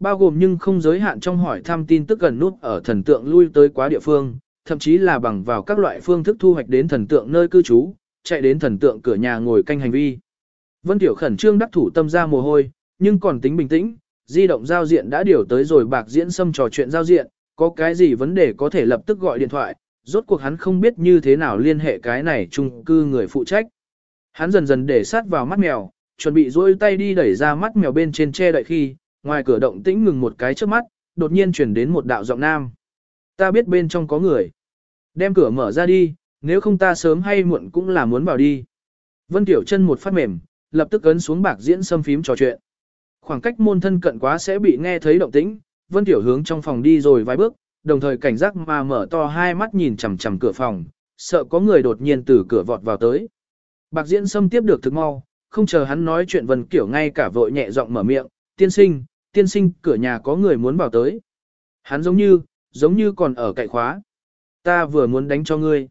bao gồm nhưng không giới hạn trong hỏi thăm tin tức gần nút ở thần tượng lui tới quá địa phương, thậm chí là bằng vào các loại phương thức thu hoạch đến thần tượng nơi cư trú, chạy đến thần tượng cửa nhà ngồi canh hành vi. Vân Tiểu khẩn trương đắc thủ tâm ra mồ hôi, nhưng còn tính bình tĩnh, di động giao diện đã điều tới rồi bạc diễn xâm trò chuyện giao diện, có cái gì vấn đề có thể lập tức gọi điện thoại, rốt cuộc hắn không biết như thế nào liên hệ cái này chung cư người phụ trách. Hắn dần dần để sát vào mắt mèo, chuẩn bị duỗi tay đi đẩy ra mắt mèo bên trên che đậy khi, ngoài cửa động tĩnh ngừng một cái trước mắt, đột nhiên chuyển đến một đạo giọng nam. Ta biết bên trong có người. Đem cửa mở ra đi, nếu không ta sớm hay muộn cũng là muốn vào đi. Vân Tiểu chân một phát mềm, lập tức ấn xuống bạc diễn xâm phím trò chuyện. Khoảng cách môn thân cận quá sẽ bị nghe thấy động tĩnh, Vân Tiểu hướng trong phòng đi rồi vài bước, đồng thời cảnh giác mà mở to hai mắt nhìn chằm chằm cửa phòng, sợ có người đột nhiên từ cửa vọt vào tới. Bạc Diễn Sâm tiếp được thực mau, không chờ hắn nói chuyện Vân Kiểu ngay cả vội nhẹ giọng mở miệng, tiên sinh, tiên sinh, cửa nhà có người muốn vào tới. Hắn giống như, giống như còn ở cậy khóa. Ta vừa muốn đánh cho ngươi.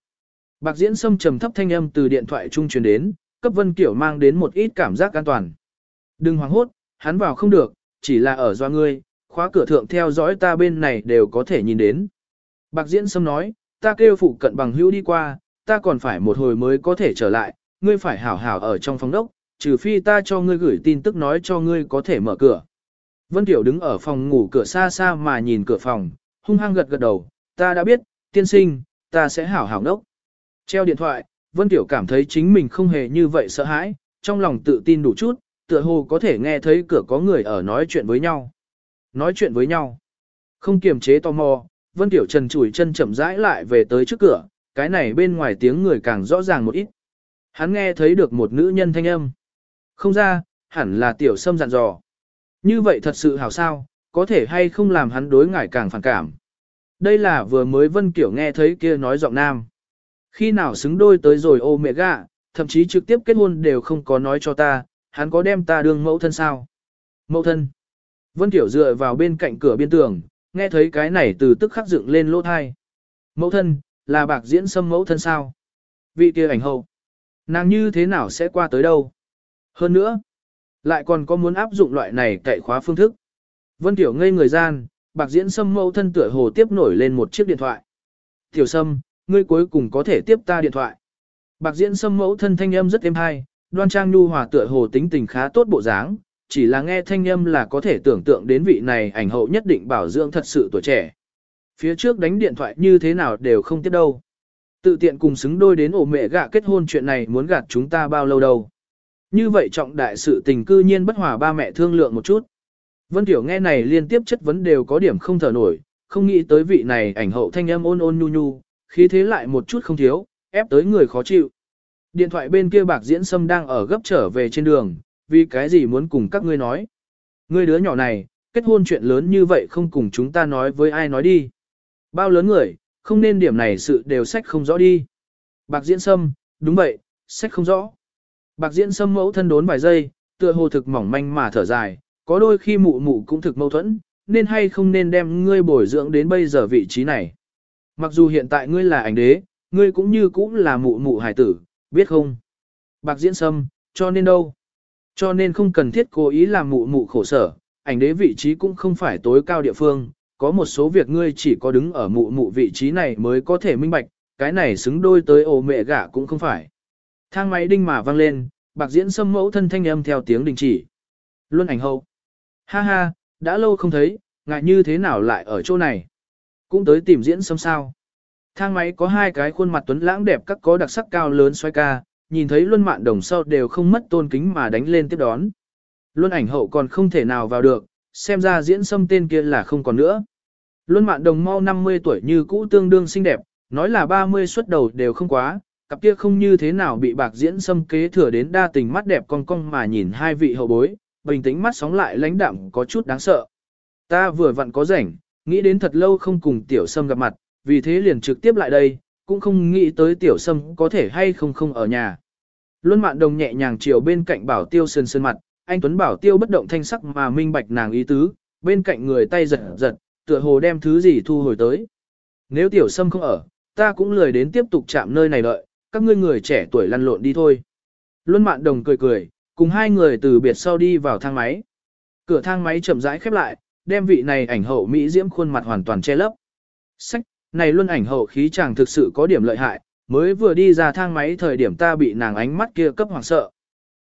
Bạc Diễn Sâm trầm thấp thanh âm từ điện thoại trung truyền đến, cấp Vân Kiểu mang đến một ít cảm giác an toàn. Đừng hoảng hốt, hắn vào không được, chỉ là ở do ngươi, khóa cửa thượng theo dõi ta bên này đều có thể nhìn đến. Bạc Diễn Sâm nói, ta kêu phụ cận bằng hữu đi qua, ta còn phải một hồi mới có thể trở lại, ngươi phải hảo hảo ở trong phòng đốc, trừ phi ta cho ngươi gửi tin tức nói cho ngươi có thể mở cửa. Vân Tiểu đứng ở phòng ngủ cửa xa xa mà nhìn cửa phòng, hung hăng gật gật đầu, ta đã biết, tiên sinh, ta sẽ hảo hảo đốc. Treo điện thoại, Vân Tiểu cảm thấy chính mình không hề như vậy sợ hãi, trong lòng tự tin đủ chút, tựa hồ có thể nghe thấy cửa có người ở nói chuyện với nhau. Nói chuyện với nhau. Không kiềm chế tò mò, Vân Tiểu Trần chủi chân chậm rãi lại về tới trước cửa, cái này bên ngoài tiếng người càng rõ ràng một ít. Hắn nghe thấy được một nữ nhân thanh âm. Không ra, hẳn là Tiểu Sâm dặn dò. Như vậy thật sự hảo sao, có thể hay không làm hắn đối ngại càng phản cảm. Đây là vừa mới Vân Kiểu nghe thấy kia nói giọng nam. Khi nào xứng đôi tới rồi ô mẹ gạ, thậm chí trực tiếp kết hôn đều không có nói cho ta, hắn có đem ta đương mẫu thân sao? Mẫu thân. Vân Tiểu dựa vào bên cạnh cửa biên tường, nghe thấy cái này từ tức khắc dựng lên lỗ thai. Mẫu thân, là bạc diễn xâm mẫu thân sao? Vị kia ảnh hậu. Nàng như thế nào sẽ qua tới đâu? Hơn nữa, lại còn có muốn áp dụng loại này cậy khóa phương thức. Vân Tiểu ngây người gian, bạc diễn xâm mẫu thân tựa hồ tiếp nổi lên một chiếc điện thoại. Tiểu Sâm, ngươi cuối cùng có thể tiếp ta điện thoại. Bạc diễn xâm mẫu thân thanh âm rất êm hay, đoan trang nhu hòa tựa hồ tính tình khá tốt bộ dáng, chỉ là nghe thanh âm là có thể tưởng tượng đến vị này ảnh hậu nhất định bảo dưỡng thật sự tuổi trẻ. Phía trước đánh điện thoại như thế nào đều không tiếp đâu. Tự tiện cùng xứng đôi đến ổ mẹ gạ kết hôn chuyện này muốn gạt chúng ta bao lâu đâu. Như vậy trọng đại sự tình cư nhiên bất hòa ba mẹ thương lượng một chút. Vân Tiểu nghe này liên tiếp chất vấn đều có điểm không thở nổi, không nghĩ tới vị này ảnh hậu thanh âm ôn ôn nhu nhu, khí thế lại một chút không thiếu, ép tới người khó chịu. Điện thoại bên kia bạc diễn sâm đang ở gấp trở về trên đường, vì cái gì muốn cùng các ngươi nói. Ngươi đứa nhỏ này, kết hôn chuyện lớn như vậy không cùng chúng ta nói với ai nói đi. Bao lớn người, không nên điểm này sự đều sách không rõ đi. Bạc diễn sâm, đúng vậy, sách không rõ. Bạc diễn sâm mẫu thân đốn vài giây, tựa hồ thực mỏng manh mà thở dài, có đôi khi mụ mụ cũng thực mâu thuẫn, nên hay không nên đem ngươi bồi dưỡng đến bây giờ vị trí này. Mặc dù hiện tại ngươi là ảnh đế, ngươi cũng như cũng là mụ mụ hải tử, biết không? Bạc diễn sâm, cho nên đâu? Cho nên không cần thiết cố ý làm mụ mụ khổ sở, ảnh đế vị trí cũng không phải tối cao địa phương, có một số việc ngươi chỉ có đứng ở mụ mụ vị trí này mới có thể minh bạch, cái này xứng đôi tới ổ mẹ gả cũng không phải. Thang máy đinh mà vang lên, bạc diễn sâm mẫu thân thanh âm theo tiếng đình chỉ. Luân ảnh hậu. Ha ha, đã lâu không thấy, ngại như thế nào lại ở chỗ này. Cũng tới tìm diễn sâm sao. Thang máy có hai cái khuôn mặt tuấn lãng đẹp các có đặc sắc cao lớn xoay ca, nhìn thấy luân mạn đồng sau đều không mất tôn kính mà đánh lên tiếp đón. Luân ảnh hậu còn không thể nào vào được, xem ra diễn sâm tên kia là không còn nữa. Luân mạn đồng mau 50 tuổi như cũ tương đương xinh đẹp, nói là 30 xuất đầu đều không quá, cặp kia không như thế nào bị bạc diễn xâm kế thừa đến đa tình mắt đẹp cong cong mà nhìn hai vị hậu bối, bình tĩnh mắt sóng lại lãnh đạm có chút đáng sợ. Ta vừa vặn có rảnh, nghĩ đến thật lâu không cùng tiểu sâm gặp mặt, vì thế liền trực tiếp lại đây, cũng không nghĩ tới tiểu sâm có thể hay không không ở nhà. Luân mạn đồng nhẹ nhàng chiều bên cạnh bảo tiêu sơn sơn mặt, anh Tuấn bảo tiêu bất động thanh sắc mà minh bạch nàng ý tứ, bên cạnh người tay giật giật, tựa hồ đem thứ gì thu hồi tới. Nếu tiểu sâm không ở, ta cũng lười đến tiếp tục chạm nơi này đợi, các ngươi người trẻ tuổi lăn lộn đi thôi. Luân mạn đồng cười cười, cùng hai người từ biệt sau đi vào thang máy. Cửa thang máy chậm rãi khép lại, đem vị này ảnh hậu Mỹ diễm khuôn mặt hoàn toàn che lấp. Sách, này luân ảnh hậu khí chàng thực sự có điểm lợi hại, mới vừa đi ra thang máy thời điểm ta bị nàng ánh mắt kia cấp hoảng sợ.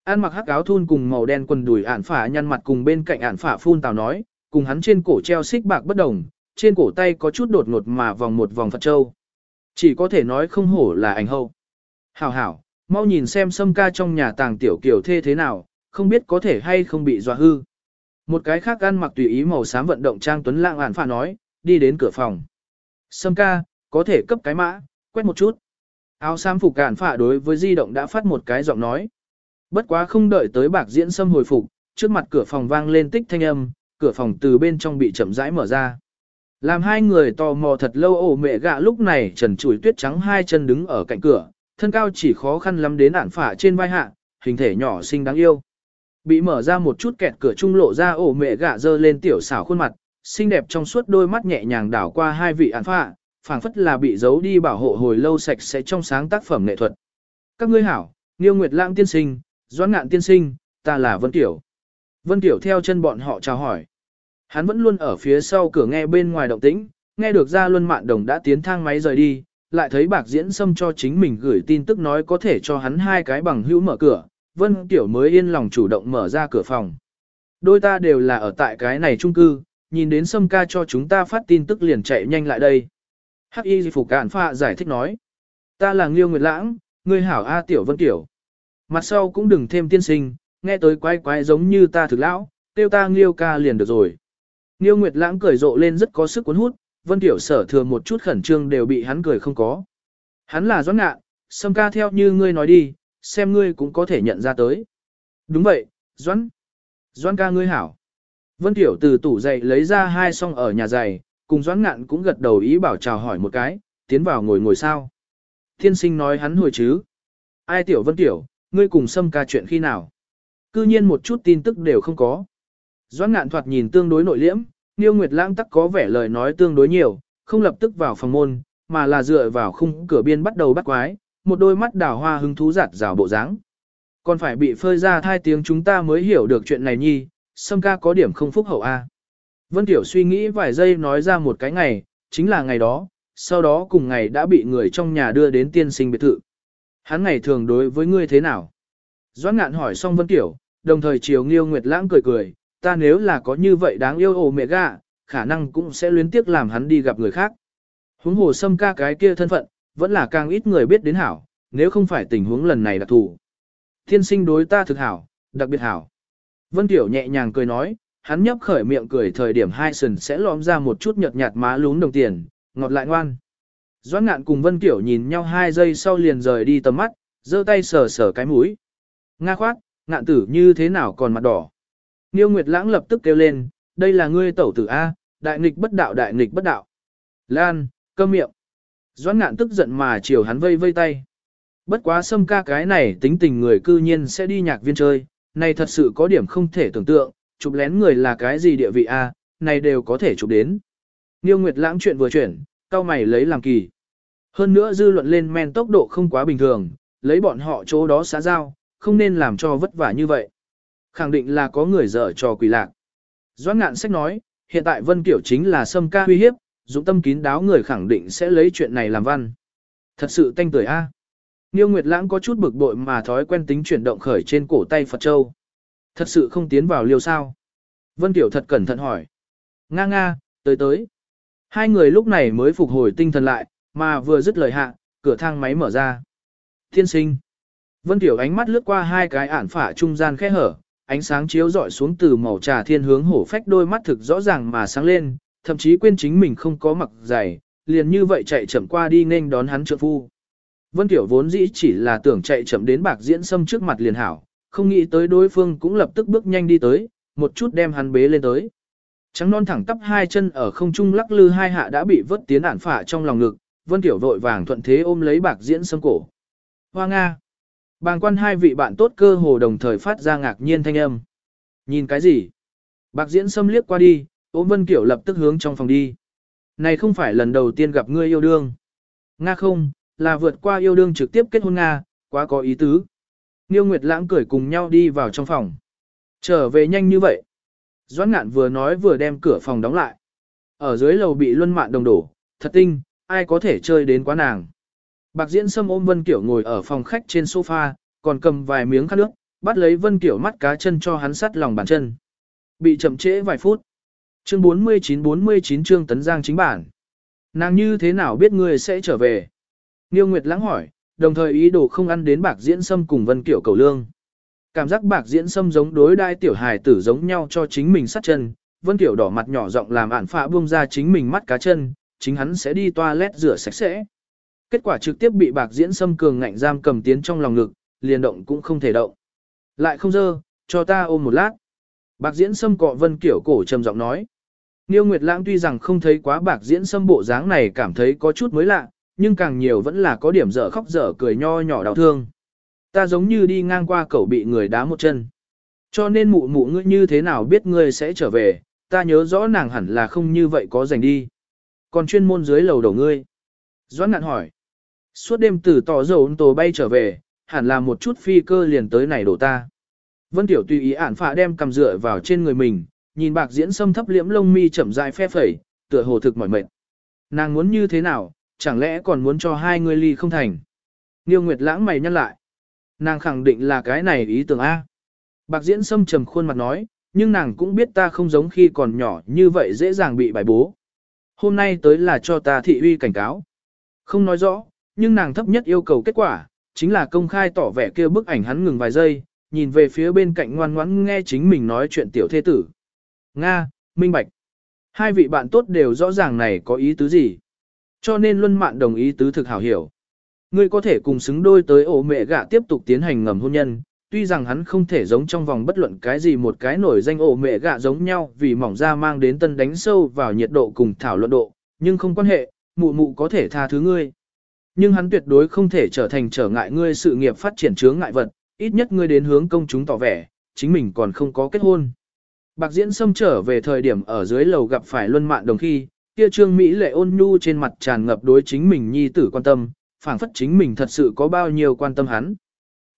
An mặc hắc áo thun cùng màu đen quần đùi ản phả nhăn mặt cùng bên cạnh ản phả phun tào nói, cùng hắn trên cổ treo xích bạc bất đồng, trên cổ tay có chút đột ngột mà vòng một vòng Phật Châu. Chỉ có thể nói không hổ là ảnh hậu. Hảo hảo, mau nhìn xem sâm ca trong nhà tàng tiểu kiểu thê thế nào, không biết có thể hay không bị dọa hư. Một cái khác ăn mặc tùy ý màu xám vận động trang tuấn lạng ản phả nói, đi đến cửa phòng. Sâm ca, có thể cấp cái mã, quét một chút. Áo xám phục cản phả đối với di động đã phát một cái giọng nói. Bất quá không đợi tới bạc diễn sâm hồi phục, trước mặt cửa phòng vang lên tích thanh âm, cửa phòng từ bên trong bị chậm rãi mở ra. Làm hai người tò mò thật lâu ổ mẹ gạ lúc này trần chùi tuyết trắng hai chân đứng ở cạnh cửa, thân cao chỉ khó khăn lắm đến ản phả trên vai hạ, hình thể nhỏ xinh đáng yêu. Bị mở ra một chút kẹt cửa trung lộ ra ổ mẹ gạ dơ lên tiểu xảo khuôn mặt, xinh đẹp trong suốt đôi mắt nhẹ nhàng đảo qua hai vị ản phả, phảng phất là bị giấu đi bảo hộ hồi lâu sạch sẽ trong sáng tác phẩm nghệ thuật. Các ngươi hảo, Niêu Nguyệt Lãng tiên sinh, Doãn Ngạn tiên sinh, ta là Vân Tiểu. Vân Tiểu theo chân bọn họ chào hỏi. Hắn vẫn luôn ở phía sau cửa nghe bên ngoài động tĩnh, nghe được ra luân mạn đồng đã tiến thang máy rời đi, lại thấy bạc diễn xâm cho chính mình gửi tin tức nói có thể cho hắn hai cái bằng hữu mở cửa, Vân Tiểu mới yên lòng chủ động mở ra cửa phòng. Đôi ta đều là ở tại cái này chung cư, nhìn đến Sâm ca cho chúng ta phát tin tức liền chạy nhanh lại đây. Hắc y phục cạn pha giải thích nói. Ta là Nghiêu Nguyệt Lãng, người hảo A Tiểu Vân Tiểu. Mặt sau cũng đừng thêm tiên sinh, nghe tới quái quái giống như ta thực lão, tiêu ta Nghiêu ca liền được rồi. Nghiêu Nguyệt Lãng cười rộ lên rất có sức cuốn hút, Vân Tiểu sở thừa một chút khẩn trương đều bị hắn cười không có. Hắn là doãn ngạ, Sâm ca theo như ngươi nói đi, xem ngươi cũng có thể nhận ra tới. Đúng vậy, Doãn. Doãn ca ngươi hảo. Vân Tiểu từ tủ giày lấy ra hai song ở nhà giày, cùng Doãn ngạn cũng gật đầu ý bảo chào hỏi một cái, tiến vào ngồi ngồi sao. Thiên sinh nói hắn hồi chứ. Ai Tiểu Vân Tiểu, ngươi cùng Sâm ca chuyện khi nào? Cư nhiên một chút tin tức đều không có. Doãn ngạn thoạt nhìn tương đối nội liễm, Niêu Nguyệt Lãng tắc có vẻ lời nói tương đối nhiều, không lập tức vào phòng môn, mà là dựa vào khung cửa biên bắt đầu bắt quái, một đôi mắt đào hoa hứng thú giặt rào bộ dáng. Còn phải bị phơi ra thai tiếng chúng ta mới hiểu được chuyện này nhi, Sâm ca có điểm không phúc hậu a. Vân Tiểu suy nghĩ vài giây nói ra một cái ngày, chính là ngày đó, sau đó cùng ngày đã bị người trong nhà đưa đến tiên sinh biệt thự. Hắn ngày thường đối với ngươi thế nào? Doãn ngạn hỏi xong Vân Tiểu, đồng thời chiều Nghiêu Nguyệt Lãng cười cười, ta nếu là có như vậy đáng yêu ồ mẹ gà, khả năng cũng sẽ luyến tiếc làm hắn đi gặp người khác. Huống hồ Sâm ca cái kia thân phận, vẫn là càng ít người biết đến hảo, nếu không phải tình huống lần này đặc thù. Thiên sinh đối ta thực hảo, đặc biệt hảo. Vân Tiểu nhẹ nhàng cười nói, hắn nhấp khởi miệng cười thời điểm hai sần sẽ lõm ra một chút nhợt nhạt má lún đồng tiền, ngọt lại ngoan. Doãn ngạn cùng Vân Tiểu nhìn nhau hai giây sau liền rời đi tầm mắt, giơ tay sờ sờ cái mũi. Nga khoát, ngạn tử như thế nào còn mặt đỏ. Niêu Nguyệt Lãng lập tức kêu lên, đây là ngươi tẩu tử A, đại nghịch bất đạo đại nghịch bất đạo. Lan, câm miệng. Doãn ngạn tức giận mà chiều hắn vây vây tay. Bất quá xâm ca cái này tính tình người cư nhiên sẽ đi nhạc viên chơi, này thật sự có điểm không thể tưởng tượng, chụp lén người là cái gì địa vị a, này đều có thể chụp đến. Niêu Nguyệt lãng chuyện vừa chuyển, cao mày lấy làm kỳ. Hơn nữa dư luận lên men tốc độ không quá bình thường, lấy bọn họ chỗ đó xã giao, không nên làm cho vất vả như vậy. Khẳng định là có người dở cho quỷ lạc. Doãn ngạn sách nói, hiện tại Vân Kiểu chính là xâm ca uy hiếp, dụng tâm kín đáo người khẳng định sẽ lấy chuyện này làm văn. Thật sự tanh tuổi A. Niêu Nguyệt Lãng có chút bực bội mà thói quen tính chuyển động khởi trên cổ tay Phật Châu. Thật sự không tiến vào liêu sao? Vân Tiểu thật cẩn thận hỏi. Nga nga, tới tới. Hai người lúc này mới phục hồi tinh thần lại, mà vừa dứt lời hạ, cửa thang máy mở ra. Thiên sinh. Vân Tiểu ánh mắt lướt qua hai cái ản phả trung gian khe hở, ánh sáng chiếu rọi xuống từ màu trà thiên hướng hổ phách đôi mắt thực rõ ràng mà sáng lên, thậm chí quên chính mình không có mặc giày, liền như vậy chạy chậm qua đi nên đón hắn trợ phu. Vân Tiểu vốn dĩ chỉ là tưởng chạy chậm đến bạc diễn xâm trước mặt liền hảo, không nghĩ tới đối phương cũng lập tức bước nhanh đi tới, một chút đem hắn bế lên tới. Trắng non thẳng tắp hai chân ở không trung lắc lư hai hạ đã bị vớt tiến ản phả trong lòng ngực, Vân Tiểu vội vàng thuận thế ôm lấy bạc diễn xâm cổ. Hoa Nga! Bàng quan hai vị bạn tốt cơ hồ đồng thời phát ra ngạc nhiên thanh âm. Nhìn cái gì? Bạc diễn xâm liếc qua đi, ôm Vân Kiểu lập tức hướng trong phòng đi. Này không phải lần đầu tiên gặp ngươi yêu đương. Nga không, là vượt qua yêu đương trực tiếp kết hôn Nga, quá có ý tứ. Niêu Nguyệt Lãng cười cùng nhau đi vào trong phòng. Trở về nhanh như vậy. Doãn ngạn vừa nói vừa đem cửa phòng đóng lại. Ở dưới lầu bị luân mạn đồng đổ, thật tinh, ai có thể chơi đến quá nàng. Bạc diễn sâm ôm Vân Kiểu ngồi ở phòng khách trên sofa, còn cầm vài miếng khăn nước, bắt lấy Vân Kiểu mắt cá chân cho hắn sắt lòng bàn chân. Bị chậm trễ vài phút. Chương 49-49 chương Tấn Giang chính bản. Nàng như thế nào biết ngươi sẽ trở về? Niêu Nguyệt lãng hỏi, đồng thời ý đồ không ăn đến bạc diễn sâm cùng Vân Kiểu cầu lương. Cảm giác bạc diễn sâm giống đối đai tiểu hài tử giống nhau cho chính mình sát chân, Vân Kiểu đỏ mặt nhỏ giọng làm ản phạ buông ra chính mình mắt cá chân, chính hắn sẽ đi toilet rửa sạch sẽ. Kết quả trực tiếp bị bạc diễn xâm cường ngạnh giam cầm tiến trong lòng ngực, liền động cũng không thể động. Lại không dơ, cho ta ôm một lát. Bạc diễn xâm cọ Vân Kiểu cổ trầm giọng nói. Niêu Nguyệt Lãng tuy rằng không thấy quá bạc diễn xâm bộ dáng này cảm thấy có chút mới lạ, nhưng càng nhiều vẫn là có điểm dở khóc dở cười nho nhỏ đau thương. Ta giống như đi ngang qua cậu bị người đá một chân. Cho nên mụ mụ ngươi như thế nào biết ngươi sẽ trở về, ta nhớ rõ nàng hẳn là không như vậy có dành đi. Còn chuyên môn dưới lầu đầu ngươi. Doãn ngạn hỏi. Suốt đêm từ tỏ dầu tổ bay trở về, hẳn là một chút phi cơ liền tới này đổ ta. Vân Tiểu tùy ý ản phạ đem cầm dựa vào trên người mình, nhìn bạc diễn sâm thấp liễm lông mi chậm rãi phe phẩy, tựa hồ thực mỏi mệt. Nàng muốn như thế nào, chẳng lẽ còn muốn cho hai người ly không thành. Nghiêu Nguyệt lãng mày nhăn lại. Nàng khẳng định là cái này ý tưởng A. Bạc diễn sâm trầm khuôn mặt nói, nhưng nàng cũng biết ta không giống khi còn nhỏ như vậy dễ dàng bị bài bố. Hôm nay tới là cho ta thị uy cảnh cáo. Không nói rõ, nhưng nàng thấp nhất yêu cầu kết quả, chính là công khai tỏ vẻ kia bức ảnh hắn ngừng vài giây, nhìn về phía bên cạnh ngoan ngoãn nghe chính mình nói chuyện tiểu thế tử. Nga, Minh Bạch. Hai vị bạn tốt đều rõ ràng này có ý tứ gì. Cho nên Luân Mạn đồng ý tứ thực hảo hiểu. Ngươi có thể cùng xứng đôi tới ổ mẹ gạ tiếp tục tiến hành ngầm hôn nhân, tuy rằng hắn không thể giống trong vòng bất luận cái gì một cái nổi danh ổ mẹ gạ giống nhau vì mỏng da mang đến tân đánh sâu vào nhiệt độ cùng thảo luận độ, nhưng không quan hệ, mụ mụ có thể tha thứ ngươi. Nhưng hắn tuyệt đối không thể trở thành trở ngại ngươi sự nghiệp phát triển chướng ngại vật, ít nhất ngươi đến hướng công chúng tỏ vẻ, chính mình còn không có kết hôn. Bạc Diễn Sâm trở về thời điểm ở dưới lầu gặp phải Luân Mạn Đồng khi, kia Trương Mỹ lệ ôn nhu trên mặt tràn ngập đối chính mình nhi tử quan tâm, phảng phất chính mình thật sự có bao nhiêu quan tâm hắn.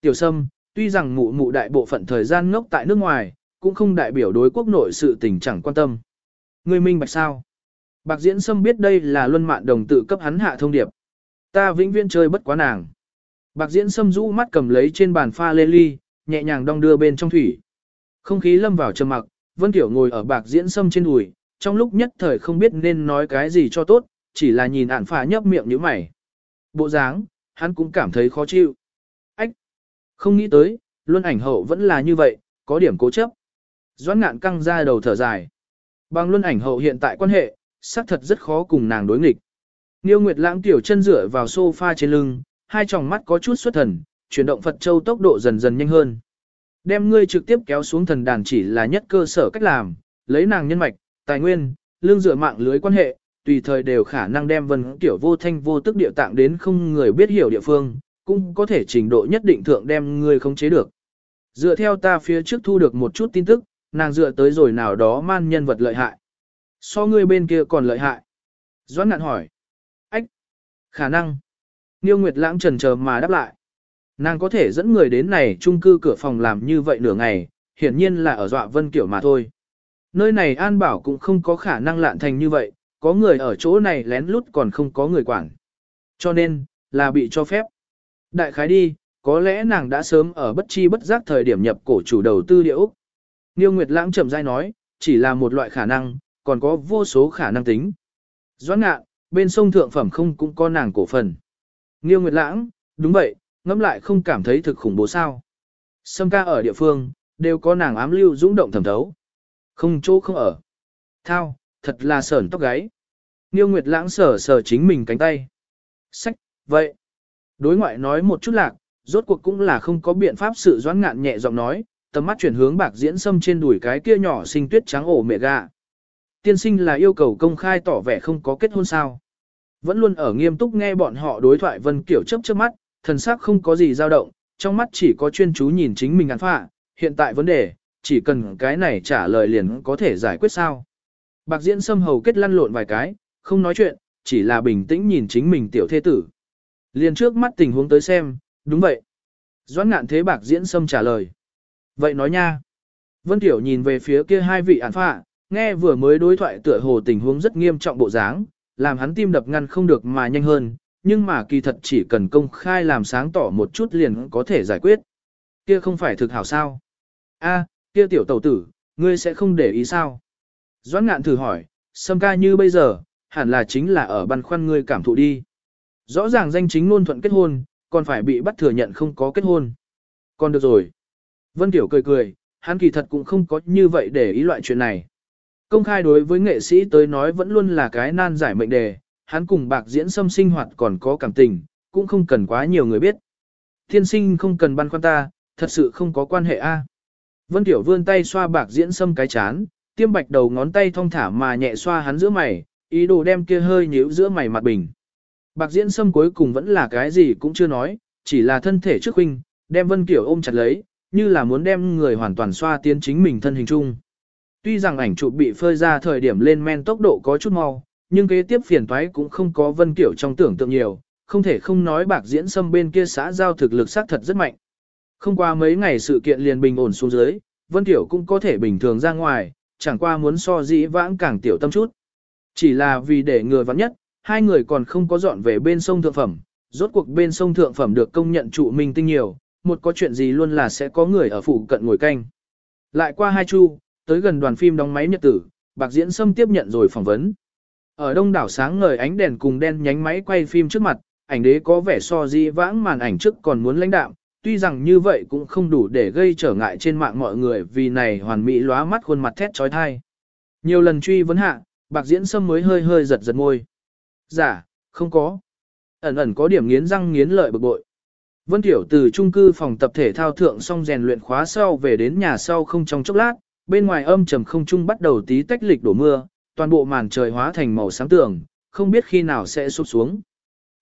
Tiểu Sâm, tuy rằng mụ mụ đại bộ phận thời gian ngốc tại nước ngoài, cũng không đại biểu đối quốc nội sự tình chẳng quan tâm. Ngươi minh bạch sao? Bạc Diễn Sâm biết đây là Luân Mạn Đồng tự cấp hắn hạ thông điệp. Ta vĩnh viễn chơi bất quá nàng. Bạc Diễn xâm rũ mắt cầm lấy trên bàn pha lê ly, nhẹ nhàng đong đưa bên trong thủy. Không khí lâm vào trầm mặc, Vân Tiểu ngồi ở bạc diễn xâm trên đùi, trong lúc nhất thời không biết nên nói cái gì cho tốt, chỉ là nhìn ản phà nhấp miệng như mày. Bộ dáng, hắn cũng cảm thấy khó chịu. Ách! Không nghĩ tới, luân ảnh hậu vẫn là như vậy, có điểm cố chấp. Doãn ngạn căng ra đầu thở dài. Bằng luân ảnh hậu hiện tại quan hệ, xác thật rất khó cùng nàng đối nghịch. Nghiêu Nguyệt Lãng tiểu chân dựa vào sofa trên lưng, hai tròng mắt có chút xuất thần, chuyển động Phật Châu tốc độ dần dần nhanh hơn. Đem ngươi trực tiếp kéo xuống thần đàn chỉ là nhất cơ sở cách làm, lấy nàng nhân mạch, tài nguyên, lương dựa mạng lưới quan hệ, tùy thời đều khả năng đem vân tiểu vô thanh vô tức địa tạng đến không người biết hiểu địa phương, cũng có thể trình độ nhất định thượng đem ngươi khống chế được. Dựa theo ta phía trước thu được một chút tin tức, nàng dựa tới rồi nào đó man nhân vật lợi hại. So ngươi bên kia còn lợi hại. Doãn ngạn hỏi. Khả năng. Niêu Nguyệt lãng trần chờ mà đáp lại. Nàng có thể dẫn người đến này chung cư cửa phòng làm như vậy nửa ngày, hiển nhiên là ở dọa Vân Kiểu mà thôi. Nơi này An Bảo cũng không có khả năng lạn thành như vậy, có người ở chỗ này lén lút còn không có người quản. Cho nên, là bị cho phép. Đại khái đi, có lẽ nàng đã sớm ở bất chi bất giác thời điểm nhập cổ chủ đầu tư điệu. Niêu Nguyệt Lãng chậm rãi nói, chỉ là một loại khả năng, còn có vô số khả năng tính. Doãn ngạn, bên sông thượng phẩm không cũng có nàng cổ phần. Nghiêu Nguyệt Lãng, đúng vậy, ngẫm lại không cảm thấy thực khủng bố sao. Sâm ca ở địa phương, đều có nàng ám lưu dũng động thẩm thấu. Không chỗ không ở. Thao, thật là sởn tóc gáy. Nghiêu Nguyệt lãng sở sở chính mình cánh tay. Sách, vậy. Đối ngoại nói một chút lạc, rốt cuộc cũng là không có biện pháp sự doãn ngạn nhẹ giọng nói, tầm mắt chuyển hướng bạc diễn sâm trên đùi cái kia nhỏ xinh tuyết trắng ổ mẹ gà. Tiên sinh là yêu cầu công khai tỏ vẻ không có kết hôn sao. Vẫn luôn ở nghiêm túc nghe bọn họ đối thoại Vân Kiểu chấp chớp mắt, thần sắc không có gì dao động, trong mắt chỉ có chuyên chú nhìn chính mình ăn phạ, hiện tại vấn đề, chỉ cần cái này trả lời liền có thể giải quyết sao. Bạc diễn xâm hầu kết lăn lộn vài cái, không nói chuyện, chỉ là bình tĩnh nhìn chính mình tiểu thế tử. Liền trước mắt tình huống tới xem, đúng vậy. Doãn ngạn thế bạc diễn xâm trả lời. Vậy nói nha. Vân Tiểu nhìn về phía kia hai vị án phạ, nghe vừa mới đối thoại tựa hồ tình huống rất nghiêm trọng bộ dáng, làm hắn tim đập ngăn không được mà nhanh hơn, nhưng mà kỳ thật chỉ cần công khai làm sáng tỏ một chút liền có thể giải quyết. Kia không phải thực hảo sao? A, kia tiểu tẩu tử, ngươi sẽ không để ý sao? Doãn ngạn thử hỏi, sâm ca như bây giờ, hẳn là chính là ở băn khoăn ngươi cảm thụ đi. Rõ ràng danh chính luôn thuận kết hôn, còn phải bị bắt thừa nhận không có kết hôn. Còn được rồi. Vân Tiểu cười cười, hắn kỳ thật cũng không có như vậy để ý loại chuyện này. Công khai đối với nghệ sĩ tới nói vẫn luôn là cái nan giải mệnh đề, hắn cùng bạc diễn xâm sinh hoạt còn có cảm tình, cũng không cần quá nhiều người biết. Thiên sinh không cần băn khoăn ta, thật sự không có quan hệ a. Vân Tiểu vươn tay xoa bạc diễn xâm cái chán, tiêm bạch đầu ngón tay thong thả mà nhẹ xoa hắn giữa mày, ý đồ đem kia hơi nhíu giữa mày mặt bình. Bạc diễn xâm cuối cùng vẫn là cái gì cũng chưa nói, chỉ là thân thể trước huynh, đem Vân Tiểu ôm chặt lấy, như là muốn đem người hoàn toàn xoa tiến chính mình thân hình chung. Tuy rằng ảnh chụp bị phơi ra thời điểm lên men tốc độ có chút mau, nhưng kế tiếp phiền toái cũng không có Vân Kiểu trong tưởng tượng nhiều, không thể không nói bạc diễn xâm bên kia xã giao thực lực xác thật rất mạnh. Không qua mấy ngày sự kiện liền bình ổn xuống dưới, Vân Tiểu cũng có thể bình thường ra ngoài, chẳng qua muốn so dĩ vãng càng tiểu tâm chút. Chỉ là vì để người vắng nhất, hai người còn không có dọn về bên sông thượng phẩm, rốt cuộc bên sông thượng phẩm được công nhận trụ minh tinh nhiều, một có chuyện gì luôn là sẽ có người ở phụ cận ngồi canh. Lại qua hai chu, tới gần đoàn phim đóng máy nhật tử, bạc diễn sâm tiếp nhận rồi phỏng vấn. Ở đông đảo sáng ngời ánh đèn cùng đen nhánh máy quay phim trước mặt, ảnh đế có vẻ so di vãng màn ảnh trước còn muốn lãnh đạm, tuy rằng như vậy cũng không đủ để gây trở ngại trên mạng mọi người vì này hoàn mỹ lóa mắt khuôn mặt thét trói thai. Nhiều lần truy vấn hạ, bạc diễn sâm mới hơi hơi giật giật môi. Giả, dạ, không có. Ẩn ẩn có điểm nghiến răng nghiến lợi bực bội. Vân Tiểu từ trung cư phòng tập thể thao thượng xong rèn luyện khóa sau về đến nhà sau không trong chốc lát, bên ngoài âm trầm không trung bắt đầu tí tách lịch đổ mưa, toàn bộ màn trời hóa thành màu sáng tường, không biết khi nào sẽ sụp xuống.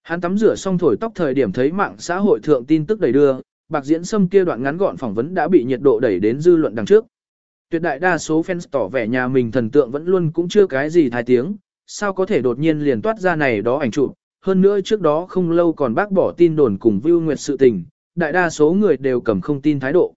Hắn tắm rửa xong thổi tóc thời điểm thấy mạng xã hội thượng tin tức đầy đưa, bạc diễn sâm kia đoạn ngắn gọn phỏng vấn đã bị nhiệt độ đẩy đến dư luận đằng trước. Tuyệt đại đa số fans tỏ vẻ nhà mình thần tượng vẫn luôn cũng chưa cái gì thái tiếng, sao có thể đột nhiên liền toát ra này đó ảnh chụp. Hơn nữa trước đó không lâu còn bác bỏ tin đồn cùng Vưu Nguyệt sự tình, đại đa số người đều cầm không tin thái độ.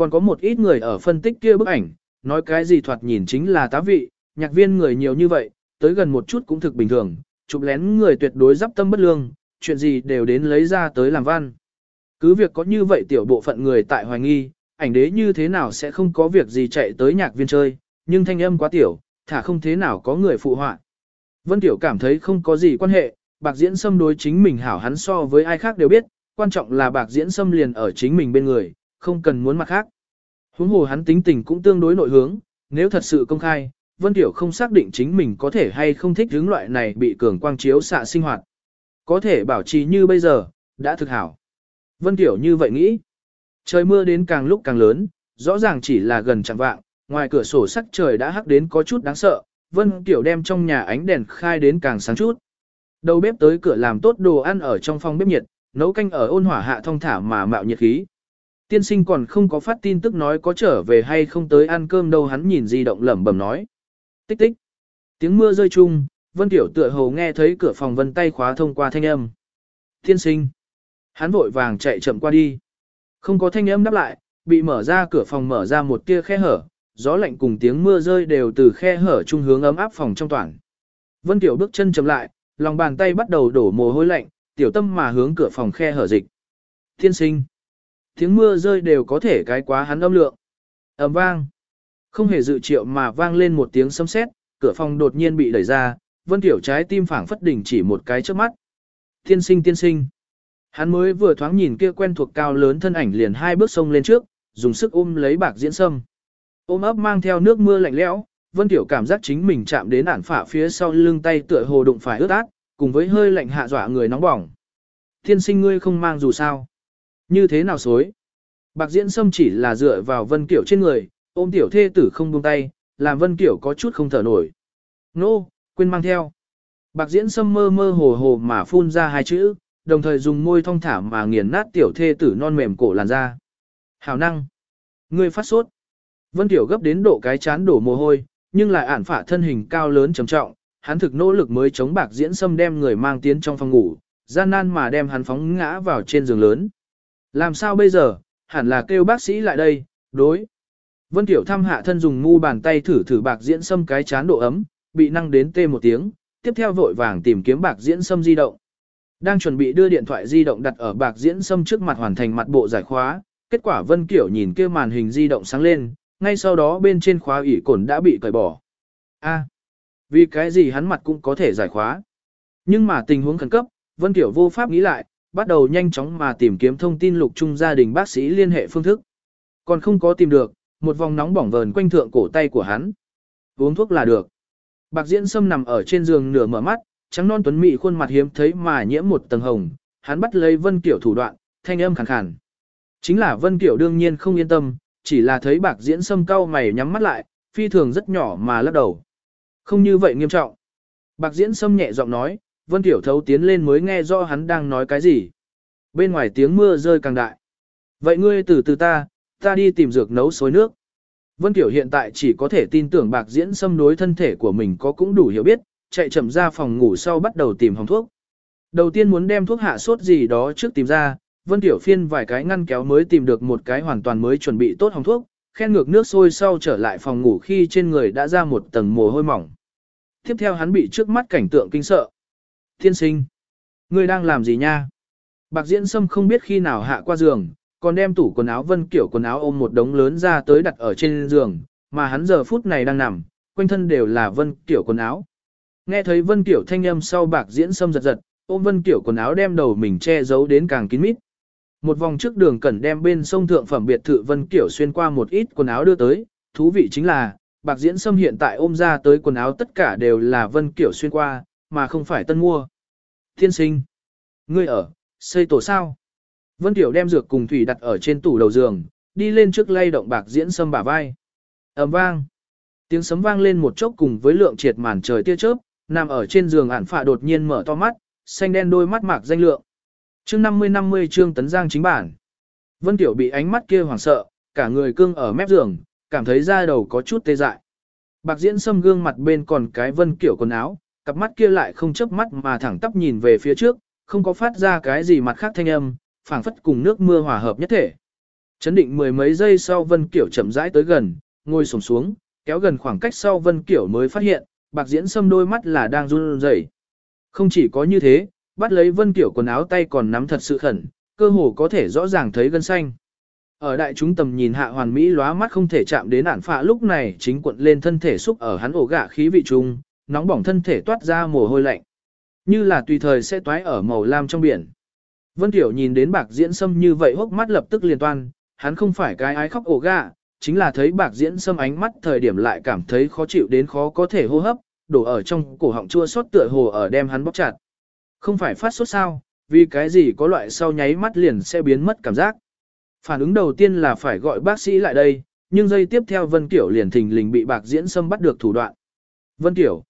Còn có một ít người ở phân tích kia bức ảnh, nói cái gì thoạt nhìn chính là tá vị, nhạc viên người nhiều như vậy, tới gần một chút cũng thực bình thường, chụp lén người tuyệt đối giáp tâm bất lương, chuyện gì đều đến lấy ra tới làm văn. Cứ việc có như vậy tiểu bộ phận người tại hoài nghi, ảnh đế như thế nào sẽ không có việc gì chạy tới nhạc viên chơi, nhưng thanh âm quá tiểu, thả không thế nào có người phụ họa. Vân Tiểu cảm thấy không có gì quan hệ, bạc diễn xâm đối chính mình hảo hắn so với ai khác đều biết, quan trọng là bạc diễn xâm liền ở chính mình bên người, không cần muốn mặt khác. Huống hồ hắn tính tình cũng tương đối nội hướng, nếu thật sự công khai, Vân Tiểu không xác định chính mình có thể hay không thích hướng loại này bị cường quang chiếu xạ sinh hoạt. Có thể bảo trì như bây giờ, đã thực hảo. Vân Tiểu như vậy nghĩ. Trời mưa đến càng lúc càng lớn, rõ ràng chỉ là gần chẳng vạng, ngoài cửa sổ sắc trời đã hắc đến có chút đáng sợ, Vân Tiểu đem trong nhà ánh đèn khai đến càng sáng chút. Đầu bếp tới cửa làm tốt đồ ăn ở trong phòng bếp nhiệt, nấu canh ở ôn hỏa hạ thông thả mà mạo nhiệt khí. Tiên sinh còn không có phát tin tức nói có trở về hay không tới ăn cơm đâu hắn nhìn di động lẩm bẩm nói. Tích tích. Tiếng mưa rơi chung, Vân Tiểu tựa hồ nghe thấy cửa phòng vân tay khóa thông qua thanh âm. Tiên sinh. Hắn vội vàng chạy chậm qua đi. Không có thanh âm đáp lại, bị mở ra cửa phòng mở ra một tia khe hở, gió lạnh cùng tiếng mưa rơi đều từ khe hở trung hướng ấm áp phòng trong toàn. Vân Tiểu bước chân chậm lại, lòng bàn tay bắt đầu đổ mồ hôi lạnh, tiểu tâm mà hướng cửa phòng khe hở dịch. Tiên sinh. Tiếng mưa rơi đều có thể cái quá hắn âm lượng. ầm vang. Không hề dự triệu mà vang lên một tiếng sấm sét, cửa phòng đột nhiên bị đẩy ra, Vân Tiểu trái tim phảng phất đỉnh chỉ một cái trước mắt. Tiên sinh tiên sinh. Hắn mới vừa thoáng nhìn kia quen thuộc cao lớn thân ảnh liền hai bước sông lên trước, dùng sức ôm lấy bạc diễn sâm. Ôm ấp mang theo nước mưa lạnh lẽo, Vân Tiểu cảm giác chính mình chạm đến ản phả phía sau lưng tay tựa hồ đụng phải ướt át, cùng với hơi lạnh hạ dọa người nóng bỏng. Tiên sinh ngươi không mang dù sao. Như thế nào xối? Bạc diễn sâm chỉ là dựa vào Vân Kiểu trên người, ôm tiểu thê tử không buông tay, làm Vân Kiểu có chút không thở nổi. Nô, quên mang theo. Bạc diễn sâm mơ mơ hồ hồ mà phun ra hai chữ, đồng thời dùng môi thong thả mà nghiền nát tiểu thê tử non mềm cổ làn da. Hảo năng. Ngươi phát sốt. Vân Tiểu gấp đến độ cái chán đổ mồ hôi, nhưng lại ản phả thân hình cao lớn trầm trọng, hắn thực nỗ lực mới chống bạc diễn sâm đem người mang tiến trong phòng ngủ, gian nan mà đem hắn phóng ngã vào trên giường lớn. Làm sao bây giờ, hẳn là kêu bác sĩ lại đây, đối. Vân Tiểu thăm hạ thân dùng ngu bàn tay thử thử bạc diễn sâm cái chán độ ấm, bị năng đến tê một tiếng, tiếp theo vội vàng tìm kiếm bạc diễn sâm di động. Đang chuẩn bị đưa điện thoại di động đặt ở bạc diễn sâm trước mặt hoàn thành mặt bộ giải khóa, kết quả Vân Kiểu nhìn kia màn hình di động sáng lên, ngay sau đó bên trên khóa ủy cồn đã bị cởi bỏ. A, vì cái gì hắn mặt cũng có thể giải khóa. Nhưng mà tình huống khẩn cấp, Vân Kiểu vô pháp nghĩ lại, bắt đầu nhanh chóng mà tìm kiếm thông tin lục trung gia đình bác sĩ liên hệ phương thức. Còn không có tìm được, một vòng nóng bỏng vờn quanh thượng cổ tay của hắn. Uống thuốc là được. Bạc Diễn Sâm nằm ở trên giường nửa mở mắt, trắng non tuấn mỹ khuôn mặt hiếm thấy mà nhiễm một tầng hồng, hắn bắt lấy Vân Kiểu thủ đoạn, thanh âm khàn khàn. Chính là Vân Kiểu đương nhiên không yên tâm, chỉ là thấy Bạc Diễn Sâm cau mày nhắm mắt lại, phi thường rất nhỏ mà lắc đầu. Không như vậy nghiêm trọng. Bạc Diễn Sâm nhẹ giọng nói, Vân Tiểu thấu tiến lên mới nghe rõ hắn đang nói cái gì. Bên ngoài tiếng mưa rơi càng đại. Vậy ngươi từ từ ta, ta đi tìm dược nấu xối nước. Vân Tiểu hiện tại chỉ có thể tin tưởng bạc diễn xâm đối thân thể của mình có cũng đủ hiểu biết, chạy chậm ra phòng ngủ sau bắt đầu tìm hồng thuốc. Đầu tiên muốn đem thuốc hạ sốt gì đó trước tìm ra, Vân Tiểu phiên vài cái ngăn kéo mới tìm được một cái hoàn toàn mới chuẩn bị tốt hồng thuốc, khen ngược nước sôi sau trở lại phòng ngủ khi trên người đã ra một tầng mồ hôi mỏng. Tiếp theo hắn bị trước mắt cảnh tượng kinh sợ. Thiên sinh, ngươi đang làm gì nha? Bạc diễn sâm không biết khi nào hạ qua giường, còn đem tủ quần áo vân kiểu quần áo ôm một đống lớn ra tới đặt ở trên giường, mà hắn giờ phút này đang nằm, quanh thân đều là vân kiểu quần áo. Nghe thấy vân kiểu thanh âm sau bạc diễn sâm giật giật, ôm vân kiểu quần áo đem đầu mình che giấu đến càng kín mít. Một vòng trước đường cẩn đem bên sông thượng phẩm biệt thự vân kiểu xuyên qua một ít quần áo đưa tới, thú vị chính là, bạc diễn sâm hiện tại ôm ra tới quần áo tất cả đều là vân kiểu xuyên qua, mà không phải tân mua. Thiên sinh, ngươi ở, xây tổ sao? Vân Tiểu đem dược cùng thủy đặt ở trên tủ đầu giường, đi lên trước lay động bạc diễn sâm bả vai. ầm vang. Tiếng sấm vang lên một chốc cùng với lượng triệt màn trời tia chớp, nằm ở trên giường ản phạ đột nhiên mở to mắt, xanh đen đôi mắt mạc danh lượng. Chương 50-50 trương tấn giang chính bản. Vân Tiểu bị ánh mắt kia hoảng sợ, cả người cương ở mép giường, cảm thấy da đầu có chút tê dại. Bạc diễn sâm gương mặt bên còn cái vân kiểu quần áo, cặp mắt kia lại không chớp mắt mà thẳng tắp nhìn về phía trước, không có phát ra cái gì mặt khác thanh âm, phảng phất cùng nước mưa hòa hợp nhất thể. Chấn định mười mấy giây sau Vân Kiểu chậm rãi tới gần, ngồi xổm xuống, kéo gần khoảng cách sau Vân Kiểu mới phát hiện, bạc diễn sâm đôi mắt là đang run rẩy. Không chỉ có như thế, bắt lấy Vân Kiểu quần áo tay còn nắm thật sự khẩn, cơ hồ có thể rõ ràng thấy gân xanh. Ở đại chúng tầm nhìn hạ hoàn mỹ lóa mắt không thể chạm đến ản phạ lúc này chính cuộn lên thân thể xúc ở hắn ổ gạ khí vị trung, nóng bỏng thân thể toát ra mồ hôi lạnh. Như là tùy thời sẽ toái ở màu lam trong biển. Vân Tiểu nhìn đến bạc diễn sâm như vậy hốc mắt lập tức liền toan, hắn không phải cái ái khóc ổ gà, chính là thấy bạc diễn sâm ánh mắt thời điểm lại cảm thấy khó chịu đến khó có thể hô hấp, đổ ở trong cổ họng chua xót tựa hồ ở đem hắn bóp chặt. Không phải phát sốt sao, vì cái gì có loại sau nháy mắt liền sẽ biến mất cảm giác. Phản ứng đầu tiên là phải gọi bác sĩ lại đây, nhưng giây tiếp theo Vân Tiểu liền thình lình bị bạc diễn sâm bắt được thủ đoạn. Vân Tiểu.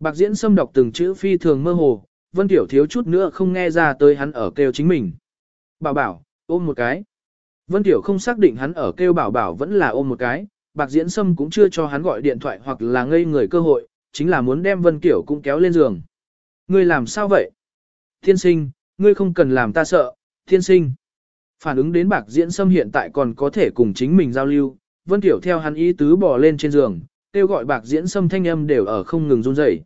Bạc diễn sâm đọc từng chữ phi thường mơ hồ, Vân Tiểu thiếu chút nữa không nghe ra tới hắn ở kêu chính mình. Bảo bảo, ôm một cái. Vân Tiểu không xác định hắn ở kêu bảo bảo vẫn là ôm một cái, Bạc Diễn Sâm cũng chưa cho hắn gọi điện thoại hoặc là ngây người cơ hội, chính là muốn đem Vân Tiểu cũng kéo lên giường. Ngươi làm sao vậy? Thiên sinh, ngươi không cần làm ta sợ, thiên sinh. Phản ứng đến Bạc Diễn Sâm hiện tại còn có thể cùng chính mình giao lưu, Vân Tiểu theo hắn ý tứ bỏ lên trên giường, kêu gọi Bạc Diễn Sâm thanh âm đều ở không ngừng run rẩy.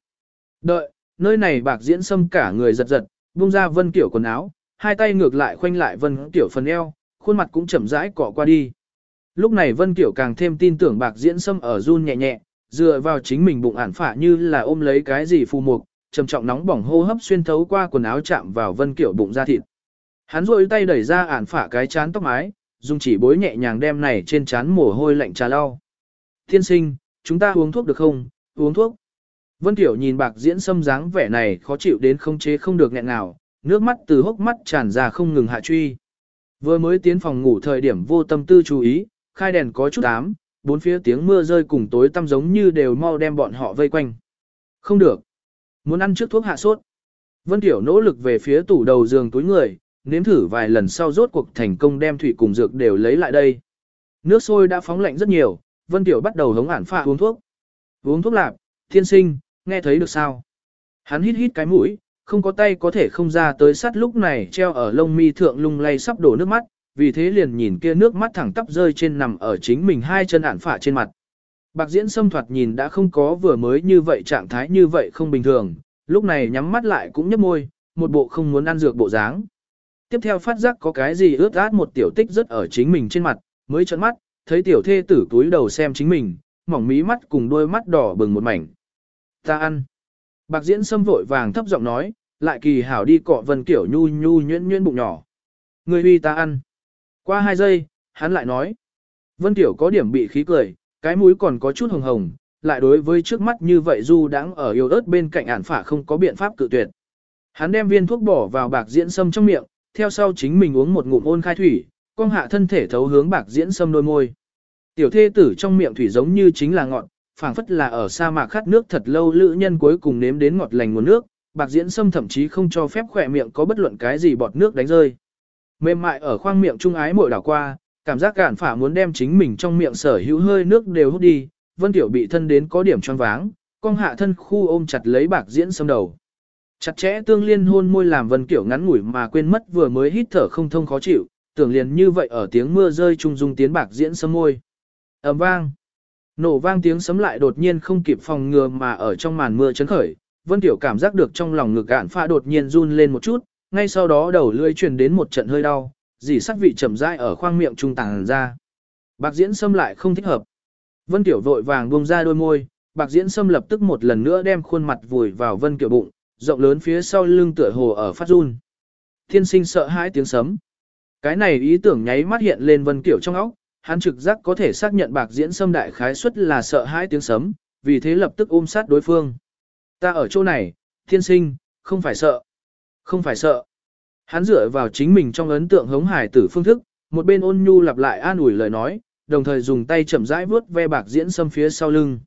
Đợi, nơi này bạc diễn sâm cả người giật giật, buông ra vân kiểu quần áo, hai tay ngược lại khoanh lại vân kiểu phần eo, khuôn mặt cũng chậm rãi cọ qua đi. Lúc này vân kiểu càng thêm tin tưởng bạc diễn sâm ở run nhẹ nhẹ, dựa vào chính mình bụng ản phả như là ôm lấy cái gì phù mục, trầm trọng nóng bỏng hô hấp xuyên thấu qua quần áo chạm vào vân kiểu bụng da thịt. Hắn rôi tay đẩy ra ản phả cái chán tóc mái, dùng chỉ bối nhẹ nhàng đem này trên chán mồ hôi lạnh trà lau. Thiên sinh, chúng ta uống thuốc được không? Uống thuốc. Vân Tiểu nhìn bạc diễn xâm dáng vẻ này khó chịu đến không chế không được nghẹn nào, nước mắt từ hốc mắt tràn ra không ngừng hạ truy. Vừa mới tiến phòng ngủ thời điểm vô tâm tư chú ý, khai đèn có chút ám, bốn phía tiếng mưa rơi cùng tối tăm giống như đều mau đem bọn họ vây quanh. Không được. Muốn ăn trước thuốc hạ sốt. Vân Tiểu nỗ lực về phía tủ đầu giường túi người, nếm thử vài lần sau rốt cuộc thành công đem thủy cùng dược đều lấy lại đây. Nước sôi đã phóng lạnh rất nhiều, Vân Tiểu bắt đầu hống ản phạ uống thuốc. Uống thuốc lạp, thiên sinh, nghe thấy được sao? Hắn hít hít cái mũi, không có tay có thể không ra tới sắt lúc này treo ở lông mi thượng lung lay sắp đổ nước mắt, vì thế liền nhìn kia nước mắt thẳng tắp rơi trên nằm ở chính mình hai chân ản phạ trên mặt. Bạc diễn xâm thoạt nhìn đã không có vừa mới như vậy trạng thái như vậy không bình thường, lúc này nhắm mắt lại cũng nhấp môi, một bộ không muốn ăn dược bộ dáng. Tiếp theo phát giác có cái gì ướt át một tiểu tích rất ở chính mình trên mặt, mới trợn mắt, thấy tiểu thê tử túi đầu xem chính mình, mỏng mí mắt cùng đôi mắt đỏ bừng một mảnh. Ta ăn. Bạc diễn xâm vội vàng thấp giọng nói, lại kỳ hảo đi cọ vân kiểu nhu nhu nhuyễn nhuyễn bụng nhỏ. Người huy ta ăn. Qua hai giây, hắn lại nói. Vân Tiểu có điểm bị khí cười, cái mũi còn có chút hồng hồng, lại đối với trước mắt như vậy du đãng ở yêu ớt bên cạnh ản phả không có biện pháp cự tuyệt. Hắn đem viên thuốc bỏ vào bạc diễn sâm trong miệng, theo sau chính mình uống một ngụm ôn khai thủy, con hạ thân thể thấu hướng bạc diễn sâm đôi môi. Tiểu thê tử trong miệng thủy giống như chính là ngọn phảng phất là ở sa mạc khát nước thật lâu lữ nhân cuối cùng nếm đến ngọt lành nguồn nước, bạc diễn sâm thậm chí không cho phép khỏe miệng có bất luận cái gì bọt nước đánh rơi. Mềm mại ở khoang miệng trung ái mội đảo qua, cảm giác cản phả muốn đem chính mình trong miệng sở hữu hơi nước đều hút đi, Vân Tiểu bị thân đến có điểm choáng váng, con hạ thân khu ôm chặt lấy bạc diễn sâm đầu. Chặt chẽ tương liên hôn môi làm Vân Kiểu ngắn ngủi mà quên mất vừa mới hít thở không thông khó chịu, tưởng liền như vậy ở tiếng mưa rơi trung dung tiến bạc diễn sấm môi. ầm vang. Nổ vang tiếng sấm lại đột nhiên không kịp phòng ngừa mà ở trong màn mưa chấn khởi, Vân Tiểu cảm giác được trong lòng ngực gạn pha đột nhiên run lên một chút, ngay sau đó đầu lưỡi truyền đến một trận hơi đau, dì sắc vị chậm rãi ở khoang miệng trung tàng ra. Bạc diễn sâm lại không thích hợp. Vân Tiểu vội vàng buông ra đôi môi, bạc diễn sâm lập tức một lần nữa đem khuôn mặt vùi vào Vân Kiểu bụng, rộng lớn phía sau lưng tựa hồ ở phát run. Thiên sinh sợ hãi tiếng sấm. Cái này ý tưởng nháy mắt hiện lên Vân Kiểu trong óc, hắn trực giác có thể xác nhận bạc diễn xâm đại khái suất là sợ hãi tiếng sấm, vì thế lập tức ôm sát đối phương. Ta ở chỗ này, thiên sinh, không phải sợ. Không phải sợ. Hắn dựa vào chính mình trong ấn tượng hống hải tử phương thức, một bên ôn nhu lặp lại an ủi lời nói, đồng thời dùng tay chậm rãi vuốt ve bạc diễn xâm phía sau lưng.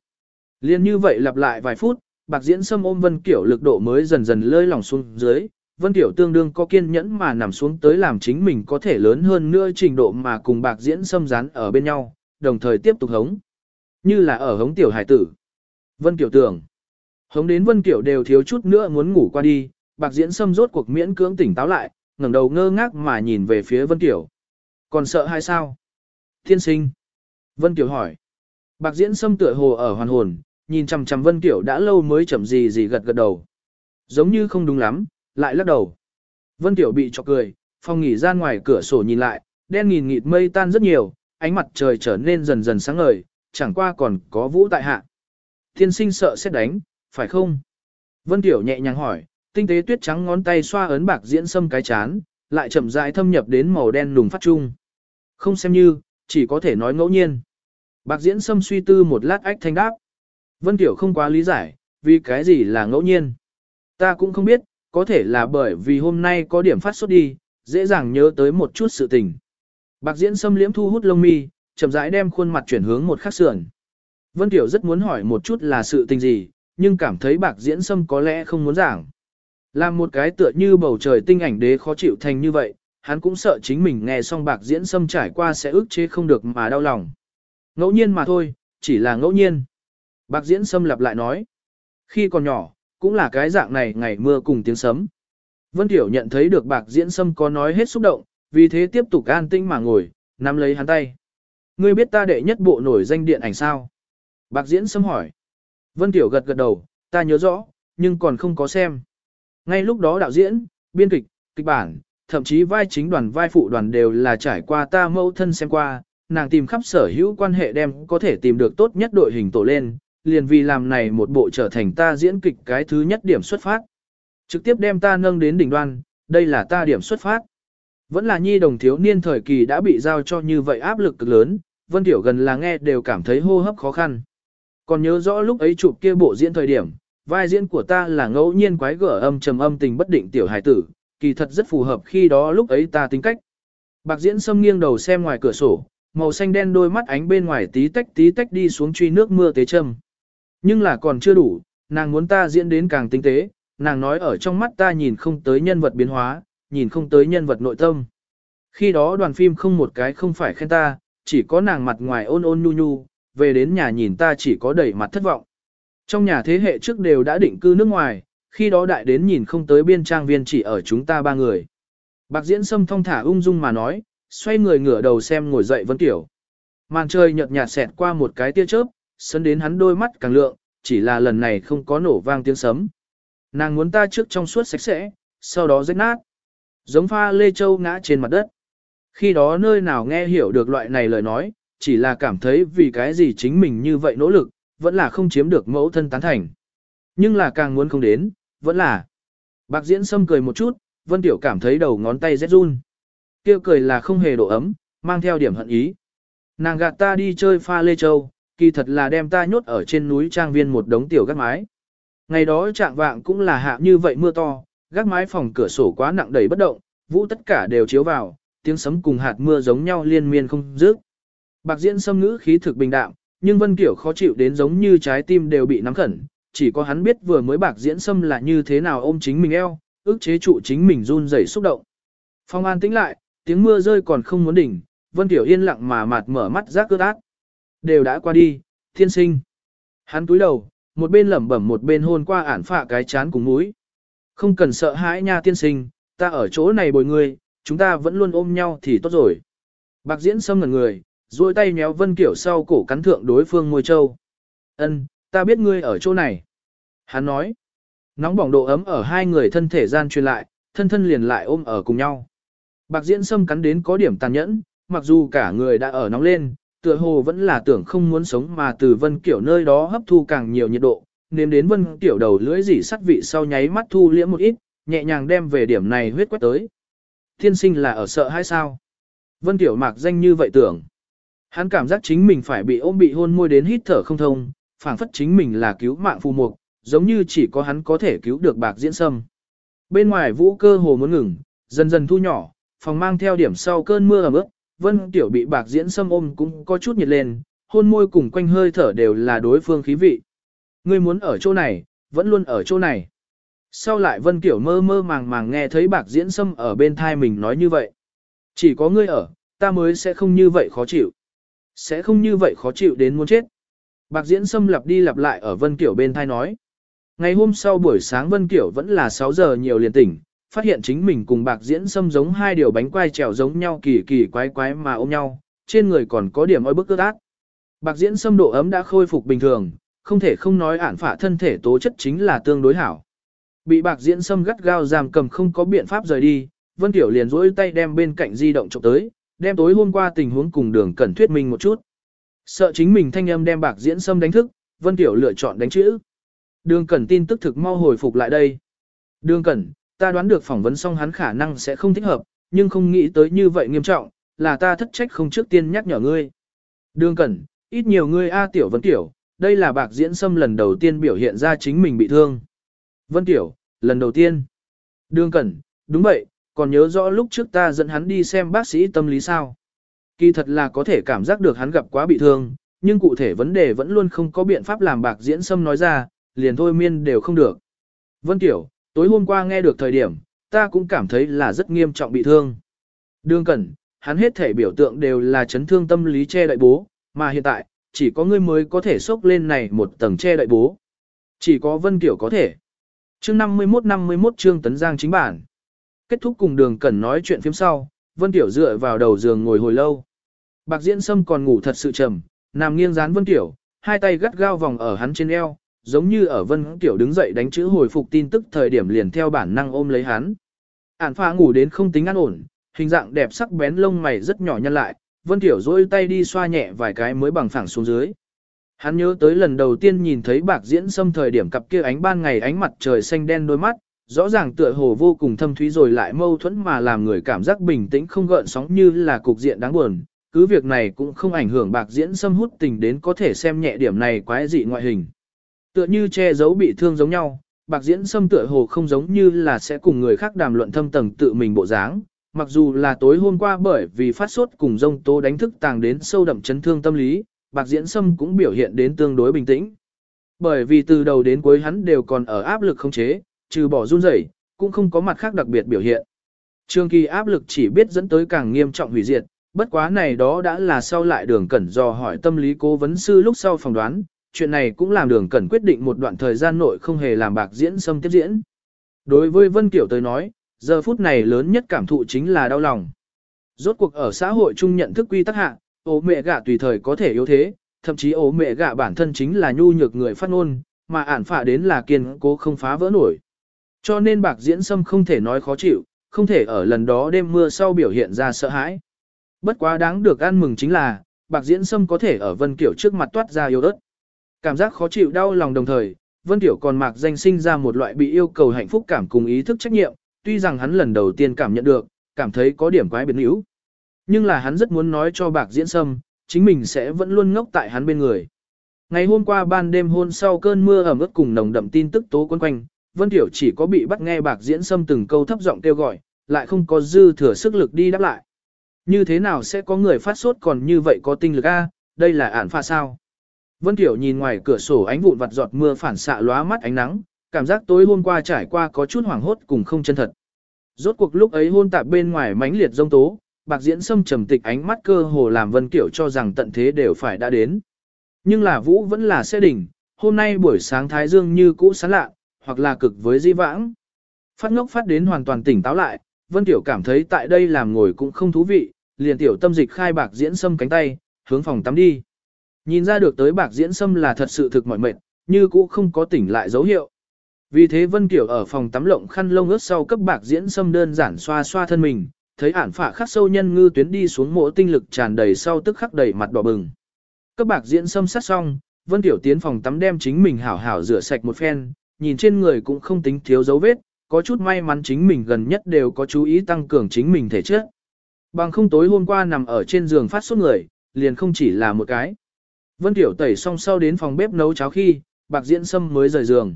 Liên như vậy lặp lại vài phút, bạc diễn xâm ôm Vân Kiểu lực độ mới dần dần lơi lỏng xuống dưới, Vân Tiểu tương đương có kiên nhẫn mà nằm xuống tới làm chính mình có thể lớn hơn nữa trình độ mà cùng bạc diễn xâm rán ở bên nhau, đồng thời tiếp tục hống. Như là ở hống tiểu hải tử. Vân Tiểu tưởng. Hống đến Vân Tiểu đều thiếu chút nữa muốn ngủ qua đi, bạc diễn xâm rốt cuộc miễn cưỡng tỉnh táo lại, ngẩng đầu ngơ ngác mà nhìn về phía Vân Tiểu, Còn sợ hay sao? Thiên sinh. Vân Tiểu hỏi. Bạc diễn xâm tựa hồ ở hoàn hồn, nhìn chằm chằm Vân Tiểu đã lâu mới chậm gì gì gật gật đầu. Giống như không đúng lắm, lại lắc đầu. Vân tiểu bị chọc cười, phòng nghỉ ra ngoài cửa sổ nhìn lại, đen nghìn nghịt mây tan rất nhiều, ánh mặt trời trở nên dần dần sáng ngời, chẳng qua còn có vũ tại hạ. Thiên sinh sợ sẽ đánh, phải không? Vân Tiểu nhẹ nhàng hỏi, tinh tế tuyết trắng ngón tay xoa ấn bạc diễn sâm cái chán, lại chậm rãi thâm nhập đến màu đen nùng phát trung. Không xem như, chỉ có thể nói ngẫu nhiên. Bạc diễn sâm suy tư một lát ách thanh đáp. Vân Tiểu không quá lý giải, vì cái gì là ngẫu nhiên. Ta cũng không biết, có thể là bởi vì hôm nay có điểm phát xuất đi, dễ dàng nhớ tới một chút sự tình. Bạc diễn xâm liễm thu hút lông mi, chậm rãi đem khuôn mặt chuyển hướng một khắc sườn. Vân Tiểu rất muốn hỏi một chút là sự tình gì, nhưng cảm thấy bạc diễn xâm có lẽ không muốn giảng. Làm một cái tựa như bầu trời tinh ảnh đế khó chịu thành như vậy, hắn cũng sợ chính mình nghe xong bạc diễn xâm trải qua sẽ ức chế không được mà đau lòng. Ngẫu nhiên mà thôi, chỉ là ngẫu nhiên. Bạc diễn xâm lặp lại nói. Khi còn nhỏ, cũng là cái dạng này ngày mưa cùng tiếng sấm. Vân Tiểu nhận thấy được bạc diễn sâm có nói hết xúc động, vì thế tiếp tục an tinh mà ngồi, nắm lấy hắn tay. Ngươi biết ta đệ nhất bộ nổi danh điện ảnh sao? Bạc diễn sâm hỏi. Vân Tiểu gật gật đầu, ta nhớ rõ, nhưng còn không có xem. Ngay lúc đó đạo diễn, biên kịch, kịch bản, thậm chí vai chính đoàn vai phụ đoàn đều là trải qua ta mâu thân xem qua, nàng tìm khắp sở hữu quan hệ đem có thể tìm được tốt nhất đội hình tổ lên, liền vì làm này một bộ trở thành ta diễn kịch cái thứ nhất điểm xuất phát. Trực tiếp đem ta nâng đến đỉnh đoan, đây là ta điểm xuất phát. Vẫn là nhi đồng thiếu niên thời kỳ đã bị giao cho như vậy áp lực cực lớn, Vân Tiểu gần là nghe đều cảm thấy hô hấp khó khăn. Còn nhớ rõ lúc ấy chụp kia bộ diễn thời điểm, vai diễn của ta là ngẫu nhiên quái gở âm trầm âm tình bất định tiểu hài tử, kỳ thật rất phù hợp khi đó lúc ấy ta tính cách. Bạc diễn xâm nghiêng đầu xem ngoài cửa sổ, màu xanh đen đôi mắt ánh bên ngoài tí tách tí tách đi xuống truy nước mưa tế châm. Nhưng là còn chưa đủ, nàng muốn ta diễn đến càng tinh tế, nàng nói ở trong mắt ta nhìn không tới nhân vật biến hóa, nhìn không tới nhân vật nội tâm. Khi đó đoàn phim không một cái không phải khen ta, chỉ có nàng mặt ngoài ôn ôn nhu nhu, về đến nhà nhìn ta chỉ có đầy mặt thất vọng. Trong nhà thế hệ trước đều đã định cư nước ngoài, khi đó đại đến nhìn không tới biên trang viên chỉ ở chúng ta ba người. Bạc diễn sâm thong thả ung dung mà nói, xoay người ngửa đầu xem ngồi dậy Vân Tiểu. Màn trời nhợt nhạt xẹt qua một cái tia chớp, sân đến hắn đôi mắt càng lượng, chỉ là lần này không có nổ vang tiếng sấm. Nàng muốn ta trước trong suốt sạch sẽ, sau đó rách nát. Giống pha lê châu ngã trên mặt đất. Khi đó nơi nào nghe hiểu được loại này lời nói, chỉ là cảm thấy vì cái gì chính mình như vậy nỗ lực, vẫn là không chiếm được mẫu thân tán thành. Nhưng là càng muốn không đến, vẫn là. Bạc diễn sâm cười một chút, Vân Tiểu cảm thấy đầu ngón tay rét run. Kêu cười là không hề độ ấm, mang theo điểm hận ý. Nàng gạt ta đi chơi pha lê châu, kỳ thật là đem ta nhốt ở trên núi trang viên một đống tiểu gác mái. Ngày đó trạng vạng cũng là hạ như vậy mưa to, gác mái phòng cửa sổ quá nặng đầy bất động, vũ tất cả đều chiếu vào, tiếng sấm cùng hạt mưa giống nhau liên miên không dứt. Bạc diễn sâm ngữ khí thực bình đạm, nhưng Vân Kiểu khó chịu đến giống như trái tim đều bị nắm khẩn, chỉ có hắn biết vừa mới bạc diễn sâm là như thế nào ôm chính mình eo, ức chế trụ chính mình run rẩy xúc động. Phong an tĩnh lại, tiếng mưa rơi còn không muốn đỉnh, Vân Kiểu yên lặng mà mạt mở mắt rác cưa ác. Đều đã qua đi, thiên sinh. Hắn túi đầu, một bên lẩm bẩm một bên hôn qua ản phạ cái chán cùng mũi. Không cần sợ hãi nha tiên sinh, ta ở chỗ này bồi người, chúng ta vẫn luôn ôm nhau thì tốt rồi. Bạc diễn sâm ngần người, duỗi tay nhéo Vân Kiểu sau cổ cắn thượng đối phương môi châu. Ân, ta biết ngươi ở chỗ này. Hắn nói, nóng bỏng độ ấm ở hai người thân thể gian truyền lại, thân thân liền lại ôm ở cùng nhau. Bạc diễn sâm cắn đến có điểm tàn nhẫn, mặc dù cả người đã ở nóng lên, tựa hồ vẫn là tưởng không muốn sống mà từ Vân Kiểu nơi đó hấp thu càng nhiều nhiệt độ, nếm đến Vân Kiểu đầu lưỡi dỉ sắt vị sau nháy mắt thu liễm một ít, nhẹ nhàng đem về điểm này huyết quét tới. Thiên sinh là ở sợ hay sao? Vân tiểu mạc danh như vậy tưởng. Hắn cảm giác chính mình phải bị ôm bị hôn môi đến hít thở không thông, phảng phất chính mình là cứu mạng phù mục, giống như chỉ có hắn có thể cứu được bạc diễn sâm. Bên ngoài vũ cơ hồ muốn ngừng, dần dần thu nhỏ, phòng mang theo điểm sau cơn mưa ẩm ướt, Vân Tiểu bị bạc diễn xâm ôm cũng có chút nhiệt lên, hôn môi cùng quanh hơi thở đều là đối phương khí vị. Ngươi muốn ở chỗ này, vẫn luôn ở chỗ này. Sau lại Vân Tiểu mơ mơ màng màng nghe thấy bạc diễn xâm ở bên thai mình nói như vậy. Chỉ có ngươi ở, ta mới sẽ không như vậy khó chịu. Sẽ không như vậy khó chịu đến muốn chết. Bạc diễn xâm lặp đi lặp lại ở Vân Tiểu bên thai nói. Ngày hôm sau buổi sáng Vân Kiểu vẫn là 6 giờ nhiều liền tỉnh, phát hiện chính mình cùng bạc diễn xâm giống hai điều bánh quai trèo giống nhau kỳ kỳ quái quái mà ôm nhau, trên người còn có điểm oi bức ướt át. Bạc diễn xâm độ ấm đã khôi phục bình thường, không thể không nói ản phả thân thể tố chất chính là tương đối hảo. Bị bạc diễn xâm gắt gao giam cầm không có biện pháp rời đi, Vân Tiểu liền rỗi tay đem bên cạnh di động chụp tới, đem tối hôm qua tình huống cùng đường cẩn thuyết minh một chút. Sợ chính mình thanh âm đem bạc diễn xâm đánh thức, Vân Tiểu lựa chọn đánh chữ. Đường cẩn tin tức thực mau hồi phục lại đây. Đường cẩn, ta đoán được phỏng vấn xong hắn khả năng sẽ không thích hợp, nhưng không nghĩ tới như vậy nghiêm trọng, là ta thất trách không trước tiên nhắc nhở ngươi. Đường cẩn, ít nhiều ngươi A Tiểu Vân Tiểu, đây là bạc diễn xâm lần đầu tiên biểu hiện ra chính mình bị thương. Vân Tiểu, lần đầu tiên. Đường cẩn, đúng vậy, còn nhớ rõ lúc trước ta dẫn hắn đi xem bác sĩ tâm lý sao. Kỳ thật là có thể cảm giác được hắn gặp quá bị thương, nhưng cụ thể vấn đề vẫn luôn không có biện pháp làm bạc diễn xâm nói ra, liền thôi miên đều không được. Vân Tiểu, tối hôm qua nghe được thời điểm, ta cũng cảm thấy là rất nghiêm trọng bị thương. Đường Cẩn, hắn hết thể biểu tượng đều là chấn thương tâm lý che đậy bố, mà hiện tại, chỉ có ngươi mới có thể xốc lên này một tầng che đậy bố. Chỉ có Vân Tiểu có thể. Chương 51-51 chương Tấn Giang chính bản. Kết thúc cùng đường Cẩn nói chuyện phía sau, Vân Tiểu dựa vào đầu giường ngồi hồi lâu. Bạc Diễn Sâm còn ngủ thật sự trầm, nằm nghiêng dán Vân Tiểu, hai tay gắt gao vòng ở hắn trên eo, giống như ở Vân Tiểu đứng dậy đánh chữ hồi phục tin tức thời điểm liền theo bản năng ôm lấy hắn. Ản pha ngủ đến không tính an ổn, hình dạng đẹp sắc bén lông mày rất nhỏ nhăn lại, Vân Tiểu dôi tay đi xoa nhẹ vài cái mới bằng phẳng xuống dưới. Hắn nhớ tới lần đầu tiên nhìn thấy bạc diễn xâm thời điểm cặp kia ánh ban ngày ánh mặt trời xanh đen đôi mắt, rõ ràng tựa hồ vô cùng thâm thúy rồi lại mâu thuẫn mà làm người cảm giác bình tĩnh không gợn sóng như là cục diện đáng buồn. Cứ việc này cũng không ảnh hưởng bạc diễn xâm hút tình đến có thể xem nhẹ điểm này quái dị ngoại hình. Tựa như che giấu bị thương giống nhau, bạc diễn xâm tựa hồ không giống như là sẽ cùng người khác đàm luận thâm tầng tự mình bộ dáng. Mặc dù là tối hôm qua bởi vì phát sốt cùng dông tố đánh thức tàng đến sâu đậm chấn thương tâm lý, bạc diễn sâm cũng biểu hiện đến tương đối bình tĩnh. Bởi vì từ đầu đến cuối hắn đều còn ở áp lực không chế, trừ bỏ run rẩy, cũng không có mặt khác đặc biệt biểu hiện. Trường kỳ áp lực chỉ biết dẫn tới càng nghiêm trọng hủy diệt, bất quá này đó đã là sau lại đường cẩn dò hỏi tâm lý cố vấn sư lúc sau phỏng đoán, chuyện này cũng làm đường cẩn quyết định một đoạn thời gian nội không hề làm bạc diễn xâm tiếp diễn. Đối với Vân Kiểu tới nói, giờ phút này lớn nhất cảm thụ chính là đau lòng. Rốt cuộc ở xã hội chung nhận thức quy tắc hạ, ố mẹ gạ tùy thời có thể yếu thế, thậm chí ố mẹ gạ bản thân chính là nhu nhược người phát ngôn, mà ản phả đến là kiên cố không phá vỡ nổi. Cho nên bạc diễn xâm không thể nói khó chịu, không thể ở lần đó đêm mưa sau biểu hiện ra sợ hãi. Bất quá đáng được ăn mừng chính là, bạc diễn xâm có thể ở Vân Kiểu trước mặt toát ra yêu ớt. Cảm giác khó chịu đau lòng đồng thời, Vân tiểu còn mạc danh sinh ra một loại bị yêu cầu hạnh phúc cảm cùng ý thức trách nhiệm, tuy rằng hắn lần đầu tiên cảm nhận được, cảm thấy có điểm quái biến níu. Nhưng là hắn rất muốn nói cho bạc diễn sâm, chính mình sẽ vẫn luôn ngốc tại hắn bên người. Ngày hôm qua ban đêm hôn sau cơn mưa ẩm ướt cùng nồng đậm tin tức tố quấn quanh, Vân Tiểu chỉ có bị bắt nghe bạc diễn sâm từng câu thấp giọng kêu gọi, lại không có dư thừa sức lực đi đáp lại. Như thế nào sẽ có người phát sốt còn như vậy có tinh lực a? đây là ản pha sao? Vân Tiểu nhìn ngoài cửa sổ ánh vụn vặt giọt mưa phản xạ lóa mắt ánh nắng, cảm giác tối hôm qua trải qua có chút hoảng hốt cùng không chân thật. Rốt cuộc lúc ấy hôn tạp bên ngoài mãnh liệt rông tố, bạc diễn sâm trầm tịch ánh mắt cơ hồ làm Vân Kiểu cho rằng tận thế đều phải đã đến. Nhưng là Vũ vẫn là xe đỉnh, hôm nay buổi sáng Thái Dương như cũ sáng lạ, hoặc là cực với di vãng. Phát ngốc phát đến hoàn toàn tỉnh táo lại, Vân Tiểu cảm thấy tại đây làm ngồi cũng không thú vị, liền tiểu tâm dịch khai bạc diễn sâm cánh tay, hướng phòng tắm đi. Nhìn ra được tới bạc diễn sâm là thật sự thực mỏi mệt, như cũ không có tỉnh lại dấu hiệu. Vì thế Vân Tiểu ở phòng tắm lộng khăn lông ướt sau cấp bạc diễn sâm đơn giản xoa xoa thân mình, thấy ản phả khắc sâu nhân ngư tuyến đi xuống mộ tinh lực tràn đầy sau tức khắc đầy mặt đỏ bừng. Cấp bạc diễn sâm sát xong, Vân Tiểu tiến phòng tắm đem chính mình hảo hảo rửa sạch một phen, nhìn trên người cũng không tính thiếu dấu vết, có chút may mắn chính mình gần nhất đều có chú ý tăng cường chính mình thể chất. Bằng không tối hôm qua nằm ở trên giường phát sốt người, liền không chỉ là một cái. Vân Tiểu tẩy xong sau đến phòng bếp nấu cháo khi, bạc diễn sâm mới rời giường.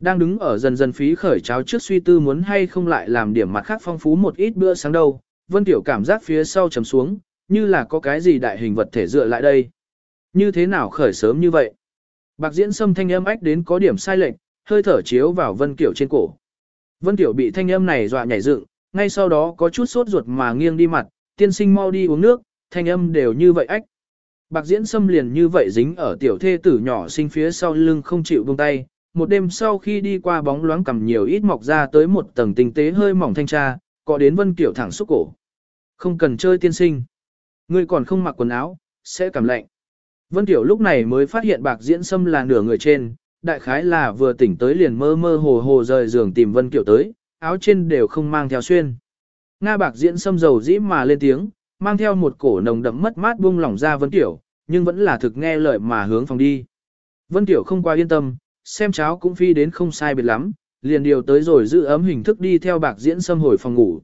Đang đứng ở dần dần phí khởi cháo trước suy tư muốn hay không lại làm điểm mặt khác phong phú một ít bữa sáng đâu. Vân Tiểu cảm giác phía sau trầm xuống, như là có cái gì đại hình vật thể dựa lại đây. Như thế nào khởi sớm như vậy? Bạc diễn sâm thanh âm ách đến có điểm sai lệch, hơi thở chiếu vào Vân Kiểu trên cổ. Vân Tiểu bị thanh âm này dọa nhảy dựng, ngay sau đó có chút sốt ruột mà nghiêng đi mặt, tiên sinh mau đi uống nước, thanh âm đều như vậy ách. Bạc diễn xâm liền như vậy dính ở tiểu thê tử nhỏ sinh phía sau lưng không chịu buông tay, một đêm sau khi đi qua bóng loáng cầm nhiều ít mọc ra tới một tầng tinh tế hơi mỏng thanh tra, có đến Vân Kiểu thẳng xúc cổ. Không cần chơi tiên sinh. Ngươi còn không mặc quần áo, sẽ cảm lạnh. Vân Tiểu lúc này mới phát hiện bạc diễn xâm là nửa người trên, đại khái là vừa tỉnh tới liền mơ mơ hồ hồ rời giường tìm Vân Kiểu tới, áo trên đều không mang theo xuyên. Nga bạc diễn xâm dầu dĩ mà lên tiếng, mang theo một cổ nồng đậm mất mát buông lỏng ra Vân Tiểu, nhưng vẫn là thực nghe lời mà hướng phòng đi. Vân Tiểu không qua yên tâm, xem cháo cũng phi đến không sai biệt lắm, liền điều tới rồi giữ ấm hình thức đi theo bạc diễn xâm hồi phòng ngủ.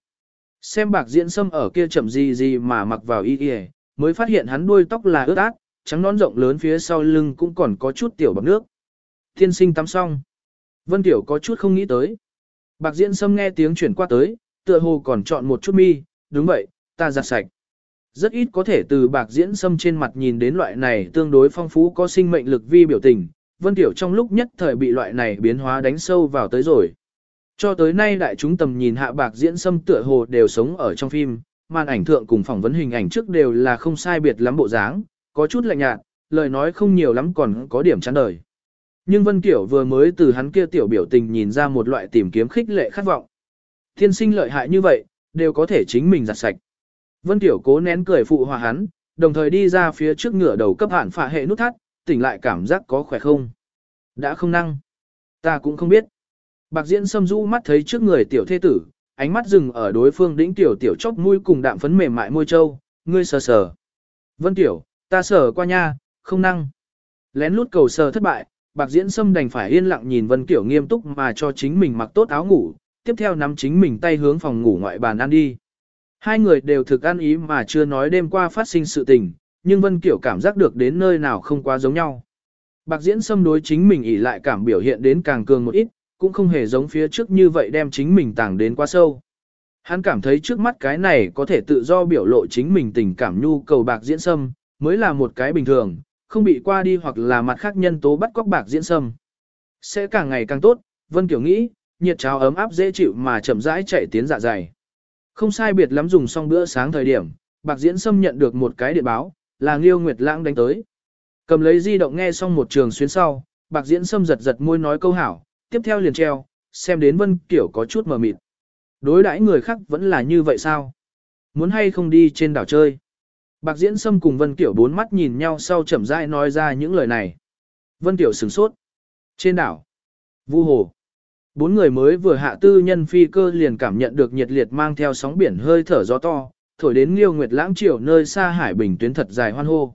Xem bạc diễn xâm ở kia chậm gì gì mà mặc vào y y, mới phát hiện hắn đuôi tóc là ướt át, trắng nón rộng lớn phía sau lưng cũng còn có chút tiểu bọc nước. Thiên sinh tắm xong. Vân Tiểu có chút không nghĩ tới. Bạc Diễn Sâm nghe tiếng chuyển qua tới, tựa hồ còn chọn một chút mi, đúng vậy, ta giặt sạch. Rất ít có thể từ Bạc Diễn Sâm trên mặt nhìn đến loại này tương đối phong phú có sinh mệnh lực vi biểu tình, Vân Tiểu trong lúc nhất thời bị loại này biến hóa đánh sâu vào tới rồi. Cho tới nay đại chúng tầm nhìn hạ Bạc Diễn Sâm tựa hồ đều sống ở trong phim, màn ảnh thượng cùng phỏng vấn hình ảnh trước đều là không sai biệt lắm bộ dáng, có chút lạnh nhạt, lời nói không nhiều lắm còn có điểm chán đời. Nhưng Vân Kiểu vừa mới từ hắn kia tiểu biểu tình nhìn ra một loại tìm kiếm khích lệ khát vọng. Thiên sinh lợi hại như vậy, đều có thể chính mình giặt sạch. Vân Tiểu cố nén cười phụ hòa hắn, đồng thời đi ra phía trước ngửa đầu cấp hạn phả hệ nút thắt, tỉnh lại cảm giác có khỏe không. Đã không năng. Ta cũng không biết. Bạc diễn xâm rũ mắt thấy trước người tiểu thê tử, ánh mắt dừng ở đối phương đĩnh tiểu tiểu chóc mũi cùng đạm phấn mềm mại môi trâu, ngươi sờ sờ. Vân Tiểu, ta sờ qua nha, không năng. Lén lút cầu sờ thất bại, Bạc Diễn Sâm đành phải yên lặng nhìn Vân Tiểu nghiêm túc mà cho chính mình mặc tốt áo ngủ, tiếp theo nắm chính mình tay hướng phòng ngủ ngoại bàn ăn đi. Hai người đều thực ăn ý mà chưa nói đêm qua phát sinh sự tình, nhưng Vân Kiểu cảm giác được đến nơi nào không quá giống nhau. Bạc Diễn Sâm đối chính mình ỉ lại cảm biểu hiện đến càng cường một ít, cũng không hề giống phía trước như vậy đem chính mình tàng đến quá sâu. Hắn cảm thấy trước mắt cái này có thể tự do biểu lộ chính mình tình cảm nhu cầu Bạc Diễn Sâm, mới là một cái bình thường, không bị qua đi hoặc là mặt khác nhân tố bắt cóc bạc diễn sâm. Sẽ càng ngày càng tốt, Vân Kiểu nghĩ, nhiệt cháo ấm áp dễ chịu mà chậm rãi chạy tiến dạ dày. Không sai biệt lắm dùng xong bữa sáng thời điểm, bạc diễn sâm nhận được một cái điện báo, là Nghiêu Nguyệt Lãng đánh tới. Cầm lấy di động nghe xong một trường xuyến sau, bạc diễn sâm giật giật môi nói câu hảo, tiếp theo liền treo, xem đến Vân Kiểu có chút mờ mịt. Đối đãi người khác vẫn là như vậy sao? muốn hay không đi trên đảo chơi. Bạc Diễn Sâm cùng Vân Kiểu bốn mắt nhìn nhau sau chậm rãi nói ra những lời này. Vân Kiểu sửng sốt. Trên đảo. Vu hồ. Bốn người mới vừa hạ tư nhân phi cơ liền cảm nhận được nhiệt liệt mang theo sóng biển hơi thở gió to, thổi đến Liêu Nguyệt Lãng Triều nơi xa hải bình tuyến thật dài hoan hô.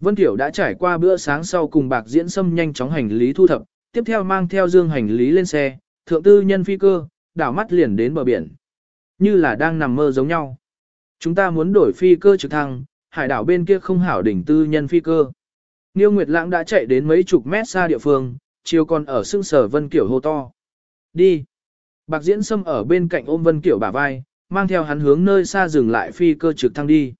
Vân tiểu đã trải qua bữa sáng sau cùng Bạc Diễn xâm nhanh chóng hành lý thu thập, tiếp theo mang theo dương hành lý lên xe, thượng tư nhân phi cơ, đảo mắt liền đến bờ biển. Như là đang nằm mơ giống nhau. Chúng ta muốn đổi phi cơ trực thăng, hải đảo bên kia không hảo đỉnh tư nhân phi cơ. Niêu Nguyệt Lãng đã chạy đến mấy chục mét xa địa phương, chiều còn ở xương sở Vân Kiểu hô to. Đi. Bạc Diễn Sâm ở bên cạnh ôm Vân Kiểu bả vai, mang theo hắn hướng nơi xa dừng lại phi cơ trực thăng đi.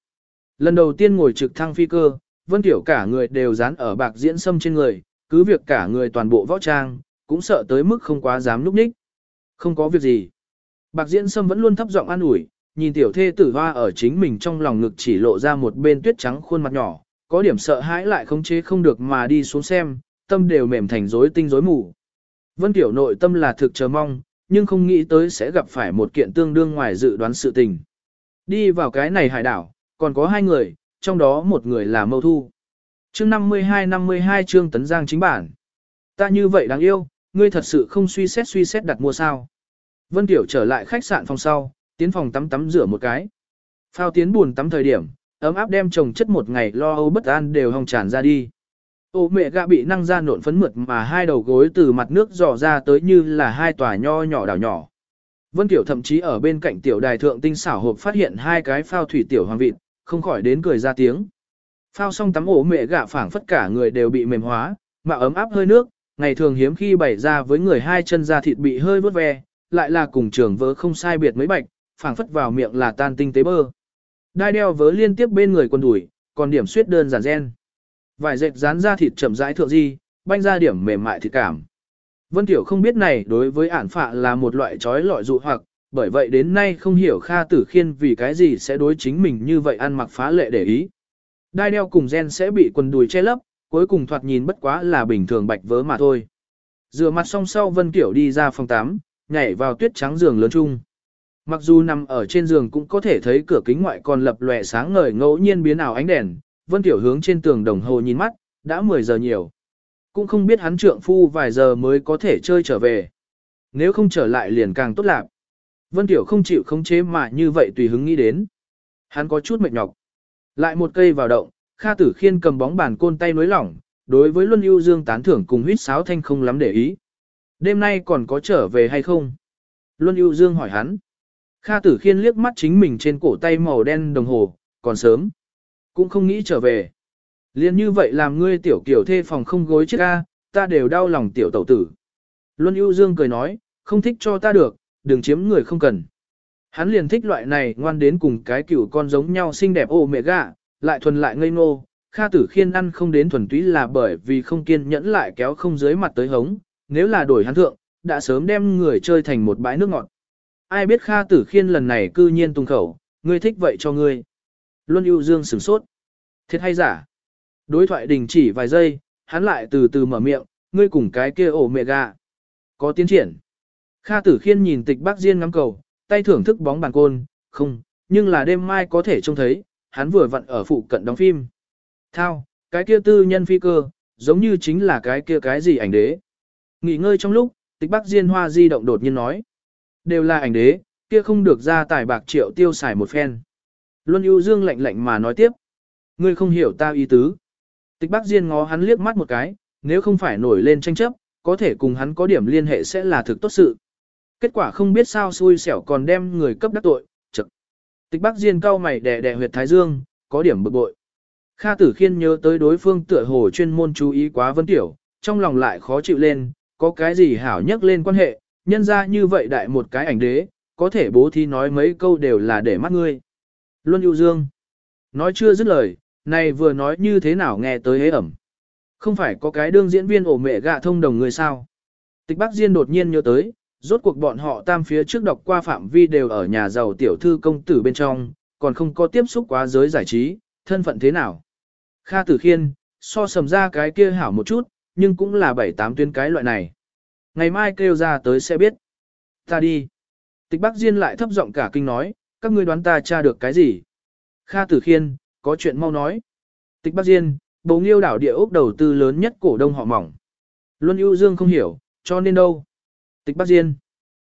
Lần đầu tiên ngồi trực thăng phi cơ, Vân Kiểu cả người đều dán ở Bạc Diễn Sâm trên người, cứ việc cả người toàn bộ võ trang, cũng sợ tới mức không quá dám núp ních. Không có việc gì. Bạc Diễn Sâm vẫn luôn thấp giọng an ủi, nhìn tiểu thê tử hoa ở chính mình trong lòng ngực chỉ lộ ra một bên tuyết trắng khuôn mặt nhỏ, có điểm sợ hãi lại không chế không được mà đi xuống xem, tâm đều mềm thành rối tinh rối mù. Vân Tiểu nội tâm là thực chờ mong, nhưng không nghĩ tới sẽ gặp phải một kiện tương đương ngoài dự đoán sự tình. Đi vào cái này hải đảo, còn có hai người, trong đó một người là Mâu Thu. Chương 52-52 chương Tấn Giang chính bản. Ta như vậy đáng yêu, ngươi thật sự không suy xét suy xét đặt mua sao. Vân Tiểu trở lại khách sạn phòng sau, tiến phòng tắm tắm rửa một cái. Phao tiến buồn tắm thời điểm, ấm áp đem chồng chất một ngày lo âu bất an đều hồng tràn ra đi. Ô mẹ gạ bị năng ra nộn phấn mượt mà hai đầu gối từ mặt nước dò ra tới như là hai tòa nho nhỏ đảo nhỏ. Vân Tiểu thậm chí ở bên cạnh tiểu đài thượng tinh xảo hộp phát hiện hai cái phao thủy tiểu hoàng vịt, không khỏi đến cười ra tiếng. Phao xong tắm ổ mẹ gạ phảng phất cả người đều bị mềm hóa, mà ấm áp hơi nước, ngày thường hiếm khi bày ra với người hai chân da thịt bị hơi vớt ve, lại là cùng trường vớ không sai biệt mấy bạch, phảng phất vào miệng là tan tinh tế bơ. Đai đeo vớ liên tiếp bên người quần đùi, còn điểm suyết đơn giản gen. Vài dệt dán ra thịt chậm rãi thượng di, banh ra điểm mềm mại thịt cảm. Vân Tiểu không biết này đối với ản phạ là một loại trói lọi dụ hoặc, bởi vậy đến nay không hiểu Kha Tử Khiên vì cái gì sẽ đối chính mình như vậy ăn mặc phá lệ để ý. Đai đeo cùng gen sẽ bị quần đùi che lấp, cuối cùng thoạt nhìn bất quá là bình thường bạch vớ mà thôi. Rửa mặt xong sau Vân Tiểu đi ra phòng 8, nhảy vào tuyết trắng giường lớn chung. Mặc dù nằm ở trên giường cũng có thể thấy cửa kính ngoại còn lập lòe sáng ngời ngẫu nhiên biến ảo ánh đèn, Vân Tiểu hướng trên tường đồng hồ nhìn mắt, đã 10 giờ nhiều. Cũng không biết hắn trượng phu vài giờ mới có thể chơi trở về. Nếu không trở lại liền càng tốt lạc. Vân Tiểu không chịu khống chế mà như vậy tùy hứng nghĩ đến. Hắn có chút mệt nhọc. Lại một cây vào động, Kha Tử Khiên cầm bóng bàn côn tay nối lỏng, đối với Luân Ưu Dương tán thưởng cùng huýt sáo thanh không lắm để ý. Đêm nay còn có trở về hay không? Luân Ưu Dương hỏi hắn. Kha Tử Khiên liếc mắt chính mình trên cổ tay màu đen đồng hồ, còn sớm. Cũng không nghĩ trở về. Liên như vậy làm ngươi tiểu kiểu thê phòng không gối chiếc A, ta đều đau lòng tiểu tẩu tử. Luân ưu dương cười nói, không thích cho ta được, đừng chiếm người không cần. Hắn liền thích loại này ngoan đến cùng cái cựu con giống nhau xinh đẹp ô mẹ gạ, lại thuần lại ngây ngô. Kha tử khiên ăn không đến thuần túy là bởi vì không kiên nhẫn lại kéo không dưới mặt tới hống, nếu là đổi hắn thượng, đã sớm đem người chơi thành một bãi nước ngọt. Ai biết Kha tử khiên lần này cư nhiên tung khẩu, ngươi thích vậy cho ngươi. Luân ưu dương sửng sốt. Thiệt hay giả? Đối thoại đình chỉ vài giây, hắn lại từ từ mở miệng, ngươi cùng cái kia ổ mẹ gà. Có tiến triển. Kha tử khiên nhìn tịch bác Diên ngắm cầu, tay thưởng thức bóng bàn côn, không, nhưng là đêm mai có thể trông thấy, hắn vừa vặn ở phụ cận đóng phim. Thao, cái kia tư nhân phi cơ, giống như chính là cái kia cái gì ảnh đế. Nghỉ ngơi trong lúc, tịch bác Diên hoa di động đột nhiên nói. Đều là ảnh đế, kia không được ra tài bạc triệu tiêu xài một phen. Luân ưu dương lạnh lạnh mà nói tiếp. Ngươi không hiểu ta ý tứ. Tịch Bắc Diên ngó hắn liếc mắt một cái, nếu không phải nổi lên tranh chấp, có thể cùng hắn có điểm liên hệ sẽ là thực tốt sự. Kết quả không biết sao xui xẻo còn đem người cấp đắc tội, chật. Tịch Bắc Diên cau mày đè đè huyệt thái dương, có điểm bực bội. Kha Tử Khiên nhớ tới đối phương tựa hồ chuyên môn chú ý quá Vân Tiểu, trong lòng lại khó chịu lên, có cái gì hảo nhắc lên quan hệ, nhân ra như vậy đại một cái ảnh đế, có thể bố thí nói mấy câu đều là để mắt ngươi. Luân ưu dương. Nói chưa dứt lời, này vừa nói như thế nào nghe tới hế ẩm. Không phải có cái đương diễn viên ổ mẹ gạ thông đồng người sao. Tịch Bắc Diên đột nhiên nhớ tới, rốt cuộc bọn họ tam phía trước đọc qua phạm vi đều ở nhà giàu tiểu thư công tử bên trong, còn không có tiếp xúc quá giới giải trí, thân phận thế nào. Kha Tử Khiên, so sầm ra cái kia hảo một chút, nhưng cũng là bảy tám tuyến cái loại này. Ngày mai kêu ra tới sẽ biết. Ta đi. Tịch Bắc Diên lại thấp giọng cả kinh nói, các ngươi đoán ta tra được cái gì? Kha Tử Khiên, có chuyện mau nói. Tịch Bắc Diên, bố nghiêu đảo địa ốc đầu tư lớn nhất cổ đông họ mỏng. Luân ưu dương không hiểu, cho nên đâu? Tịch Bắc Diên,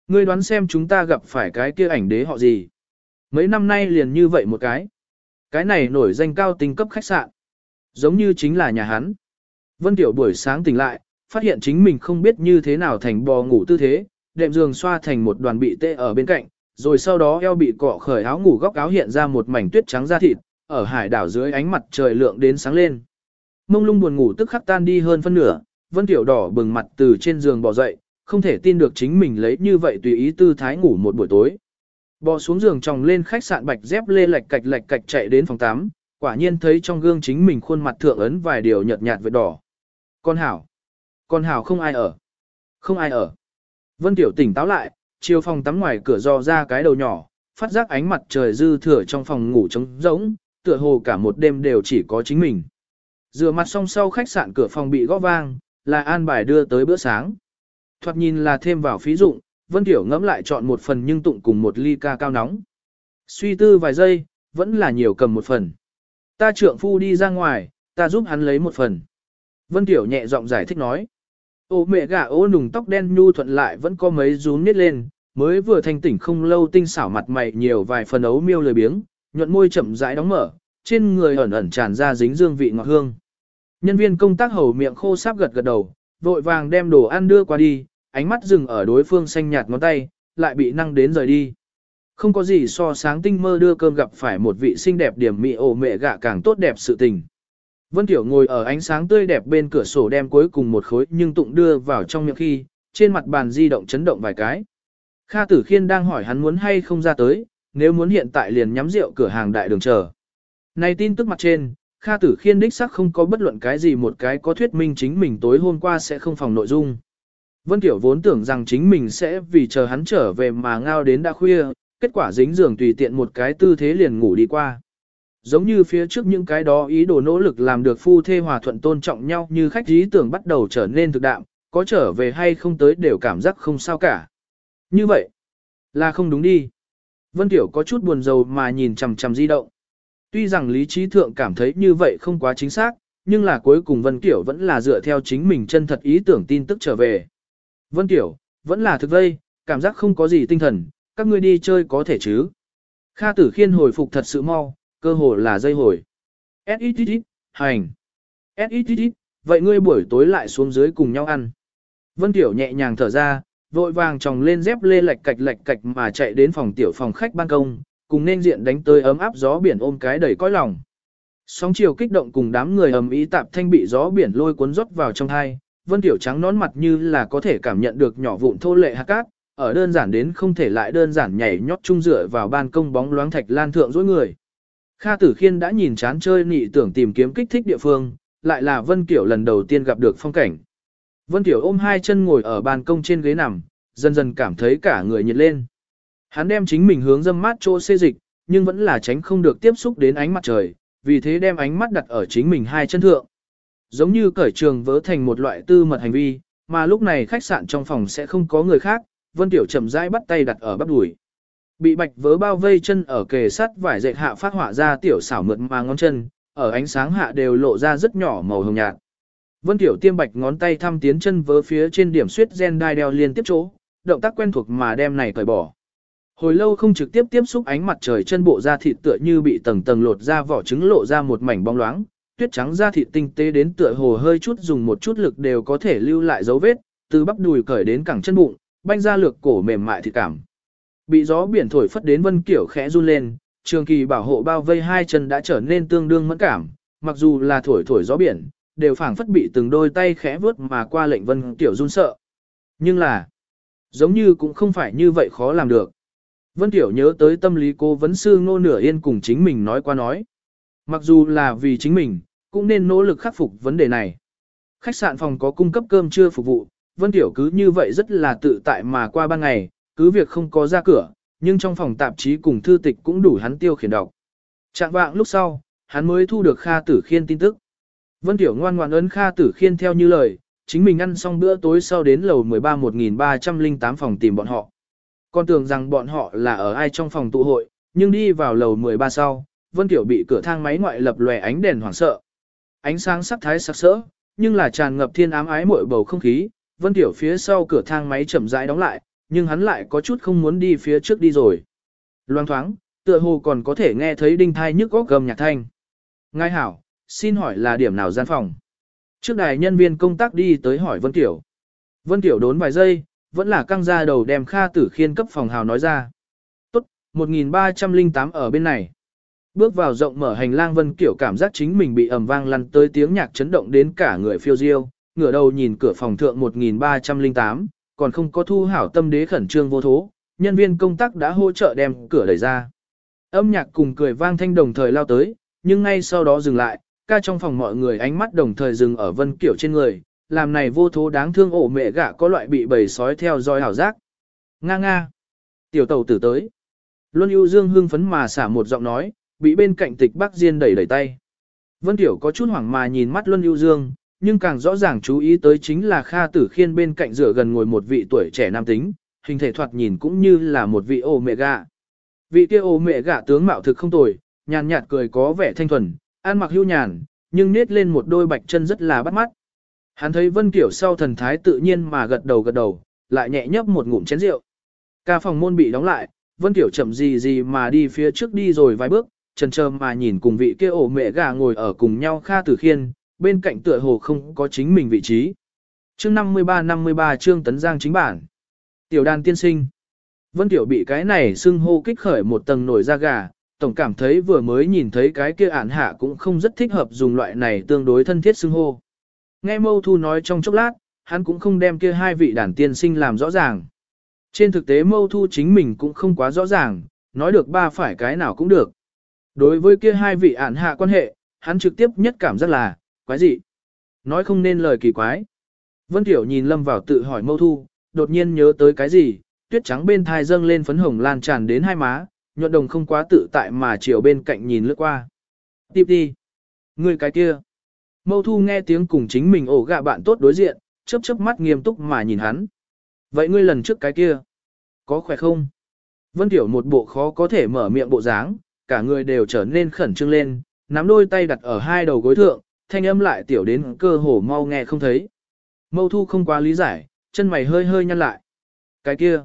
ngươi đoán xem chúng ta gặp phải cái kia ảnh đế họ gì? Mấy năm nay liền như vậy một cái. Cái này nổi danh cao tinh cấp khách sạn. Giống như chính là nhà hắn. Vân Tiểu buổi sáng tỉnh lại, phát hiện chính mình không biết như thế nào thành bò ngủ tư thế, đệm giường xoa thành một đoàn bị tê ở bên cạnh, rồi sau đó eo bị cọ khởi áo ngủ góc áo hiện ra một mảnh tuyết trắng da thịt, ở hải đảo dưới ánh mặt trời lượng đến sáng lên. Mông lung buồn ngủ tức khắc tan đi hơn phân nửa, Vân Tiểu đỏ bừng mặt từ trên giường bò dậy, không thể tin được chính mình lấy như vậy tùy ý tư thái ngủ một buổi tối. Bò xuống giường tròng lên khách sạn bạch dép lê lạch cạch lạch cạch chạy đến phòng 8, quả nhiên thấy trong gương chính mình khuôn mặt thượng ấn vài điều nhợt nhạt với đỏ. Con hảo. Con hảo không ai ở. Không ai ở. Vân Tiểu tỉnh táo lại, chiều phòng tắm ngoài cửa dò ra cái đầu nhỏ, phát giác ánh mặt trời dư thừa trong phòng ngủ trống rỗng, tựa hồ cả một đêm đều chỉ có chính mình. Rửa mặt xong sau khách sạn cửa phòng bị gõ vang, là an bài đưa tới bữa sáng. Thoạt nhìn là thêm vào phí dụng, Vân Tiểu ngẫm lại chọn một phần nhưng tụng cùng một ly ca cao nóng. Suy tư vài giây, vẫn là nhiều cầm một phần. Ta trượng phu đi ra ngoài, ta giúp hắn lấy một phần. Vân Tiểu nhẹ giọng giải thích nói. Ô mẹ gà ô nùng tóc đen nhu thuận lại vẫn có mấy rún nít lên, mới vừa thanh tỉnh không lâu tinh xảo mặt mày nhiều vài phần ấu miêu lười biếng, nhuận môi chậm rãi đóng mở, trên người ẩn ẩn tràn ra dính dương vị ngọt hương. Nhân viên công tác hầu miệng khô sáp gật gật đầu, vội vàng đem đồ ăn đưa qua đi, ánh mắt dừng ở đối phương xanh nhạt ngón tay, lại bị năng đến rời đi. Không có gì so sáng tinh mơ đưa cơm gặp phải một vị xinh đẹp điểm mị ổ mẹ gạ càng tốt đẹp sự tình. Vân Tiểu ngồi ở ánh sáng tươi đẹp bên cửa sổ đem cuối cùng một khối nhưng tụng đưa vào trong miệng khi, trên mặt bàn di động chấn động vài cái. Kha Tử Khiên đang hỏi hắn muốn hay không ra tới, nếu muốn hiện tại liền nhắm rượu cửa hàng đại đường chờ. Này tin tức mặt trên, Kha Tử Khiên đích sắc không có bất luận cái gì một cái có thuyết minh chính mình tối hôm qua sẽ không phòng nội dung. Vân Tiểu vốn tưởng rằng chính mình sẽ vì chờ hắn trở về mà ngao đến đã khuya, kết quả dính giường tùy tiện một cái tư thế liền ngủ đi qua. Giống như phía trước những cái đó ý đồ nỗ lực làm được phu thê hòa thuận tôn trọng nhau như khách ý tưởng bắt đầu trở nên thực đạm, có trở về hay không tới đều cảm giác không sao cả. Như vậy, là không đúng đi. Vân Tiểu có chút buồn rầu mà nhìn chằm chằm di động. Tuy rằng lý trí thượng cảm thấy như vậy không quá chính xác, nhưng là cuối cùng Vân Tiểu vẫn là dựa theo chính mình chân thật ý tưởng tin tức trở về. Vân Tiểu, vẫn là thực vây, cảm giác không có gì tinh thần, các ngươi đi chơi có thể chứ. Kha tử khiên hồi phục thật sự mau, cơ hồ là dây hồi. SXXX, hành. SXXX, vậy ngươi buổi tối lại xuống dưới cùng nhau ăn. Vân Tiểu nhẹ nhàng thở ra, vội vàng tròng lên dép lê lạch cạch lạch cạch mà chạy đến phòng tiểu phòng khách ban công, cùng nên diện đánh tới ấm áp gió biển ôm cái đầy cõi lòng. Sóng chiều kích động cùng đám người ầm ý tạp thanh bị gió biển lôi cuốn rót vào trong hai, Vân Tiểu trắng nón mặt như là có thể cảm nhận được nhỏ vụn thô lệ hạt cát, ở đơn giản đến không thể lại đơn giản nhảy nhót chung dựa vào ban công bóng loáng thạch lan thượng dối người. Kha Tử Khiên đã nhìn chán chơi nị tưởng tìm kiếm kích thích địa phương, lại là Vân Tiểu lần đầu tiên gặp được phong cảnh. Vân Tiểu ôm hai chân ngồi ở ban công trên ghế nằm, dần dần cảm thấy cả người nhiệt lên. Hắn đem chính mình hướng dâm mát chỗ xê dịch, nhưng vẫn là tránh không được tiếp xúc đến ánh mặt trời, vì thế đem ánh mắt đặt ở chính mình hai chân thượng. Giống như cởi trường vỡ thành một loại tư mật hành vi, mà lúc này khách sạn trong phòng sẽ không có người khác, Vân Tiểu chậm rãi bắt tay đặt ở bắp đùi. Bị bạch vớ bao vây chân ở kề sắt vải dệt hạ phát họa ra tiểu xảo mượt mà ngón chân, ở ánh sáng hạ đều lộ ra rất nhỏ màu hồng nhạt. Vân Tiểu tiêm bạch ngón tay thăm tiến chân vớ phía trên điểm suyết gen đai đeo liên tiếp chỗ, động tác quen thuộc mà đem này cởi bỏ. Hồi lâu không trực tiếp tiếp xúc ánh mặt trời chân bộ da thịt tựa như bị tầng tầng lột ra vỏ trứng lộ ra một mảnh bóng loáng, tuyết trắng da thịt tinh tế đến tựa hồ hơi chút dùng một chút lực đều có thể lưu lại dấu vết, từ bắp đùi cởi đến cẳng chân bụng, banh ra lược cổ mềm mại thịt cảm. Bị gió biển thổi phất đến Vân Kiểu khẽ run lên, trường kỳ bảo hộ bao vây hai chân đã trở nên tương đương mẫn cảm, mặc dù là thổi thổi gió biển, đều phảng phất bị từng đôi tay khẽ vớt mà qua lệnh Vân tiểu run sợ. Nhưng là, giống như cũng không phải như vậy khó làm được. Vân Tiểu nhớ tới tâm lý cô vấn sư ngô nửa yên cùng chính mình nói qua nói. Mặc dù là vì chính mình, cũng nên nỗ lực khắc phục vấn đề này. Khách sạn phòng có cung cấp cơm trưa phục vụ, Vân Tiểu cứ như vậy rất là tự tại mà qua ban ngày, cứ việc không có ra cửa, nhưng trong phòng tạp chí cùng thư tịch cũng đủ hắn tiêu khiển đọc. Trạng vạng lúc sau, hắn mới thu được Kha Tử Khiên tin tức. Vân Tiểu ngoan ngoãn ấn Kha Tử Khiên theo như lời, chính mình ăn xong bữa tối sau đến lầu 13 1308 phòng tìm bọn họ. Con tưởng rằng bọn họ là ở ai trong phòng tụ hội, Nhưng đi vào lầu 13 sau, Vân Tiểu bị cửa thang máy ngoại lập lòe ánh đèn hoảng sợ. Ánh sáng sắc thái sắc sỡ, nhưng là tràn ngập thiên ám ái muội bầu không khí, Vân Tiểu phía sau cửa thang máy chậm rãi đóng lại, nhưng hắn lại có chút không muốn đi phía trước đi rồi. Loang thoáng, tựa hồ còn có thể nghe thấy đinh thai nhức góc gầm nhạc thanh. Ngài hảo, xin hỏi là điểm nào gian phòng? Trước đài nhân viên công tác đi tới hỏi Vân Tiểu. Vân Tiểu đốn vài giây, vẫn là căng ra đầu đem Kha Tử Khiên cấp phòng hào nói ra. Tốt, 1308 ở bên này. Bước vào rộng mở hành lang Vân Kiểu cảm giác chính mình bị ầm vang lăn tới tiếng nhạc chấn động đến cả người phiêu diêu, ngửa đầu nhìn cửa phòng thượng 1308, còn không có thu hảo tâm đế khẩn trương vô thố, nhân viên công tác đã hỗ trợ đem cửa đẩy ra. Âm nhạc cùng cười vang thanh đồng thời lao tới, nhưng ngay sau đó dừng lại, ca trong phòng mọi người ánh mắt đồng thời dừng ở Vân Kiểu trên người, làm này vô thố đáng thương ổ mẹ gạ có loại bị bầy sói theo dõi hảo giác. Nga nga. Tiểu tàu tử tới. Luân ưu dương hưng phấn mà xả một giọng nói, bị bên cạnh tịch bắc diên đẩy đẩy tay. Vân Tiểu có chút hoảng mà nhìn mắt Luân ưu dương, nhưng càng rõ ràng chú ý tới chính là Kha Tử Khiên bên cạnh rửa gần ngồi một vị tuổi trẻ nam tính, hình thể thoạt nhìn cũng như là một vị ổ mẹ gạ. Vị kia ổ mẹ gạ tướng mạo thực không tồi, nhàn nhạt cười có vẻ thanh thuần, ăn mặc hưu nhàn, nhưng nết lên một đôi bạch chân rất là bắt mắt. Hắn thấy Vân Kiểu sau thần thái tự nhiên mà gật đầu gật đầu, lại nhẹ nhấp một ngụm chén rượu. Ca phòng môn bị đóng lại, Vân Kiểu chậm gì gì mà đi phía trước đi rồi vài bước, chần chờ mà nhìn cùng vị kia ổ mẹ gà ngồi ở cùng nhau Kha Tử Khiên, bên cạnh tựa hồ không có chính mình vị trí. Chương 53-53 Trương Tấn Giang chính bản. Tiểu đàn tiên sinh. Vân Tiểu bị cái này xưng hô kích khởi một tầng nổi da gà, tổng cảm thấy vừa mới nhìn thấy cái kia ản hạ cũng không rất thích hợp dùng loại này tương đối thân thiết xưng hô. Nghe Mâu Thu nói trong chốc lát, hắn cũng không đem kia hai vị đàn tiên sinh làm rõ ràng. Trên thực tế Mâu Thu chính mình cũng không quá rõ ràng, nói được ba phải cái nào cũng được. Đối với kia hai vị ản hạ quan hệ, hắn trực tiếp nhất cảm giác là, quái gì? Nói không nên lời kỳ quái. Vân Tiểu nhìn Lâm vào tự hỏi Mâu Thu, đột nhiên nhớ tới cái gì, tuyết trắng bên thai dâng lên phấn hồng lan tràn đến hai má, nhuận đồng không quá tự tại mà chiều bên cạnh nhìn lướt qua. Tiếp đi. Người cái kia. Mâu thu nghe tiếng cùng chính mình ổ gạ bạn tốt đối diện, chớp chớp mắt nghiêm túc mà nhìn hắn. Vậy ngươi lần trước cái kia, có khỏe không? Vân Tiểu một bộ khó có thể mở miệng bộ dáng, cả người đều trở nên khẩn trương lên, nắm đôi tay đặt ở hai đầu gối thượng, thanh âm lại tiểu đến cơ hồ mau nghe không thấy. Mâu thu không quá lý giải, chân mày hơi hơi nhăn lại. Cái kia,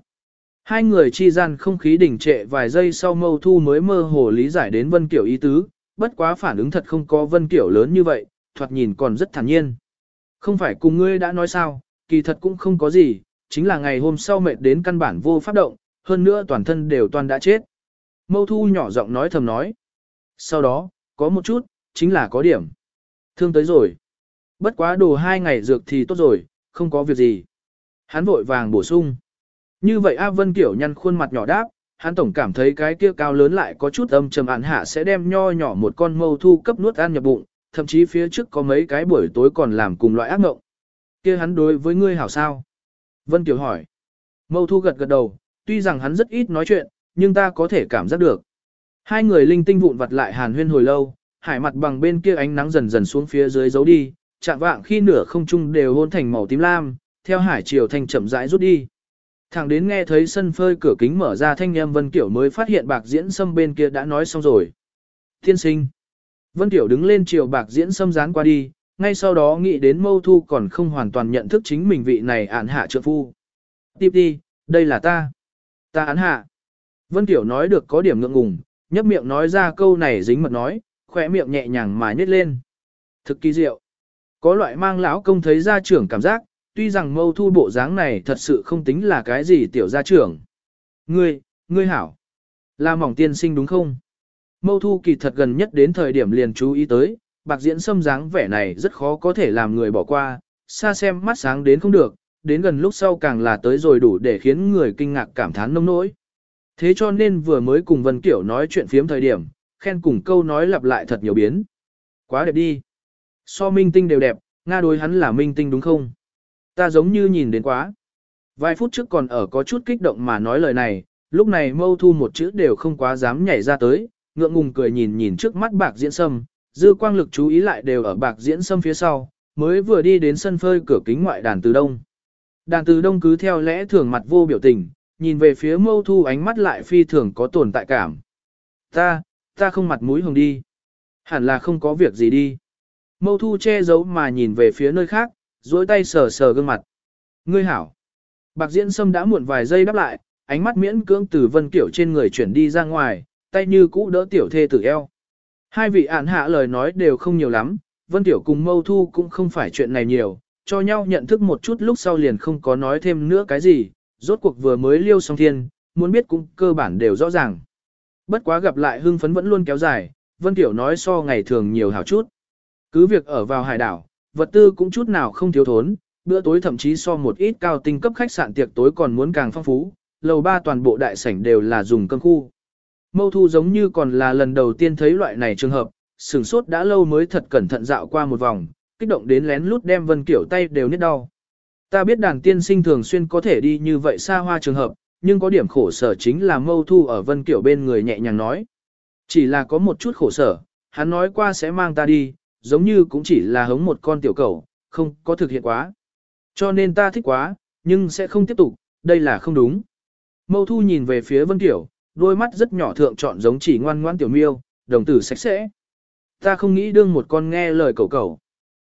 hai người chi gian không khí đỉnh trệ vài giây sau mâu thu mới mơ hồ lý giải đến Vân Kiểu ý tứ, bất quá phản ứng thật không có Vân Kiểu lớn như vậy, thoạt nhìn còn rất thản nhiên. Không phải cùng ngươi đã nói sao, kỳ thật cũng không có gì, chính là ngày hôm sau mệt đến căn bản vô pháp động, hơn nữa toàn thân đều toàn đã chết. Mâu thu nhỏ giọng nói thầm nói. Sau đó, có một chút, chính là có điểm. Thương tới rồi. Bất quá đồ hai ngày dược thì tốt rồi, không có việc gì. Hắn vội vàng bổ sung. Như vậy A Vân Kiểu nhăn khuôn mặt nhỏ đáp, hắn tổng cảm thấy cái kia cao lớn lại có chút âm trầm án hạ sẽ đem nho nhỏ một con mâu thu cấp nuốt ăn nhập bụng, thậm chí phía trước có mấy cái buổi tối còn làm cùng loại ác mộng. kia hắn đối với ngươi hảo sao? Vân Kiều hỏi. Mâu Thu gật gật đầu, tuy rằng hắn rất ít nói chuyện, nhưng ta có thể cảm giác được. Hai người linh tinh vụn vặt lại hàn huyên hồi lâu, hải mặt bằng bên kia ánh nắng dần dần xuống phía dưới giấu đi, chạm vạng khi nửa không trung đều hôn thành màu tím lam, theo hải chiều thành chậm rãi rút đi. Thẳng đến nghe thấy sân phơi cửa kính mở ra thanh âm Vân Kiểu mới phát hiện bạc diễn sâm bên kia đã nói xong rồi. Thiên sinh. Vân Tiểu đứng lên chiều bạc diễn xâm dán qua đi, ngay sau đó nghĩ đến mâu thu còn không hoàn toàn nhận thức chính mình vị này ản hạ trượng phu. Tiếp đi, đây là ta. Ta án hạ. Vân Tiểu nói được có điểm ngượng ngùng, nhấp miệng nói ra câu này dính mật nói, khỏe miệng nhẹ nhàng mà nhếch lên. Thực kỳ diệu. Có loại mang lão công thấy ra trưởng cảm giác, tuy rằng mâu thu bộ dáng này thật sự không tính là cái gì tiểu gia trưởng. Ngươi, ngươi hảo. Là mỏng tiên sinh đúng không? Mâu thu kỳ thật gần nhất đến thời điểm liền chú ý tới, bạc diễn xâm dáng vẻ này rất khó có thể làm người bỏ qua, xa xem mắt sáng đến không được, đến gần lúc sau càng là tới rồi đủ để khiến người kinh ngạc cảm thán nông nỗi. Thế cho nên vừa mới cùng Vân Kiểu nói chuyện phiếm thời điểm, khen cùng câu nói lặp lại thật nhiều biến. Quá đẹp đi. So minh tinh đều đẹp, Nga đối hắn là minh tinh đúng không? Ta giống như nhìn đến quá. Vài phút trước còn ở có chút kích động mà nói lời này, lúc này mâu thu một chữ đều không quá dám nhảy ra tới, ngượng ngùng cười nhìn nhìn trước mắt bạc diễn sâm, dư quang lực chú ý lại đều ở bạc diễn sâm phía sau, mới vừa đi đến sân phơi cửa kính ngoại đàn từ đông. Đàn từ đông cứ theo lẽ thường mặt vô biểu tình, nhìn về phía mâu thu ánh mắt lại phi thường có tồn tại cảm. Ta, ta không mặt mũi hồng đi. Hẳn là không có việc gì đi. Mâu thu che giấu mà nhìn về phía nơi khác, duỗi tay sờ sờ gương mặt. Ngươi hảo. Bạc diễn sâm đã muộn vài giây đáp lại, ánh mắt miễn cưỡng từ vân kiểu trên người chuyển đi ra ngoài, tay như cũ đỡ tiểu thê tử eo. Hai vị ản hạ lời nói đều không nhiều lắm, vân tiểu cùng mâu thu cũng không phải chuyện này nhiều, cho nhau nhận thức một chút lúc sau liền không có nói thêm nữa cái gì, rốt cuộc vừa mới liêu xong thiên, muốn biết cũng cơ bản đều rõ ràng. Bất quá gặp lại hưng phấn vẫn luôn kéo dài, Vân Tiểu nói so ngày thường nhiều hảo chút. Cứ việc ở vào hải đảo, vật tư cũng chút nào không thiếu thốn, bữa tối thậm chí so một ít cao tinh cấp khách sạn tiệc tối còn muốn càng phong phú, lầu ba toàn bộ đại sảnh đều là dùng cơm khu. Mâu thu giống như còn là lần đầu tiên thấy loại này trường hợp, sửng sốt đã lâu mới thật cẩn thận dạo qua một vòng, kích động đến lén lút đem Vân Kiểu tay đều niết đau. Ta biết đàn tiên sinh thường xuyên có thể đi như vậy xa hoa trường hợp, nhưng có điểm khổ sở chính là mâu thu ở Vân Kiểu bên người nhẹ nhàng nói. Chỉ là có một chút khổ sở, hắn nói qua sẽ mang ta đi, giống như cũng chỉ là hống một con tiểu cầu, không có thực hiện quá. Cho nên ta thích quá, nhưng sẽ không tiếp tục, đây là không đúng. Mâu thu nhìn về phía Vân Tiểu, đôi mắt rất nhỏ thượng chọn giống chỉ ngoan ngoan tiểu miêu, đồng tử sạch sẽ. Ta không nghĩ đương một con nghe lời cầu cầu.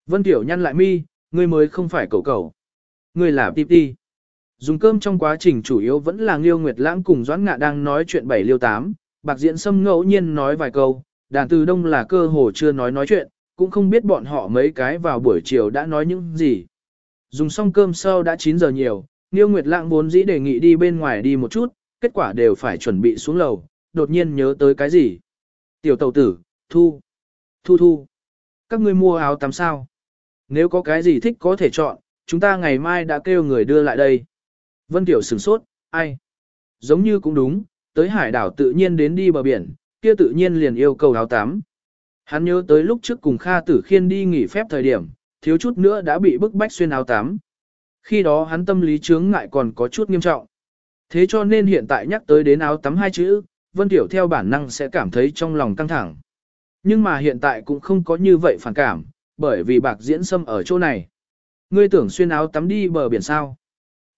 Vân Tiểu nhăn lại mi, ngươi mới không phải cầu cầu. Ngươi là tiếp đi. Dùng cơm trong quá trình chủ yếu vẫn là Nghiêu Nguyệt Lãng cùng Doãn Ngạ đang nói chuyện bảy liêu tám, Bạc Diễn Sâm ngẫu nhiên nói vài câu, đàn từ đông là cơ hồ chưa nói nói chuyện, cũng không biết bọn họ mấy cái vào buổi chiều đã nói những gì. Dùng xong cơm sau đã 9 giờ nhiều, Nghiêu Nguyệt Lãng vốn dĩ đề nghị đi bên ngoài đi một chút, kết quả đều phải chuẩn bị xuống lầu, đột nhiên nhớ tới cái gì. Tiểu tàu tử, thu, thu thu. Các ngươi mua áo tắm sao? Nếu có cái gì thích có thể chọn, chúng ta ngày mai đã kêu người đưa lại đây. Vân Tiểu sửng sốt, ai? Giống như cũng đúng, tới hải đảo tự nhiên đến đi bờ biển, kia tự nhiên liền yêu cầu áo tắm. Hắn nhớ tới lúc trước cùng Kha Tử Khiên đi nghỉ phép thời điểm, thiếu chút nữa đã bị bức bách xuyên áo tắm. Khi đó hắn tâm lý chướng ngại còn có chút nghiêm trọng. Thế cho nên hiện tại nhắc tới đến áo tắm hai chữ, Vân Tiểu theo bản năng sẽ cảm thấy trong lòng căng thẳng. Nhưng mà hiện tại cũng không có như vậy phản cảm, bởi vì bạc diễn sâm ở chỗ này. Ngươi tưởng xuyên áo tắm đi bờ biển sao?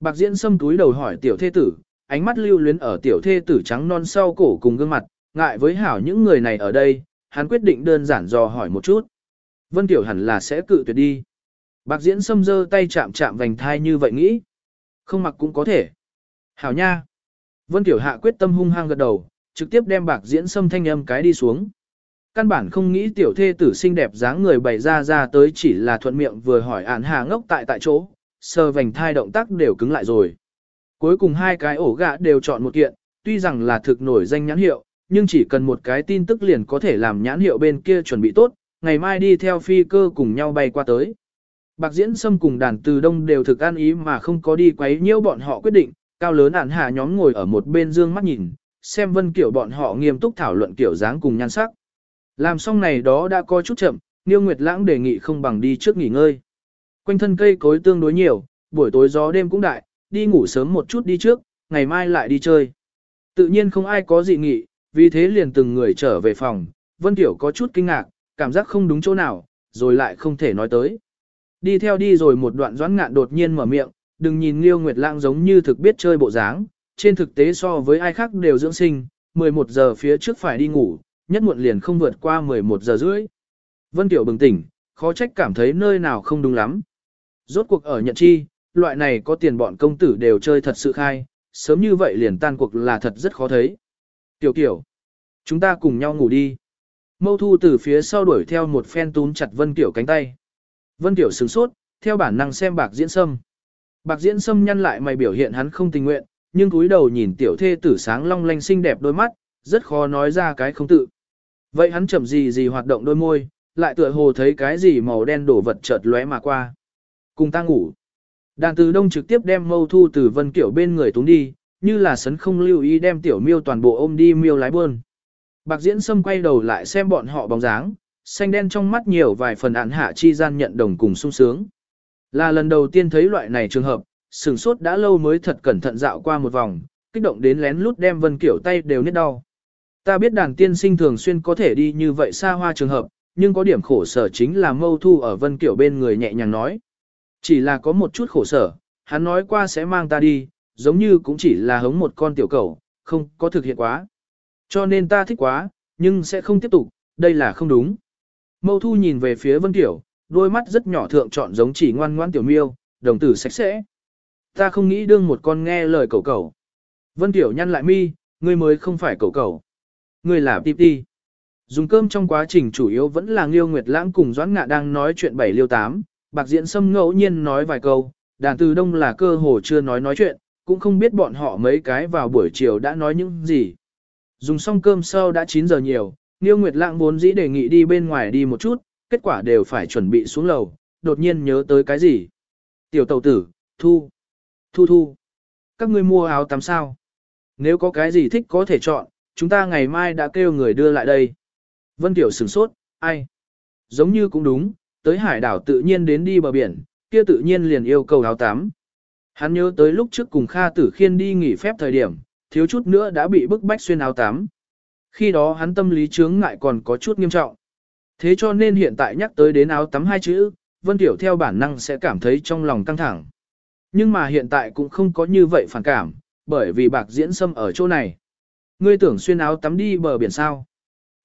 Bạc diễn sâm túi đầu hỏi tiểu thê tử, ánh mắt lưu luyến ở tiểu thê tử trắng non sau cổ cùng gương mặt, ngại với hảo những người này ở đây, hắn quyết định đơn giản dò hỏi một chút. Vân Tiểu hẳn là sẽ cự tuyệt đi. Bạc diễn xâm dơ tay chạm chạm vành thai như vậy nghĩ. Không mặc cũng có thể. Hảo nha. Vân Tiểu hạ quyết tâm hung hăng gật đầu, trực tiếp đem bạc diễn xâm thanh âm cái đi xuống. Căn bản không nghĩ tiểu thê tử xinh đẹp dáng người bày ra ra tới chỉ là thuận miệng vừa hỏi ản hà ngốc tại tại chỗ, sờ vành thai động tác đều cứng lại rồi. Cuối cùng hai cái ổ gạ đều chọn một kiện, tuy rằng là thực nổi danh nhãn hiệu, nhưng chỉ cần một cái tin tức liền có thể làm nhãn hiệu bên kia chuẩn bị tốt, ngày mai đi theo phi cơ cùng nhau bay qua tới. Bạc Diễn Sâm cùng đàn từ đông đều thực an ý mà không có đi quấy nhiễu bọn họ quyết định, cao lớn ản hạ nhóm ngồi ở một bên dương mắt nhìn, xem vân kiểu bọn họ nghiêm túc thảo luận kiểu dáng cùng nhan sắc. Làm xong này đó đã có chút chậm, Niêu Nguyệt Lãng đề nghị không bằng đi trước nghỉ ngơi. Quanh thân cây cối tương đối nhiều, buổi tối gió đêm cũng đại, đi ngủ sớm một chút đi trước, ngày mai lại đi chơi. Tự nhiên không ai có dị nghị, vì thế liền từng người trở về phòng, Vân Tiểu có chút kinh ngạc, cảm giác không đúng chỗ nào, rồi lại không thể nói tới. Đi theo đi rồi một đoạn doãn ngạn đột nhiên mở miệng, đừng nhìn Liêu Nguyệt Lãng giống như thực biết chơi bộ dáng, trên thực tế so với ai khác đều dưỡng sinh, 11 giờ phía trước phải đi ngủ, nhất muộn liền không vượt qua 11 giờ rưỡi. Vân Tiểu bừng tỉnh, khó trách cảm thấy nơi nào không đúng lắm. Rốt cuộc ở nhận chi, loại này có tiền bọn công tử đều chơi thật sự khai, sớm như vậy liền tan cuộc là thật rất khó thấy. Tiểu kiểu, chúng ta cùng nhau ngủ đi. Mâu thu từ phía sau đuổi theo một phen túm chặt Vân Tiểu cánh tay. Vân Tiểu sửng sốt, theo bản năng xem bạc diễn sâm. Bạc diễn sâm nhăn lại mày biểu hiện hắn không tình nguyện, nhưng cúi đầu nhìn tiểu thê tử sáng long lanh xinh đẹp đôi mắt, rất khó nói ra cái không tự. Vậy hắn chậm gì gì hoạt động đôi môi, lại tựa hồ thấy cái gì màu đen đổ vật chợt lóe mà qua. Cùng ta ngủ. Đàn từ đông trực tiếp đem mâu thu từ vân kiểu bên người túng đi, như là sấn không lưu ý đem tiểu miêu toàn bộ ôm đi miêu lái buôn. Bạc diễn sâm quay đầu lại xem bọn họ bóng dáng, xanh đen trong mắt nhiều vài phần ản hạ chi gian nhận đồng cùng sung sướng. Là lần đầu tiên thấy loại này trường hợp, sửng sốt đã lâu mới thật cẩn thận dạo qua một vòng, kích động đến lén lút đem vân kiểu tay đều nít đau. Ta biết đàn tiên sinh thường xuyên có thể đi như vậy xa hoa trường hợp, nhưng có điểm khổ sở chính là mâu thu ở vân kiểu bên người nhẹ nhàng nói. Chỉ là có một chút khổ sở, hắn nói qua sẽ mang ta đi, giống như cũng chỉ là hống một con tiểu cầu, không có thực hiện quá. Cho nên ta thích quá, nhưng sẽ không tiếp tục, đây là không đúng. Mâu thu nhìn về phía Vân Tiểu, đôi mắt rất nhỏ thượng chọn giống chỉ ngoan ngoan tiểu miêu, đồng tử sạch sẽ. Ta không nghĩ đương một con nghe lời cậu cậu. Vân Tiểu nhăn lại mi, ngươi mới không phải cậu cậu. Ngươi là tiếp đi. Dùng cơm trong quá trình chủ yếu vẫn là Nghiêu Nguyệt Lãng cùng Doãn Ngạ đang nói chuyện bảy liêu tám, Bạc Diễn Sâm ngẫu nhiên nói vài câu, đàn từ đông là cơ hồ chưa nói nói chuyện, cũng không biết bọn họ mấy cái vào buổi chiều đã nói những gì. Dùng xong cơm sau đã 9 giờ nhiều, Nghiêu Nguyệt Lãng vốn dĩ đề nghị đi bên ngoài đi một chút, kết quả đều phải chuẩn bị xuống lầu, đột nhiên nhớ tới cái gì. Tiểu tẩu tử, thu, thu thu, các ngươi mua áo tắm sao? Nếu có cái gì thích có thể chọn, chúng ta ngày mai đã kêu người đưa lại đây. Vân Tiểu sửng sốt, ai? Giống như cũng đúng, tới hải đảo tự nhiên đến đi bờ biển, kia tự nhiên liền yêu cầu áo tắm. Hắn nhớ tới lúc trước cùng Kha Tử Khiên đi nghỉ phép thời điểm, thiếu chút nữa đã bị bức bách xuyên áo tắm. Khi đó hắn tâm lý chướng ngại còn có chút nghiêm trọng. Thế cho nên hiện tại nhắc tới đến áo tắm hai chữ, Vân Tiểu theo bản năng sẽ cảm thấy trong lòng căng thẳng. Nhưng mà hiện tại cũng không có như vậy phản cảm, bởi vì bạc diễn sâm ở chỗ này. Ngươi tưởng xuyên áo tắm đi bờ biển sao?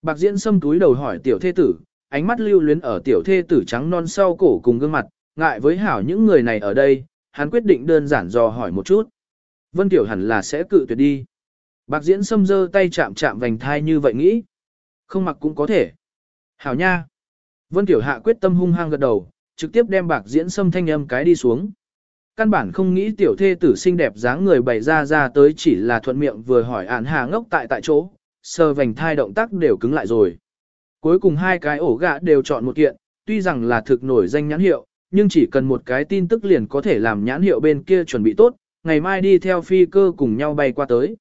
Bạc diễn sâm túi đầu hỏi tiểu thê tử, ánh mắt lưu luyến ở tiểu thê tử trắng non sau cổ cùng gương mặt, ngại với hảo những người này ở đây, hắn quyết định đơn giản dò hỏi một chút. Vân Tiểu hẳn là sẽ cự tuyệt đi. Bạc diễn sâm dơ tay chạm chạm vành thai như vậy nghĩ. Không mặc cũng có thể. Hảo nha. Vân Tiểu hạ quyết tâm hung hăng gật đầu, trực tiếp đem bạc diễn sâm thanh âm cái đi xuống. Căn bản không nghĩ tiểu thê tử xinh đẹp dáng người bày ra ra tới chỉ là thuận miệng vừa hỏi ản hà ngốc tại tại chỗ, sờ vành thai động tác đều cứng lại rồi. Cuối cùng hai cái ổ gạ đều chọn một kiện, tuy rằng là thực nổi danh nhãn hiệu, nhưng chỉ cần một cái tin tức liền có thể làm nhãn hiệu bên kia chuẩn bị tốt, ngày mai đi theo phi cơ cùng nhau bay qua tới.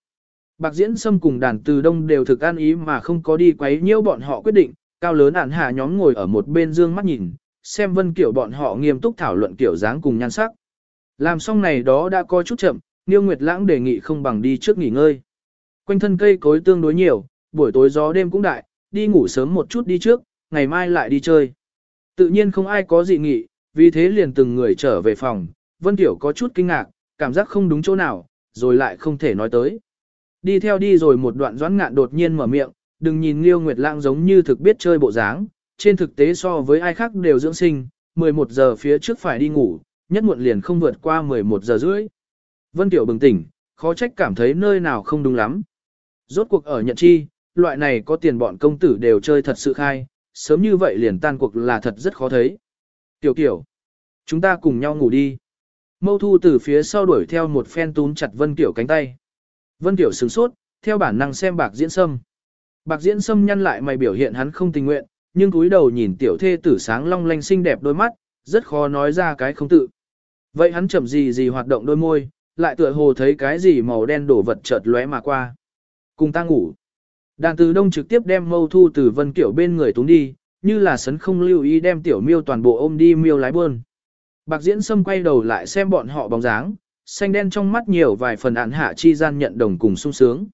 Bạc Diễn Sâm cùng đàn từ đông đều thực an ý mà không có đi quấy nhiễu bọn họ quyết định, cao lớn ản hạ nhóm ngồi ở một bên dương mắt nhìn, xem vân kiểu bọn họ nghiêm túc thảo luận kiểu dáng cùng nhan sắc. Làm xong này đó đã có chút chậm, Niêu Nguyệt Lãng đề nghị không bằng đi trước nghỉ ngơi. Quanh thân cây cối tương đối nhiều, buổi tối gió đêm cũng đại, đi ngủ sớm một chút đi trước, ngày mai lại đi chơi. Tự nhiên không ai có dị nghị, vì thế liền từng người trở về phòng, Vân Tiểu có chút kinh ngạc, cảm giác không đúng chỗ nào, rồi lại không thể nói tới. Đi theo đi rồi một đoạn doãn ngạn đột nhiên mở miệng, đừng nhìn Liêu Nguyệt Lãng giống như thực biết chơi bộ dáng, trên thực tế so với ai khác đều dưỡng sinh, 11 giờ phía trước phải đi ngủ, nhất muộn liền không vượt qua 11 giờ rưỡi. Vân Tiểu bừng tỉnh, khó trách cảm thấy nơi nào không đúng lắm. Rốt cuộc ở nhận chi, loại này có tiền bọn công tử đều chơi thật sự khai, sớm như vậy liền tan cuộc là thật rất khó thấy. Tiểu kiểu, chúng ta cùng nhau ngủ đi. Mâu thu từ phía sau đuổi theo một phen túm chặt Vân Tiểu cánh tay. Vân Tiểu sửng sốt, theo bản năng xem bạc diễn sâm. Bạc diễn sâm nhăn lại mày biểu hiện hắn không tình nguyện, nhưng cúi đầu nhìn tiểu thê tử sáng long lanh xinh đẹp đôi mắt, rất khó nói ra cái không tự. Vậy hắn chậm gì gì hoạt động đôi môi, lại tựa hồ thấy cái gì màu đen đổ vật chợt lóe mà qua. Cùng ta ngủ. Đàn từ đông trực tiếp đem mâu thu từ vân kiểu bên người túng đi, như là sấn không lưu ý đem tiểu miêu toàn bộ ôm đi miêu lái buôn. Bạc diễn sâm quay đầu lại xem bọn họ bóng dáng, xanh đen trong mắt nhiều vài phần án hạ chi gian nhận đồng cùng sung sướng.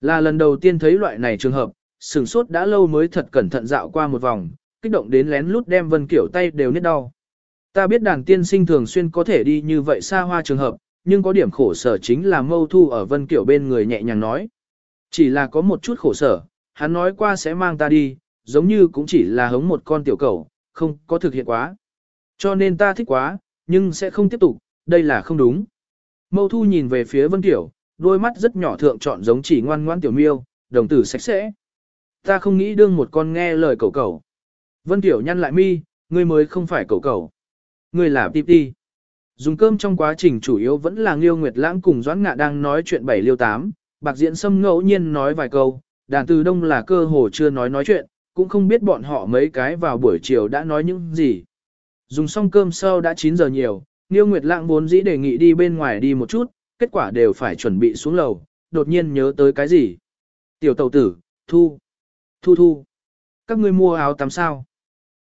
Là lần đầu tiên thấy loại này trường hợp, sửng sốt đã lâu mới thật cẩn thận dạo qua một vòng, kích động đến lén lút đem vân kiểu tay đều nít đau. Ta biết đàn tiên sinh thường xuyên có thể đi như vậy xa hoa trường hợp, nhưng có điểm khổ sở chính là mâu thu ở vân kiểu bên người nhẹ nhàng nói. Chỉ là có một chút khổ sở, hắn nói qua sẽ mang ta đi, giống như cũng chỉ là hống một con tiểu cầu, không có thực hiện quá. Cho nên ta thích quá, nhưng sẽ không tiếp tục, đây là không đúng. Mâu thu nhìn về phía vân Tiểu, đôi mắt rất nhỏ thượng chọn giống chỉ ngoan ngoan tiểu miêu, đồng tử sạch sẽ. Ta không nghĩ đương một con nghe lời cầu cầu. Vân tiểu nhăn lại mi, ngươi mới không phải cầu cầu. Ngươi là tiếp đi. Dùng cơm trong quá trình chủ yếu vẫn là Nghiêu Nguyệt Lãng cùng Doãn Ngạ đang nói chuyện bảy liêu tám, Bạc Diễn Sâm ngẫu nhiên nói vài câu, đàn từ đông là cơ hồ chưa nói nói chuyện, cũng không biết bọn họ mấy cái vào buổi chiều đã nói những gì. Dùng xong cơm sau đã 9 giờ nhiều, Nghiêu Nguyệt Lãng vốn dĩ đề nghị đi bên ngoài đi một chút, kết quả đều phải chuẩn bị xuống lầu, đột nhiên nhớ tới cái gì. Tiểu tàu tử, thu, thu thu, các ngươi mua áo tắm sao?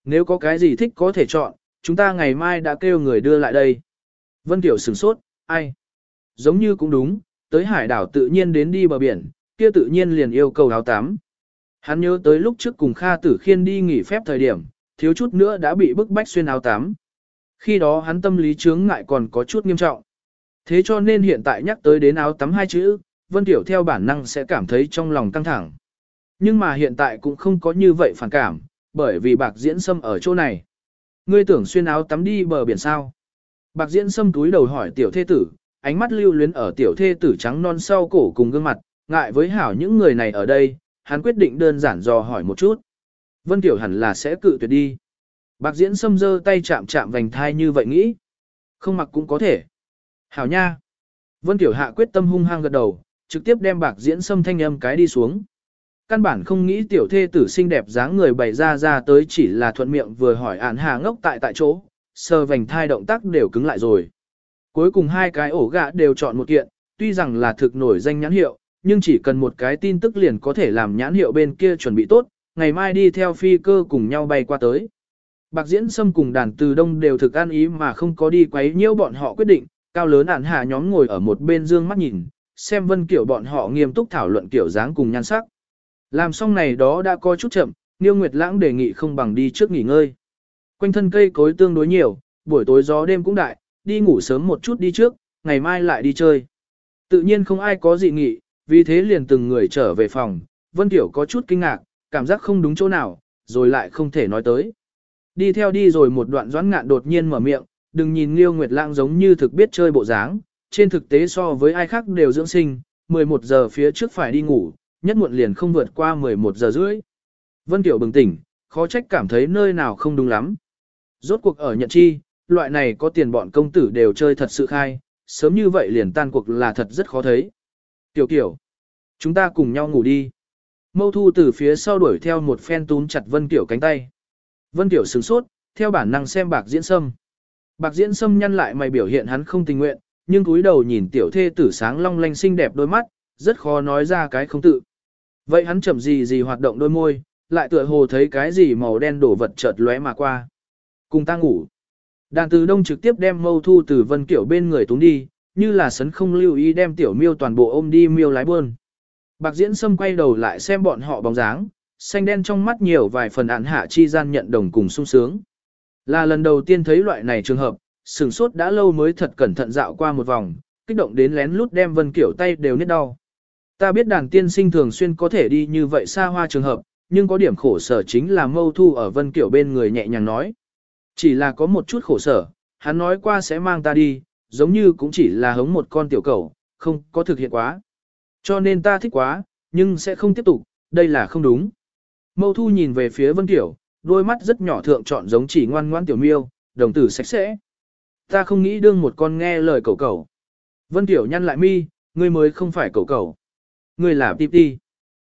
Nếu có cái gì thích có thể chọn, chúng ta ngày mai đã kêu người đưa lại đây. Vân Tiểu sửng sốt, ai? Giống như cũng đúng, tới hải đảo tự nhiên đến đi bờ biển, kia tự nhiên liền yêu cầu áo tắm. Hắn nhớ tới lúc trước cùng Kha Tử Khiên đi nghỉ phép thời điểm, thiếu chút nữa đã bị bức bách xuyên áo tắm. Khi đó hắn tâm lý chướng ngại còn có chút nghiêm trọng. Thế cho nên hiện tại nhắc tới đến áo tắm hai chữ, Vân Tiểu theo bản năng sẽ cảm thấy trong lòng căng thẳng. Nhưng mà hiện tại cũng không có như vậy phản cảm, bởi vì bạc diễn sâm ở chỗ này. Ngươi tưởng xuyên áo tắm đi bờ biển sao? Bạc diễn sâm túi đầu hỏi tiểu thê tử, ánh mắt lưu luyến ở tiểu thê tử trắng non sau cổ cùng gương mặt, ngại với hảo những người này ở đây, hắn quyết định đơn giản dò hỏi một chút. Vân Tiểu hẳn là sẽ cự tuyệt đi. Bạc diễn xâm dơ tay chạm chạm vành thai như vậy nghĩ. Không mặc cũng có thể. Hảo nha. Vân Tiểu hạ quyết tâm hung hăng gật đầu, trực tiếp đem bạc diễn xâm thanh âm cái đi xuống. Căn bản không nghĩ tiểu thê tử xinh đẹp dáng người bày ra ra tới chỉ là thuận miệng vừa hỏi ản hà ngốc tại tại chỗ, sờ vành thai động tác đều cứng lại rồi. Cuối cùng hai cái ổ gạ đều chọn một kiện, tuy rằng là thực nổi danh nhãn hiệu, nhưng chỉ cần một cái tin tức liền có thể làm nhãn hiệu bên kia chuẩn bị tốt, ngày mai đi theo phi cơ cùng nhau bay qua tới. Bạc Diễn Sâm cùng đàn từ đông đều thực an ý mà không có đi quấy nhiễu bọn họ quyết định, cao lớn ản hạ nhóm ngồi ở một bên dương mắt nhìn, xem vân kiểu bọn họ nghiêm túc thảo luận kiểu dáng cùng nhan sắc. Làm xong này đó đã có chút chậm, Niêu Nguyệt Lãng đề nghị không bằng đi trước nghỉ ngơi. Quanh thân cây cối tương đối nhiều, buổi tối gió đêm cũng đại, đi ngủ sớm một chút đi trước, ngày mai lại đi chơi. Tự nhiên không ai có dị nghị, vì thế liền từng người trở về phòng, Vân Tiểu có chút kinh ngạc, cảm giác không đúng chỗ nào, rồi lại không thể nói tới. Đi theo đi rồi một đoạn doãn ngạn đột nhiên mở miệng, đừng nhìn Liêu Nguyệt Lãng giống như thực biết chơi bộ dáng, trên thực tế so với ai khác đều dưỡng sinh, 11 giờ phía trước phải đi ngủ, nhất muộn liền không vượt qua 11 giờ rưỡi. Vân Tiểu bừng tỉnh, khó trách cảm thấy nơi nào không đúng lắm. Rốt cuộc ở nhận chi, loại này có tiền bọn công tử đều chơi thật sự khai, sớm như vậy liền tan cuộc là thật rất khó thấy. Tiểu kiểu, chúng ta cùng nhau ngủ đi. Mâu thu từ phía sau đuổi theo một phen túm chặt Vân Tiểu cánh tay. Vân Tiểu sửng sốt, theo bản năng xem bạc diễn sâm. Bạc diễn sâm nhăn lại mày biểu hiện hắn không tình nguyện, nhưng cúi đầu nhìn tiểu thê tử sáng long lanh xinh đẹp đôi mắt, rất khó nói ra cái không tự. Vậy hắn chậm gì gì hoạt động đôi môi, lại tựa hồ thấy cái gì màu đen đổ vật chợt lóe mà qua. Cùng ta ngủ. Đàn từ đông trực tiếp đem mâu thu từ vân kiểu bên người túng đi, như là sấn không lưu ý đem tiểu miêu toàn bộ ôm đi miêu lái buôn. Bạc diễn sâm quay đầu lại xem bọn họ bóng dáng, xanh đen trong mắt nhiều vài phần ản hạ chi gian nhận đồng cùng sung sướng. Là lần đầu tiên thấy loại này trường hợp, sửng sốt đã lâu mới thật cẩn thận dạo qua một vòng, kích động đến lén lút đem vân kiểu tay đều nít đau. Ta biết đàn tiên sinh thường xuyên có thể đi như vậy xa hoa trường hợp, nhưng có điểm khổ sở chính là mâu thu ở vân kiểu bên người nhẹ nhàng nói. Chỉ là có một chút khổ sở, hắn nói qua sẽ mang ta đi, giống như cũng chỉ là hống một con tiểu cầu, không có thực hiện quá. Cho nên ta thích quá, nhưng sẽ không tiếp tục, đây là không đúng. Mâu thu nhìn về phía vân Tiểu, đôi mắt rất nhỏ thượng chọn giống chỉ ngoan ngoan tiểu miêu, đồng tử sạch sẽ. Ta không nghĩ đương một con nghe lời cầu cầu. Vân Tiểu nhăn lại mi, ngươi mới không phải cầu cầu. Ngươi là tiếp đi.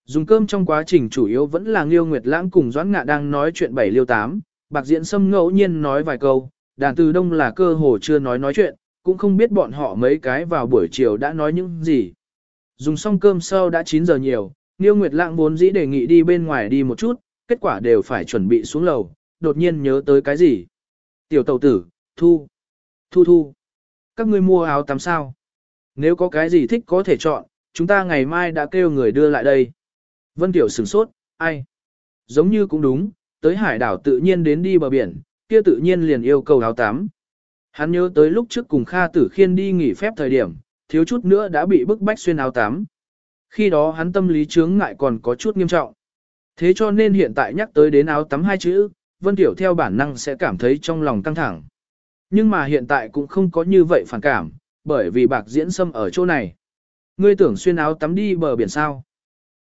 Dùng cơm trong quá trình chủ yếu vẫn là Nghiêu Nguyệt Lãng cùng Doãn Ngạ đang nói chuyện bảy liêu tám, Bạc Diễn Sâm ngẫu nhiên nói vài câu, đàn từ đông là cơ hồ chưa nói nói chuyện, cũng không biết bọn họ mấy cái vào buổi chiều đã nói những gì. Dùng xong cơm sau đã 9 giờ nhiều, Nghiêu Nguyệt Lãng vốn dĩ đề nghị đi bên ngoài đi một chút, kết quả đều phải chuẩn bị xuống lầu, đột nhiên nhớ tới cái gì. Tiểu tàu tử, thu, thu thu. Các ngươi mua áo tắm sao? Nếu có cái gì thích có thể chọn, chúng ta ngày mai đã kêu người đưa lại đây. Vân Tiểu sửng sốt, ai? Giống như cũng đúng, tới hải đảo tự nhiên đến đi bờ biển, kia tự nhiên liền yêu cầu áo tắm. Hắn nhớ tới lúc trước cùng Kha Tử Khiên đi nghỉ phép thời điểm, thiếu chút nữa đã bị bức bách xuyên áo tắm. Khi đó hắn tâm lý chướng ngại còn có chút nghiêm trọng. Thế cho nên hiện tại nhắc tới đến áo tắm hai chữ, Vân Tiểu theo bản năng sẽ cảm thấy trong lòng căng thẳng. Nhưng mà hiện tại cũng không có như vậy phản cảm, bởi vì bạc diễn sâm ở chỗ này. Ngươi tưởng xuyên áo tắm đi bờ biển sao?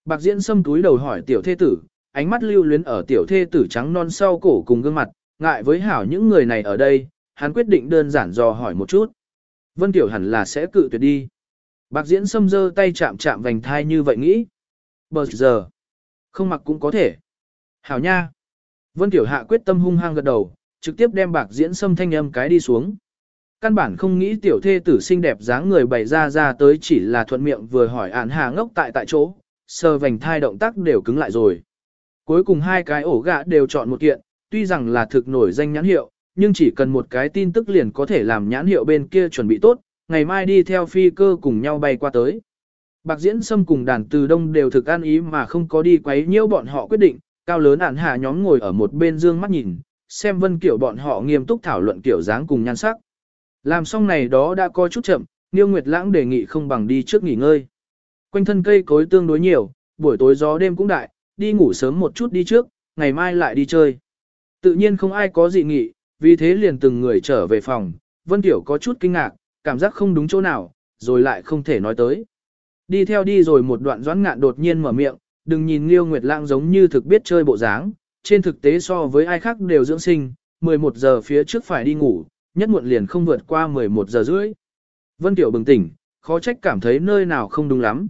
Bạc diễn sâm túi đầu hỏi tiểu thê tử, ánh mắt lưu luyến ở tiểu thê tử trắng non sau cổ cùng gương mặt, ngại với hảo những người này ở đây, hắn quyết định đơn giản dò hỏi một chút. Vân Tiểu hẳn là sẽ cự tuyệt đi. Bạc diễn xâm dơ tay chạm chạm vành thai như vậy nghĩ. Bờ giờ, không mặc cũng có thể. Hảo nha. Vân Tiểu hạ quyết tâm hung hăng gật đầu, trực tiếp đem bạc diễn xâm thanh âm cái đi xuống. Căn bản không nghĩ tiểu thê tử xinh đẹp dáng người bày ra ra tới chỉ là thuận miệng vừa hỏi ản hà ngốc tại tại chỗ, sờ vành thai động tác đều cứng lại rồi. Cuối cùng hai cái ổ gạ đều chọn một kiện, tuy rằng là thực nổi danh nhãn hiệu, nhưng chỉ cần một cái tin tức liền có thể làm nhãn hiệu bên kia chuẩn bị tốt, ngày mai đi theo phi cơ cùng nhau bay qua tới. Bạc Diễn Sâm cùng đàn từ đông đều thực an ý mà không có đi quấy nhiễu bọn họ quyết định, cao lớn ản hạ nhóm ngồi ở một bên dương mắt nhìn, xem vân kiểu bọn họ nghiêm túc thảo luận kiểu dáng cùng nhan sắc. Làm xong này đó đã có chút chậm, Niêu Nguyệt Lãng đề nghị không bằng đi trước nghỉ ngơi. Quanh thân cây cối tương đối nhiều, buổi tối gió đêm cũng đại, đi ngủ sớm một chút đi trước, ngày mai lại đi chơi. Tự nhiên không ai có dị nghị, vì thế liền từng người trở về phòng, Vân Tiểu có chút kinh ngạc, cảm giác không đúng chỗ nào, rồi lại không thể nói tới. Đi theo đi rồi một đoạn doãn ngạn đột nhiên mở miệng, đừng nhìn Liêu Nguyệt Lãng giống như thực biết chơi bộ dáng, trên thực tế so với ai khác đều dưỡng sinh, 11 giờ phía trước phải đi ngủ, nhất muộn liền không vượt qua 11 giờ rưỡi. Vân Tiểu bừng tỉnh, khó trách cảm thấy nơi nào không đúng lắm.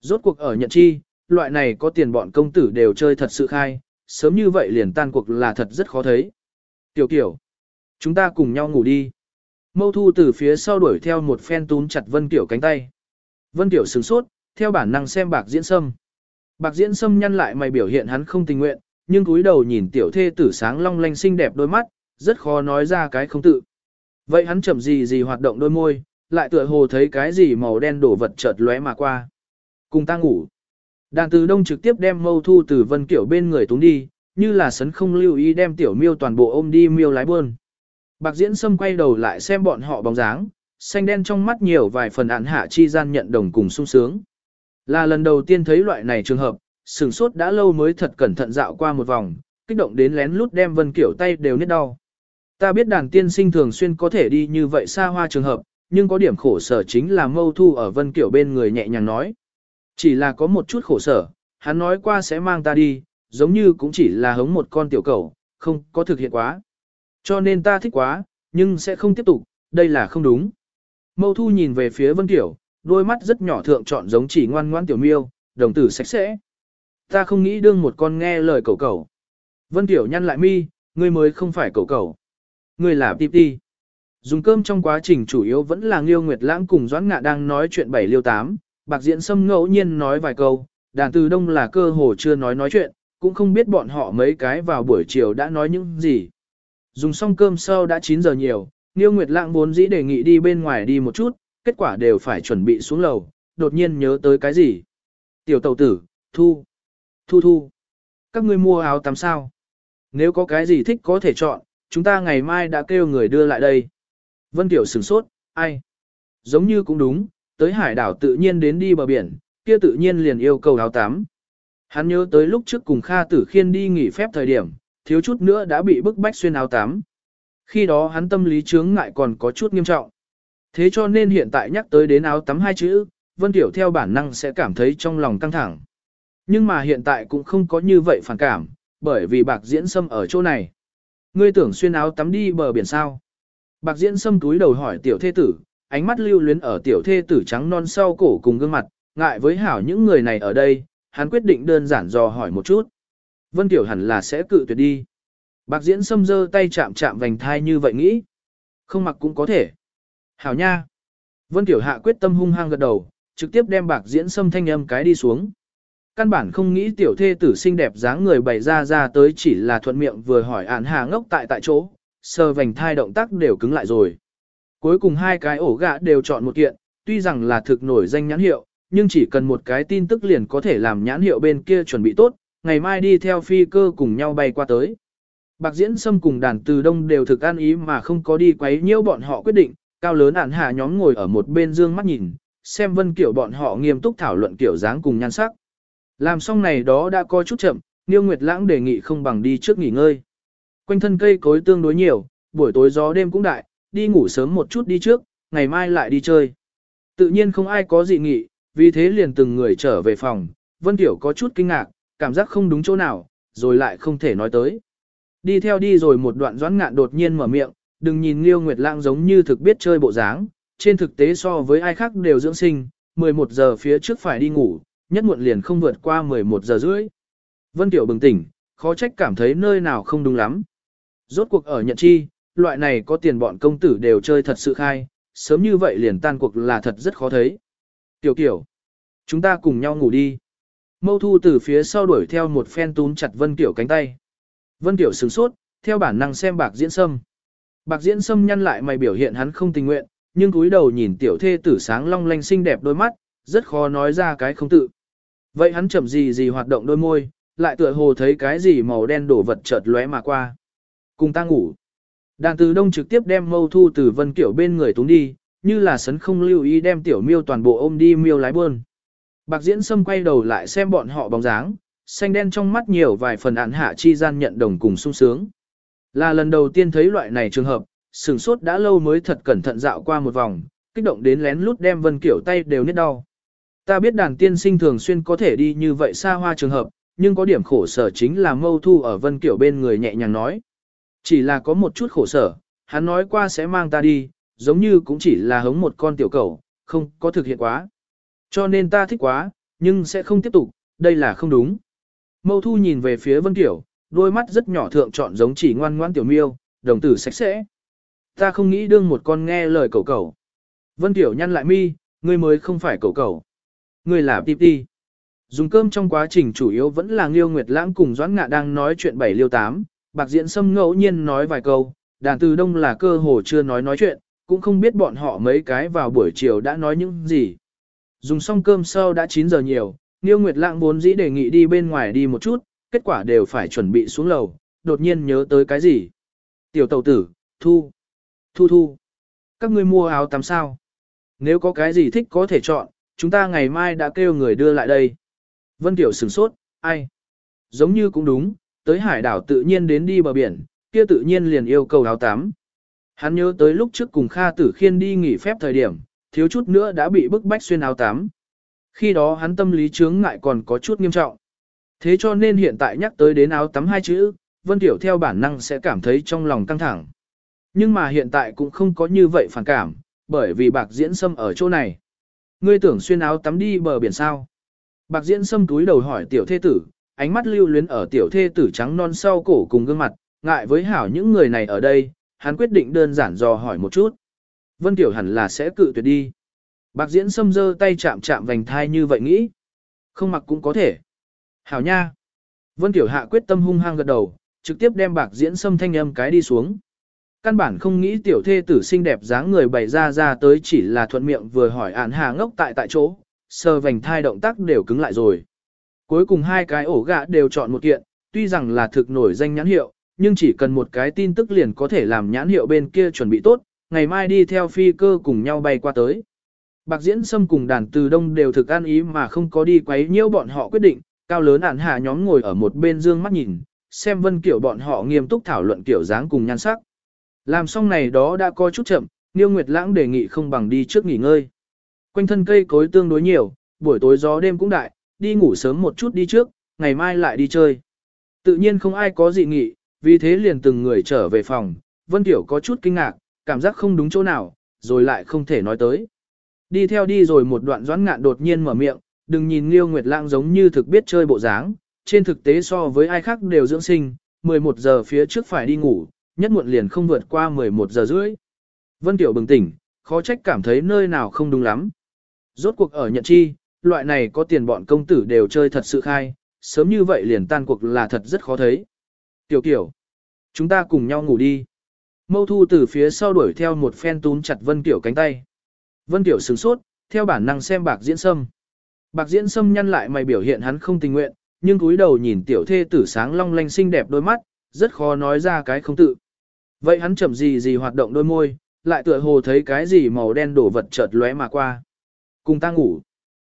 Rốt cuộc ở nhận chi, loại này có tiền bọn công tử đều chơi thật sự khai, sớm như vậy liền tan cuộc là thật rất khó thấy. Tiểu kiểu, chúng ta cùng nhau ngủ đi. Mâu thu từ phía sau đuổi theo một phen túm chặt Vân Tiểu cánh tay. Vân Tiểu sửng sốt, theo bản năng xem bạc diễn sâm. Bạc diễn sâm nhăn lại mày biểu hiện hắn không tình nguyện, nhưng cúi đầu nhìn tiểu thê tử sáng long lanh xinh đẹp đôi mắt, rất khó nói ra cái không tự. Vậy hắn chậm gì gì hoạt động đôi môi, lại tựa hồ thấy cái gì màu đen đổ vật chợt lóe mà qua. Cùng ta ngủ. Đàn từ đông trực tiếp đem mâu thu từ vân kiểu bên người túng đi, như là sấn không lưu ý đem tiểu miêu toàn bộ ôm đi miêu lái buôn. Bạc diễn sâm quay đầu lại xem bọn họ bóng dáng, xanh đen trong mắt nhiều vài phần ạn hạ chi gian nhận đồng cùng sung sướng. Là lần đầu tiên thấy loại này trường hợp, sửng sốt đã lâu mới thật cẩn thận dạo qua một vòng, kích động đến lén lút đem vân kiểu tay đều nít đau. Ta biết đàn tiên sinh thường xuyên có thể đi như vậy xa hoa trường hợp, nhưng có điểm khổ sở chính là mâu thu ở vân kiểu bên người nhẹ nhàng nói. Chỉ là có một chút khổ sở, hắn nói qua sẽ mang ta đi, giống như cũng chỉ là hống một con tiểu cầu, không có thực hiện quá. Cho nên ta thích quá, nhưng sẽ không tiếp tục, đây là không đúng. Mâu thu nhìn về phía vân tiểu, đôi mắt rất nhỏ thượng chọn giống chỉ ngoan ngoan tiểu miêu, đồng tử sạch sẽ. Ta không nghĩ đương một con nghe lời cầu cầu. Vân Tiểu nhăn lại mi, ngươi mới không phải cầu cầu. Ngươi là tiếp đi. Dùng cơm trong quá trình chủ yếu vẫn là Nghiêu Nguyệt Lãng cùng Doãn Ngạ đang nói chuyện bảy liêu tám, Bạc Diễn Sâm ngẫu nhiên nói vài câu, đàn từ đông là cơ hồ chưa nói nói chuyện, cũng không biết bọn họ mấy cái vào buổi chiều đã nói những gì. Dùng xong cơm sau đã 9 giờ nhiều, Nghiêu Nguyệt Lãng vốn dĩ đề nghị đi bên ngoài đi một chút, kết quả đều phải chuẩn bị xuống lầu, đột nhiên nhớ tới cái gì. Tiểu tàu tử, thu. Thu thu. Các ngươi mua áo tắm sao? Nếu có cái gì thích có thể chọn, chúng ta ngày mai đã kêu người đưa lại đây. Vân Tiểu sửng sốt, ai? Giống như cũng đúng, tới hải đảo tự nhiên đến đi bờ biển, kia tự nhiên liền yêu cầu áo tắm. Hắn nhớ tới lúc trước cùng Kha Tử Khiên đi nghỉ phép thời điểm, thiếu chút nữa đã bị bức bách xuyên áo tắm. Khi đó hắn tâm lý chướng ngại còn có chút nghiêm trọng. Thế cho nên hiện tại nhắc tới đến áo tắm hai chữ, Vân Tiểu theo bản năng sẽ cảm thấy trong lòng căng thẳng. Nhưng mà hiện tại cũng không có như vậy phản cảm, bởi vì bạc diễn sâm ở chỗ này. Ngươi tưởng xuyên áo tắm đi bờ biển sao? Bạc diễn sâm túi đầu hỏi tiểu thê tử, ánh mắt lưu luyến ở tiểu thê tử trắng non sau cổ cùng gương mặt, ngại với hảo những người này ở đây, hắn quyết định đơn giản dò hỏi một chút. Vân Tiểu hẳn là sẽ cự tuyệt đi. Bạc diễn xâm dơ tay chạm chạm vành thai như vậy nghĩ. Không mặc cũng có thể. Hảo nha. Vân Tiểu hạ quyết tâm hung hăng gật đầu, trực tiếp đem bạc diễn xâm thanh âm cái đi xuống. Căn bản không nghĩ tiểu thê tử xinh đẹp dáng người bày ra ra tới chỉ là thuận miệng vừa hỏi ản hà ngốc tại tại chỗ, sờ vành thai động tác đều cứng lại rồi. Cuối cùng hai cái ổ gạ đều chọn một kiện, tuy rằng là thực nổi danh nhãn hiệu, nhưng chỉ cần một cái tin tức liền có thể làm nhãn hiệu bên kia chuẩn bị tốt, ngày mai đi theo phi cơ cùng nhau bay qua tới. Bạc Diễn Sâm cùng đàn từ đông đều thực an ý mà không có đi quấy nhiễu bọn họ quyết định, cao lớn ản hạ nhóm ngồi ở một bên dương mắt nhìn, xem vân kiểu bọn họ nghiêm túc thảo luận kiểu dáng cùng nhan sắc. Làm xong này đó đã có chút chậm, Niêu Nguyệt Lãng đề nghị không bằng đi trước nghỉ ngơi. Quanh thân cây cối tương đối nhiều, buổi tối gió đêm cũng đại, đi ngủ sớm một chút đi trước, ngày mai lại đi chơi. Tự nhiên không ai có dị nghị, vì thế liền từng người trở về phòng, Vân Tiểu có chút kinh ngạc, cảm giác không đúng chỗ nào, rồi lại không thể nói tới. Đi theo đi rồi một đoạn doãn ngạn đột nhiên mở miệng, đừng nhìn Liêu Nguyệt Lãng giống như thực biết chơi bộ dáng, trên thực tế so với ai khác đều dưỡng sinh, 11 giờ phía trước phải đi ngủ, nhất muộn liền không vượt qua 11 giờ rưỡi. Vân Tiểu bừng tỉnh, khó trách cảm thấy nơi nào không đúng lắm. Rốt cuộc ở nhận chi, loại này có tiền bọn công tử đều chơi thật sự khai, sớm như vậy liền tan cuộc là thật rất khó thấy. Tiểu Tiểu, chúng ta cùng nhau ngủ đi. Mâu thu từ phía sau đuổi theo một phen túm chặt Vân Tiểu cánh tay. Vân Tiểu sửng sốt, theo bản năng xem bạc diễn sâm. Bạc diễn sâm nhăn lại mày biểu hiện hắn không tình nguyện, nhưng cúi đầu nhìn tiểu thê tử sáng long lanh xinh đẹp đôi mắt, rất khó nói ra cái không tự. Vậy hắn chậm gì gì hoạt động đôi môi, lại tựa hồ thấy cái gì màu đen đổ vật chợt lóe mà qua. Cùng ta ngủ. Đàn từ đông trực tiếp đem mâu thu từ vân kiểu bên người túng đi, như là sấn không lưu ý đem tiểu miêu toàn bộ ôm đi miêu lái buôn. Bạc diễn sâm quay đầu lại xem bọn họ bóng dáng, xanh đen trong mắt nhiều vài phần án hạ chi gian nhận đồng cùng sung sướng. Là lần đầu tiên thấy loại này trường hợp, sừng sốt đã lâu mới thật cẩn thận dạo qua một vòng, kích động đến lén lút đem Vân Kiểu tay đều nít đau. Ta biết đàn tiên sinh thường xuyên có thể đi như vậy xa hoa trường hợp, nhưng có điểm khổ sở chính là mâu thu ở Vân Kiểu bên người nhẹ nhàng nói. Chỉ là có một chút khổ sở, hắn nói qua sẽ mang ta đi, giống như cũng chỉ là hống một con tiểu cầu, không có thực hiện quá. Cho nên ta thích quá, nhưng sẽ không tiếp tục, đây là không đúng. Mâu thu nhìn về phía Vân Tiểu, đôi mắt rất nhỏ thượng chọn giống chỉ ngoan ngoan tiểu miêu, đồng tử sạch sẽ. Ta không nghĩ đương một con nghe lời cậu cậu. Vân Tiểu nhăn lại mi, ngươi mới không phải cậu cậu. Ngươi là tiếp đi. Dùng cơm trong quá trình chủ yếu vẫn là Nghiêu Nguyệt Lãng cùng Doãn Ngạ đang nói chuyện bảy liêu tám, Bạc Diễn Sâm ngẫu nhiên nói vài câu, đàn từ đông là cơ hồ chưa nói nói chuyện, cũng không biết bọn họ mấy cái vào buổi chiều đã nói những gì. Dùng xong cơm sau đã 9 giờ nhiều, Niêu Nguyệt Lãng vốn dĩ đề nghị đi bên ngoài đi một chút, kết quả đều phải chuẩn bị xuống lầu, đột nhiên nhớ tới cái gì. Tiểu tàu tử, thu, thu thu. Các ngươi mua áo tắm sao? Nếu có cái gì thích có thể chọn, chúng ta ngày mai đã kêu người đưa lại đây. Vân Tiểu sửng sốt, ai? Giống như cũng đúng, tới hải đảo tự nhiên đến đi bờ biển, kia tự nhiên liền yêu cầu áo tắm. Hắn nhớ tới lúc trước cùng Kha Tử Khiên đi nghỉ phép thời điểm, thiếu chút nữa đã bị bức bách xuyên áo tắm. Khi đó hắn tâm lý chướng ngại còn có chút nghiêm trọng. Thế cho nên hiện tại nhắc tới đến áo tắm hai chữ, Vân Tiểu theo bản năng sẽ cảm thấy trong lòng căng thẳng. Nhưng mà hiện tại cũng không có như vậy phản cảm, bởi vì bạc diễn sâm ở chỗ này. Ngươi tưởng xuyên áo tắm đi bờ biển sao? Bạc diễn sâm túi đầu hỏi tiểu thê tử, ánh mắt lưu luyến ở tiểu thê tử trắng non sau cổ cùng gương mặt, ngại với hảo những người này ở đây, hắn quyết định đơn giản dò hỏi một chút. Vân Tiểu hẳn là sẽ cự tuyệt đi. Bạc diễn sâm dơ tay chạm chạm vành thai như vậy nghĩ. Không mặc cũng có thể. Hảo nha. Vân Tiểu hạ quyết tâm hung hăng gật đầu, trực tiếp đem bạc diễn sâm thanh âm cái đi xuống. Căn bản không nghĩ tiểu thê tử xinh đẹp dáng người bày ra ra tới chỉ là thuận miệng vừa hỏi ản hà ngốc tại tại chỗ, sờ vành thai động tác đều cứng lại rồi. Cuối cùng hai cái ổ gạ đều chọn một kiện, tuy rằng là thực nổi danh nhãn hiệu, nhưng chỉ cần một cái tin tức liền có thể làm nhãn hiệu bên kia chuẩn bị tốt, ngày mai đi theo phi cơ cùng nhau bay qua tới. Bạc Diễn Sâm cùng đàn từ đông đều thực an ý mà không có đi quấy nhiễu bọn họ quyết định, cao lớn ản hạ nhóm ngồi ở một bên dương mắt nhìn, xem vân kiểu bọn họ nghiêm túc thảo luận kiểu dáng cùng nhan sắc. Làm xong này đó đã có chút chậm, Niêu Nguyệt Lãng đề nghị không bằng đi trước nghỉ ngơi. Quanh thân cây cối tương đối nhiều, buổi tối gió đêm cũng đại, đi ngủ sớm một chút đi trước, ngày mai lại đi chơi. Tự nhiên không ai có dị nghị, vì thế liền từng người trở về phòng, Vân Tiểu có chút kinh ngạc, cảm giác không đúng chỗ nào, rồi lại không thể nói tới. Đi theo đi rồi một đoạn doãn ngạn đột nhiên mở miệng, đừng nhìn Liêu Nguyệt Lãng giống như thực biết chơi bộ dáng, trên thực tế so với ai khác đều dưỡng sinh, 11 giờ phía trước phải đi ngủ, nhất muộn liền không vượt qua 11 giờ rưỡi. Vân Tiểu bừng tỉnh, khó trách cảm thấy nơi nào không đúng lắm. Rốt cuộc ở nhận chi, loại này có tiền bọn công tử đều chơi thật sự khai, sớm như vậy liền tan cuộc là thật rất khó thấy. Tiểu kiểu, chúng ta cùng nhau ngủ đi. Mâu thu từ phía sau đuổi theo một phen túm chặt Vân Tiểu cánh tay. Vân Tiểu sửng sốt, theo bản năng xem bạc diễn sâm. Bạc diễn sâm nhăn lại mày biểu hiện hắn không tình nguyện, nhưng cúi đầu nhìn tiểu thê tử sáng long lanh xinh đẹp đôi mắt, rất khó nói ra cái không tự. Vậy hắn chậm gì gì hoạt động đôi môi, lại tựa hồ thấy cái gì màu đen đổ vật chợt lóe mà qua. Cùng ta ngủ.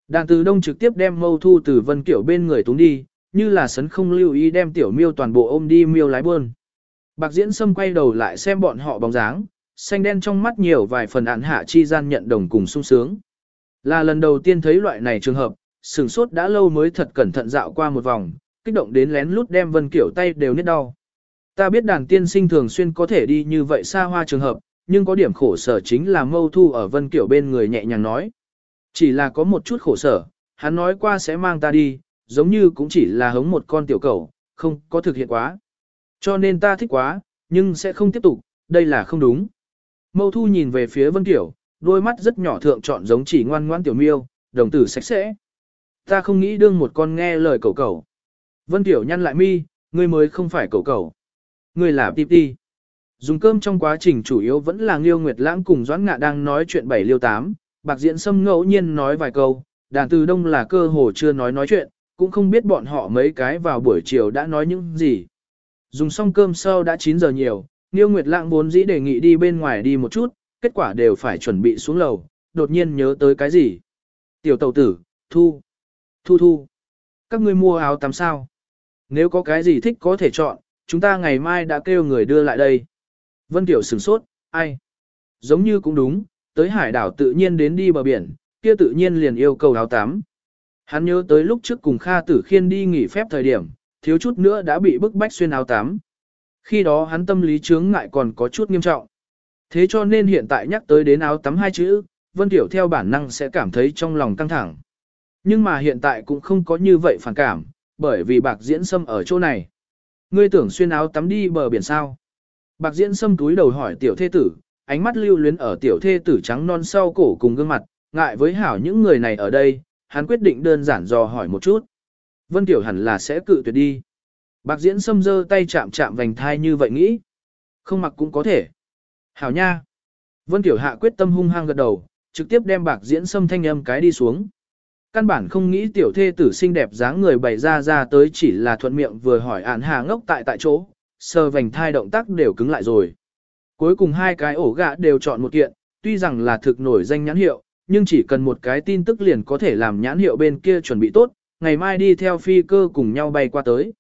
Đàn từ đông trực tiếp đem mâu thu từ vân kiểu bên người túng đi, như là sấn không lưu ý đem tiểu miêu toàn bộ ôm đi miêu lái buôn. Bạc diễn sâm quay đầu lại xem bọn họ bóng dáng, xanh đen trong mắt nhiều vài phần ản hạ chi gian nhận đồng cùng sung sướng. Là lần đầu tiên thấy loại này trường hợp, sửng sốt đã lâu mới thật cẩn thận dạo qua một vòng, kích động đến lén lút đem vân kiểu tay đều nít đau. Ta biết đàn tiên sinh thường xuyên có thể đi như vậy xa hoa trường hợp, nhưng có điểm khổ sở chính là mâu thu ở vân kiểu bên người nhẹ nhàng nói. Chỉ là có một chút khổ sở, hắn nói qua sẽ mang ta đi, giống như cũng chỉ là hống một con tiểu cầu, không có thực hiện quá. Cho nên ta thích quá, nhưng sẽ không tiếp tục, đây là không đúng. Mâu thu nhìn về phía vân kiểu, đôi mắt rất nhỏ thượng chọn giống chỉ ngoan ngoan tiểu miêu, đồng tử sạch sẽ. Ta không nghĩ đương một con nghe lời cầu cầu. Vân tiểu nhăn lại mi, ngươi mới không phải cầu cầu. Ngươi là tiếp đi. Dùng cơm trong quá trình chủ yếu vẫn là Nghiêu Nguyệt Lãng cùng Doãn Ngạ đang nói chuyện bảy liêu tám, Bạc Diễn Sâm ngẫu nhiên nói vài câu, đàn từ đông là cơ hồ chưa nói nói chuyện, cũng không biết bọn họ mấy cái vào buổi chiều đã nói những gì. Dùng xong cơm sau đã 9 giờ nhiều, Nghiêu Nguyệt Lãng vốn dĩ đề nghị đi bên ngoài đi một chút, kết quả đều phải chuẩn bị xuống lầu, đột nhiên nhớ tới cái gì. Tiểu tàu tử, thu, Thu thu. Các ngươi mua áo tắm sao? Nếu có cái gì thích có thể chọn, chúng ta ngày mai đã kêu người đưa lại đây. Vân Tiểu sửng sốt, ai? Giống như cũng đúng, tới hải đảo tự nhiên đến đi bờ biển, kia tự nhiên liền yêu cầu áo tắm. Hắn nhớ tới lúc trước cùng Kha Tử Khiên đi nghỉ phép thời điểm, thiếu chút nữa đã bị bức bách xuyên áo tắm. Khi đó hắn tâm lý chướng ngại còn có chút nghiêm trọng. Thế cho nên hiện tại nhắc tới đến áo tắm hai chữ, Vân Tiểu theo bản năng sẽ cảm thấy trong lòng căng thẳng. Nhưng mà hiện tại cũng không có như vậy phản cảm, bởi vì bạc diễn sâm ở chỗ này. Ngươi tưởng xuyên áo tắm đi bờ biển sao? Bạc diễn sâm túi đầu hỏi tiểu thê tử, ánh mắt lưu luyến ở tiểu thê tử trắng non sau cổ cùng gương mặt, ngại với hảo những người này ở đây, hắn quyết định đơn giản dò hỏi một chút. Vân Tiểu hẳn là sẽ cự tuyệt đi. Bạc diễn xâm dơ tay chạm chạm vành thai như vậy nghĩ. Không mặc cũng có thể. Hảo nha. Vân Tiểu hạ quyết tâm hung hăng gật đầu, trực tiếp đem bạc diễn xâm thanh âm cái đi xuống. Căn bản không nghĩ tiểu thê tử xinh đẹp dáng người bày ra ra tới chỉ là thuận miệng vừa hỏi ản hà ngốc tại tại chỗ, sờ vành thai động tác đều cứng lại rồi. Cuối cùng hai cái ổ gạ đều chọn một kiện, tuy rằng là thực nổi danh nhãn hiệu, nhưng chỉ cần một cái tin tức liền có thể làm nhãn hiệu bên kia chuẩn bị tốt, ngày mai đi theo phi cơ cùng nhau bay qua tới.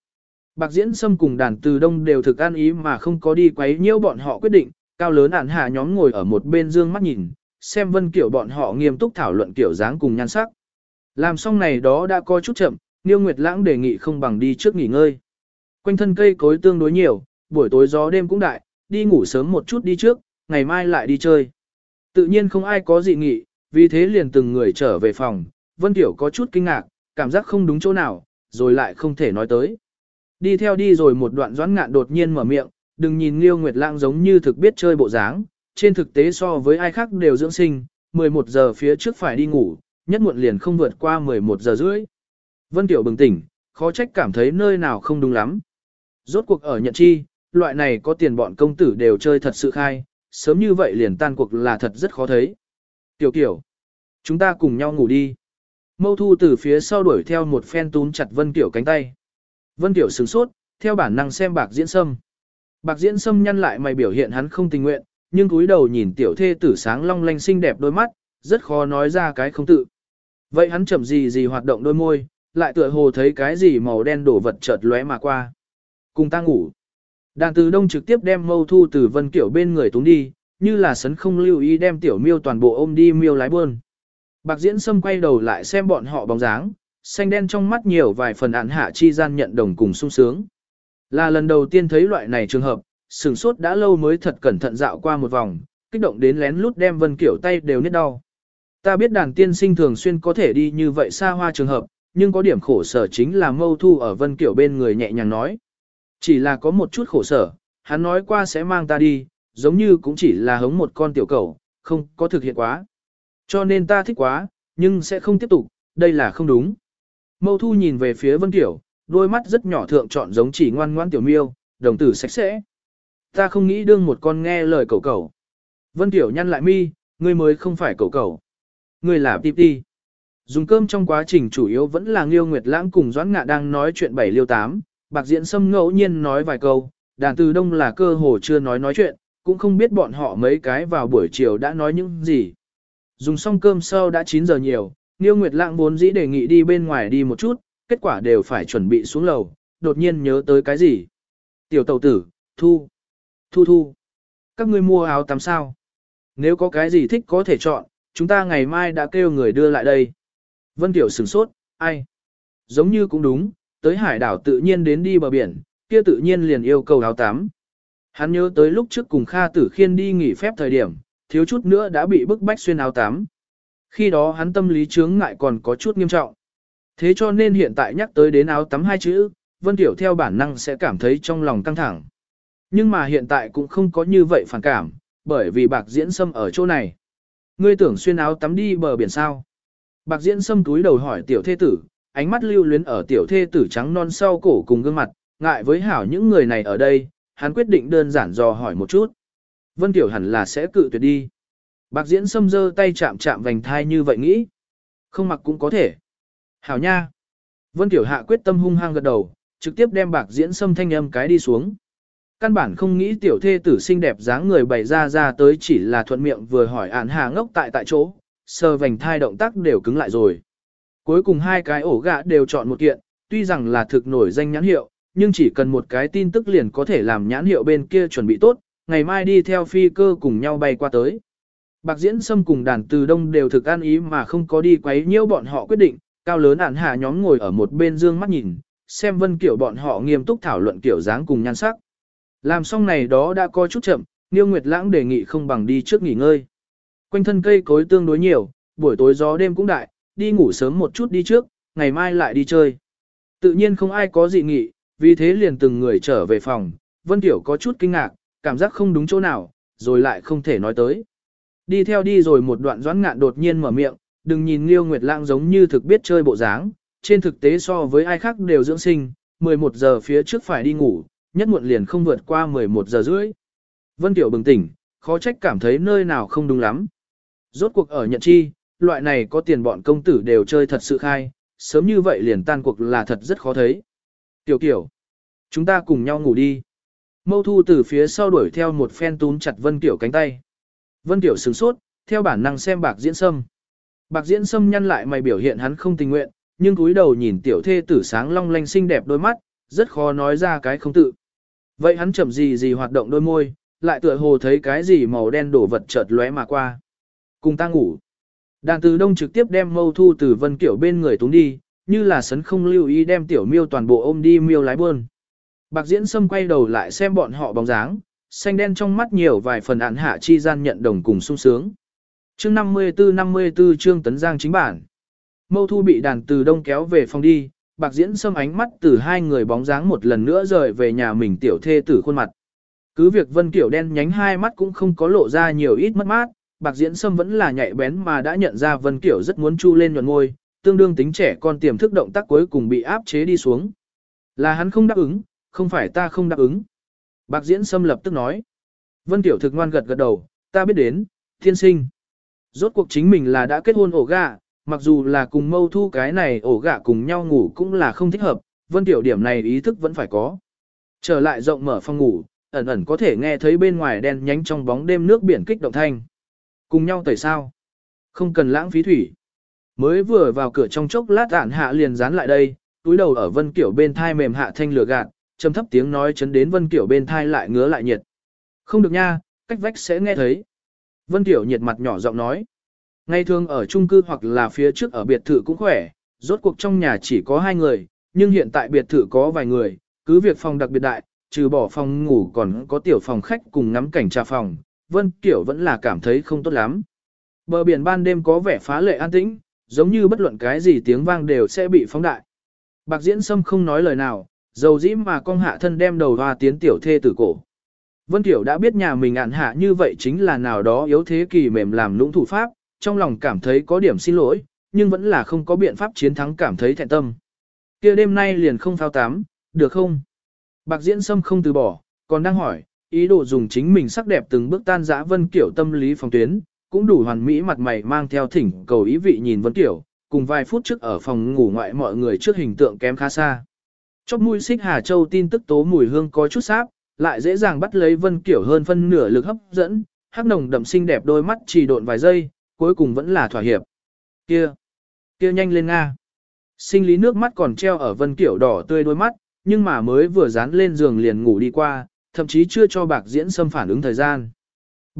Bạc Diễn Sâm cùng đàn từ đông đều thực an ý mà không có đi quấy nhiễu bọn họ quyết định, cao lớn ản hạ nhóm ngồi ở một bên dương mắt nhìn, xem vân kiểu bọn họ nghiêm túc thảo luận kiểu dáng cùng nhan sắc. Làm xong này đó đã có chút chậm, Niêu Nguyệt Lãng đề nghị không bằng đi trước nghỉ ngơi. Quanh thân cây cối tương đối nhiều, buổi tối gió đêm cũng đại, đi ngủ sớm một chút đi trước, ngày mai lại đi chơi. Tự nhiên không ai có dị nghị, vì thế liền từng người trở về phòng, Vân Tiểu có chút kinh ngạc, cảm giác không đúng chỗ nào, rồi lại không thể nói tới. Đi theo đi rồi một đoạn doãn ngạn đột nhiên mở miệng, đừng nhìn Liêu Nguyệt Lãng giống như thực biết chơi bộ dáng, trên thực tế so với ai khác đều dưỡng sinh, 11 giờ phía trước phải đi ngủ, nhất muộn liền không vượt qua 11 giờ rưỡi. Vân Tiểu bừng tỉnh, khó trách cảm thấy nơi nào không đúng lắm. Rốt cuộc ở nhận chi, loại này có tiền bọn công tử đều chơi thật sự khai, sớm như vậy liền tan cuộc là thật rất khó thấy. Tiểu kiểu, chúng ta cùng nhau ngủ đi. Mâu thu từ phía sau đuổi theo một phen túm chặt Vân Tiểu cánh tay. Vân Tiểu sửng sốt, theo bản năng xem bạc diễn sâm. Bạc diễn sâm nhăn lại mày biểu hiện hắn không tình nguyện, nhưng cúi đầu nhìn tiểu thê tử sáng long lanh xinh đẹp đôi mắt, rất khó nói ra cái không tự. Vậy hắn chậm gì gì hoạt động đôi môi, lại tựa hồ thấy cái gì màu đen đổ vật chợt lóe mà qua. Cùng ta ngủ. Đàn từ đông trực tiếp đem mâu thu từ vân kiểu bên người túng đi, như là sấn không lưu ý đem tiểu miêu toàn bộ ôm đi miêu lái buôn. Bạc diễn sâm quay đầu lại xem bọn họ bóng dáng, xanh đen trong mắt nhiều vài phần ạn hạ chi gian nhận đồng cùng sung sướng. Là lần đầu tiên thấy loại này trường hợp, sửng sốt đã lâu mới thật cẩn thận dạo qua một vòng, kích động đến lén lút đem vân kiểu tay đều nít đau. Ta biết đàn tiên sinh thường xuyên có thể đi như vậy xa hoa trường hợp, nhưng có điểm khổ sở chính là mâu thu ở vân kiểu bên người nhẹ nhàng nói. Chỉ là có một chút khổ sở, hắn nói qua sẽ mang ta đi, giống như cũng chỉ là hống một con tiểu cầu, không có thực hiện quá. Cho nên ta thích quá, nhưng sẽ không tiếp tục, đây là không đúng. Mâu thu nhìn về phía vân Tiểu, đôi mắt rất nhỏ thượng chọn giống chỉ ngoan ngoan tiểu miêu, đồng tử sạch sẽ. Ta không nghĩ đương một con nghe lời cầu cầu. Vân Tiểu nhăn lại mi, ngươi mới không phải cầu cầu. Ngươi là tiếp đi. Dùng cơm trong quá trình chủ yếu vẫn là Nghiêu Nguyệt Lãng cùng Doãn Ngạ đang nói chuyện bảy liêu tám, Bạc Diễn Sâm ngẫu nhiên nói vài câu, đàn từ đông là cơ hồ chưa nói nói chuyện, cũng không biết bọn họ mấy cái vào buổi chiều đã nói những gì. Dùng xong cơm sau đã 9 giờ nhiều, Nghiêu Nguyệt Lãng vốn dĩ đề nghị đi bên ngoài đi một chút, kết quả đều phải chuẩn bị xuống lầu, đột nhiên nhớ tới cái gì. Tiểu tàu tử, thu, thu thu. Các ngươi mua áo tắm sao? Nếu có cái gì thích có thể chọn, chúng ta ngày mai đã kêu người đưa lại đây. Vân Tiểu sửng sốt, ai? Giống như cũng đúng, tới hải đảo tự nhiên đến đi bờ biển, kia tự nhiên liền yêu cầu áo tắm. Hắn nhớ tới lúc trước cùng Kha Tử Khiên đi nghỉ phép thời điểm, thiếu chút nữa đã bị bức bách xuyên áo tắm. Khi đó hắn tâm lý chướng ngại còn có chút nghiêm trọng. Thế cho nên hiện tại nhắc tới đến áo tắm hai chữ, Vân Tiểu theo bản năng sẽ cảm thấy trong lòng căng thẳng. Nhưng mà hiện tại cũng không có như vậy phản cảm, bởi vì bạc diễn sâm ở chỗ này. Ngươi tưởng xuyên áo tắm đi bờ biển sao? Bạc diễn sâm túi đầu hỏi tiểu thê tử, ánh mắt lưu luyến ở tiểu thê tử trắng non sau cổ cùng gương mặt, ngại với hảo những người này ở đây, hắn quyết định đơn giản dò hỏi một chút. Vân Tiểu hẳn là sẽ cự tuyệt đi. Bạc diễn xâm dơ tay chạm chạm vành thai như vậy nghĩ. Không mặc cũng có thể. Hảo nha. Vân Tiểu hạ quyết tâm hung hăng gật đầu, trực tiếp đem bạc diễn xâm thanh âm cái đi xuống. Căn bản không nghĩ tiểu thê tử xinh đẹp dáng người bày ra ra tới chỉ là thuận miệng vừa hỏi ản hà ngốc tại tại chỗ, sờ vành thai động tác đều cứng lại rồi. Cuối cùng hai cái ổ gạ đều chọn một kiện, tuy rằng là thực nổi danh nhãn hiệu, nhưng chỉ cần một cái tin tức liền có thể làm nhãn hiệu bên kia chuẩn bị tốt, ngày mai đi theo phi cơ cùng nhau bay qua tới. Bạc Diễn Sâm cùng đàn từ đông đều thực an ý mà không có đi quấy nhiễu bọn họ quyết định, cao lớn ản hạ nhóm ngồi ở một bên dương mắt nhìn, xem vân kiểu bọn họ nghiêm túc thảo luận kiểu dáng cùng nhan sắc. Làm xong này đó đã có chút chậm, Niêu Nguyệt Lãng đề nghị không bằng đi trước nghỉ ngơi. Quanh thân cây cối tương đối nhiều, buổi tối gió đêm cũng đại, đi ngủ sớm một chút đi trước, ngày mai lại đi chơi. Tự nhiên không ai có dị nghị, vì thế liền từng người trở về phòng, Vân Tiểu có chút kinh ngạc, cảm giác không đúng chỗ nào, rồi lại không thể nói tới. Đi theo đi rồi một đoạn doãn ngạn đột nhiên mở miệng, đừng nhìn Liêu Nguyệt Lãng giống như thực biết chơi bộ dáng, trên thực tế so với ai khác đều dưỡng sinh, 11 giờ phía trước phải đi ngủ, nhất muộn liền không vượt qua 11 giờ rưỡi. Vân Tiểu bừng tỉnh, khó trách cảm thấy nơi nào không đúng lắm. Rốt cuộc ở nhận chi, loại này có tiền bọn công tử đều chơi thật sự khai, sớm như vậy liền tan cuộc là thật rất khó thấy. Tiểu kiểu, chúng ta cùng nhau ngủ đi. Mâu thu từ phía sau đuổi theo một phen túm chặt Vân Tiểu cánh tay. Vân Tiểu sửng sốt, theo bản năng xem bạc diễn sâm. Bạc diễn sâm nhăn lại mày biểu hiện hắn không tình nguyện, nhưng cúi đầu nhìn tiểu thê tử sáng long lanh xinh đẹp đôi mắt, rất khó nói ra cái không tự. Vậy hắn chậm gì gì hoạt động đôi môi, lại tựa hồ thấy cái gì màu đen đổ vật chợt lóe mà qua. Cùng ta ngủ. Đàn từ đông trực tiếp đem mâu thu từ vân kiểu bên người túng đi, như là sấn không lưu ý đem tiểu miêu toàn bộ ôm đi miêu lái bơn. Bạc diễn sâm quay đầu lại xem bọn họ bóng dáng, xanh đen trong mắt nhiều vài phần ạn hạ chi gian nhận đồng cùng sung sướng. Chương 54-54 chương tấn giang chính bản. Mâu thu bị đàn từ đông kéo về phòng đi, bạc diễn sâm ánh mắt từ hai người bóng dáng một lần nữa rời về nhà mình tiểu thê tử khuôn mặt. Cứ việc vân kiểu đen nhánh hai mắt cũng không có lộ ra nhiều ít mất mát, bạc diễn sâm vẫn là nhạy bén mà đã nhận ra vân kiểu rất muốn chu lên nhuận ngôi, tương đương tính trẻ con tiềm thức động tác cuối cùng bị áp chế đi xuống. Là hắn không đáp ứng, không phải ta không đáp ứng. Bạc diễn xâm lập tức nói. Vân tiểu thực ngoan gật gật đầu, ta biết đến, thiên sinh. Rốt cuộc chính mình là đã kết hôn ổ gà, mặc dù là cùng mâu thu cái này ổ gà cùng nhau ngủ cũng là không thích hợp, vân tiểu điểm này ý thức vẫn phải có. Trở lại rộng mở phòng ngủ, ẩn ẩn có thể nghe thấy bên ngoài đen nhánh trong bóng đêm nước biển kích động thanh. Cùng nhau tẩy sao? Không cần lãng phí thủy. Mới vừa vào cửa trong chốc lát ản hạ liền dán lại đây, túi đầu ở vân kiểu bên thai mềm hạ thanh lửa gạt, trầm thấp tiếng nói chấn đến vân kiểu bên thai lại ngứa lại nhiệt. Không được nha, cách vách sẽ nghe thấy. Vân kiểu nhiệt mặt nhỏ giọng nói. Ngày thường ở chung cư hoặc là phía trước ở biệt thự cũng khỏe, rốt cuộc trong nhà chỉ có hai người, nhưng hiện tại biệt thự có vài người, cứ việc phòng đặc biệt đại, trừ bỏ phòng ngủ còn có tiểu phòng khách cùng ngắm cảnh trà phòng, Vân Kiểu vẫn là cảm thấy không tốt lắm. Bờ biển ban đêm có vẻ phá lệ an tĩnh, giống như bất luận cái gì tiếng vang đều sẽ bị phóng đại. Bạc Diễn Sâm không nói lời nào, dầu dĩ mà con hạ thân đem đầu hoa tiến tiểu thê tử cổ. Vân Tiểu đã biết nhà mình ạn hạ như vậy chính là nào đó yếu thế kỳ mềm làm lũng thủ pháp, trong lòng cảm thấy có điểm xin lỗi, nhưng vẫn là không có biện pháp chiến thắng cảm thấy thẹn tâm. kia đêm nay liền không phao tám, được không? Bạc Diễn Sâm không từ bỏ, còn đang hỏi, ý đồ dùng chính mình sắc đẹp từng bước tan dã Vân Kiểu tâm lý phòng tuyến, cũng đủ hoàn mỹ mặt mày mang theo thỉnh cầu ý vị nhìn Vân Kiểu, cùng vài phút trước ở phòng ngủ ngoại mọi người trước hình tượng kém khá xa. Chóp mũi xích Hà Châu tin tức tố mùi hương có chút sáp, lại dễ dàng bắt lấy Vân Kiểu hơn phân nửa lực hấp dẫn, hắc nồng đậm xinh đẹp đôi mắt chỉ độn vài giây, cuối cùng vẫn là thỏa hiệp. Kia, kia nhanh lên nga. Sinh lý nước mắt còn treo ở Vân Kiểu đỏ tươi đôi mắt, nhưng mà mới vừa dán lên giường liền ngủ đi qua, thậm chí chưa cho bạc diễn xâm phản ứng thời gian.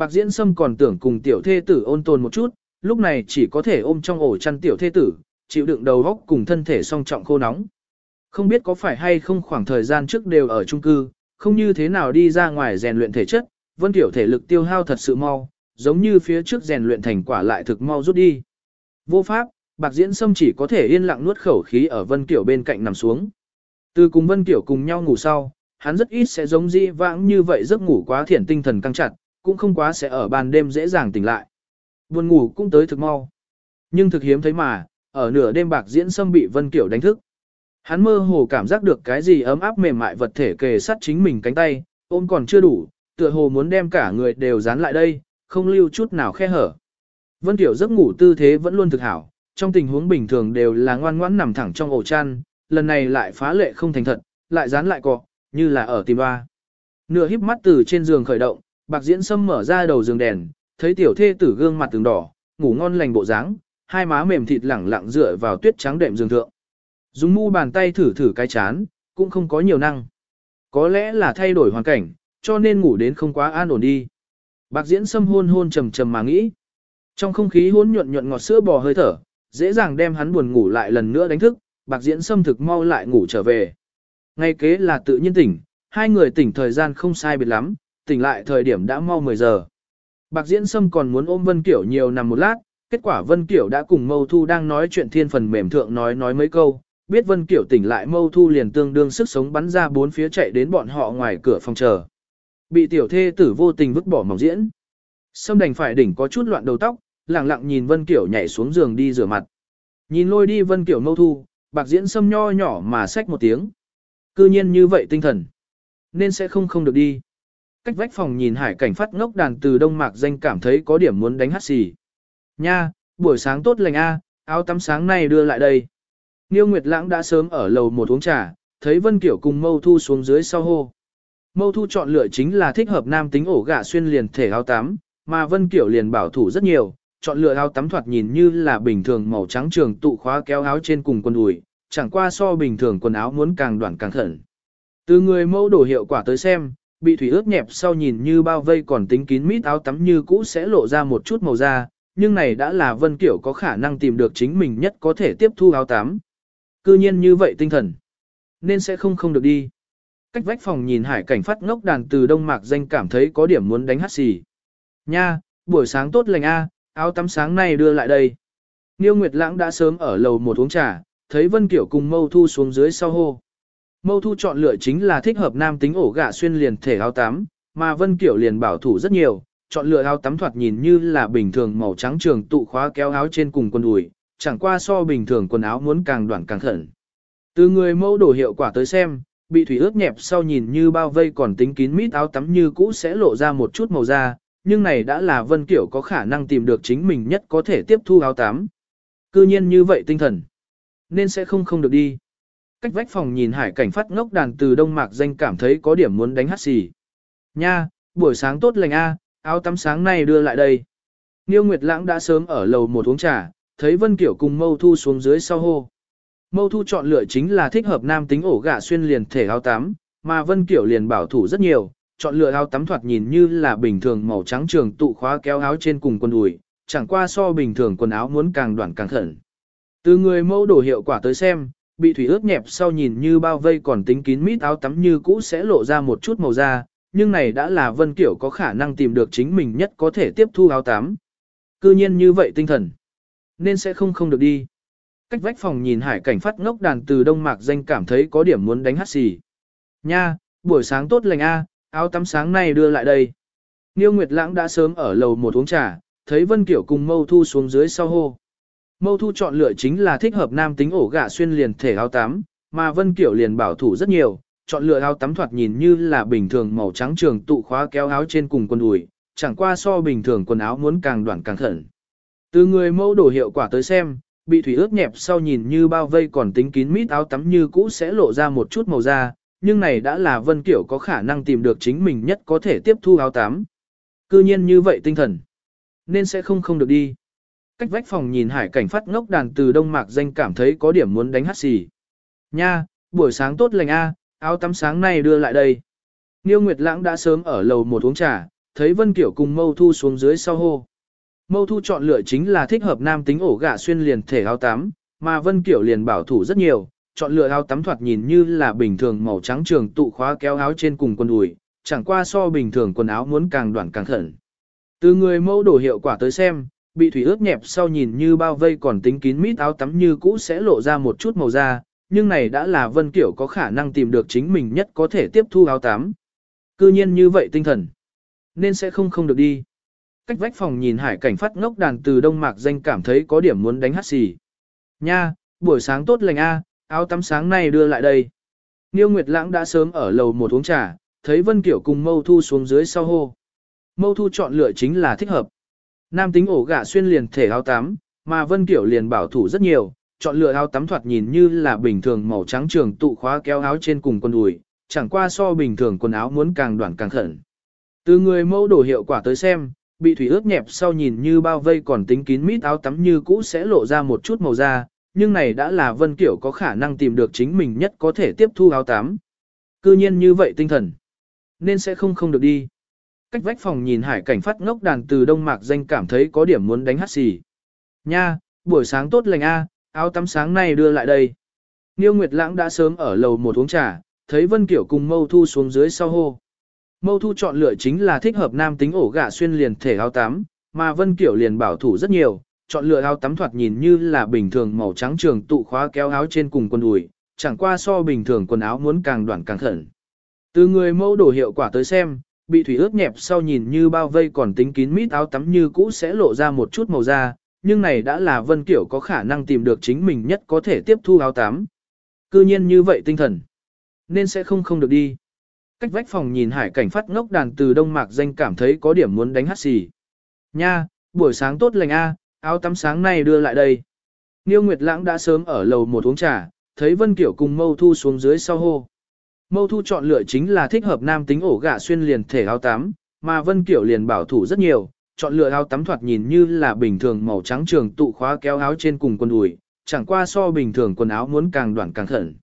Bạc diễn sâm còn tưởng cùng tiểu thê tử ôn tồn một chút, lúc này chỉ có thể ôm trong ổ chăn tiểu thê tử, chịu đựng đầu góc cùng thân thể song trọng khô nóng. Không biết có phải hay không khoảng thời gian trước đều ở chung cư, không như thế nào đi ra ngoài rèn luyện thể chất, vân tiểu thể lực tiêu hao thật sự mau, giống như phía trước rèn luyện thành quả lại thực mau rút đi. Vô pháp, bạc diễn sâm chỉ có thể yên lặng nuốt khẩu khí ở vân tiểu bên cạnh nằm xuống. Từ cùng vân tiểu cùng nhau ngủ sau, hắn rất ít sẽ giống dĩ vãng như vậy giấc ngủ quá thiển tinh thần căng chặt, cũng không quá sẽ ở ban đêm dễ dàng tỉnh lại. Buồn ngủ cũng tới thực mau. Nhưng thực hiếm thấy mà, ở nửa đêm bạc diễn sâm bị Vân Kiểu đánh thức. Hắn mơ hồ cảm giác được cái gì ấm áp mềm mại vật thể kề sát chính mình cánh tay, ôm còn chưa đủ, tựa hồ muốn đem cả người đều dán lại đây, không lưu chút nào khe hở. Vân Tiểu giấc ngủ tư thế vẫn luôn thực hảo, trong tình huống bình thường đều là ngoan ngoãn nằm thẳng trong ổ chăn, lần này lại phá lệ không thành thật, lại dán lại cọ, như là ở tìm ba. Nửa híp mắt từ trên giường khởi động, bạc diễn sâm mở ra đầu giường đèn, thấy tiểu thê tử gương mặt từng đỏ, ngủ ngon lành bộ dáng, hai má mềm thịt lẳng lặng dựa vào tuyết trắng đệm giường thượng. Dùng mu bàn tay thử thử cái chán, cũng không có nhiều năng. Có lẽ là thay đổi hoàn cảnh, cho nên ngủ đến không quá an ổn đi. Bạc diễn sâm hôn hôn trầm trầm mà nghĩ. Trong không khí hỗn nhuận nhuận ngọt sữa bò hơi thở, dễ dàng đem hắn buồn ngủ lại lần nữa đánh thức, bạc diễn sâm thực mau lại ngủ trở về. Ngay kế là tự nhiên tỉnh, hai người tỉnh thời gian không sai biệt lắm, tỉnh lại thời điểm đã mau 10 giờ. Bạc diễn sâm còn muốn ôm Vân Kiểu nhiều nằm một lát, kết quả Vân Kiểu đã cùng Mâu Thu đang nói chuyện thiên phần mềm thượng nói nói mấy câu, biết Vân Kiểu tỉnh lại Mâu Thu liền tương đương sức sống bắn ra bốn phía chạy đến bọn họ ngoài cửa phòng chờ. Bị tiểu thê tử vô tình vứt bỏ mỏng diễn. Sâm đành phải đỉnh có chút loạn đầu tóc, lặng lặng nhìn Vân Kiểu nhảy xuống giường đi rửa mặt. Nhìn lôi đi Vân Kiểu Mâu Thu, bạc diễn sâm nho nhỏ mà xách một tiếng. Cư nhiên như vậy tinh thần. Nên sẽ không không được đi. Cách vách phòng nhìn hải cảnh phát ngốc đàn từ đông mạc danh cảm thấy có điểm muốn đánh hát xì. Nha, buổi sáng tốt lành a, áo tắm sáng nay đưa lại đây. Niêu Nguyệt Lãng đã sớm ở lầu một uống trà, thấy Vân Kiểu cùng Mâu Thu xuống dưới sau hô. Mâu Thu chọn lựa chính là thích hợp nam tính ổ gà xuyên liền thể áo tắm, mà Vân Kiểu liền bảo thủ rất nhiều, chọn lựa áo tắm thoạt nhìn như là bình thường màu trắng trường tụ khóa kéo áo trên cùng quần đùi, chẳng qua so bình thường quần áo muốn càng đoạn càng thận. Từ người mẫu đổ hiệu quả tới xem, bị thủy ướt nhẹp sau nhìn như bao vây còn tính kín mít áo tắm như cũ sẽ lộ ra một chút màu da, nhưng này đã là Vân Kiểu có khả năng tìm được chính mình nhất có thể tiếp thu áo tắm. Cư nhiên như vậy tinh thần, nên sẽ không không được đi. Cách vách phòng nhìn hải cảnh phát ngốc đàn từ đông mạc danh cảm thấy có điểm muốn đánh hát xì. Nha, buổi sáng tốt lành a, áo tắm sáng nay đưa lại đây. Niêu Nguyệt Lãng đã sớm ở lầu một uống trà, thấy Vân Kiểu cùng Mâu Thu xuống dưới sau hô. Mâu Thu chọn lựa chính là thích hợp nam tính ổ gà xuyên liền thể áo tắm, mà Vân Kiểu liền bảo thủ rất nhiều, chọn lựa áo tắm thoạt nhìn như là bình thường màu trắng trường tụ khóa kéo áo trên cùng quần đùi, chẳng qua so bình thường quần áo muốn càng đoạn càng khẩn. Từ người mẫu đổ hiệu quả tới xem, bị thủy ướt nhẹp sau nhìn như bao vây còn tính kín mít áo tắm như cũ sẽ lộ ra một chút màu da, nhưng này đã là Vân Kiểu có khả năng tìm được chính mình nhất có thể tiếp thu áo tắm. Cư nhiên như vậy tinh thần, nên sẽ không không được đi. Cách vách phòng nhìn hải cảnh phát ngốc đàn từ đông mạc danh cảm thấy có điểm muốn đánh hát xì. Nha, buổi sáng tốt lành a, áo tắm sáng nay đưa lại đây. Niêu Nguyệt Lãng đã sớm ở lầu một uống trà, thấy Vân Kiểu cùng Mâu Thu xuống dưới sau hô. Mâu Thu chọn lựa chính là thích hợp nam tính ổ gà xuyên liền thể áo tắm, mà Vân Kiểu liền bảo thủ rất nhiều, chọn lựa áo tắm thoạt nhìn như là bình thường màu trắng trường tụ khóa kéo áo trên cùng quần đùi, chẳng qua so bình thường quần áo muốn càng đoạn càng khẩn Từ người mẫu đổ hiệu quả tới xem, bị thủy ướt nhẹp sau nhìn như bao vây còn tính kín mít áo tắm như cũ sẽ lộ ra một chút màu da, nhưng này đã là Vân Kiểu có khả năng tìm được chính mình nhất có thể tiếp thu áo tắm. Cư nhiên như vậy tinh thần, nên sẽ không không được đi. Cách vách phòng nhìn hải cảnh phát ngốc đàn từ đông mạc danh cảm thấy có điểm muốn đánh hát xì. Nha, buổi sáng tốt lành a, áo tắm sáng nay đưa lại đây. Niêu Nguyệt Lãng đã sớm ở lầu một uống trà, thấy Vân Kiểu cùng Mâu Thu xuống dưới sau hô. Mâu Thu chọn lựa chính là thích hợp nam tính ổ gạ xuyên liền thể áo tắm, mà Vân Kiểu liền bảo thủ rất nhiều, chọn lựa áo tắm thoạt nhìn như là bình thường màu trắng trường tụ khóa kéo áo trên cùng quần đùi, chẳng qua so bình thường quần áo muốn càng đoạn càng khẩn. Từ người mẫu đổ hiệu quả tới xem, bị thủy ướt nhẹp sau nhìn như bao vây còn tính kín mít áo tắm như cũ sẽ lộ ra một chút màu da, nhưng này đã là Vân Kiểu có khả năng tìm được chính mình nhất có thể tiếp thu áo tắm. Cư nhiên như vậy tinh thần, nên sẽ không không được đi. Cách vách phòng nhìn hải cảnh phát ngốc đàn từ đông mạc danh cảm thấy có điểm muốn đánh hát xì. Nha, buổi sáng tốt lành a, áo tắm sáng nay đưa lại đây. Niêu Nguyệt Lãng đã sớm ở lầu một uống trà, thấy Vân Kiểu cùng Mâu Thu xuống dưới sau hô. Mâu Thu chọn lựa chính là thích hợp nam tính ổ gà xuyên liền thể áo tắm, mà Vân Kiểu liền bảo thủ rất nhiều, chọn lựa áo tắm thoạt nhìn như là bình thường màu trắng trường tụ khóa kéo áo trên cùng quần đùi, chẳng qua so bình thường quần áo muốn càng đoạn càng khẩn. Từ người mẫu đổ hiệu quả tới xem, bị thủy ướt nhẹp sau nhìn như bao vây còn tính kín mít áo tắm như cũ sẽ lộ ra một chút màu da, nhưng này đã là Vân Kiểu có khả năng tìm được chính mình nhất có thể tiếp thu áo tắm. Cư nhiên như vậy tinh thần, nên sẽ không không được đi. Cách vách phòng nhìn hải cảnh phát ngốc đàn từ đông mạc danh cảm thấy có điểm muốn đánh hát xì. Nha, buổi sáng tốt lành a, áo tắm sáng nay đưa lại đây. Niêu Nguyệt Lãng đã sớm ở lầu một uống trà, thấy Vân Kiểu cùng Mâu Thu xuống dưới sau hô. Mâu Thu chọn lựa chính là thích hợp. Nam tính ổ gà xuyên liền thể áo tắm, mà Vân Kiểu liền bảo thủ rất nhiều, chọn lựa áo tắm thoạt nhìn như là bình thường màu trắng trường tụ khóa kéo áo trên cùng quần đùi, chẳng qua so bình thường quần áo muốn càng đoạn càng khẩn. Từ người mẫu đổ hiệu quả tới xem, bị thủy ướt nhẹp sau nhìn như bao vây còn tính kín mít áo tắm như cũ sẽ lộ ra một chút màu da, nhưng này đã là Vân Kiểu có khả năng tìm được chính mình nhất có thể tiếp thu áo tắm. Cư nhiên như vậy tinh thần, nên sẽ không không được đi. Cách vách phòng nhìn hải cảnh phát ngốc đàn từ đông mạc danh cảm thấy có điểm muốn đánh hát xì. Nha, buổi sáng tốt lành a, áo tắm sáng nay đưa lại đây. Niêu Nguyệt Lãng đã sớm ở lầu một uống trà, thấy Vân Kiểu cùng Mâu Thu xuống dưới sau hô. Mâu Thu chọn lựa chính là thích hợp nam tính ổ gà xuyên liền thể áo tắm, mà Vân Kiểu liền bảo thủ rất nhiều, chọn lựa áo tắm thoạt nhìn như là bình thường màu trắng trường tụ khóa kéo áo trên cùng quần đùi, chẳng qua so bình thường quần áo muốn càng đoạn càng khẩn. Từ người mẫu đổ hiệu quả tới xem, bị thủy ướt nhẹp sau nhìn như bao vây còn tính kín mít áo tắm như cũ sẽ lộ ra một chút màu da, nhưng này đã là Vân Kiểu có khả năng tìm được chính mình nhất có thể tiếp thu áo tắm. Cư nhiên như vậy tinh thần, nên sẽ không không được đi. Cách vách phòng nhìn hải cảnh phát ngốc đàn từ đông mạc danh cảm thấy có điểm muốn đánh hát xì. Nha, buổi sáng tốt lành a, áo tắm sáng nay đưa lại đây. Niêu Nguyệt Lãng đã sớm ở lầu một uống trà, thấy Vân Kiểu cùng Mâu Thu xuống dưới sau hô. Mâu Thu chọn lựa chính là thích hợp nam tính ổ gạ xuyên liền thể áo tắm, mà Vân Kiểu liền bảo thủ rất nhiều, chọn lựa áo tắm thoạt nhìn như là bình thường màu trắng trường tụ khóa kéo áo trên cùng quần đùi, chẳng qua so bình thường quần áo muốn càng đoạn càng khẩn.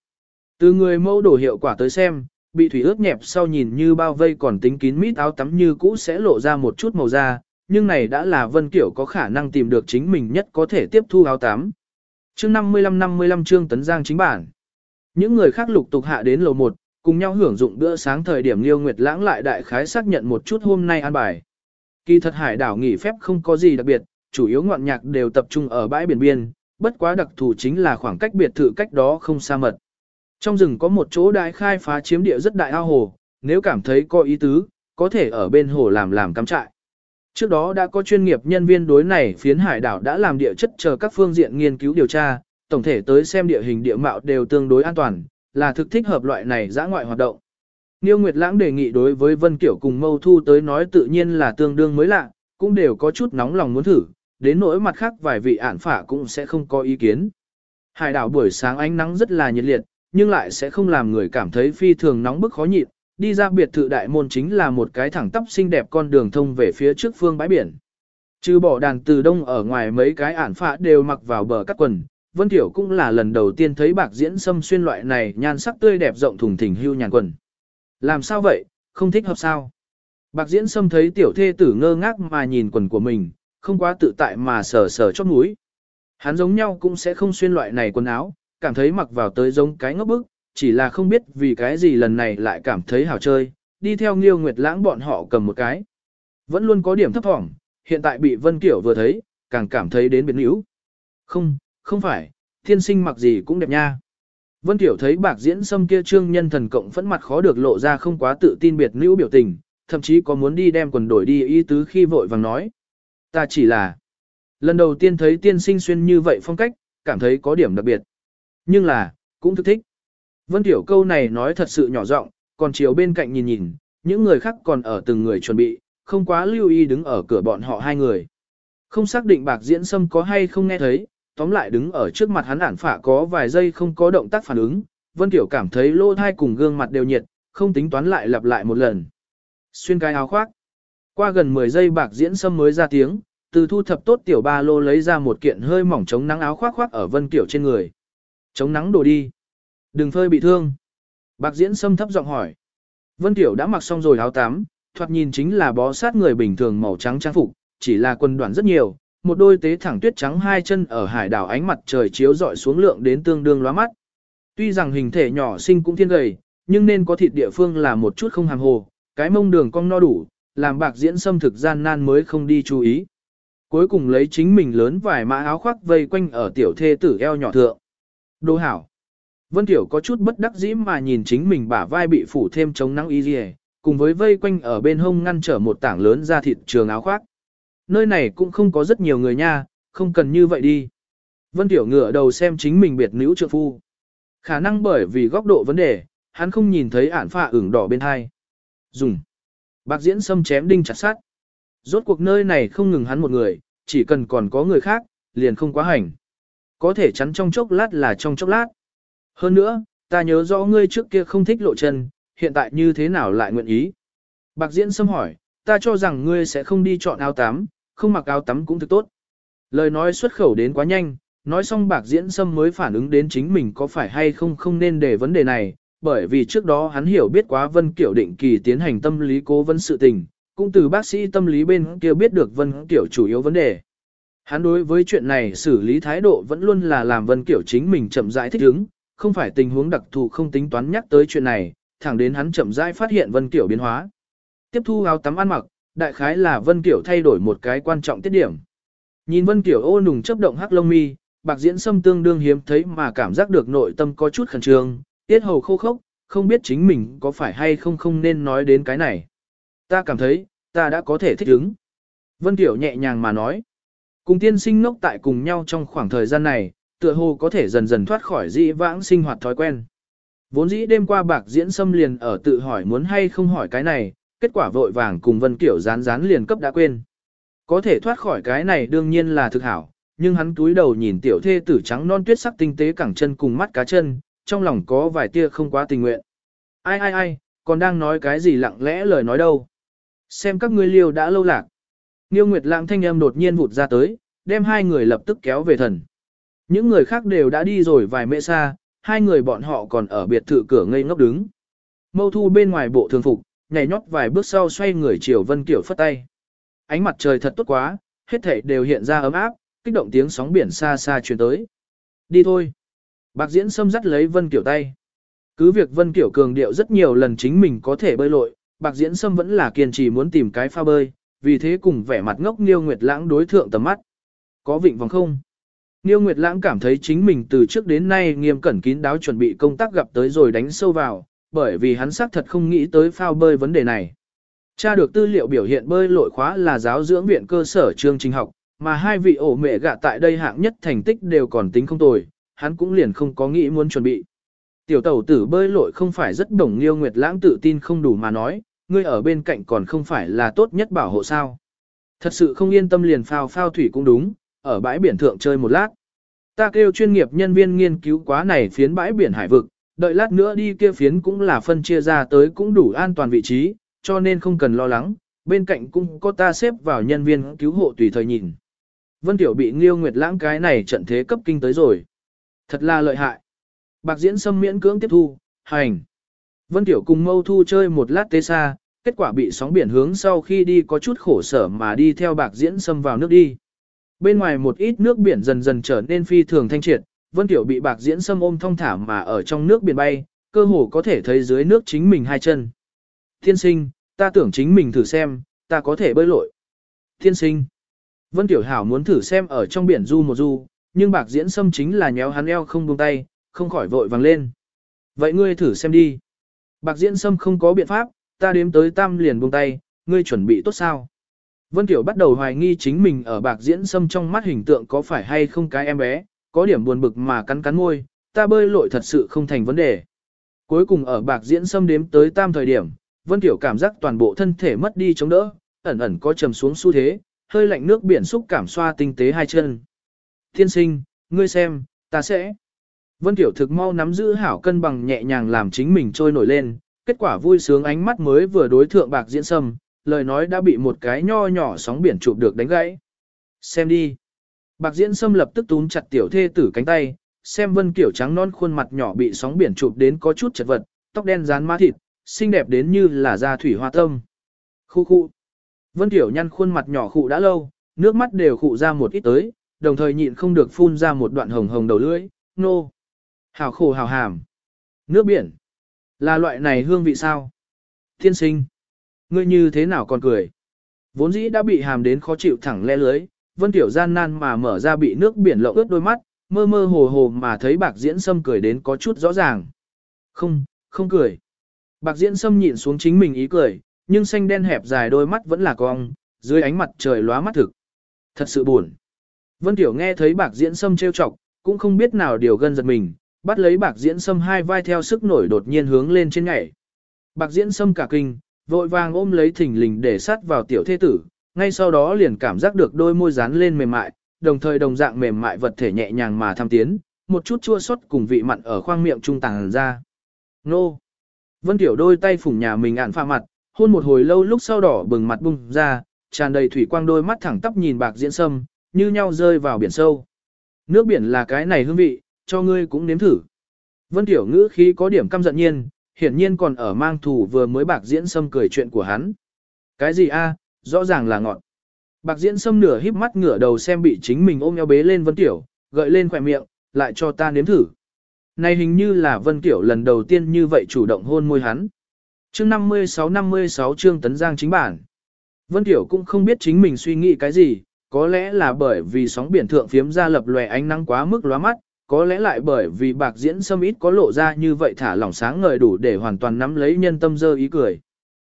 Từ người mẫu đổ hiệu quả tới xem, bị thủy ướt nhẹp sau nhìn như bao vây còn tính kín mít áo tắm như cũ sẽ lộ ra một chút màu da, nhưng này đã là Vân Kiểu có khả năng tìm được chính mình nhất có thể tiếp thu áo tắm. Chương 55-55 chương Tấn Giang chính bản. Những người khác lục tục hạ đến lầu 1, cùng nhau hưởng dụng bữa sáng thời điểm Liêu Nguyệt Lãng lại đại khái xác nhận một chút hôm nay an bài. Kỳ thật hải đảo nghỉ phép không có gì đặc biệt, chủ yếu ngoạn nhạc đều tập trung ở bãi biển biên, bất quá đặc thù chính là khoảng cách biệt thự cách đó không xa mật. Trong rừng có một chỗ đại khai phá chiếm địa rất đại ao hồ, nếu cảm thấy có ý tứ, có thể ở bên hồ làm làm cắm trại. Trước đó đã có chuyên nghiệp nhân viên đối này phiến hải đảo đã làm địa chất chờ các phương diện nghiên cứu điều tra, tổng thể tới xem địa hình địa mạo đều tương đối an toàn, là thực thích hợp loại này giã ngoại hoạt động. Niêu Nguyệt Lãng đề nghị đối với Vân Kiểu cùng Mâu Thu tới nói tự nhiên là tương đương mới lạ, cũng đều có chút nóng lòng muốn thử, đến nỗi mặt khác vài vị ản phả cũng sẽ không có ý kiến. Hải đảo buổi sáng ánh nắng rất là nhiệt liệt, nhưng lại sẽ không làm người cảm thấy phi thường nóng bức khó nhịn, đi ra biệt thự đại môn chính là một cái thẳng tắp xinh đẹp con đường thông về phía trước phương bãi biển. Trừ bỏ đàn từ đông ở ngoài mấy cái ản phạ đều mặc vào bờ cắt quần, Vân Tiểu cũng là lần đầu tiên thấy bạc diễn xâm xuyên loại này nhan sắc tươi đẹp rộng thùng thình hưu nhàn quần. Làm sao vậy, không thích hợp sao? Bạc diễn xâm thấy tiểu thê tử ngơ ngác mà nhìn quần của mình, không quá tự tại mà sờ sờ chót mũi. Hắn giống nhau cũng sẽ không xuyên loại này quần áo, cảm thấy mặc vào tới giống cái ngốc bức, chỉ là không biết vì cái gì lần này lại cảm thấy hào chơi, đi theo Nghiêu Nguyệt Lãng bọn họ cầm một cái. Vẫn luôn có điểm thấp thỏm, hiện tại bị Vân Kiểu vừa thấy, càng cảm thấy đến biến yếu. Không, không phải, thiên sinh mặc gì cũng đẹp nha. Vân tiểu thấy bạc diễn xâm kia trương nhân thần cộng phẫn mặt khó được lộ ra không quá tự tin biệt nữ biểu tình, thậm chí có muốn đi đem quần đổi đi ý tứ khi vội vàng nói. Ta chỉ là lần đầu tiên thấy tiên sinh xuyên như vậy phong cách, cảm thấy có điểm đặc biệt. Nhưng là, cũng thức thích. Vân Tiểu câu này nói thật sự nhỏ giọng, còn chiều bên cạnh nhìn nhìn, những người khác còn ở từng người chuẩn bị, không quá lưu ý đứng ở cửa bọn họ hai người. Không xác định bạc diễn sâm có hay không nghe thấy, tóm lại đứng ở trước mặt hắn ản phả có vài giây không có động tác phản ứng, Vân Tiểu cảm thấy lỗ thai cùng gương mặt đều nhiệt, không tính toán lại lặp lại một lần. Xuyên cái áo khoác. Qua gần 10 giây bạc diễn sâm mới ra tiếng, từ thu thập tốt tiểu ba lô lấy ra một kiện hơi mỏng chống nắng áo khoác khoác ở Vân Tiểu trên người. Chống nắng đồ đi. Đừng phơi bị thương. Bạc diễn sâm thấp giọng hỏi. Vân Tiểu đã mặc xong rồi áo tắm, thoạt nhìn chính là bó sát người bình thường màu trắng trang phục, chỉ là quần đoạn rất nhiều, một đôi tế thẳng tuyết trắng hai chân ở hải đảo ánh mặt trời chiếu rọi xuống lượng đến tương đương lóa mắt. Tuy rằng hình thể nhỏ xinh cũng thiên gầy, nhưng nên có thịt địa phương là một chút không hàm hồ, cái mông đường cong no đủ, làm bạc diễn xâm thực gian nan mới không đi chú ý. Cuối cùng lấy chính mình lớn vài mã áo khoác vây quanh ở tiểu thê tử eo nhỏ thượng. Đô hảo. Vân Tiểu có chút bất đắc dĩ mà nhìn chính mình bả vai bị phủ thêm chống nắng y cùng với vây quanh ở bên hông ngăn trở một tảng lớn ra thịt trường áo khoác. Nơi này cũng không có rất nhiều người nha, không cần như vậy đi. Vân Tiểu ngửa đầu xem chính mình biệt nữ trượng phu. Khả năng bởi vì góc độ vấn đề, hắn không nhìn thấy ản phạ ửng đỏ bên hai. Dùng. Bạc diễn sâm chém đinh chặt sát. Rốt cuộc nơi này không ngừng hắn một người, chỉ cần còn có người khác, liền không quá hành. Có thể chắn trong chốc lát là trong chốc lát. Hơn nữa, ta nhớ rõ ngươi trước kia không thích lộ chân, hiện tại như thế nào lại nguyện ý. Bạc diễn xâm hỏi, ta cho rằng ngươi sẽ không đi chọn áo tám không mặc áo tắm cũng thực tốt. Lời nói xuất khẩu đến quá nhanh, nói xong bạc diễn sâm mới phản ứng đến chính mình có phải hay không không nên để vấn đề này, bởi vì trước đó hắn hiểu biết quá Vân Kiểu định kỳ tiến hành tâm lý cố vấn sự tình, cũng từ bác sĩ tâm lý bên kia biết được Vân Kiểu chủ yếu vấn đề. Hắn đối với chuyện này xử lý thái độ vẫn luôn là làm Vân Kiểu chính mình chậm rãi thích ứng, không phải tình huống đặc thù không tính toán nhắc tới chuyện này, thẳng đến hắn chậm rãi phát hiện Vân Kiểu biến hóa. Tiếp thu áo tắm ăn mặc, đại khái là Vân Kiểu thay đổi một cái quan trọng tiết điểm. Nhìn Vân Kiểu ô nùng chấp động hắc lông mi, bạc diễn sâm tương đương hiếm thấy mà cảm giác được nội tâm có chút khẩn trương, tiết hầu khô khốc, không biết chính mình có phải hay không không nên nói đến cái này. Ta cảm thấy, ta đã có thể thích ứng. Vân Tiểu nhẹ nhàng mà nói. Cùng tiên sinh ngốc tại cùng nhau trong khoảng thời gian này, tựa hồ có thể dần dần thoát khỏi dĩ vãng sinh hoạt thói quen. Vốn dĩ đêm qua bạc diễn xâm liền ở tự hỏi muốn hay không hỏi cái này, kết quả vội vàng cùng Vân Kiểu rán rán liền cấp đã quên. Có thể thoát khỏi cái này đương nhiên là thực hảo, nhưng hắn túi đầu nhìn tiểu thê tử trắng non tuyết sắc tinh tế cẳng chân cùng mắt cá chân, trong lòng có vài tia không quá tình nguyện. Ai ai ai, còn đang nói cái gì lặng lẽ lời nói đâu. Xem các ngươi liều đã lâu lạc. Niêu Nguyệt Lãng thanh âm đột nhiên vụt ra tới, đem hai người lập tức kéo về thần. Những người khác đều đã đi rồi vài mễ xa, hai người bọn họ còn ở biệt thự cửa ngây ngốc đứng. Mâu thu bên ngoài bộ thường phục, nhảy nhót vài bước sau xoay người chiều Vân Kiểu phất tay. Ánh mặt trời thật tốt quá, hết thảy đều hiện ra ấm áp, kích động tiếng sóng biển xa xa truyền tới. Đi thôi. Bạc diễn xâm dắt lấy Vân Kiểu tay. Cứ việc Vân Kiểu cường điệu rất nhiều lần chính mình có thể bơi lội, Bạc diễn xâm vẫn là kiên trì muốn tìm cái pha bơi, vì thế cùng vẻ mặt ngốc Niêu Nguyệt Lãng đối thượng tầm mắt. Có vịnh vòng không? Niêu Nguyệt Lãng cảm thấy chính mình từ trước đến nay nghiêm cẩn kín đáo chuẩn bị công tác gặp tới rồi đánh sâu vào, bởi vì hắn xác thật không nghĩ tới phao bơi vấn đề này. Cha được tư liệu biểu hiện bơi lội khóa là giáo dưỡng viện cơ sở chương trình học, mà hai vị ổ mẹ gạ tại đây hạng nhất thành tích đều còn tính không tồi, hắn cũng liền không có nghĩ muốn chuẩn bị. Tiểu tẩu tử bơi lội không phải rất đồng liêu nguyệt lãng tự tin không đủ mà nói, ngươi ở bên cạnh còn không phải là tốt nhất bảo hộ sao. Thật sự không yên tâm liền phao phao thủy cũng đúng, ở bãi biển thượng chơi một lát. Ta kêu chuyên nghiệp nhân viên nghiên cứu quá này phiến bãi biển hải vực, đợi lát nữa đi kia phiến cũng là phân chia ra tới cũng đủ an toàn vị trí, cho nên không cần lo lắng, bên cạnh cũng có ta xếp vào nhân viên cứu hộ tùy thời nhìn. Vân Tiểu bị Nghiêu Nguyệt Lãng cái này trận thế cấp kinh tới rồi. Thật là lợi hại. Bạc diễn sâm miễn cưỡng tiếp thu, hành. Vân Tiểu cùng mâu thu chơi một lát tê xa, kết quả bị sóng biển hướng sau khi đi có chút khổ sở mà đi theo bạc diễn sâm vào nước đi. Bên ngoài một ít nước biển dần dần trở nên phi thường thanh triệt, Vân Tiểu bị bạc diễn sâm ôm thong thả mà ở trong nước biển bay, cơ hồ có thể thấy dưới nước chính mình hai chân. Thiên sinh, ta tưởng chính mình thử xem, ta có thể bơi lội. Thiên sinh. Vân Tiểu Hảo muốn thử xem ở trong biển du một du, nhưng bạc diễn sâm chính là nhéo hắn eo không buông tay, không khỏi vội vàng lên. Vậy ngươi thử xem đi. Bạc diễn sâm không có biện pháp, ta đếm tới tam liền buông tay, ngươi chuẩn bị tốt sao? Vân Tiểu bắt đầu hoài nghi chính mình ở bạc diễn sâm trong mắt hình tượng có phải hay không cái em bé, có điểm buồn bực mà cắn cắn môi, ta bơi lội thật sự không thành vấn đề. Cuối cùng ở bạc diễn xâm đếm tới tam thời điểm, Vân Tiểu cảm giác toàn bộ thân thể mất đi chống đỡ, ẩn ẩn có trầm xuống xu thế, hơi lạnh nước biển xúc cảm xoa tinh tế hai chân. Thiên sinh, ngươi xem, ta sẽ. Vân Tiểu thực mau nắm giữ hảo cân bằng nhẹ nhàng làm chính mình trôi nổi lên, kết quả vui sướng ánh mắt mới vừa đối thượng bạc diễn sâm, lời nói đã bị một cái nho nhỏ sóng biển chụp được đánh gãy. Xem đi. Bạc diễn sâm lập tức túm chặt tiểu thê tử cánh tay, xem vân kiểu trắng non khuôn mặt nhỏ bị sóng biển chụp đến có chút chật vật, tóc đen dán má thịt, xinh đẹp đến như là da thủy hoa tâm. Khu khu. Vân kiểu nhăn khuôn mặt nhỏ khụ đã lâu, nước mắt đều khụ ra một ít tới, đồng thời nhịn không được phun ra một đoạn hồng hồng đầu lưỡi, nô. No. Hào khổ hào hàm. Nước biển. Là loại này hương vị sao? Thiên sinh. Ngươi như thế nào còn cười? Vốn dĩ đã bị hàm đến khó chịu thẳng le lưới, Vân Tiểu gian nan mà mở ra bị nước biển lộng ướt đôi mắt, mơ mơ hồ hồ mà thấy bạc diễn sâm cười đến có chút rõ ràng. Không, không cười. Bạc diễn sâm nhịn xuống chính mình ý cười, nhưng xanh đen hẹp dài đôi mắt vẫn là cong, dưới ánh mặt trời lóa mắt thực. Thật sự buồn. Vân Tiểu nghe thấy bạc diễn sâm trêu chọc, cũng không biết nào điều gân giật mình, bắt lấy bạc diễn sâm hai vai theo sức nổi đột nhiên hướng lên trên nhảy. Bạc diễn sâm cả kinh, vội vàng ôm lấy thỉnh lình để sát vào tiểu thế tử, ngay sau đó liền cảm giác được đôi môi dán lên mềm mại, đồng thời đồng dạng mềm mại vật thể nhẹ nhàng mà tham tiến, một chút chua xót cùng vị mặn ở khoang miệng trung tàng ra. Nô! Vân tiểu đôi tay phủng nhà mình ạn pha mặt, hôn một hồi lâu lúc sau đỏ bừng mặt bung ra, tràn đầy thủy quang đôi mắt thẳng tắp nhìn bạc diễn sâm, như nhau rơi vào biển sâu. Nước biển là cái này hương vị, cho ngươi cũng nếm thử. Vân Tiểu ngữ khí có điểm căm giận nhiên, hiển nhiên còn ở mang thủ vừa mới bạc diễn sâm cười chuyện của hắn. Cái gì a? Rõ ràng là ngọn. Bạc diễn sâm nửa híp mắt ngửa đầu xem bị chính mình ôm eo bế lên Vân Tiểu, gợi lên khỏe miệng, lại cho ta nếm thử. Này hình như là Vân Tiểu lần đầu tiên như vậy chủ động hôn môi hắn. Chương 56-56 chương tấn giang chính bản. Vân Tiểu cũng không biết chính mình suy nghĩ cái gì, có lẽ là bởi vì sóng biển thượng phiếm ra lập lòe ánh nắng quá mức lóa mắt, có lẽ lại bởi vì bạc diễn sâm ít có lộ ra như vậy thả lỏng sáng ngời đủ để hoàn toàn nắm lấy nhân tâm dơ ý cười.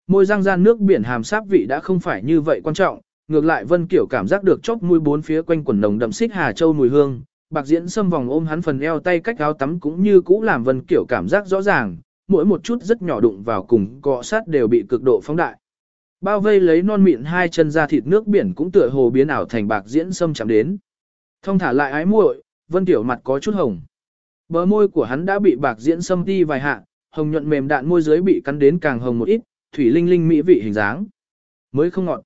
Môi răng gian nước biển hàm sáp vị đã không phải như vậy quan trọng, ngược lại Vân Kiểu cảm giác được chốc mũi bốn phía quanh quần nồng đậm xích Hà Châu mùi hương, bạc diễn xâm vòng ôm hắn phần eo tay cách áo tắm cũng như cũ làm Vân Kiểu cảm giác rõ ràng, mỗi một chút rất nhỏ đụng vào cùng cọ sát đều bị cực độ phóng đại. Bao vây lấy non mịn hai chân ra thịt nước biển cũng tựa hồ biến ảo thành bạc diễn xâm chạm đến. Thông thả lại ái muội, Vân Tiểu mặt có chút hồng. Bờ môi của hắn đã bị bạc diễn xâm ti vài hạ, hồng nhuận mềm đạn môi dưới bị cắn đến càng hồng một ít, thủy linh linh mỹ vị hình dáng. Mới không ngọt.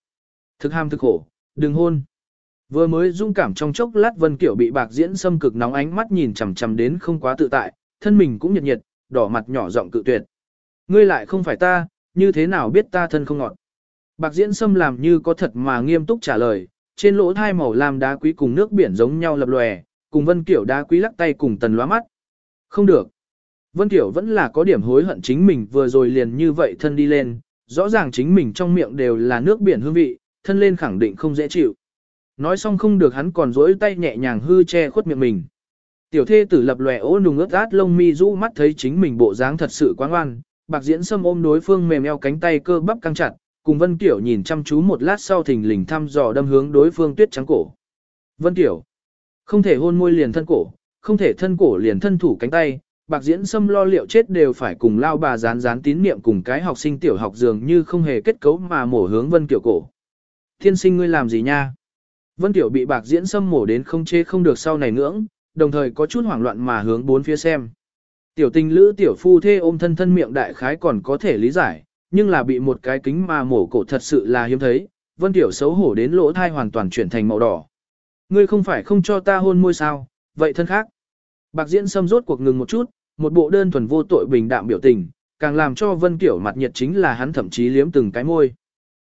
Thực ham thực khổ, đừng hôn. Vừa mới dung cảm trong chốc lát Vân Kiểu bị bạc diễn xâm cực nóng ánh mắt nhìn chằm chằm đến không quá tự tại, thân mình cũng nhiệt nhiệt, đỏ mặt nhỏ giọng cự tuyệt. Ngươi lại không phải ta, như thế nào biết ta thân không ngọt. Bạc diễn xâm làm như có thật mà nghiêm túc trả lời, trên lỗ thai màu lam đá quý cùng nước biển giống nhau lập lòe, cùng Vân Kiểu đá quý lắc tay cùng tần lóa mắt. Không được. Vân Tiểu vẫn là có điểm hối hận chính mình vừa rồi liền như vậy thân đi lên, rõ ràng chính mình trong miệng đều là nước biển hương vị, thân lên khẳng định không dễ chịu. Nói xong không được hắn còn dỗi tay nhẹ nhàng hư che khuất miệng mình. Tiểu thê tử lập lòe ố nùng ướt át lông mi rũ mắt thấy chính mình bộ dáng thật sự quá ngoan, bạc diễn sâm ôm đối phương mềm eo cánh tay cơ bắp căng chặt, cùng Vân Tiểu nhìn chăm chú một lát sau thình lình thăm dò đâm hướng đối phương tuyết trắng cổ. Vân Tiểu, không thể hôn môi liền thân cổ, không thể thân cổ liền thân thủ cánh tay, bạc diễn xâm lo liệu chết đều phải cùng lao bà dán dán tín niệm cùng cái học sinh tiểu học dường như không hề kết cấu mà mổ hướng Vân Kiểu cổ. Thiên sinh ngươi làm gì nha? Vân tiểu bị bạc diễn xâm mổ đến không chế không được sau này ngưỡng, đồng thời có chút hoảng loạn mà hướng bốn phía xem. Tiểu tình lữ tiểu phu thê ôm thân thân miệng đại khái còn có thể lý giải, nhưng là bị một cái kính mà mổ cổ thật sự là hiếm thấy, Vân Tiểu xấu hổ đến lỗ thai hoàn toàn chuyển thành màu đỏ. Ngươi không phải không cho ta hôn môi sao, vậy thân khác. Bạc diễn xâm rốt cuộc ngừng một chút, một bộ đơn thuần vô tội bình đạm biểu tình, càng làm cho Vân Tiểu mặt nhiệt chính là hắn thậm chí liếm từng cái môi.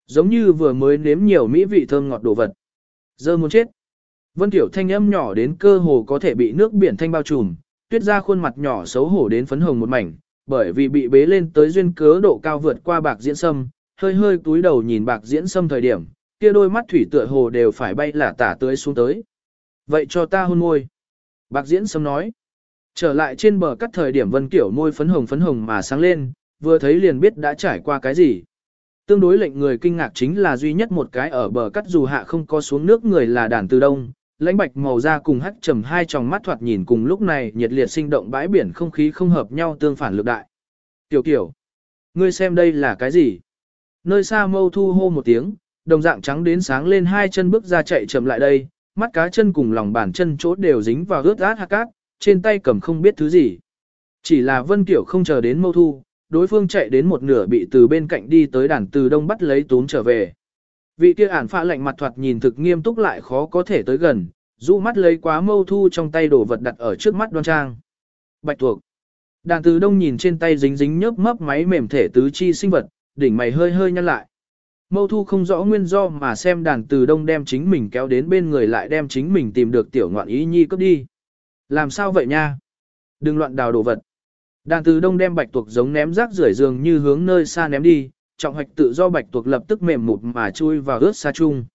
Giống như vừa mới nếm nhiều mỹ vị thơm ngọt đồ vật. Giờ muốn chết. Vân Tiểu thanh âm nhỏ đến cơ hồ có thể bị nước biển thanh bao trùm, tuyết ra khuôn mặt nhỏ xấu hổ đến phấn hồng một mảnh, bởi vì bị bế lên tới duyên cớ độ cao vượt qua bạc diễn sâm, hơi hơi túi đầu nhìn bạc diễn sâm thời điểm, kia đôi mắt thủy tựa hồ đều phải bay lả tả tưới xuống tới. Vậy cho ta hôn môi. Bạc diễn sâm nói. Trở lại trên bờ cắt thời điểm vân kiểu môi phấn hồng phấn hồng mà sáng lên, vừa thấy liền biết đã trải qua cái gì. Tương đối lệnh người kinh ngạc chính là duy nhất một cái ở bờ cắt dù hạ không có xuống nước người là đàn từ đông, lãnh bạch màu da cùng hắc trầm hai tròng mắt thoạt nhìn cùng lúc này nhiệt liệt sinh động bãi biển không khí không hợp nhau tương phản lực đại. Tiểu kiểu, ngươi xem đây là cái gì? Nơi xa mâu thu hô một tiếng, đồng dạng trắng đến sáng lên hai chân bước ra chạy chậm lại đây, mắt cá chân cùng lòng bàn chân chỗ đều dính vào ướt át hạt cát, trên tay cầm không biết thứ gì. Chỉ là vân kiểu không chờ đến mâu thu, đối phương chạy đến một nửa bị từ bên cạnh đi tới đàn từ đông bắt lấy tún trở về. Vị kia ản pha lạnh mặt thoạt nhìn thực nghiêm túc lại khó có thể tới gần, dụ mắt lấy quá mâu thu trong tay đổ vật đặt ở trước mắt đoan trang. Bạch thuộc. Đàn từ đông nhìn trên tay dính dính nhớp mấp máy mềm thể tứ chi sinh vật, đỉnh mày hơi hơi nhăn lại. Mâu thu không rõ nguyên do mà xem đàn từ đông đem chính mình kéo đến bên người lại đem chính mình tìm được tiểu ngoạn ý nhi cấp đi. Làm sao vậy nha? Đừng loạn đào đồ vật. Đàn từ đông đem bạch tuộc giống ném rác rưởi giường như hướng nơi xa ném đi, trọng hoạch tự do bạch tuộc lập tức mềm mụt mà chui vào ướt xa chung.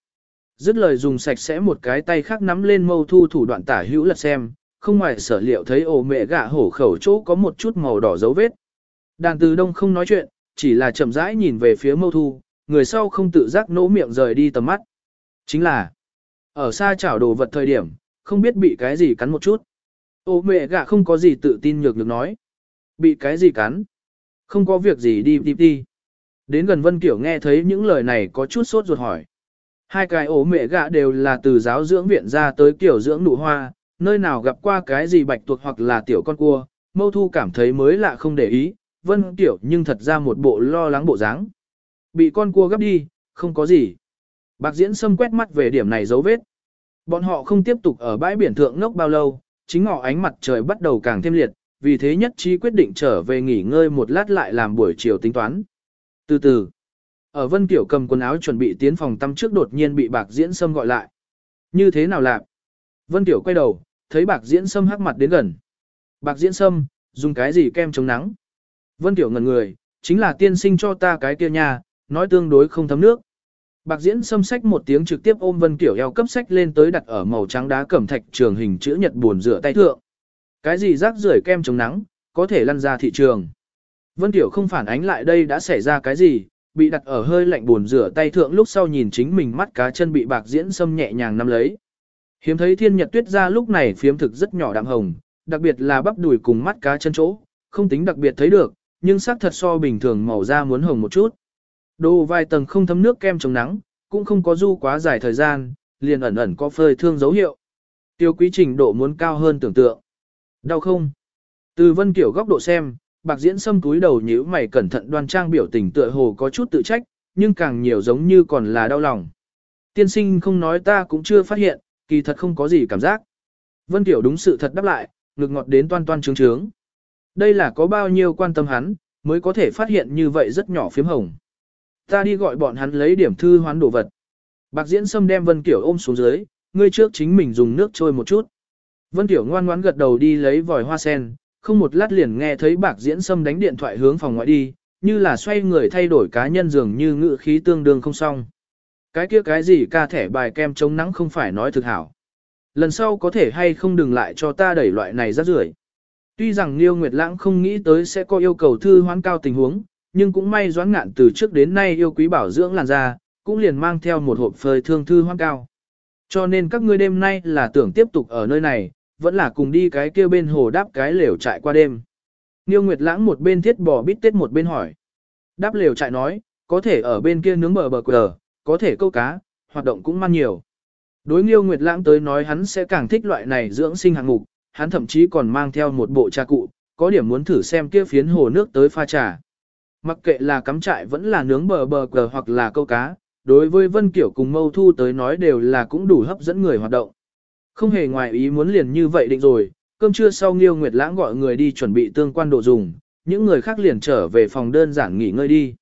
Dứt lời dùng sạch sẽ một cái tay khác nắm lên mâu thu thủ đoạn tả hữu lật xem, không ngoài sở liệu thấy ổ mẹ gạ hổ khẩu chỗ có một chút màu đỏ dấu vết. Đàn từ đông không nói chuyện, chỉ là chậm rãi nhìn về phía mâu thu, người sau không tự giác nỗ miệng rời đi tầm mắt. Chính là, ở xa chảo đồ vật thời điểm, không biết bị cái gì cắn một chút. Ô mẹ gạ không có gì tự tin nhược được nói. Bị cái gì cắn? Không có việc gì đi đi đi. Đến gần Vân Kiểu nghe thấy những lời này có chút sốt ruột hỏi. Hai cái ổ mẹ gạ đều là từ giáo dưỡng viện ra tới kiểu dưỡng nụ hoa, nơi nào gặp qua cái gì bạch tuộc hoặc là tiểu con cua, mâu thu cảm thấy mới lạ không để ý, Vân Kiểu nhưng thật ra một bộ lo lắng bộ dáng. Bị con cua gấp đi, không có gì. Bạc diễn xâm quét mắt về điểm này dấu vết. Bọn họ không tiếp tục ở bãi biển thượng ngốc bao lâu, chính ngọ ánh mặt trời bắt đầu càng thêm liệt, vì thế nhất trí quyết định trở về nghỉ ngơi một lát lại làm buổi chiều tính toán. Từ từ, ở Vân Tiểu cầm quần áo chuẩn bị tiến phòng tắm trước đột nhiên bị bạc diễn sâm gọi lại. Như thế nào lạc? Vân Tiểu quay đầu, thấy bạc diễn sâm hắc mặt đến gần. Bạc diễn sâm, dùng cái gì kem chống nắng? Vân Tiểu ngẩn người, chính là tiên sinh cho ta cái kia nha, nói tương đối không thấm nước. Bạc diễn xâm sách một tiếng trực tiếp ôm Vân Kiểu eo cấp sách lên tới đặt ở màu trắng đá cẩm thạch trường hình chữ nhật buồn rửa tay thượng. Cái gì rác rưởi kem chống nắng, có thể lăn ra thị trường. Vân Kiểu không phản ánh lại đây đã xảy ra cái gì, bị đặt ở hơi lạnh buồn rửa tay thượng lúc sau nhìn chính mình mắt cá chân bị bạc diễn xâm nhẹ nhàng nắm lấy. Hiếm thấy thiên nhật tuyết ra lúc này phiếm thực rất nhỏ đạm hồng, đặc biệt là bắp đùi cùng mắt cá chân chỗ, không tính đặc biệt thấy được, nhưng sắc thật so bình thường màu da muốn hồng một chút. Đồ vài tầng không thấm nước kem chống nắng, cũng không có du quá dài thời gian, liền ẩn ẩn có phơi thương dấu hiệu. Tiêu quý trình độ muốn cao hơn tưởng tượng. Đau không? Từ vân kiểu góc độ xem, bạc diễn xâm túi đầu nhíu mày cẩn thận đoan trang biểu tình tựa hồ có chút tự trách, nhưng càng nhiều giống như còn là đau lòng. Tiên sinh không nói ta cũng chưa phát hiện, kỳ thật không có gì cảm giác. Vân Tiểu đúng sự thật đáp lại, ngực ngọt đến toan toan trướng trướng. Đây là có bao nhiêu quan tâm hắn, mới có thể phát hiện như vậy rất nhỏ phím hồng. Ta đi gọi bọn hắn lấy điểm thư hoán đồ vật. Bạc diễn sâm đem Vân Kiểu ôm xuống dưới, ngươi trước chính mình dùng nước trôi một chút. Vân Kiểu ngoan ngoãn gật đầu đi lấy vòi hoa sen, không một lát liền nghe thấy bạc diễn sâm đánh điện thoại hướng phòng ngoại đi, như là xoay người thay đổi cá nhân dường như ngữ khí tương đương không xong. Cái kia cái gì ca thẻ bài kem chống nắng không phải nói thực hảo. Lần sau có thể hay không đừng lại cho ta đẩy loại này ra rưởi. Tuy rằng Liêu Nguyệt Lãng không nghĩ tới sẽ có yêu cầu thư hoán cao tình huống, nhưng cũng may doãn ngạn từ trước đến nay yêu quý bảo dưỡng làn da, cũng liền mang theo một hộp phơi thương thư hoang cao. Cho nên các ngươi đêm nay là tưởng tiếp tục ở nơi này, vẫn là cùng đi cái kia bên hồ đáp cái lều trại qua đêm. Nghiêu Nguyệt Lãng một bên thiết bò bít tết một bên hỏi. Đáp lều trại nói, có thể ở bên kia nướng bờ bờ quờ, có thể câu cá, hoạt động cũng man nhiều. Đối Nghiêu Nguyệt Lãng tới nói hắn sẽ càng thích loại này dưỡng sinh hạng mục, hắn thậm chí còn mang theo một bộ trà cụ, có điểm muốn thử xem kia phiến hồ nước tới pha trà. Mặc kệ là cắm trại vẫn là nướng bờ bờ cờ hoặc là câu cá, đối với Vân Kiểu cùng Mâu Thu tới nói đều là cũng đủ hấp dẫn người hoạt động. Không hề ngoài ý muốn liền như vậy định rồi, cơm trưa sau Nghiêu Nguyệt Lãng gọi người đi chuẩn bị tương quan đồ dùng, những người khác liền trở về phòng đơn giản nghỉ ngơi đi.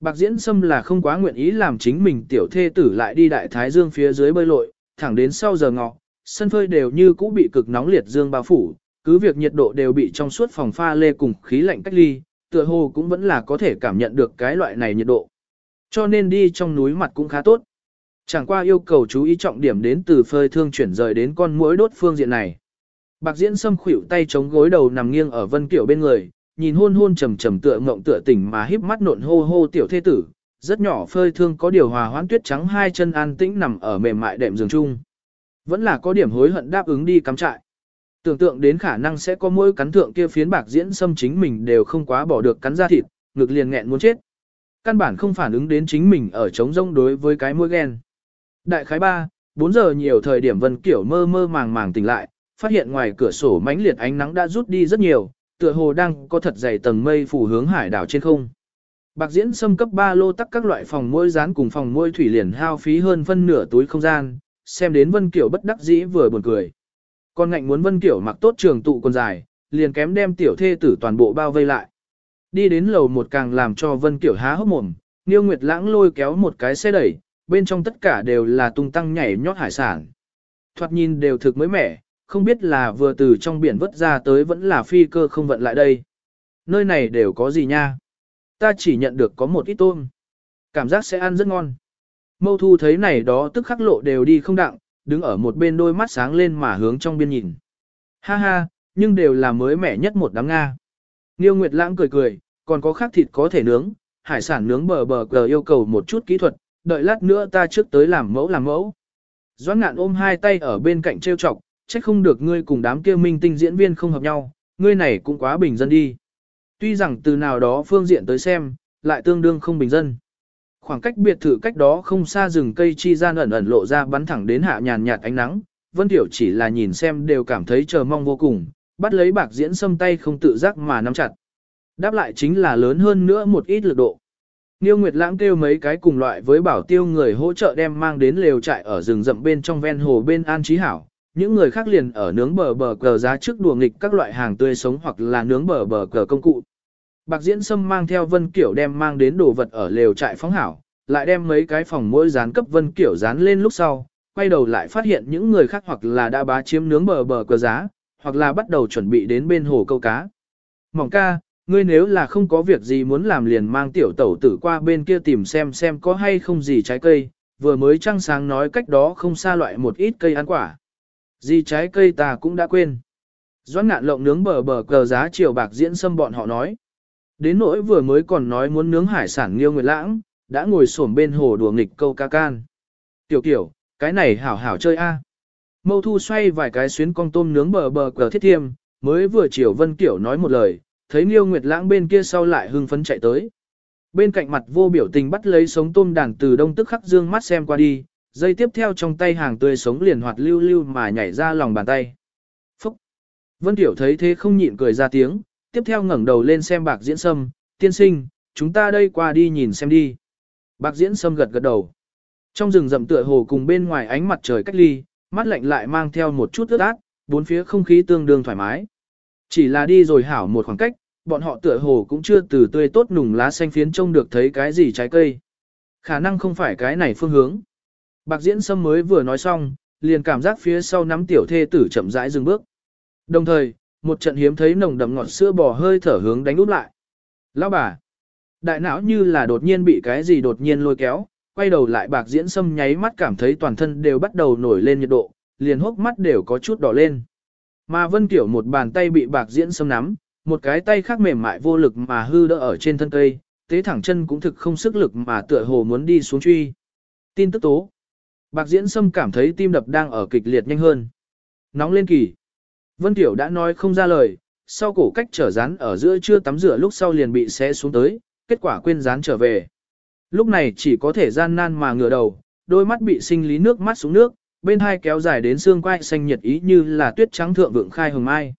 Bạc Diễn Sâm là không quá nguyện ý làm chính mình tiểu thê tử lại đi đại thái dương phía dưới bơi lội, thẳng đến sau giờ ngọ, sân phơi đều như cũ bị cực nóng liệt dương bao phủ, cứ việc nhiệt độ đều bị trong suốt phòng pha lê cùng khí lạnh cách ly, tựa hồ cũng vẫn là có thể cảm nhận được cái loại này nhiệt độ. Cho nên đi trong núi mặt cũng khá tốt. Chẳng qua yêu cầu chú ý trọng điểm đến từ phơi thương chuyển rời đến con muỗi đốt phương diện này. Bạc diễn sâm khuỷu tay chống gối đầu nằm nghiêng ở vân kiểu bên người, nhìn hôn hôn trầm trầm tựa ngộng tựa tỉnh mà híp mắt nộn hô hô tiểu thế tử, rất nhỏ phơi thương có điều hòa hoãn tuyết trắng hai chân an tĩnh nằm ở mềm mại đệm giường chung. Vẫn là có điểm hối hận đáp ứng đi cắm trại. Tưởng tượng đến khả năng sẽ có mỗi cắn thượng kia phiến bạc diễn xâm chính mình đều không quá bỏ được cắn ra thịt, ngực liền nghẹn muốn chết. Căn bản không phản ứng đến chính mình ở chống rông đối với cái mũi ghen. Đại khái 3, 4 giờ nhiều thời điểm Vân Kiểu mơ mơ màng màng tỉnh lại, phát hiện ngoài cửa sổ mãnh liệt ánh nắng đã rút đi rất nhiều, tựa hồ đang có thật dày tầng mây phủ hướng hải đảo trên không. Bạc diễn xâm cấp 3 lô tắc các loại phòng môi rán cùng phòng môi thủy liền hao phí hơn phân nửa túi không gian, xem đến Vân Kiểu bất đắc dĩ vừa buồn cười. Con ngạnh muốn Vân Kiểu mặc tốt trường tụ quần dài, liền kém đem tiểu thê tử toàn bộ bao vây lại. Đi đến lầu một càng làm cho Vân Kiểu há hốc mồm, Niêu Nguyệt Lãng lôi kéo một cái xe đẩy, bên trong tất cả đều là tung tăng nhảy nhót hải sản. Thoạt nhìn đều thực mới mẻ, không biết là vừa từ trong biển vớt ra tới vẫn là phi cơ không vận lại đây. Nơi này đều có gì nha? Ta chỉ nhận được có một ít tôm. Cảm giác sẽ ăn rất ngon. Mâu thu thấy này đó tức khắc lộ đều đi không đặng, đứng ở một bên đôi mắt sáng lên mà hướng trong biên nhìn. Ha ha, nhưng đều là mới mẻ nhất một đám Nga. Nghiêu Nguyệt Lãng cười cười, còn có khác thịt có thể nướng, hải sản nướng bờ bờ cờ yêu cầu một chút kỹ thuật, đợi lát nữa ta trước tới làm mẫu làm mẫu. Doãn ngạn ôm hai tay ở bên cạnh trêu chọc, trách không được ngươi cùng đám kia minh tinh diễn viên không hợp nhau, ngươi này cũng quá bình dân đi. Tuy rằng từ nào đó phương diện tới xem, lại tương đương không bình dân. Khoảng cách biệt thự cách đó không xa rừng cây chi gian ẩn ẩn lộ ra bắn thẳng đến hạ nhàn nhạt ánh nắng, Vân Tiểu chỉ là nhìn xem đều cảm thấy chờ mong vô cùng, bắt lấy bạc diễn sâm tay không tự giác mà nắm chặt. Đáp lại chính là lớn hơn nữa một ít lực độ. Niêu Nguyệt Lãng kêu mấy cái cùng loại với bảo tiêu người hỗ trợ đem mang đến lều trại ở rừng rậm bên trong ven hồ bên An Trí Hảo. Những người khác liền ở nướng bờ bờ cờ giá trước đùa nghịch các loại hàng tươi sống hoặc là nướng bờ bờ cờ công cụ. Bạc Diễn Sâm mang theo Vân Kiểu đem mang đến đồ vật ở lều trại phóng hảo, lại đem mấy cái phòng mỗi dán cấp Vân Kiểu dán lên lúc sau, quay đầu lại phát hiện những người khác hoặc là đã bá chiếm nướng bờ bờ cờ giá, hoặc là bắt đầu chuẩn bị đến bên hồ câu cá. Mỏng ca, ngươi nếu là không có việc gì muốn làm liền mang tiểu tẩu tử qua bên kia tìm xem xem có hay không gì trái cây, vừa mới trăng sáng nói cách đó không xa loại một ít cây ăn quả. Gì trái cây ta cũng đã quên. Doãn ngạn lộng nướng bờ bờ cờ giá chiều bạc diễn xâm bọn họ nói. Đến nỗi vừa mới còn nói muốn nướng hải sản nghiêu Nguyệt lãng, đã ngồi xổm bên hồ đùa nghịch câu ca can. Tiểu kiểu, cái này hảo hảo chơi a. Mâu thu xoay vài cái xuyến con tôm nướng bờ bờ cờ thiết thiêm, mới vừa chiều vân kiểu nói một lời, thấy Nghiêu Nguyệt Lãng bên kia sau lại hưng phấn chạy tới. Bên cạnh mặt vô biểu tình bắt lấy sống tôm đàn từ đông tức khắc dương mắt xem qua đi, dây tiếp theo trong tay hàng tươi sống liền hoạt lưu lưu mà nhảy ra lòng bàn tay. Phúc! Vân Tiểu thấy thế không nhịn cười ra tiếng, tiếp theo ngẩng đầu lên xem bạc diễn sâm, tiên sinh, chúng ta đây qua đi nhìn xem đi. Bạc diễn sâm gật gật đầu. Trong rừng rậm tựa hồ cùng bên ngoài ánh mặt trời cách ly, mắt lạnh lại mang theo một chút ướt át, bốn phía không khí tương đương thoải mái. Chỉ là đi rồi hảo một khoảng cách, bọn họ tựa hồ cũng chưa từ tươi tốt nùng lá xanh phiến trông được thấy cái gì trái cây. Khả năng không phải cái này phương hướng. Bạc diễn sâm mới vừa nói xong, liền cảm giác phía sau nắm tiểu thê tử chậm rãi dừng bước. Đồng thời, một trận hiếm thấy nồng đậm ngọt sữa bò hơi thở hướng đánh úp lại. Lão bà, đại não như là đột nhiên bị cái gì đột nhiên lôi kéo, quay đầu lại bạc diễn sâm nháy mắt cảm thấy toàn thân đều bắt đầu nổi lên nhiệt độ, liền hốc mắt đều có chút đỏ lên. Mà Vân Tiểu một bàn tay bị bạc diễn sâm nắm, một cái tay khác mềm mại vô lực mà hư đỡ ở trên thân cây, tế thẳng chân cũng thực không sức lực mà tựa hồ muốn đi xuống truy. Tin tức tố. Bạc diễn sâm cảm thấy tim đập đang ở kịch liệt nhanh hơn. Nóng lên kỳ. Vân Tiểu đã nói không ra lời, sau cổ cách trở rán ở giữa chưa tắm rửa lúc sau liền bị xé xuống tới, kết quả quên rán trở về. Lúc này chỉ có thể gian nan mà ngửa đầu, đôi mắt bị sinh lý nước mắt xuống nước, bên hai kéo dài đến xương quai xanh nhiệt ý như là tuyết trắng thượng vượng khai hồng mai.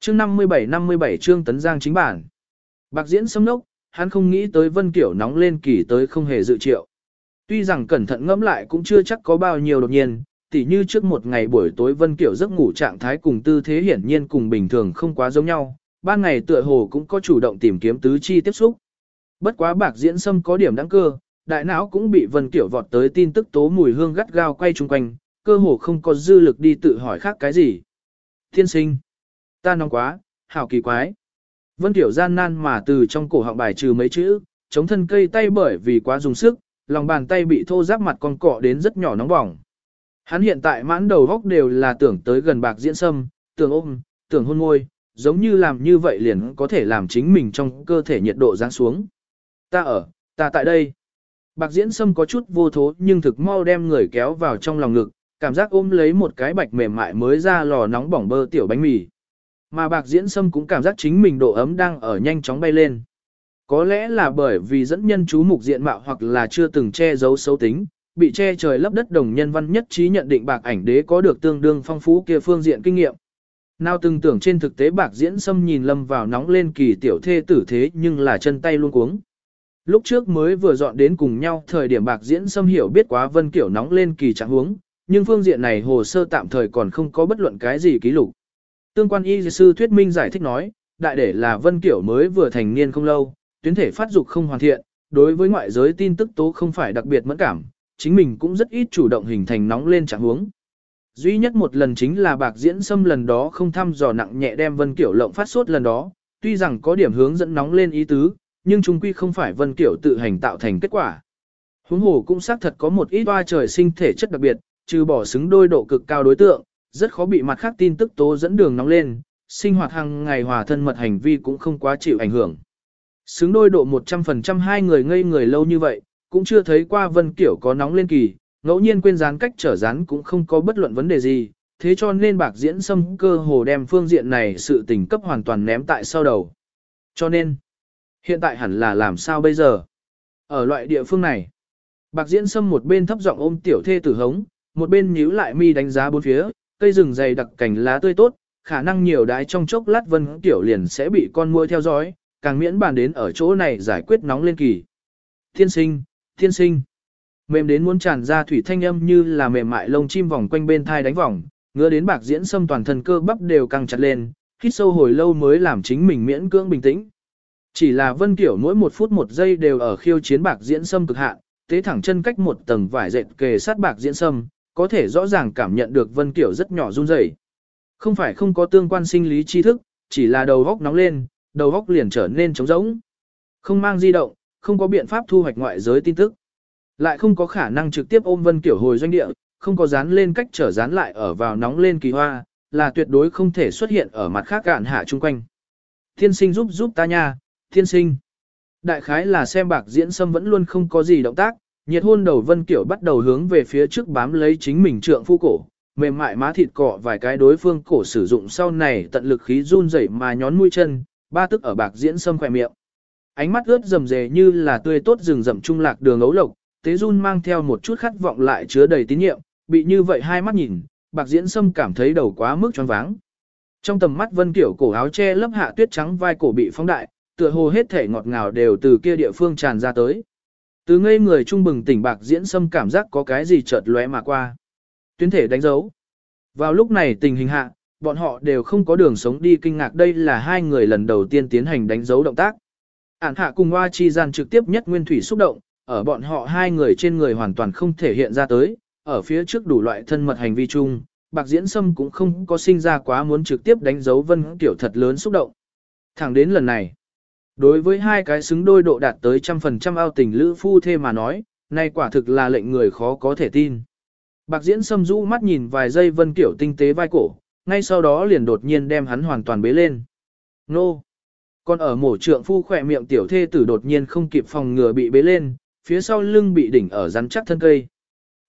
Chương 57-57 chương tấn giang chính bản. Bạc diễn sâm nốc, hắn không nghĩ tới Vân Kiểu nóng lên kỳ tới không hề dự triệu. Tuy rằng cẩn thận ngẫm lại cũng chưa chắc có bao nhiêu đột nhiên, tỉ như trước một ngày buổi tối Vân Kiểu giấc ngủ trạng thái cùng tư thế hiển nhiên cùng bình thường không quá giống nhau, ban ngày tựa hồ cũng có chủ động tìm kiếm tứ chi tiếp xúc. Bất quá bạc diễn sâm có điểm đáng cơ, đại não cũng bị Vân Kiểu vọt tới tin tức tố mùi hương gắt gao quay chung quanh, cơ hồ không có dư lực đi tự hỏi khác cái gì. Thiên sinh, ta nóng quá, hảo kỳ quái. Vân Kiểu gian nan mà từ trong cổ họng bài trừ mấy chữ, chống thân cây tay bởi vì quá dùng sức, lòng bàn tay bị thô giáp mặt con cọ đến rất nhỏ nóng bỏng. Hắn hiện tại mãn đầu góc đều là tưởng tới gần bạc diễn sâm, tưởng ôm, tưởng hôn môi, giống như làm như vậy liền có thể làm chính mình trong cơ thể nhiệt độ giáng xuống. Ta ở, ta tại đây. Bạc diễn sâm có chút vô thố nhưng thực mau đem người kéo vào trong lòng ngực, cảm giác ôm lấy một cái bạch mềm mại mới ra lò nóng bỏng bơ tiểu bánh mì. Mà bạc diễn sâm cũng cảm giác chính mình độ ấm đang ở nhanh chóng bay lên. Có lẽ là bởi vì dẫn nhân chú mục diện mạo hoặc là chưa từng che giấu xấu tính, bị che trời lấp đất đồng nhân văn nhất trí nhận định bạc ảnh đế có được tương đương phong phú kia phương diện kinh nghiệm. Nào từng tưởng trên thực tế bạc diễn xâm nhìn lâm vào nóng lên kỳ tiểu thê tử thế nhưng là chân tay luôn cuống. Lúc trước mới vừa dọn đến cùng nhau thời điểm bạc diễn xâm hiểu biết quá vân kiểu nóng lên kỳ trạng huống, nhưng phương diện này hồ sơ tạm thời còn không có bất luận cái gì ký lục. Tương quan y sư thuyết minh giải thích nói, đại để là vân kiểu mới vừa thành niên không lâu, tuyến thể phát dục không hoàn thiện, đối với ngoại giới tin tức tố không phải đặc biệt mẫn cảm, chính mình cũng rất ít chủ động hình thành nóng lên trạng huống. Duy nhất một lần chính là bạc diễn xâm lần đó không thăm dò nặng nhẹ đem vân kiểu lộng phát sốt lần đó, tuy rằng có điểm hướng dẫn nóng lên ý tứ, nhưng chung quy không phải vân kiểu tự hành tạo thành kết quả. Huống hồ cũng xác thật có một ít hoa trời sinh thể chất đặc biệt, trừ bỏ xứng đôi độ cực cao đối tượng, rất khó bị mặt khác tin tức tố dẫn đường nóng lên, sinh hoạt hàng ngày hòa thân mật hành vi cũng không quá chịu ảnh hưởng. Xứng đôi độ 100% hai người ngây người lâu như vậy, cũng chưa thấy qua Vân Kiểu có nóng lên kỳ, ngẫu nhiên quên dán cách trở dán cũng không có bất luận vấn đề gì, thế cho nên bạc diễn xâm cơ hồ đem phương diện này sự tình cấp hoàn toàn ném tại sau đầu. Cho nên, hiện tại hẳn là làm sao bây giờ? Ở loại địa phương này, bạc diễn xâm một bên thấp giọng ôm tiểu thê tử hống, một bên nhíu lại mi đánh giá bốn phía, cây rừng dày đặc cảnh lá tươi tốt, khả năng nhiều đái trong chốc lát vân tiểu liền sẽ bị con muỗi theo dõi, càng miễn bàn đến ở chỗ này giải quyết nóng lên kỳ. Thiên sinh, thiên sinh. Mềm đến muốn tràn ra thủy thanh âm như là mềm mại lông chim vòng quanh bên thai đánh vòng, ngứa đến bạc diễn xâm toàn thân cơ bắp đều căng chặt lên, hít sâu hồi lâu mới làm chính mình miễn cưỡng bình tĩnh. Chỉ là Vân Kiểu mỗi một phút một giây đều ở khiêu chiến bạc diễn xâm cực hạn, tế thẳng chân cách một tầng vải dệt kề sát bạc diễn sâm, có thể rõ ràng cảm nhận được Vân Kiểu rất nhỏ run rẩy. Không phải không có tương quan sinh lý tri thức, chỉ là đầu góc nóng lên, đầu góc liền trở nên trống rỗng. Không mang di động, không có biện pháp thu hoạch ngoại giới tin tức. Lại không có khả năng trực tiếp ôm Vân Kiểu hồi doanh địa, không có dán lên cách trở dán lại ở vào nóng lên kỳ hoa, là tuyệt đối không thể xuất hiện ở mặt khác cạn hạ chung quanh. Thiên sinh giúp giúp ta nha, thiên sinh. Đại khái là xem bạc diễn sâm vẫn luôn không có gì động tác, nhiệt hôn đầu Vân Kiểu bắt đầu hướng về phía trước bám lấy chính mình trượng phu cổ, mềm mại má thịt cọ vài cái đối phương cổ sử dụng sau này tận lực khí run rẩy mà nhón mũi chân, ba tức ở bạc diễn sâm khỏe miệng. Ánh mắt ướt rầm rề như là tươi tốt rừng rậm trung lạc đường ấu lộc, tế run mang theo một chút khát vọng lại chứa đầy tín nhiệm, bị như vậy hai mắt nhìn, bạc diễn sâm cảm thấy đầu quá mức choáng váng. Trong tầm mắt vân kiểu cổ áo che lấp hạ tuyết trắng vai cổ bị phóng đại, tựa hồ hết thể ngọt ngào đều từ kia địa phương tràn ra tới. Từ ngây người trung bừng tỉnh bạc diễn sâm cảm giác có cái gì chợt lóe mà qua. Tuyến thể đánh dấu. Vào lúc này tình hình hạ, bọn họ đều không có đường sống đi kinh ngạc đây là hai người lần đầu tiên tiến hành đánh dấu động tác. Ản hạ cùng hoa chi gian trực tiếp nhất nguyên thủy xúc động, ở bọn họ hai người trên người hoàn toàn không thể hiện ra tới, ở phía trước đủ loại thân mật hành vi chung, bạc diễn sâm cũng không có sinh ra quá muốn trực tiếp đánh dấu vân tiểu thật lớn xúc động. Thẳng đến lần này, đối với hai cái xứng đôi độ đạt tới trăm phần trăm ao tình lữ phu thê mà nói, nay quả thực là lệnh người khó có thể tin. Bạc diễn sâm rũ mắt nhìn vài giây vân kiểu tinh tế vai cổ, ngay sau đó liền đột nhiên đem hắn hoàn toàn bế lên. Nô! Còn ở mổ trượng phu khỏe miệng tiểu thê tử đột nhiên không kịp phòng ngừa bị bế lên, phía sau lưng bị đỉnh ở rắn chắc thân cây.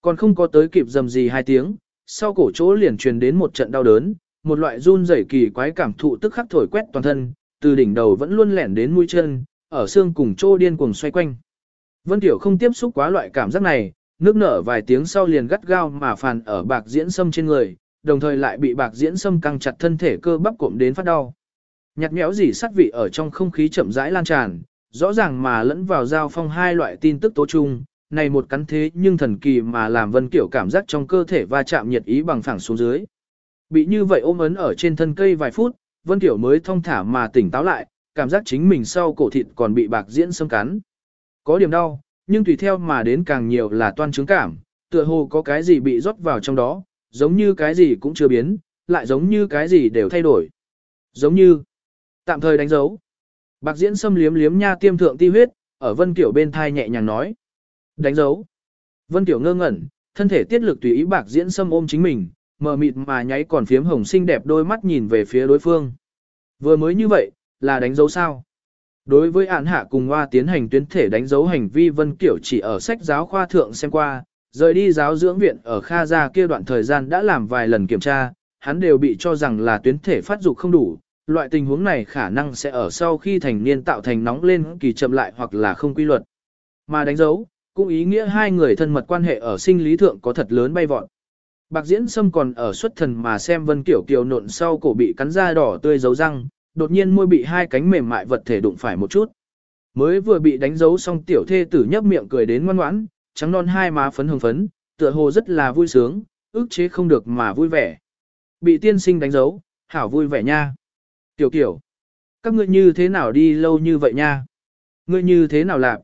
Còn không có tới kịp dầm gì hai tiếng, sau cổ chỗ liền truyền đến một trận đau đớn, một loại run rẩy kỳ quái cảm thụ tức khắc thổi quét toàn thân, từ đỉnh đầu vẫn luôn lẻn đến mũi chân, ở xương cùng chỗ điên cuồng xoay quanh. Vân Tiểu không tiếp xúc quá loại cảm giác này, nước nở vài tiếng sau liền gắt gao mà phàn ở bạc diễn sâm trên người, đồng thời lại bị bạc diễn sâm căng chặt thân thể cơ bắp cụm đến phát đau. Nhạt nhẽo gì sát vị ở trong không khí chậm rãi lan tràn, rõ ràng mà lẫn vào giao phong hai loại tin tức tố chung, này một cắn thế nhưng thần kỳ mà làm Vân Kiểu cảm giác trong cơ thể va chạm nhiệt ý bằng phẳng xuống dưới. Bị như vậy ôm ấn ở trên thân cây vài phút, Vân Kiểu mới thông thả mà tỉnh táo lại, cảm giác chính mình sau cổ thịt còn bị bạc diễn xâm cắn. Có điểm đau, nhưng tùy theo mà đến càng nhiều là toan chứng cảm, tựa hồ có cái gì bị rót vào trong đó, giống như cái gì cũng chưa biến, lại giống như cái gì đều thay đổi. Giống như, tạm thời đánh dấu. Bạc diễn xâm liếm liếm nha tiêm thượng ti huyết, ở Vân Kiểu bên thai nhẹ nhàng nói. Đánh dấu. Vân Tiểu ngơ ngẩn, thân thể tiết lực tùy ý bạc diễn xâm ôm chính mình, mờ mịt mà nháy còn phiếm hồng xinh đẹp đôi mắt nhìn về phía đối phương. Vừa mới như vậy, là đánh dấu sao? Đối với án hạ cùng hoa tiến hành tuyến thể đánh dấu hành vi Vân Kiểu chỉ ở sách giáo khoa thượng xem qua, rời đi giáo dưỡng viện ở Kha Gia kia đoạn thời gian đã làm vài lần kiểm tra, hắn đều bị cho rằng là tuyến thể phát dục không đủ. Loại tình huống này khả năng sẽ ở sau khi thành niên tạo thành nóng lên kỳ chậm lại hoặc là không quy luật. Mà đánh dấu, cũng ý nghĩa hai người thân mật quan hệ ở sinh lý thượng có thật lớn bay vọt. Bạc Diễn Sâm còn ở xuất thần mà xem Vân Kiểu Kiều nộn sau cổ bị cắn da đỏ tươi dấu răng, đột nhiên môi bị hai cánh mềm mại vật thể đụng phải một chút. Mới vừa bị đánh dấu xong tiểu thê tử nhấp miệng cười đến ngoan ngoãn, trắng non hai má phấn hồng phấn, tựa hồ rất là vui sướng, ức chế không được mà vui vẻ. Bị tiên sinh đánh dấu, hảo vui vẻ nha. Tiểu kiểu, các ngươi như thế nào đi lâu như vậy nha? Ngươi như thế nào làm?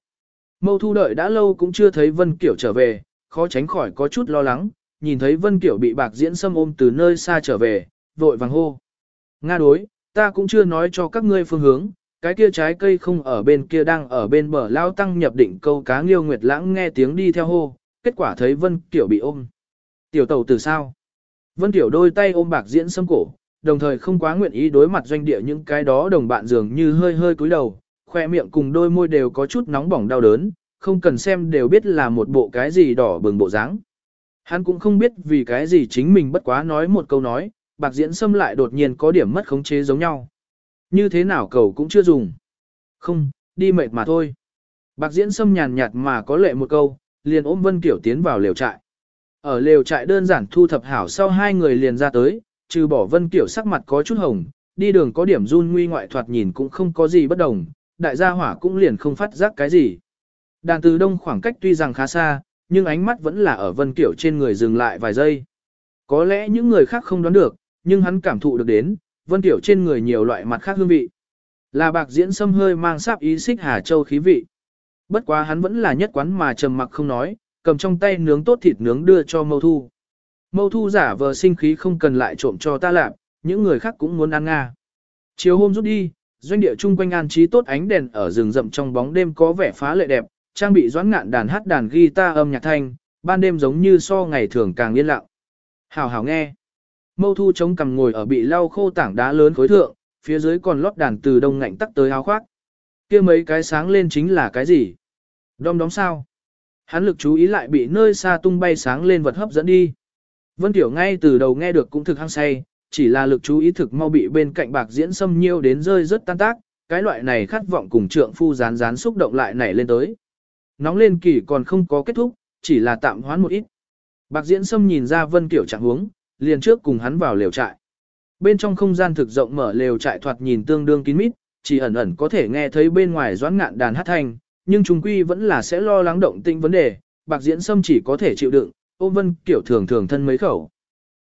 Mâu thu đợi đã lâu cũng chưa thấy Vân Kiểu trở về, khó tránh khỏi có chút lo lắng, nhìn thấy Vân Kiểu bị bạc diễn xâm ôm từ nơi xa trở về, vội vàng hô. Nga đối, ta cũng chưa nói cho các ngươi phương hướng, cái kia trái cây không ở bên kia đang ở bên bờ lao tăng nhập định câu cá nghiêu nguyệt lãng nghe tiếng đi theo hô, kết quả thấy Vân Kiểu bị ôm. Tiểu tàu từ sao? Vân Kiểu đôi tay ôm bạc diễn xâm cổ, đồng thời không quá nguyện ý đối mặt doanh địa những cái đó đồng bạn dường như hơi hơi cúi đầu, khoe miệng cùng đôi môi đều có chút nóng bỏng đau đớn, không cần xem đều biết là một bộ cái gì đỏ bừng bộ dáng. Hắn cũng không biết vì cái gì chính mình bất quá nói một câu nói, bạc diễn xâm lại đột nhiên có điểm mất khống chế giống nhau. Như thế nào cầu cũng chưa dùng. Không, đi mệt mà thôi. Bạc diễn xâm nhàn nhạt mà có lệ một câu, liền ôm Vân Kiểu tiến vào lều trại. Ở lều trại đơn giản thu thập hảo sau hai người liền ra tới, trừ bỏ Vân Kiểu sắc mặt có chút hồng, đi đường có điểm run nguy ngoại thoạt nhìn cũng không có gì bất đồng, đại gia hỏa cũng liền không phát giác cái gì. Đàn từ đông khoảng cách tuy rằng khá xa, nhưng ánh mắt vẫn là ở Vân Kiểu trên người dừng lại vài giây. Có lẽ những người khác không đoán được, nhưng hắn cảm thụ được đến, Vân Kiểu trên người nhiều loại mặt khác hương vị. Là bạc diễn xâm hơi mang sáp ý xích Hà Châu khí vị. Bất quá hắn vẫn là nhất quán mà trầm mặc không nói, cầm trong tay nướng tốt thịt nướng đưa cho Mâu Thu. Mâu Thu giả vờ sinh khí không cần lại trộm cho ta làm, những người khác cũng muốn ăn nga. Chiều hôm rút đi, doanh địa chung quanh an trí tốt ánh đèn ở rừng rậm trong bóng đêm có vẻ phá lệ đẹp, trang bị doãn ngạn đàn hát đàn guitar âm nhạc thanh, ban đêm giống như so ngày thường càng yên lặng. Hảo hảo nghe. Mâu thu chống cằm ngồi ở bị lau khô tảng đá lớn khối thượng, phía dưới còn lót đàn từ đông ngạnh tắc tới áo khoác. kia mấy cái sáng lên chính là cái gì? Đom đóm sao? Hắn lực chú ý lại bị nơi xa tung bay sáng lên vật hấp dẫn đi. Vân Tiểu ngay từ đầu nghe được cũng thực hăng say, chỉ là lực chú ý thực mau bị bên cạnh bạc diễn xâm nhiêu đến rơi rất tan tác, cái loại này khát vọng cùng trượng phu rán rán xúc động lại nảy lên tới. Nóng lên kỳ còn không có kết thúc, chỉ là tạm hoán một ít. Bạc diễn xâm nhìn ra Vân Tiểu trạng huống, liền trước cùng hắn vào lều trại. Bên trong không gian thực rộng mở lều trại thoạt nhìn tương đương kín mít, chỉ ẩn ẩn có thể nghe thấy bên ngoài doãn ngạn đàn hát thanh, nhưng chúng quy vẫn là sẽ lo lắng động tĩnh vấn đề, bạc diễn sâm chỉ có thể chịu đựng, ôm Vân Kiểu thường thường thân mấy khẩu.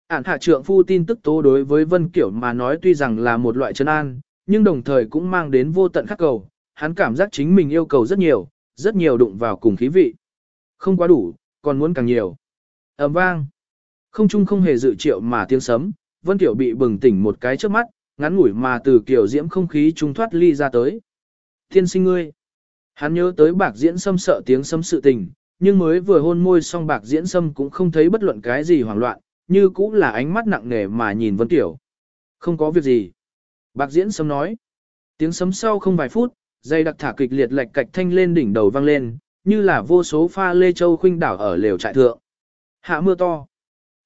Ản hạ trượng phu tin tức tố đối với Vân Kiểu mà nói tuy rằng là một loại chân an, nhưng đồng thời cũng mang đến vô tận khắc cầu, hắn cảm giác chính mình yêu cầu rất nhiều, rất nhiều đụng vào cùng khí vị. Không quá đủ, còn muốn càng nhiều. ầm vang. Không chung không hề dự triệu mà tiếng sấm, Vân Kiểu bị bừng tỉnh một cái trước mắt, ngắn ngủi mà từ kiểu diễm không khí trung thoát ly ra tới. Thiên sinh ngươi. Hắn nhớ tới bạc diễn sâm sợ tiếng sấm sự tình, nhưng mới vừa hôn môi xong bạc diễn sâm cũng không thấy bất luận cái gì hoảng loạn, như cũng là ánh mắt nặng nề mà nhìn Vân Tiểu. Không có việc gì. Bạc diễn sâm nói. Tiếng sấm sau không vài phút, dây đặc thả kịch liệt lệch cạch thanh lên đỉnh đầu vang lên, như là vô số pha lê châu khuynh đảo ở lều trại thượng. Hạ mưa to.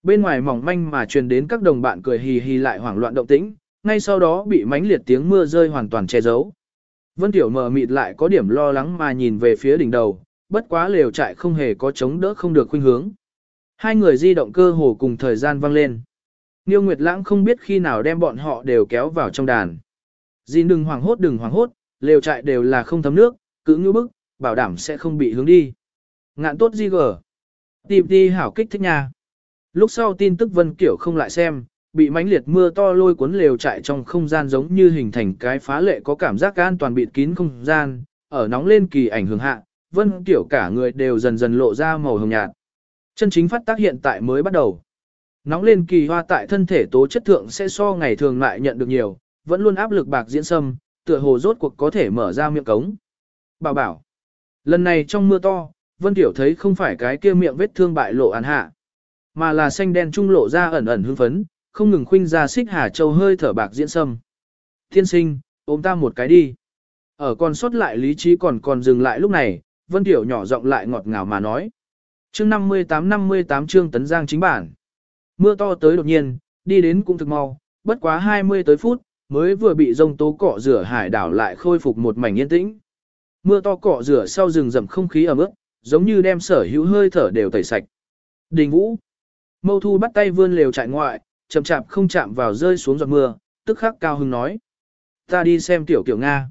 Bên ngoài mỏng manh mà truyền đến các đồng bạn cười hì hì lại hoảng loạn động tĩnh, ngay sau đó bị mánh liệt tiếng mưa rơi hoàn toàn che giấu. Vân Tiểu mờ mịt lại có điểm lo lắng mà nhìn về phía đỉnh đầu, bất quá lều trại không hề có chống đỡ không được khuynh hướng. Hai người di động cơ hồ cùng thời gian vang lên. Niêu Nguyệt Lãng không biết khi nào đem bọn họ đều kéo vào trong đàn. Dìn đừng hoảng hốt đừng hoảng hốt, lều trại đều là không thấm nước, cứ như bức, bảo đảm sẽ không bị hướng đi. Ngạn tốt di gở, Tìm đi hảo kích thích nha. Lúc sau tin tức Vân Kiểu không lại xem, bị mãnh liệt mưa to lôi cuốn lều trại trong không gian giống như hình thành cái phá lệ có cảm giác an toàn bịt kín không gian, ở nóng lên kỳ ảnh hưởng hạ, Vân Kiểu cả người đều dần dần lộ ra màu hồng nhạt. Chân chính phát tác hiện tại mới bắt đầu. Nóng lên kỳ hoa tại thân thể tố chất thượng sẽ so ngày thường lại nhận được nhiều, vẫn luôn áp lực bạc diễn sâm, tựa hồ rốt cuộc có thể mở ra miệng cống. Bảo bảo. Lần này trong mưa to, Vân Tiểu thấy không phải cái kia miệng vết thương bại lộ án hạ, mà là xanh đen trung lộ ra ẩn ẩn hưng phấn, không ngừng khuynh ra xích hà châu hơi thở bạc diễn sâm. Thiên sinh, ôm ta một cái đi. Ở còn sót lại lý trí còn còn dừng lại lúc này, Vân Tiểu nhỏ giọng lại ngọt ngào mà nói. Chương 58-58 chương tấn giang chính bản. Mưa to tới đột nhiên, đi đến cũng thực mau, bất quá 20 tới phút, mới vừa bị rông tố cọ rửa hải đảo lại khôi phục một mảnh yên tĩnh. Mưa to cọ rửa sau rừng rậm không khí ẩm ướt, giống như đem sở hữu hơi thở đều tẩy sạch. Đình Vũ. Mâu Thu bắt tay vươn lều trại ngoại, chậm chạp không chạm vào rơi xuống giọt mưa, tức khắc cao hưng nói. Ta đi xem tiểu kiểu Nga.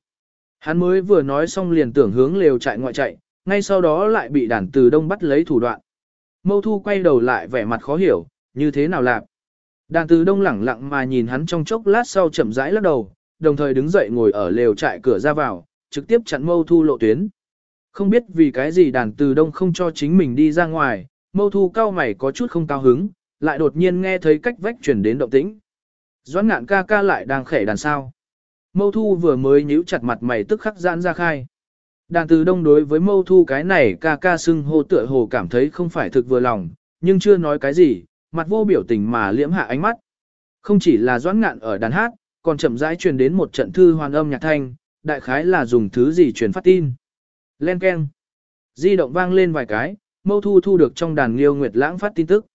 Hắn mới vừa nói xong liền tưởng hướng lều trại ngoại chạy, ngay sau đó lại bị đàn từ đông bắt lấy thủ đoạn. Mâu Thu quay đầu lại vẻ mặt khó hiểu, như thế nào lạc. Đàn từ đông lẳng lặng mà nhìn hắn trong chốc lát sau chậm rãi lắc đầu, đồng thời đứng dậy ngồi ở lều trại cửa ra vào, trực tiếp chặn Mâu Thu lộ tuyến. Không biết vì cái gì đàn từ đông không cho chính mình đi ra ngoài, Mâu Thu cao mày có chút không cao hứng, lại đột nhiên nghe thấy cách vách chuyển đến động tĩnh. Doãn ngạn ca ca lại đang khẻ đàn sao. Mâu Thu vừa mới nhíu chặt mặt mày tức khắc giãn ra khai. Đàn từ đông đối với Mâu Thu cái này ca ca xưng hô tựa hồ cảm thấy không phải thực vừa lòng, nhưng chưa nói cái gì, mặt vô biểu tình mà liễm hạ ánh mắt. Không chỉ là doãn ngạn ở đàn hát, còn chậm rãi truyền đến một trận thư hoàn âm nhạc thanh, đại khái là dùng thứ gì truyền phát tin. Len keng. Di động vang lên vài cái, mâu thu thu được trong đàn liêu nguyệt lãng phát tin tức.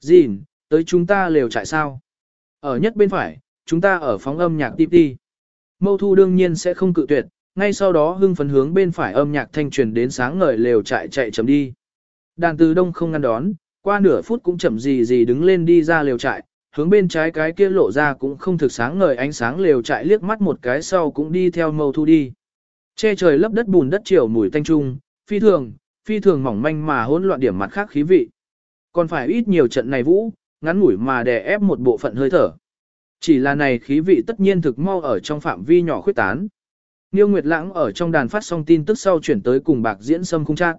Dìn, tới chúng ta lều trại sao? Ở nhất bên phải, chúng ta ở phóng âm nhạc tiếp đi. Mâu thu đương nhiên sẽ không cự tuyệt, ngay sau đó hưng phấn hướng bên phải âm nhạc thanh truyền đến sáng ngời lều chạy chạy chấm đi. Đàn từ đông không ngăn đón, qua nửa phút cũng chậm gì gì đứng lên đi ra lều trại, hướng bên trái cái kia lộ ra cũng không thực sáng ngời ánh sáng lều trại liếc mắt một cái sau cũng đi theo mâu thu đi. Che trời lấp đất bùn đất chiều mùi tanh trung, phi thường, phi thường mỏng manh mà hỗn loạn điểm mặt khác khí vị. Còn phải ít nhiều trận này vũ, ngắn ngủi mà đè ép một bộ phận hơi thở. Chỉ là này khí vị tất nhiên thực mau ở trong phạm vi nhỏ khuyết tán. Nghiêu Nguyệt Lãng ở trong đàn phát xong tin tức sau chuyển tới cùng bạc diễn sâm khung trạng.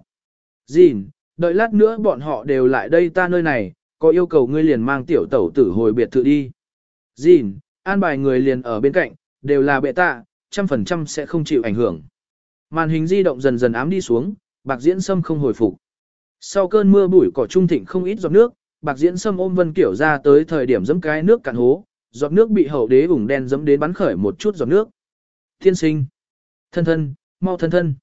Dìn, đợi lát nữa bọn họ đều lại đây ta nơi này, có yêu cầu ngươi liền mang tiểu tẩu tử hồi biệt thự đi. Dìn, an bài người liền ở bên cạnh, đều là bệ tạ, trăm phần trăm sẽ không chịu ảnh hưởng. Màn hình di động dần dần ám đi xuống, bạc diễn sâm không hồi phục. Sau cơn mưa bụi cỏ trung thịnh không ít giọt nước, bạc diễn sâm ôm vân kiểu ra tới thời điểm dẫm cái nước cạn hố, giọt nước bị hậu đế ủng đen dẫm đến bắn khởi một chút giọt nước. Thiên sinh, thân thân, mau thân thân.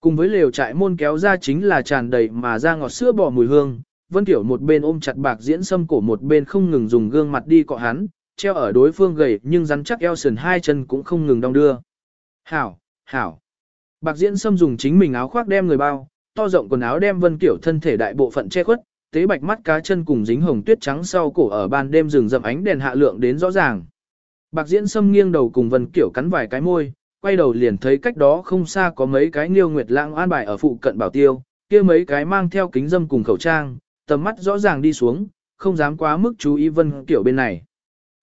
Cùng với lều trại môn kéo ra chính là tràn đầy mà ra ngọt sữa bò mùi hương, Vân Tiểu một bên ôm chặt bạc diễn sâm cổ một bên không ngừng dùng gương mặt đi cọ hắn, treo ở đối phương gầy nhưng rắn chắc eo sườn hai chân cũng không ngừng đong đưa. Hảo, hảo. Bạc diễn sâm dùng chính mình áo khoác đem người bao, to rộng quần áo đem Vân Tiểu thân thể đại bộ phận che khuất, tế bạch mắt cá chân cùng dính hồng tuyết trắng sau cổ ở ban đêm rừng rậm ánh đèn hạ lượng đến rõ ràng. Bạc diễn sâm nghiêng đầu cùng Vân Kiểu cắn vài cái môi, quay đầu liền thấy cách đó không xa có mấy cái niêu nguyệt lãng an bài ở phụ cận bảo tiêu, kia mấy cái mang theo kính dâm cùng khẩu trang, tầm mắt rõ ràng đi xuống, không dám quá mức chú ý Vân Kiểu bên này.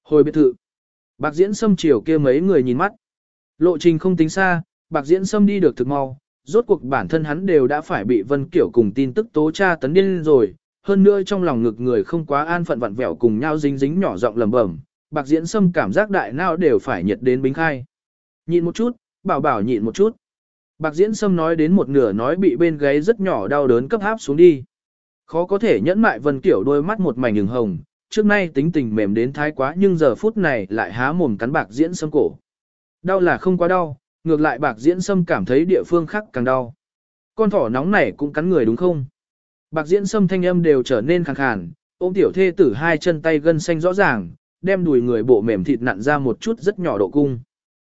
Hồi biệt thự, bạc diễn sâm chiều kia mấy người nhìn mắt. Lộ trình không tính xa, bạc diễn sâm đi được thực mau, rốt cuộc bản thân hắn đều đã phải bị Vân Kiểu cùng tin tức tố tra tấn điên rồi, hơn nữa trong lòng ngực người không quá an phận vặn vẹo cùng nhau dính dính nhỏ giọng lẩm bẩm, bạc diễn sâm cảm giác đại nào đều phải nhiệt đến bính khai. Nhịn một chút, bảo bảo nhịn một chút. Bạc diễn sâm nói đến một nửa nói bị bên gáy rất nhỏ đau đớn cấp háp xuống đi. Khó có thể nhẫn mại Vân Kiểu đôi mắt một mảnh hừng hồng, trước nay tính tình mềm đến thái quá nhưng giờ phút này lại há mồm cắn bạc diễn sâm cổ. Đau là không quá đau, ngược lại bạc diễn sâm cảm thấy địa phương khác càng đau. Con thỏ nóng này cũng cắn người đúng không? Bạc diễn sâm thanh âm đều trở nên khàn khàn, ôm tiểu thê tử hai chân tay gân xanh rõ ràng, đem đùi người bộ mềm thịt nặn ra một chút rất nhỏ độ cung.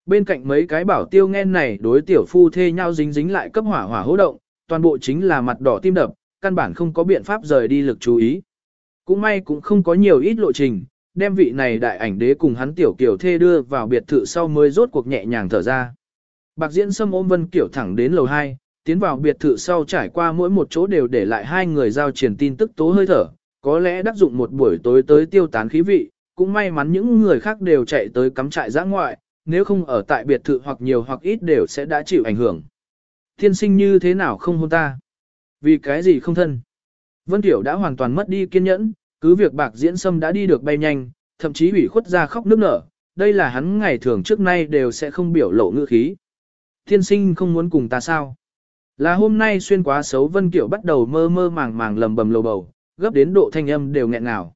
Bên cạnh mấy cái bảo tiêu nghe này đối tiểu phu thê nhau dính dính lại cấp hỏa hỏa hỗ động, toàn bộ chính là mặt đỏ tim đập, căn bản không có biện pháp rời đi lực chú ý. Cũng may cũng không có nhiều ít lộ trình, đem vị này đại ảnh đế cùng hắn tiểu kiểu thê đưa vào biệt thự sau mới rốt cuộc nhẹ nhàng thở ra. Bạc diễn xâm ôm vân kiểu thẳng đến lầu 2, tiến vào biệt thự sau trải qua mỗi một chỗ đều để lại hai người giao truyền tin tức tố hơi thở, có lẽ đắc dụng một buổi tối tới tiêu tán khí vị, cũng may mắn những người khác đều chạy tới cắm trại giã ngoại, nếu không ở tại biệt thự hoặc nhiều hoặc ít đều sẽ đã chịu ảnh hưởng. Thiên sinh như thế nào không hôn ta? Vì cái gì không thân? Vân Tiểu đã hoàn toàn mất đi kiên nhẫn, cứ việc bạc diễn sâm đã đi được bay nhanh, thậm chí ủy khuất ra khóc nước nở, đây là hắn ngày thường trước nay đều sẽ không biểu lộ ngữ khí. Thiên sinh không muốn cùng ta sao? Là hôm nay xuyên quá xấu Vân Kiểu bắt đầu mơ mơ màng màng lầm bầm lầu bầu, gấp đến độ thanh âm đều nghẹn ngào.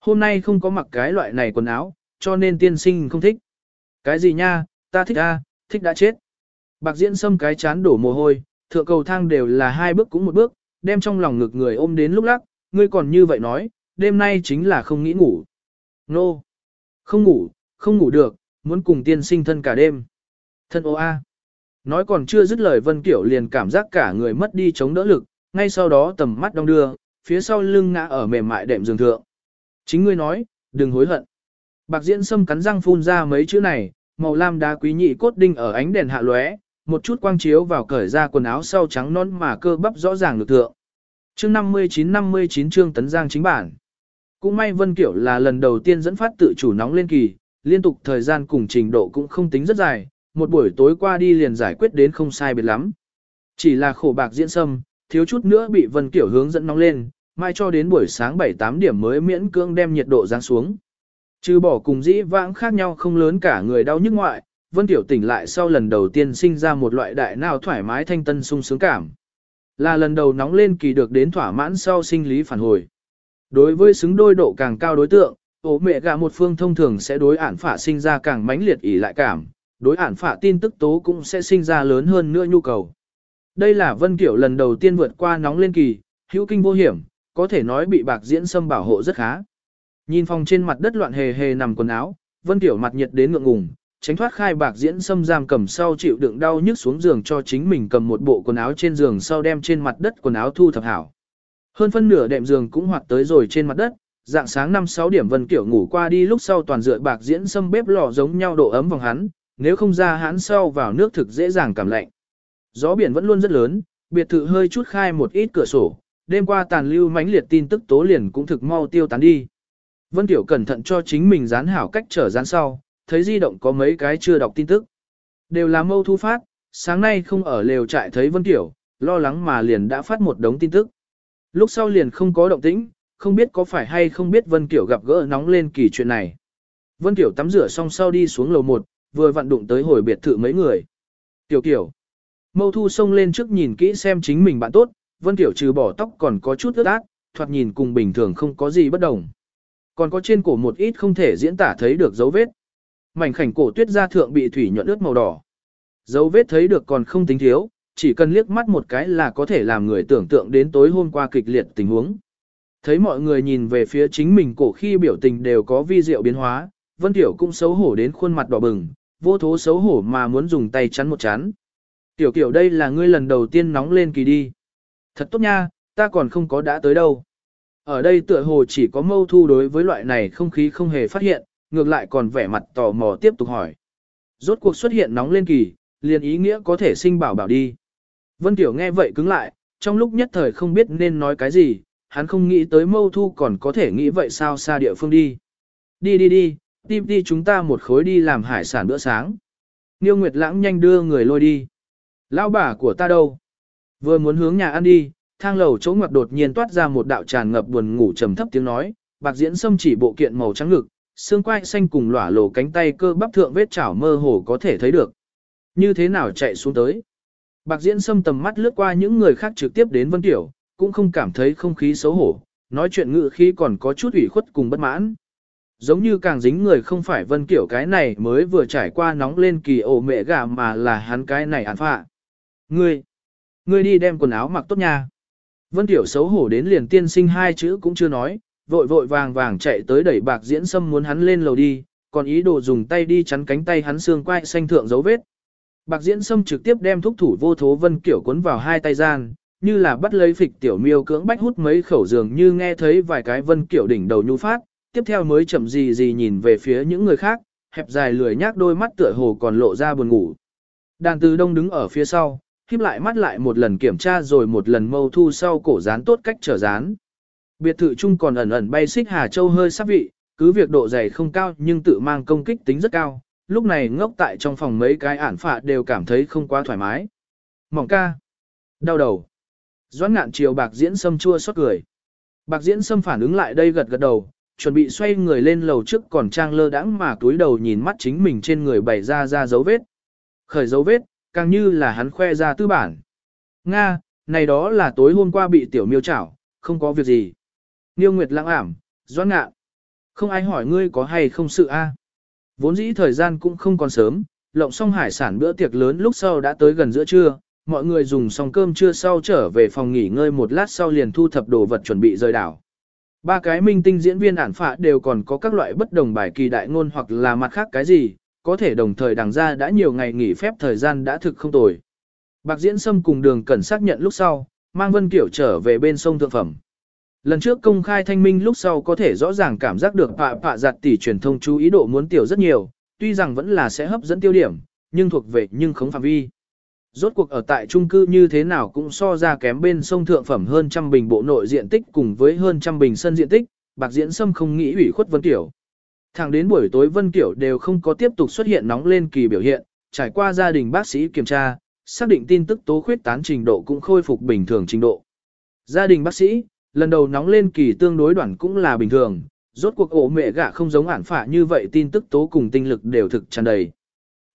Hôm nay không có mặc cái loại này quần áo, cho nên tiên sinh không thích. Cái gì nha, ta thích a, thích đã chết. Bạc diễn xâm cái chán đổ mồ hôi, thượng cầu thang đều là hai bước cũng một bước, đem trong lòng ngực người ôm đến lúc lắc, ngươi còn như vậy nói, đêm nay chính là không nghĩ ngủ. Nô! No. Không ngủ, không ngủ được, muốn cùng tiên sinh thân cả đêm. Thân ô a. Nói còn chưa dứt lời Vân Kiểu liền cảm giác cả người mất đi chống đỡ lực, ngay sau đó tầm mắt đong đưa, phía sau lưng ngã ở mềm mại đệm giường thượng. Chính ngươi nói, đừng hối hận. Bạc diễn sâm cắn răng phun ra mấy chữ này, màu lam đá quý nhị cốt đinh ở ánh đèn hạ lóe, một chút quang chiếu vào cởi ra quần áo sau trắng non mà cơ bắp rõ ràng lực thượng. Chương 59-59 chương tấn giang chính bản. Cũng may Vân Kiểu là lần đầu tiên dẫn phát tự chủ nóng lên kỳ, liên tục thời gian cùng trình độ cũng không tính rất dài, một buổi tối qua đi liền giải quyết đến không sai biệt lắm. Chỉ là khổ bạc diễn sâm, thiếu chút nữa bị Vân Kiểu hướng dẫn nóng lên, mai cho đến buổi sáng 7-8 điểm mới miễn cưỡng đem nhiệt độ giáng xuống. Trừ bỏ cùng dĩ vãng khác nhau không lớn cả người đau nhức ngoại, Vân Tiểu tỉnh lại sau lần đầu tiên sinh ra một loại đại nào thoải mái thanh tân sung sướng cảm. Là lần đầu nóng lên kỳ được đến thỏa mãn sau sinh lý phản hồi. Đối với xứng đôi độ càng cao đối tượng, ổ mẹ gà một phương thông thường sẽ đối ản phả sinh ra càng mãnh liệt ỉ lại cảm, đối ản phả tin tức tố cũng sẽ sinh ra lớn hơn nữa nhu cầu. Đây là Vân Kiểu lần đầu tiên vượt qua nóng lên kỳ, hữu kinh vô hiểm, có thể nói bị bạc diễn xâm bảo hộ rất khá. Nhìn phòng trên mặt đất loạn hề hề nằm quần áo, Vân Tiểu mặt nhiệt đến ngượng ngùng, tránh thoát khai bạc diễn xâm giam cầm sau chịu đựng đau nhức xuống giường cho chính mình cầm một bộ quần áo trên giường sau đem trên mặt đất quần áo thu thập hảo. Hơn phân nửa đệm giường cũng hoạt tới rồi trên mặt đất, dạng sáng 5-6 điểm Vân Kiểu ngủ qua đi lúc sau toàn dựa bạc diễn xâm bếp lò giống nhau độ ấm vòng hắn, nếu không ra hắn sau vào nước thực dễ dàng cảm lạnh. Gió biển vẫn luôn rất lớn, biệt thự hơi chút khai một ít cửa sổ, đêm qua tàn lưu mãnh liệt tin tức tố liền cũng thực mau tiêu tán đi. Vân Tiểu cẩn thận cho chính mình dán hảo cách trở dán sau, thấy di động có mấy cái chưa đọc tin tức. Đều là mâu thu phát, sáng nay không ở lều trại thấy Vân Tiểu, lo lắng mà liền đã phát một đống tin tức. Lúc sau liền không có động tĩnh, không biết có phải hay không biết Vân Tiểu gặp gỡ nóng lên kỳ chuyện này. Vân Tiểu tắm rửa xong sau đi xuống lầu 1, vừa vặn đụng tới hồi biệt thự mấy người. Tiểu Tiểu. Mâu thu xông lên trước nhìn kỹ xem chính mình bạn tốt, Vân Tiểu trừ bỏ tóc còn có chút ướt át, thoạt nhìn cùng bình thường không có gì bất đồng. Còn có trên cổ một ít không thể diễn tả thấy được dấu vết. Mảnh khảnh cổ tuyết da thượng bị thủy nhuận ướt màu đỏ. Dấu vết thấy được còn không tính thiếu, chỉ cần liếc mắt một cái là có thể làm người tưởng tượng đến tối hôm qua kịch liệt tình huống. Thấy mọi người nhìn về phía chính mình cổ khi biểu tình đều có vi diệu biến hóa, Vân Tiểu cũng xấu hổ đến khuôn mặt đỏ bừng, vô thố xấu hổ mà muốn dùng tay chắn một chán. Tiểu kiểu đây là ngươi lần đầu tiên nóng lên kỳ đi. Thật tốt nha, ta còn không có đã tới đâu. Ở đây tựa hồ chỉ có mâu thu đối với loại này không khí không hề phát hiện, ngược lại còn vẻ mặt tò mò tiếp tục hỏi. Rốt cuộc xuất hiện nóng lên kỳ, liền ý nghĩa có thể sinh bảo bảo đi. Vân Tiểu nghe vậy cứng lại, trong lúc nhất thời không biết nên nói cái gì, hắn không nghĩ tới mâu thu còn có thể nghĩ vậy sao xa địa phương đi. Đi đi đi, đi đi chúng ta một khối đi làm hải sản bữa sáng. Niêu Nguyệt Lãng nhanh đưa người lôi đi. Lão bà của ta đâu? Vừa muốn hướng nhà ăn đi, thang lầu chỗ ngoặt đột nhiên toát ra một đạo tràn ngập buồn ngủ trầm thấp tiếng nói, bạc diễn xâm chỉ bộ kiện màu trắng ngực, xương quai xanh cùng lỏa lồ cánh tay cơ bắp thượng vết chảo mơ hồ có thể thấy được. Như thế nào chạy xuống tới? Bạc diễn xâm tầm mắt lướt qua những người khác trực tiếp đến Vân Tiểu, cũng không cảm thấy không khí xấu hổ, nói chuyện ngự khí còn có chút ủy khuất cùng bất mãn. Giống như càng dính người không phải Vân Kiểu cái này mới vừa trải qua nóng lên kỳ ổ mẹ gà mà là hắn cái này án phạ. Ngươi, ngươi đi đem quần áo mặc tốt nha. Vân Tiểu xấu hổ đến liền tiên sinh hai chữ cũng chưa nói, vội vội vàng vàng chạy tới đẩy bạc diễn sâm muốn hắn lên lầu đi, còn ý đồ dùng tay đi chắn cánh tay hắn xương quai xanh thượng dấu vết. Bạc diễn sâm trực tiếp đem thúc thủ vô thố Vân Kiểu cuốn vào hai tay gian, như là bắt lấy phịch tiểu miêu cưỡng bách hút mấy khẩu giường như nghe thấy vài cái Vân Kiểu đỉnh đầu nhu phát, tiếp theo mới chậm gì gì nhìn về phía những người khác, hẹp dài lười nhác đôi mắt tựa hồ còn lộ ra buồn ngủ. Đàn từ đông đứng ở phía sau, híp lại mắt lại một lần kiểm tra rồi một lần mâu thu sau cổ dán tốt cách trở dán. Biệt thự chung còn ẩn ẩn bay xích Hà Châu hơi sắc vị, cứ việc độ dày không cao nhưng tự mang công kích tính rất cao, lúc này ngốc tại trong phòng mấy cái ản phạ đều cảm thấy không quá thoải mái. Mỏng ca. Đau đầu. Doãn ngạn chiều bạc diễn sâm chua xót cười. Bạc diễn sâm phản ứng lại đây gật gật đầu, chuẩn bị xoay người lên lầu trước còn trang lơ đãng mà túi đầu nhìn mắt chính mình trên người bày ra ra dấu vết. Khởi dấu vết, càng như là hắn khoe ra tư bản. Nga, này đó là tối hôm qua bị tiểu miêu chảo, không có việc gì. Niêu Nguyệt lãng ảm, doãn ngạ. Không ai hỏi ngươi có hay không sự a? Vốn dĩ thời gian cũng không còn sớm, lộng xong hải sản bữa tiệc lớn lúc sau đã tới gần giữa trưa, mọi người dùng xong cơm trưa sau trở về phòng nghỉ ngơi một lát sau liền thu thập đồ vật chuẩn bị rời đảo. Ba cái minh tinh diễn viên ản phạ đều còn có các loại bất đồng bài kỳ đại ngôn hoặc là mặt khác cái gì, có thể đồng thời đằng ra đã nhiều ngày nghỉ phép thời gian đã thực không tồi. Bạc Diễn Sâm cùng đường cẩn xác nhận lúc sau, mang Vân Kiểu trở về bên sông Thượng Phẩm. Lần trước công khai thanh minh lúc sau có thể rõ ràng cảm giác được pạ pạ giặt tỷ truyền thông chú ý độ muốn tiểu rất nhiều, tuy rằng vẫn là sẽ hấp dẫn tiêu điểm, nhưng thuộc về nhưng không phạm vi. Rốt cuộc ở tại trung cư như thế nào cũng so ra kém bên sông Thượng Phẩm hơn trăm bình bộ nội diện tích cùng với hơn trăm bình sân diện tích, Bạc Diễn Sâm không nghĩ ủy khuất Vân Tiểu. Thẳng đến buổi tối Vân Kiểu đều không có tiếp tục xuất hiện nóng lên kỳ biểu hiện, trải qua gia đình bác sĩ kiểm tra, xác định tin tức tố khuyết tán trình độ cũng khôi phục bình thường trình độ. Gia đình bác sĩ, lần đầu nóng lên kỳ tương đối đoạn cũng là bình thường, rốt cuộc ổ mẹ gạ không giống ản phả như vậy tin tức tố cùng tinh lực đều thực tràn đầy.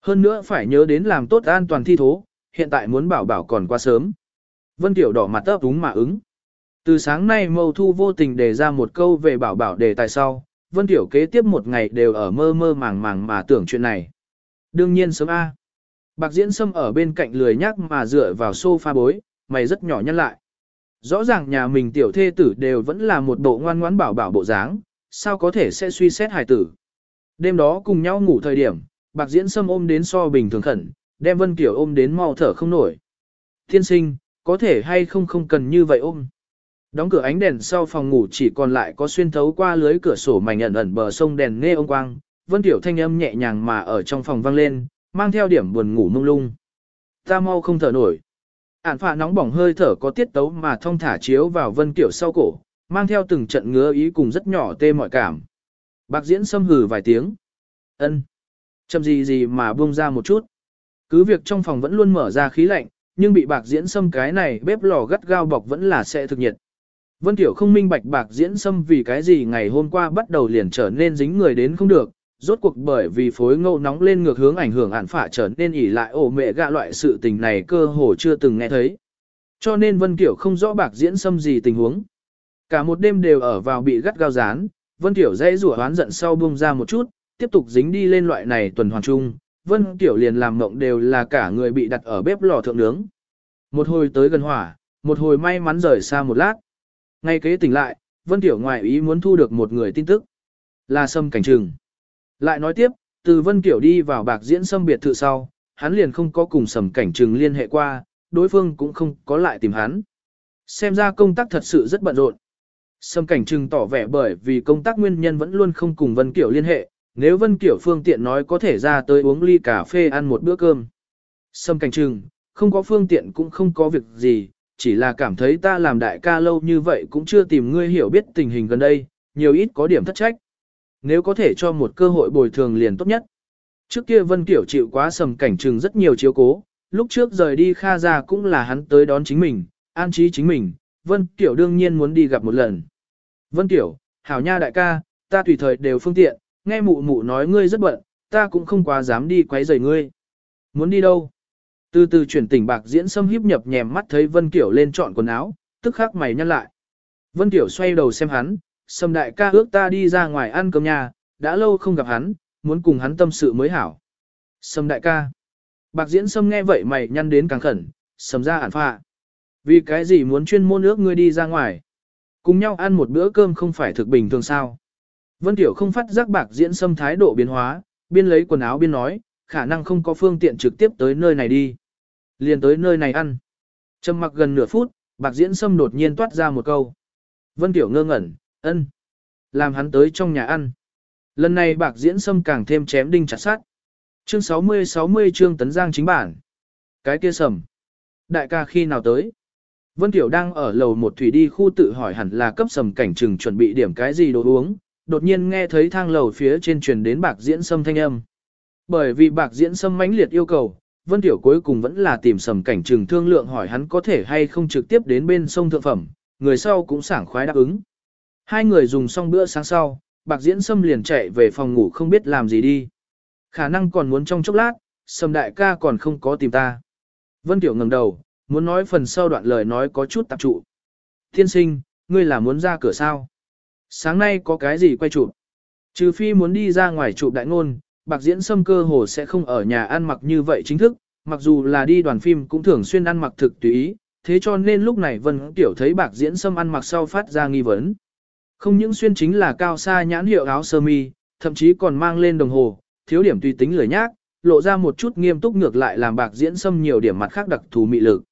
Hơn nữa phải nhớ đến làm tốt an toàn thi thố, hiện tại muốn bảo bảo còn quá sớm. Vân Tiểu đỏ mặt ấp đúng mà ứng. Từ sáng nay mâu thu vô tình đề ra một câu về bảo bảo đề tài sau, Vân Tiểu kế tiếp một ngày đều ở mơ mơ màng màng mà tưởng chuyện này. Đương nhiên sớm A. Bạc diễn sâm ở bên cạnh lười nhắc mà dựa vào sofa bối, mày rất nhỏ nhân lại. Rõ ràng nhà mình tiểu thê tử đều vẫn là một bộ ngoan ngoãn bảo bảo bộ dáng, sao có thể sẽ suy xét hài tử. Đêm đó cùng nhau ngủ thời điểm, bạc diễn sâm ôm đến so bình thường khẩn, đem Vân Tiểu ôm đến mau thở không nổi. Thiên sinh, có thể hay không không cần như vậy ôm. Đóng cửa ánh đèn sau phòng ngủ chỉ còn lại có xuyên thấu qua lưới cửa sổ mảnh ẩn ẩn bờ sông đèn nghe ông quang, Vân Tiểu thanh âm nhẹ nhàng mà ở trong phòng vang lên, mang theo điểm buồn ngủ mông lung. Ta mau không thở nổi. Ản phạ nóng bỏng hơi thở có tiết tấu mà thông thả chiếu vào vân tiểu sau cổ, mang theo từng trận ngứa ý cùng rất nhỏ tê mọi cảm. Bạc diễn xâm hừ vài tiếng. ân Chậm gì gì mà buông ra một chút. Cứ việc trong phòng vẫn luôn mở ra khí lạnh, nhưng bị bạc diễn xâm cái này bếp lò gắt gao bọc vẫn là sẽ thực nhiệt. Vân Tiểu không minh bạch bạc diễn xâm vì cái gì ngày hôm qua bắt đầu liền trở nên dính người đến không được, rốt cuộc bởi vì phối ngẫu nóng lên ngược hướng ảnh hưởng ản phả trở nên ỉ lại ổ mẹ gạ loại sự tình này cơ hồ chưa từng nghe thấy. Cho nên Vân Tiểu không rõ bạc diễn xâm gì tình huống. Cả một đêm đều ở vào bị gắt gao dán, Vân Tiểu dây rủa oán giận sau buông ra một chút, tiếp tục dính đi lên loại này tuần hoàn chung. Vân Tiểu liền làm mộng đều là cả người bị đặt ở bếp lò thượng nướng. Một hồi tới gần hỏa, một hồi may mắn rời xa một lát. Ngay kế tỉnh lại, Vân Tiểu ngoài ý muốn thu được một người tin tức. Là Sâm Cảnh Trừng. Lại nói tiếp, từ Vân Tiểu đi vào bạc diễn Sâm biệt thự sau, hắn liền không có cùng Sâm Cảnh Trừng liên hệ qua, đối phương cũng không có lại tìm hắn. Xem ra công tác thật sự rất bận rộn. Sâm Cảnh Trừng tỏ vẻ bởi vì công tác nguyên nhân vẫn luôn không cùng Vân Kiểu liên hệ, nếu Vân Kiểu phương tiện nói có thể ra tới uống ly cà phê ăn một bữa cơm. Sâm Cảnh Trừng, không có phương tiện cũng không có việc gì, chỉ là cảm thấy ta làm đại ca lâu như vậy cũng chưa tìm ngươi hiểu biết tình hình gần đây, nhiều ít có điểm thất trách. Nếu có thể cho một cơ hội bồi thường liền tốt nhất. Trước kia Vân Kiểu chịu quá sầm cảnh trừng rất nhiều chiếu cố, lúc trước rời đi Kha ra cũng là hắn tới đón chính mình, an trí chính mình, Vân Kiểu đương nhiên muốn đi gặp một lần. Vân Kiểu, hảo nha đại ca, ta tùy thời đều phương tiện, nghe mụ mụ nói ngươi rất bận, ta cũng không quá dám đi quấy rầy ngươi. Muốn đi đâu? Từ từ chuyển tỉnh bạc diễn xâm hiếp nhập nhèm mắt thấy Vân Kiểu lên chọn quần áo, tức khắc mày nhăn lại. Vân Kiểu xoay đầu xem hắn, xâm đại ca ước ta đi ra ngoài ăn cơm nhà, đã lâu không gặp hắn, muốn cùng hắn tâm sự mới hảo. xâm đại ca. Bạc diễn xâm nghe vậy mày nhăn đến càng khẩn, xâm ra ản pha. Vì cái gì muốn chuyên môn ước ngươi đi ra ngoài? Cùng nhau ăn một bữa cơm không phải thực bình thường sao? Vân Tiểu không phát giác bạc diễn xâm thái độ biến hóa, biên lấy quần áo biên nói, khả năng không có phương tiện trực tiếp tới nơi này đi. Liền tới nơi này ăn. Trầm mặc gần nửa phút, bạc diễn sâm đột nhiên toát ra một câu. Vân Tiểu ngơ ngẩn, ân. Làm hắn tới trong nhà ăn. Lần này bạc diễn sâm càng thêm chém đinh chặt sát. Chương 60-60 chương tấn giang chính bản. Cái kia sầm. Đại ca khi nào tới? Vân Tiểu đang ở lầu một thủy đi khu tự hỏi hẳn là cấp sầm cảnh trừng chuẩn bị điểm cái gì đồ uống. Đột nhiên nghe thấy thang lầu phía trên truyền đến bạc diễn sâm thanh âm. Bởi vì bạc diễn sâm mãnh liệt yêu cầu, Vân Tiểu cuối cùng vẫn là tìm sầm cảnh trừng thương lượng hỏi hắn có thể hay không trực tiếp đến bên sông thượng phẩm, người sau cũng sảng khoái đáp ứng. Hai người dùng xong bữa sáng sau, bạc diễn sâm liền chạy về phòng ngủ không biết làm gì đi. Khả năng còn muốn trong chốc lát, sầm đại ca còn không có tìm ta. Vân Tiểu ngẩng đầu, muốn nói phần sau đoạn lời nói có chút tạp trụ. Thiên sinh, ngươi là muốn ra cửa sao? Sáng nay có cái gì quay chụp? Trừ phi muốn đi ra ngoài chụp đại ngôn, bạc diễn sâm cơ hồ sẽ không ở nhà ăn mặc như vậy chính thức, mặc dù là đi đoàn phim cũng thường xuyên ăn mặc thực tùy ý, thế cho nên lúc này Vân Tiểu thấy bạc diễn sâm ăn mặc sau phát ra nghi vấn. Không những xuyên chính là cao xa nhãn hiệu áo sơ mi, thậm chí còn mang lên đồng hồ, thiếu điểm tùy tính lười nhác, lộ ra một chút nghiêm túc ngược lại làm bạc diễn sâm nhiều điểm mặt khác đặc thù mị lực.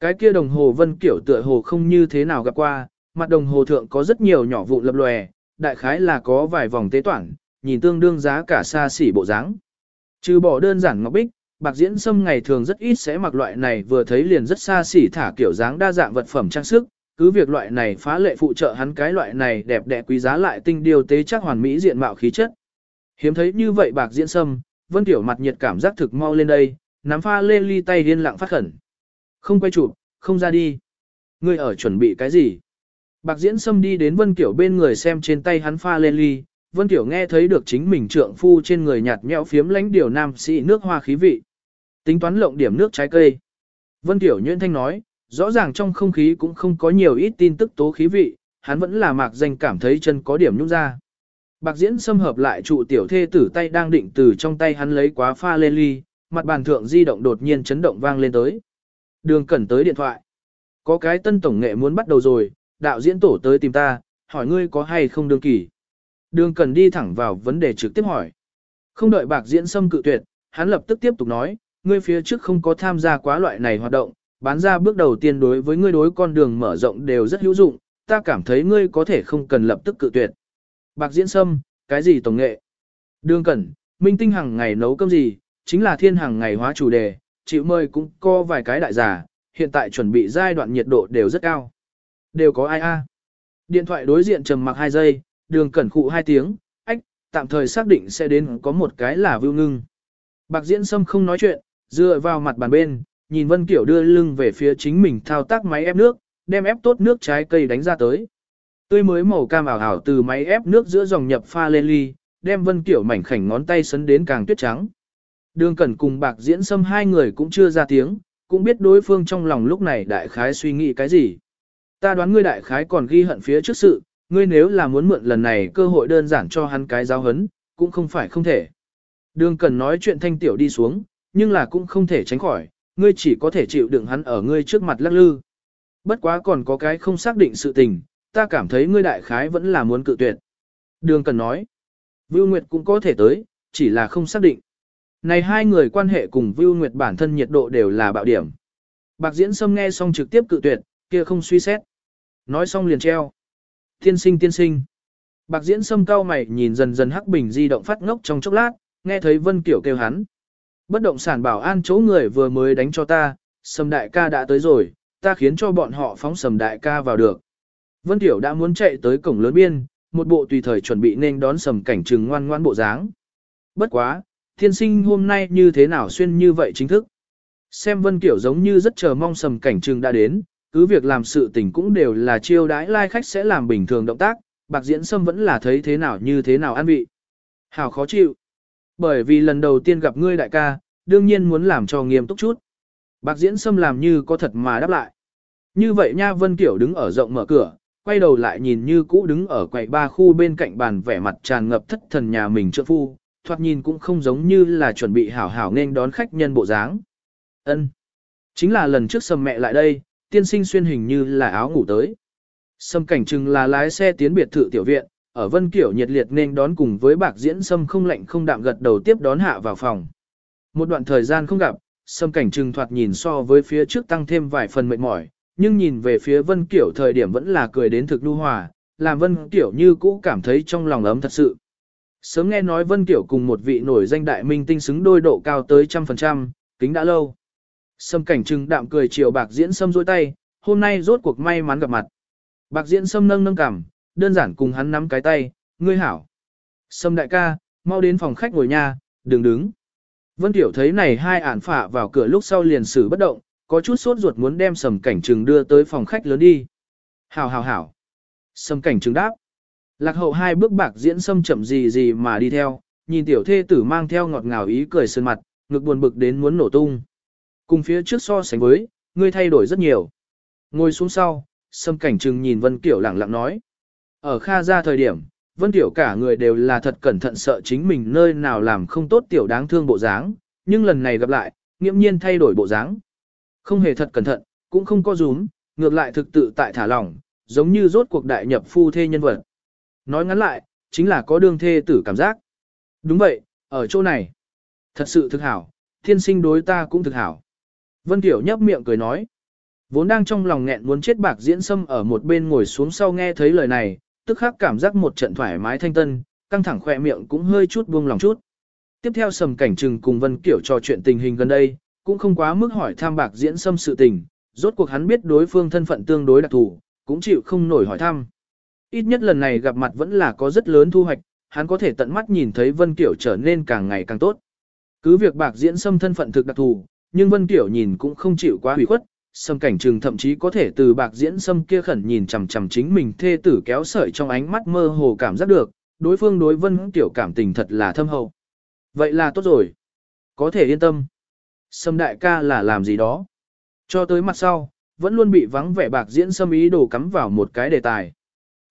Cái kia đồng hồ Vân Kiểu tựa hồ không như thế nào gặp qua, mặt đồng hồ thượng có rất nhiều nhỏ vụn lập lòe, đại khái là có vài vòng tế toản, nhìn tương đương giá cả xa xỉ bộ dáng. Trừ bỏ đơn giản ngọc bích, bạc diễn sâm ngày thường rất ít sẽ mặc loại này vừa thấy liền rất xa xỉ thả kiểu dáng đa dạng vật phẩm trang sức, cứ việc loại này phá lệ phụ trợ hắn cái loại này đẹp đẽ quý giá lại tinh điều tế chắc hoàn mỹ diện mạo khí chất. Hiếm thấy như vậy bạc diễn sâm, vân tiểu mặt nhiệt cảm giác thực mau lên đây, nắm pha lên ly tay điên lặng phát khẩn. Không quay chụp, không ra đi. Ngươi ở chuẩn bị cái gì? Bạc diễn sâm đi đến vân kiểu bên người xem trên tay hắn pha lên ly, Vân Tiểu nghe thấy được chính mình trượng phu trên người nhạt nhẽo phiếm lánh điều nam sĩ nước hoa khí vị. Tính toán lộng điểm nước trái cây. Vân Tiểu Nhuyễn Thanh nói, rõ ràng trong không khí cũng không có nhiều ít tin tức tố khí vị, hắn vẫn là mạc danh cảm thấy chân có điểm nhúc ra. Bạc diễn xâm hợp lại trụ tiểu thê tử tay đang định từ trong tay hắn lấy quá pha lê ly, mặt bàn thượng di động đột nhiên chấn động vang lên tới. Đường cẩn tới điện thoại. Có cái tân tổng nghệ muốn bắt đầu rồi, đạo diễn tổ tới tìm ta, hỏi ngươi có hay không đương kỳ. Đường cần đi thẳng vào vấn đề trực tiếp hỏi. Không đợi bạc diễn xâm cự tuyệt, hắn lập tức tiếp tục nói, ngươi phía trước không có tham gia quá loại này hoạt động, bán ra bước đầu tiên đối với ngươi đối con đường mở rộng đều rất hữu dụng, ta cảm thấy ngươi có thể không cần lập tức cự tuyệt. Bạc diễn sâm, cái gì tổng nghệ? Đường cẩn, minh tinh hàng ngày nấu cơm gì, chính là thiên hàng ngày hóa chủ đề, chịu mời cũng có vài cái đại giả, hiện tại chuẩn bị giai đoạn nhiệt độ đều rất cao. Đều có ai a? Điện thoại đối diện trầm mặc 2 giây, đường cẩn khụ hai tiếng, ách, tạm thời xác định sẽ đến có một cái là vưu ngưng. Bạc diễn sâm không nói chuyện, dựa vào mặt bàn bên, nhìn Vân Kiểu đưa lưng về phía chính mình thao tác máy ép nước, đem ép tốt nước trái cây đánh ra tới. Tươi mới màu cam ảo ảo từ máy ép nước giữa dòng nhập pha lên ly, đem Vân Kiểu mảnh khảnh ngón tay sấn đến càng tuyết trắng. Đường Cẩn cùng Bạc Diễn Sâm hai người cũng chưa ra tiếng, cũng biết đối phương trong lòng lúc này đại khái suy nghĩ cái gì. Ta đoán ngươi đại khái còn ghi hận phía trước sự, ngươi nếu là muốn mượn lần này cơ hội đơn giản cho hắn cái giáo hấn, cũng không phải không thể. Đường Cần nói chuyện thanh tiểu đi xuống, nhưng là cũng không thể tránh khỏi, ngươi chỉ có thể chịu đựng hắn ở ngươi trước mặt lắc lư. Bất quá còn có cái không xác định sự tình, ta cảm thấy ngươi đại khái vẫn là muốn cự tuyệt. Đường Cần nói, Vưu Nguyệt cũng có thể tới, chỉ là không xác định. Này hai người quan hệ cùng Vưu Nguyệt bản thân nhiệt độ đều là bạo điểm. Bạc Diễn Sâm nghe xong trực tiếp cự tuyệt, kia không suy xét. Nói xong liền treo. Tiên sinh tiên sinh. Bạc Diễn Sâm cao mày nhìn dần dần hắc bình di động phát ngốc trong chốc lát, nghe thấy Vân Kiểu kêu hắn. Bất động sản bảo an chỗ người vừa mới đánh cho ta, Sâm đại ca đã tới rồi, ta khiến cho bọn họ phóng Sâm đại ca vào được. Vân Tiểu đã muốn chạy tới cổng lớn biên, một bộ tùy thời chuẩn bị nên đón Sâm cảnh trừng ngoan ngoan bộ dáng. Bất quá, thiên sinh hôm nay như thế nào xuyên như vậy chính thức. Xem Vân Kiểu giống như rất chờ mong Sâm cảnh trừng đã đến, cứ việc làm sự tình cũng đều là chiêu đãi lai like khách sẽ làm bình thường động tác, bạc diễn sâm vẫn là thấy thế nào như thế nào ăn vị. Hảo khó chịu. Bởi vì lần đầu tiên gặp ngươi đại ca, đương nhiên muốn làm cho nghiêm túc chút. Bạc diễn sâm làm như có thật mà đáp lại. Như vậy nha Vân Kiểu đứng ở rộng mở cửa, quay đầu lại nhìn như cũ đứng ở quầy ba khu bên cạnh bàn vẻ mặt tràn ngập thất thần nhà mình trợ phu, thoạt nhìn cũng không giống như là chuẩn bị hảo hảo nên đón khách nhân bộ dáng. Ân, Chính là lần trước sâm mẹ lại đây, tiên sinh xuyên hình như là áo ngủ tới. Sâm cảnh trừng là lái xe tiến biệt thự tiểu viện, ở Vân Kiểu nhiệt liệt nên đón cùng với bạc diễn sâm không lạnh không đạm gật đầu tiếp đón hạ vào phòng. Một đoạn thời gian không gặp, sâm cảnh trừng thoạt nhìn so với phía trước tăng thêm vài phần mệt mỏi, nhưng nhìn về phía Vân Kiểu thời điểm vẫn là cười đến thực nhu hòa, làm Vân Kiểu như cũ cảm thấy trong lòng ấm thật sự. Sớm nghe nói Vân Kiểu cùng một vị nổi danh đại minh tinh xứng đôi độ cao tới trăm phần trăm, kính đã lâu. Sâm cảnh trừng đạm cười chiều bạc diễn sâm dôi tay, hôm nay rốt cuộc may mắn gặp mặt. Bạc diễn sâm nâng nâng cằm, đơn giản cùng hắn nắm cái tay, ngươi hảo. Sâm đại ca, mau đến phòng khách ngồi nha, đừng đứng. Vân Tiểu thấy này hai ản phả vào cửa lúc sau liền xử bất động, có chút sốt ruột muốn đem sầm cảnh trừng đưa tới phòng khách lớn đi. Hảo hảo hảo. Sâm cảnh trừng đáp. Lạc hậu hai bước bạc diễn sâm chậm gì gì mà đi theo, nhìn tiểu thê tử mang theo ngọt ngào ý cười sơn mặt, ngực buồn bực đến muốn nổ tung. Cùng phía trước so sánh với, ngươi thay đổi rất nhiều. Ngồi xuống sau, Sâm Cảnh Trừng nhìn Vân Kiểu lặng lặng nói. Ở Kha ra thời điểm, Vân Tiểu cả người đều là thật cẩn thận sợ chính mình nơi nào làm không tốt tiểu đáng thương bộ dáng, nhưng lần này gặp lại, nghiễm nhiên thay đổi bộ dáng. Không hề thật cẩn thận, cũng không có rúm, ngược lại thực tự tại thả lỏng, giống như rốt cuộc đại nhập phu thê nhân vật. Nói ngắn lại, chính là có đương thê tử cảm giác. Đúng vậy, ở chỗ này. Thật sự thực hảo, thiên sinh đối ta cũng thực hảo. Vân Tiểu nhấp miệng cười nói. Vốn đang trong lòng nghẹn muốn chết bạc diễn sâm ở một bên ngồi xuống sau nghe thấy lời này, tức khắc cảm giác một trận thoải mái thanh tân, căng thẳng khỏe miệng cũng hơi chút buông lòng chút. Tiếp theo sầm cảnh trừng cùng Vân Kiểu trò chuyện tình hình gần đây, cũng không quá mức hỏi tham bạc diễn sâm sự tình, rốt cuộc hắn biết đối phương thân phận tương đối đặc thù, cũng chịu không nổi hỏi thăm. Ít nhất lần này gặp mặt vẫn là có rất lớn thu hoạch, hắn có thể tận mắt nhìn thấy Vân Kiểu trở nên càng ngày càng tốt. Cứ việc bạc diễn sâm thân phận thực đặc thù, nhưng Vân tiểu nhìn cũng không chịu quá hủy khuất, Sâm cảnh trừng thậm chí có thể từ bạc diễn sâm kia khẩn nhìn chằm chằm chính mình thê tử kéo sợi trong ánh mắt mơ hồ cảm giác được, đối phương đối vân tiểu cảm tình thật là thâm hậu. Vậy là tốt rồi. Có thể yên tâm. Sâm đại ca là làm gì đó. Cho tới mặt sau, vẫn luôn bị vắng vẻ bạc diễn sâm ý đồ cắm vào một cái đề tài.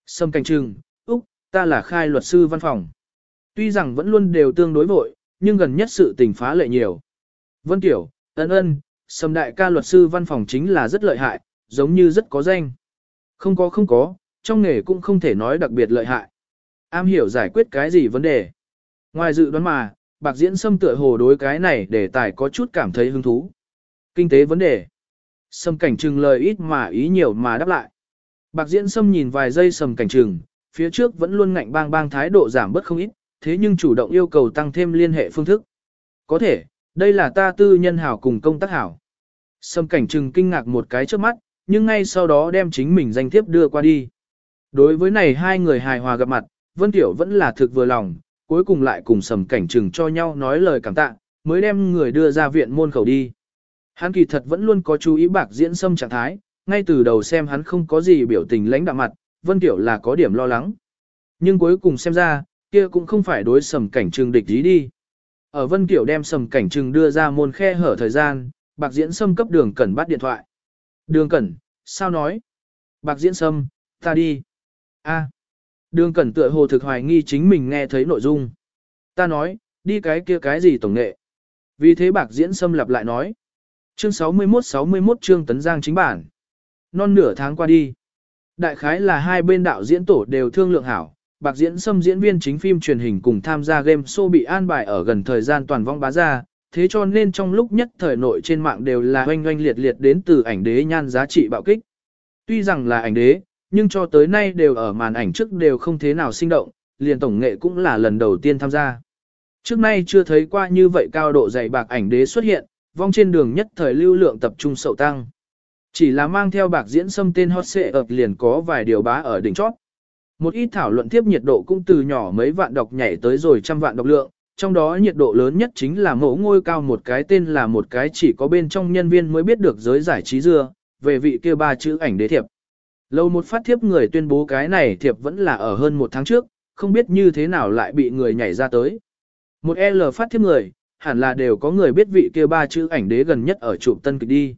Sâm cảnh trừng, Úc, ta là khai luật sư văn phòng. Tuy rằng vẫn luôn đều tương đối vội, nhưng gần nhất sự tình phá lệ nhiều. Vân Tiểu, ân ân, sầm đại ca luật sư văn phòng chính là rất lợi hại, giống như rất có danh. Không có không có, trong nghề cũng không thể nói đặc biệt lợi hại. Am hiểu giải quyết cái gì vấn đề. Ngoài dự đoán mà, bạc diễn sâm tựa hồ đối cái này để tài có chút cảm thấy hứng thú. Kinh tế vấn đề. Sâm cảnh trừng lời ít mà ý nhiều mà đáp lại. Bạc diễn sâm nhìn vài giây sầm cảnh trừng, phía trước vẫn luôn ngạnh bang bang thái độ giảm bớt không ít, thế nhưng chủ động yêu cầu tăng thêm liên hệ phương thức. Có thể, đây là ta tư nhân hảo cùng công tác hảo. Sâm cảnh trừng kinh ngạc một cái trước mắt, nhưng ngay sau đó đem chính mình danh thiếp đưa qua đi. Đối với này hai người hài hòa gặp mặt, Vân Tiểu vẫn là thực vừa lòng, cuối cùng lại cùng sầm cảnh trừng cho nhau nói lời cảm tạ, mới đem người đưa ra viện môn khẩu đi. Hắn kỳ thật vẫn luôn có chú ý bạc diễn sâm trạng thái, ngay từ đầu xem hắn không có gì biểu tình lãnh đạm mặt, Vân Tiểu là có điểm lo lắng. Nhưng cuối cùng xem ra, kia cũng không phải đối sầm cảnh trừng địch ý đi. Ở Vân Kiểu đem sầm cảnh trừng đưa ra môn khe hở thời gian, bạc diễn sâm cấp đường cẩn bắt điện thoại. Đường cẩn, sao nói? Bạc diễn sâm, ta đi. a Đường cẩn tựa hồ thực hoài nghi chính mình nghe thấy nội dung. Ta nói, đi cái kia cái gì tổng nghệ. Vì thế bạc diễn sâm lặp lại nói. Chương 61-61 chương tấn giang chính bản. Non nửa tháng qua đi. Đại khái là hai bên đạo diễn tổ đều thương lượng hảo. Bạc diễn sâm diễn viên chính phim truyền hình cùng tham gia game show bị an bài ở gần thời gian toàn vong bá ra. Thế cho nên trong lúc nhất thời nội trên mạng đều là oanh oanh liệt liệt đến từ ảnh đế nhan giá trị bạo kích. Tuy rằng là ảnh đế, nhưng cho tới nay đều ở màn ảnh trước đều không thế nào sinh động, liền tổng nghệ cũng là lần đầu tiên tham gia. Trước nay chưa thấy qua như vậy cao độ dày bạc ảnh đế xuất hiện, vong trên đường nhất thời lưu lượng tập trung sậu tăng. Chỉ là mang theo bạc diễn xâm tên hot xệ ập liền có vài điều bá ở đỉnh chót. Một ít thảo luận tiếp nhiệt độ cũng từ nhỏ mấy vạn đọc nhảy tới rồi trăm vạn đọc lượng, trong đó nhiệt độ lớn nhất chính là mẫu ngôi cao một cái tên là một cái chỉ có bên trong nhân viên mới biết được giới giải trí dưa, về vị kia ba chữ ảnh đế thiệp. Lâu một phát thiếp người tuyên bố cái này thiệp vẫn là ở hơn một tháng trước, không biết như thế nào lại bị người nhảy ra tới. Một L phát thiếp người, hẳn là đều có người biết vị kia ba chữ ảnh đế gần nhất ở trụ tân kịch đi.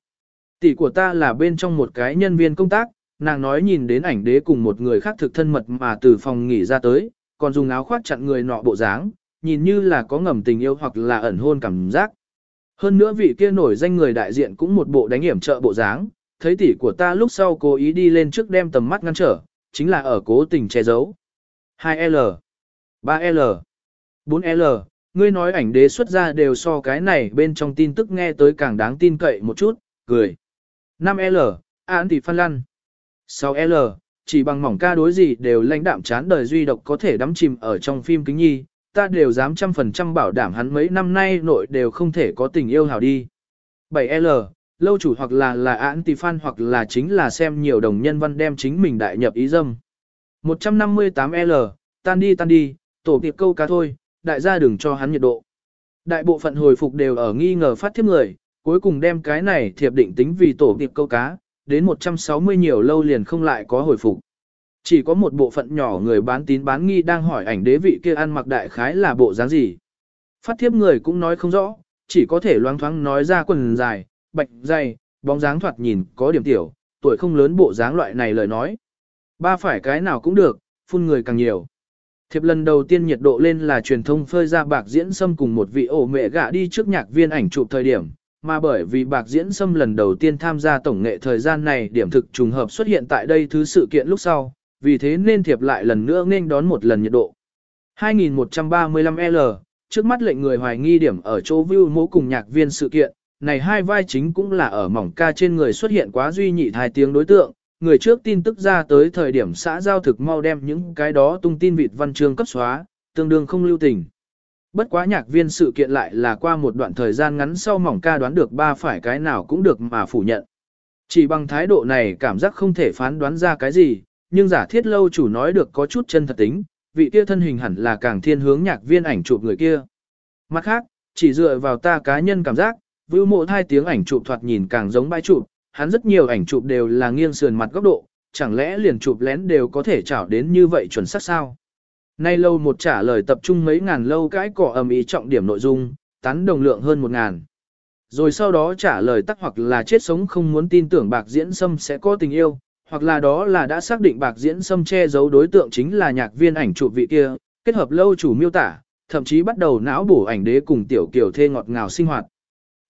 Tỷ của ta là bên trong một cái nhân viên công tác, nàng nói nhìn đến ảnh đế cùng một người khác thực thân mật mà từ phòng nghỉ ra tới, còn dùng áo khoác chặn người nọ bộ dáng, nhìn như là có ngầm tình yêu hoặc là ẩn hôn cảm giác. Hơn nữa vị kia nổi danh người đại diện cũng một bộ đánh hiểm trợ bộ dáng, thấy tỷ của ta lúc sau cố ý đi lên trước đem tầm mắt ngăn trở, chính là ở cố tình che giấu. 2L, 3L, 4L, ngươi nói ảnh đế xuất ra đều so cái này bên trong tin tức nghe tới càng đáng tin cậy một chút, cười. 5L, án tỷ Phan lăn. 6L, chỉ bằng mỏng ca đối gì đều lãnh đạm chán đời duy độc có thể đắm chìm ở trong phim kính nhi, ta đều dám trăm phần trăm bảo đảm hắn mấy năm nay nội đều không thể có tình yêu hào đi. 7L, lâu chủ hoặc là là án tỷ fan hoặc là chính là xem nhiều đồng nhân văn đem chính mình đại nhập ý dâm. 158L, tan đi tan đi, tổ tiệp câu cá thôi, đại gia đừng cho hắn nhiệt độ. Đại bộ phận hồi phục đều ở nghi ngờ phát thiếp người, cuối cùng đem cái này thiệp định tính vì tổ tiệp câu cá, đến 160 nhiều lâu liền không lại có hồi phục. Chỉ có một bộ phận nhỏ người bán tín bán nghi đang hỏi ảnh đế vị kia ăn mặc đại khái là bộ dáng gì. Phát thiếp người cũng nói không rõ, chỉ có thể loáng thoáng nói ra quần dài, bạch dày, bóng dáng thoạt nhìn có điểm tiểu, tuổi không lớn bộ dáng loại này lời nói. Ba phải cái nào cũng được, phun người càng nhiều. Thiệp lần đầu tiên nhiệt độ lên là truyền thông phơi ra bạc diễn xâm cùng một vị ổ mẹ gạ đi trước nhạc viên ảnh chụp thời điểm, mà bởi vì bạc diễn xâm lần đầu tiên tham gia tổng nghệ thời gian này điểm thực trùng hợp xuất hiện tại đây thứ sự kiện lúc sau, vì thế nên thiệp lại lần nữa nên đón một lần nhiệt độ. 2135L, trước mắt lệnh người hoài nghi điểm ở chỗ view mố cùng nhạc viên sự kiện, này hai vai chính cũng là ở mỏng ca trên người xuất hiện quá duy nhị thai tiếng đối tượng, người trước tin tức ra tới thời điểm xã giao thực mau đem những cái đó tung tin vịt văn chương cấp xóa, tương đương không lưu tình. Bất quá nhạc viên sự kiện lại là qua một đoạn thời gian ngắn sau mỏng ca đoán được ba phải cái nào cũng được mà phủ nhận. Chỉ bằng thái độ này cảm giác không thể phán đoán ra cái gì, nhưng giả thiết lâu chủ nói được có chút chân thật tính, vị kia thân hình hẳn là càng thiên hướng nhạc viên ảnh chụp người kia. Mặt khác, chỉ dựa vào ta cá nhân cảm giác, vưu mộ hai tiếng ảnh chụp thoạt nhìn càng giống bãi chụp, hắn rất nhiều ảnh chụp đều là nghiêng sườn mặt góc độ, chẳng lẽ liền chụp lén đều có thể chảo đến như vậy chuẩn xác sao? Nay lâu một trả lời tập trung mấy ngàn lâu cái cỏ ầm ý trọng điểm nội dung, tán đồng lượng hơn một ngàn. Rồi sau đó trả lời tắc hoặc là chết sống không muốn tin tưởng bạc diễn sâm sẽ có tình yêu, hoặc là đó là đã xác định bạc diễn sâm che giấu đối tượng chính là nhạc viên ảnh chụp vị kia, kết hợp lâu chủ miêu tả, thậm chí bắt đầu não bổ ảnh đế cùng tiểu kiểu thê ngọt ngào sinh hoạt.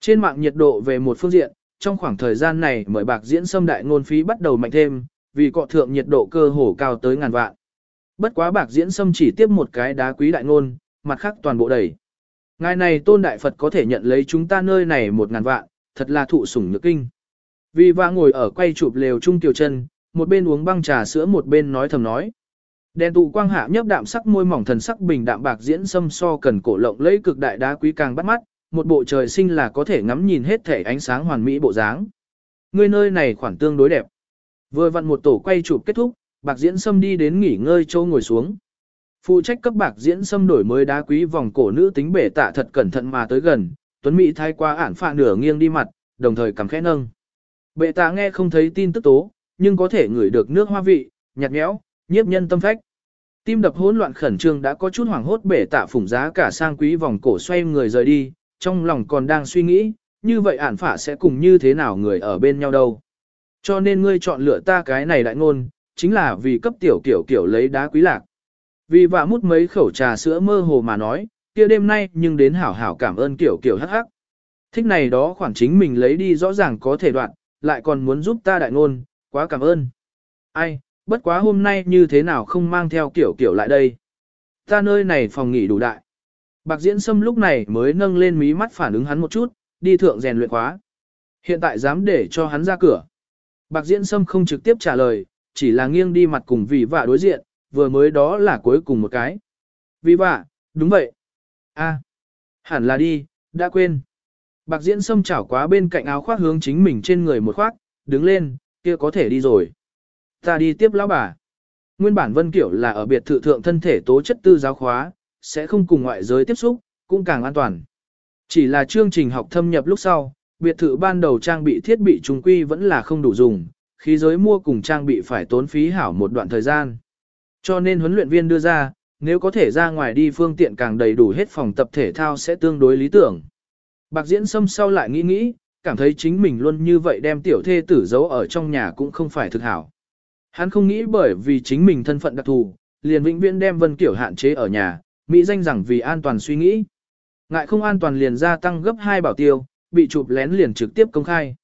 Trên mạng nhiệt độ về một phương diện, trong khoảng thời gian này mời bạc diễn xâm đại ngôn phí bắt đầu mạnh thêm, vì cọ thượng nhiệt độ cơ hồ cao tới ngàn vạn. Bất quá bạc diễn xâm chỉ tiếp một cái đá quý đại ngôn, mặt khác toàn bộ đầy. Ngài này tôn đại Phật có thể nhận lấy chúng ta nơi này một ngàn vạn, thật là thụ sủng nhược kinh. Vì và ngồi ở quay chụp lều trung tiểu chân, một bên uống băng trà sữa một bên nói thầm nói. Đèn tụ quang hạ nhấp đạm sắc môi mỏng thần sắc bình đạm bạc diễn xâm so cần cổ lộng lấy cực đại đá quý càng bắt mắt, một bộ trời sinh là có thể ngắm nhìn hết thể ánh sáng hoàn mỹ bộ dáng. Ngươi nơi này khoảng tương đối đẹp. Vừa vặn một tổ quay chụp kết thúc, bạc diễn sâm đi đến nghỉ ngơi châu ngồi xuống. Phụ trách cấp bạc diễn sâm đổi mới đá quý vòng cổ nữ tính bể tạ thật cẩn thận mà tới gần, Tuấn Mỹ thay qua ản phạ nửa nghiêng đi mặt, đồng thời cầm khẽ nâng. Bệ tạ nghe không thấy tin tức tố, nhưng có thể ngửi được nước hoa vị, nhạt nhẽo, nhiếp nhân tâm phách. Tim đập hỗn loạn khẩn trương đã có chút hoảng hốt bể tạ phủng giá cả sang quý vòng cổ xoay người rời đi, trong lòng còn đang suy nghĩ, như vậy ản phả sẽ cùng như thế nào người ở bên nhau đâu. Cho nên ngươi chọn lựa ta cái này đại ngôn, chính là vì cấp tiểu kiểu kiểu lấy đá quý lạc. Vì vạ mút mấy khẩu trà sữa mơ hồ mà nói, kia đêm nay nhưng đến hảo hảo cảm ơn kiểu kiểu hắc hắc. Thích này đó khoảng chính mình lấy đi rõ ràng có thể đoạn, lại còn muốn giúp ta đại ngôn, quá cảm ơn. Ai, bất quá hôm nay như thế nào không mang theo kiểu kiểu lại đây. Ta nơi này phòng nghỉ đủ đại. Bạc diễn sâm lúc này mới nâng lên mí mắt phản ứng hắn một chút, đi thượng rèn luyện khóa. Hiện tại dám để cho hắn ra cửa. Bạc diễn sâm không trực tiếp trả lời, chỉ là nghiêng đi mặt cùng vị vạ đối diện, vừa mới đó là cuối cùng một cái. Vị vạ, đúng vậy. a hẳn là đi, đã quên. Bạc diễn xâm chảo quá bên cạnh áo khoác hướng chính mình trên người một khoác, đứng lên, kia có thể đi rồi. Ta đi tiếp lão bà. Nguyên bản Vân Kiểu là ở biệt thự thượng thân thể tố chất tư giáo khóa, sẽ không cùng ngoại giới tiếp xúc, cũng càng an toàn. Chỉ là chương trình học thâm nhập lúc sau, biệt thự ban đầu trang bị thiết bị trung quy vẫn là không đủ dùng, khí giới mua cùng trang bị phải tốn phí hảo một đoạn thời gian. Cho nên huấn luyện viên đưa ra, nếu có thể ra ngoài đi phương tiện càng đầy đủ hết phòng tập thể thao sẽ tương đối lý tưởng. Bạc diễn xâm sau lại nghĩ nghĩ, cảm thấy chính mình luôn như vậy đem tiểu thê tử giấu ở trong nhà cũng không phải thực hảo. Hắn không nghĩ bởi vì chính mình thân phận đặc thù, liền vĩnh viễn đem Vân Kiểu hạn chế ở nhà, Mỹ danh rằng vì an toàn suy nghĩ. Ngại không an toàn liền gia tăng gấp 2 bảo tiêu, bị chụp lén liền trực tiếp công khai.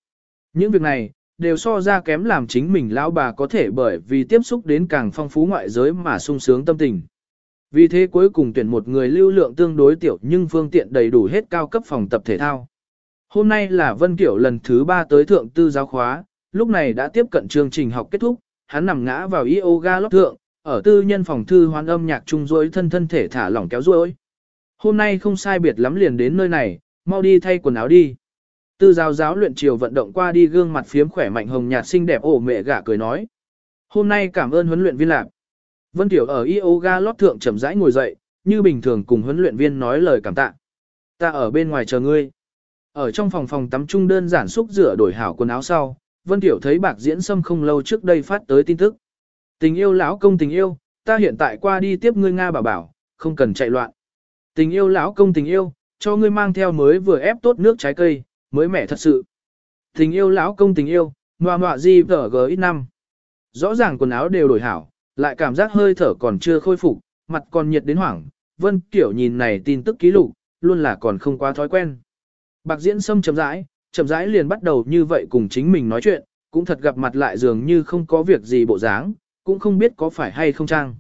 Những việc này, đều so ra kém làm chính mình lão bà có thể bởi vì tiếp xúc đến càng phong phú ngoại giới mà sung sướng tâm tình. Vì thế cuối cùng tuyển một người lưu lượng tương đối tiểu nhưng phương tiện đầy đủ hết cao cấp phòng tập thể thao. Hôm nay là Vân Kiểu lần thứ 3 tới thượng tư giáo khóa, lúc này đã tiếp cận chương trình học kết thúc, hắn nằm ngã vào yoga lót thượng, ở tư nhân phòng thư hoan âm nhạc trung rối thân thân thể thả lỏng kéo rối. Hôm nay không sai biệt lắm liền đến nơi này, mau đi thay quần áo đi. Tư giáo giáo luyện chiều vận động qua đi gương mặt phiếm khỏe mạnh hồng nhạt xinh đẹp ổ mẹ gả cười nói. Hôm nay cảm ơn huấn luyện viên lạc. Vân Tiểu ở yoga lót thượng chậm rãi ngồi dậy, như bình thường cùng huấn luyện viên nói lời cảm tạ. Ta ở bên ngoài chờ ngươi. Ở trong phòng phòng tắm trung đơn giản xúc rửa đổi hảo quần áo sau, Vân Tiểu thấy bạc diễn xâm không lâu trước đây phát tới tin tức. Tình yêu lão công tình yêu, ta hiện tại qua đi tiếp ngươi Nga bảo bảo, không cần chạy loạn. Tình yêu lão công tình yêu, cho ngươi mang theo mới vừa ép tốt nước trái cây, mới mẻ thật sự. Tình yêu lão công tình yêu, ngoa ngoạ gì vở gờ ít năm. Rõ ràng quần áo đều đổi hảo, lại cảm giác hơi thở còn chưa khôi phục, mặt còn nhiệt đến hoảng. Vân Kiểu nhìn này tin tức ký lục, luôn là còn không quá thói quen. Bạc diễn sâm chậm rãi, chậm rãi liền bắt đầu như vậy cùng chính mình nói chuyện, cũng thật gặp mặt lại dường như không có việc gì bộ dáng, cũng không biết có phải hay không trang.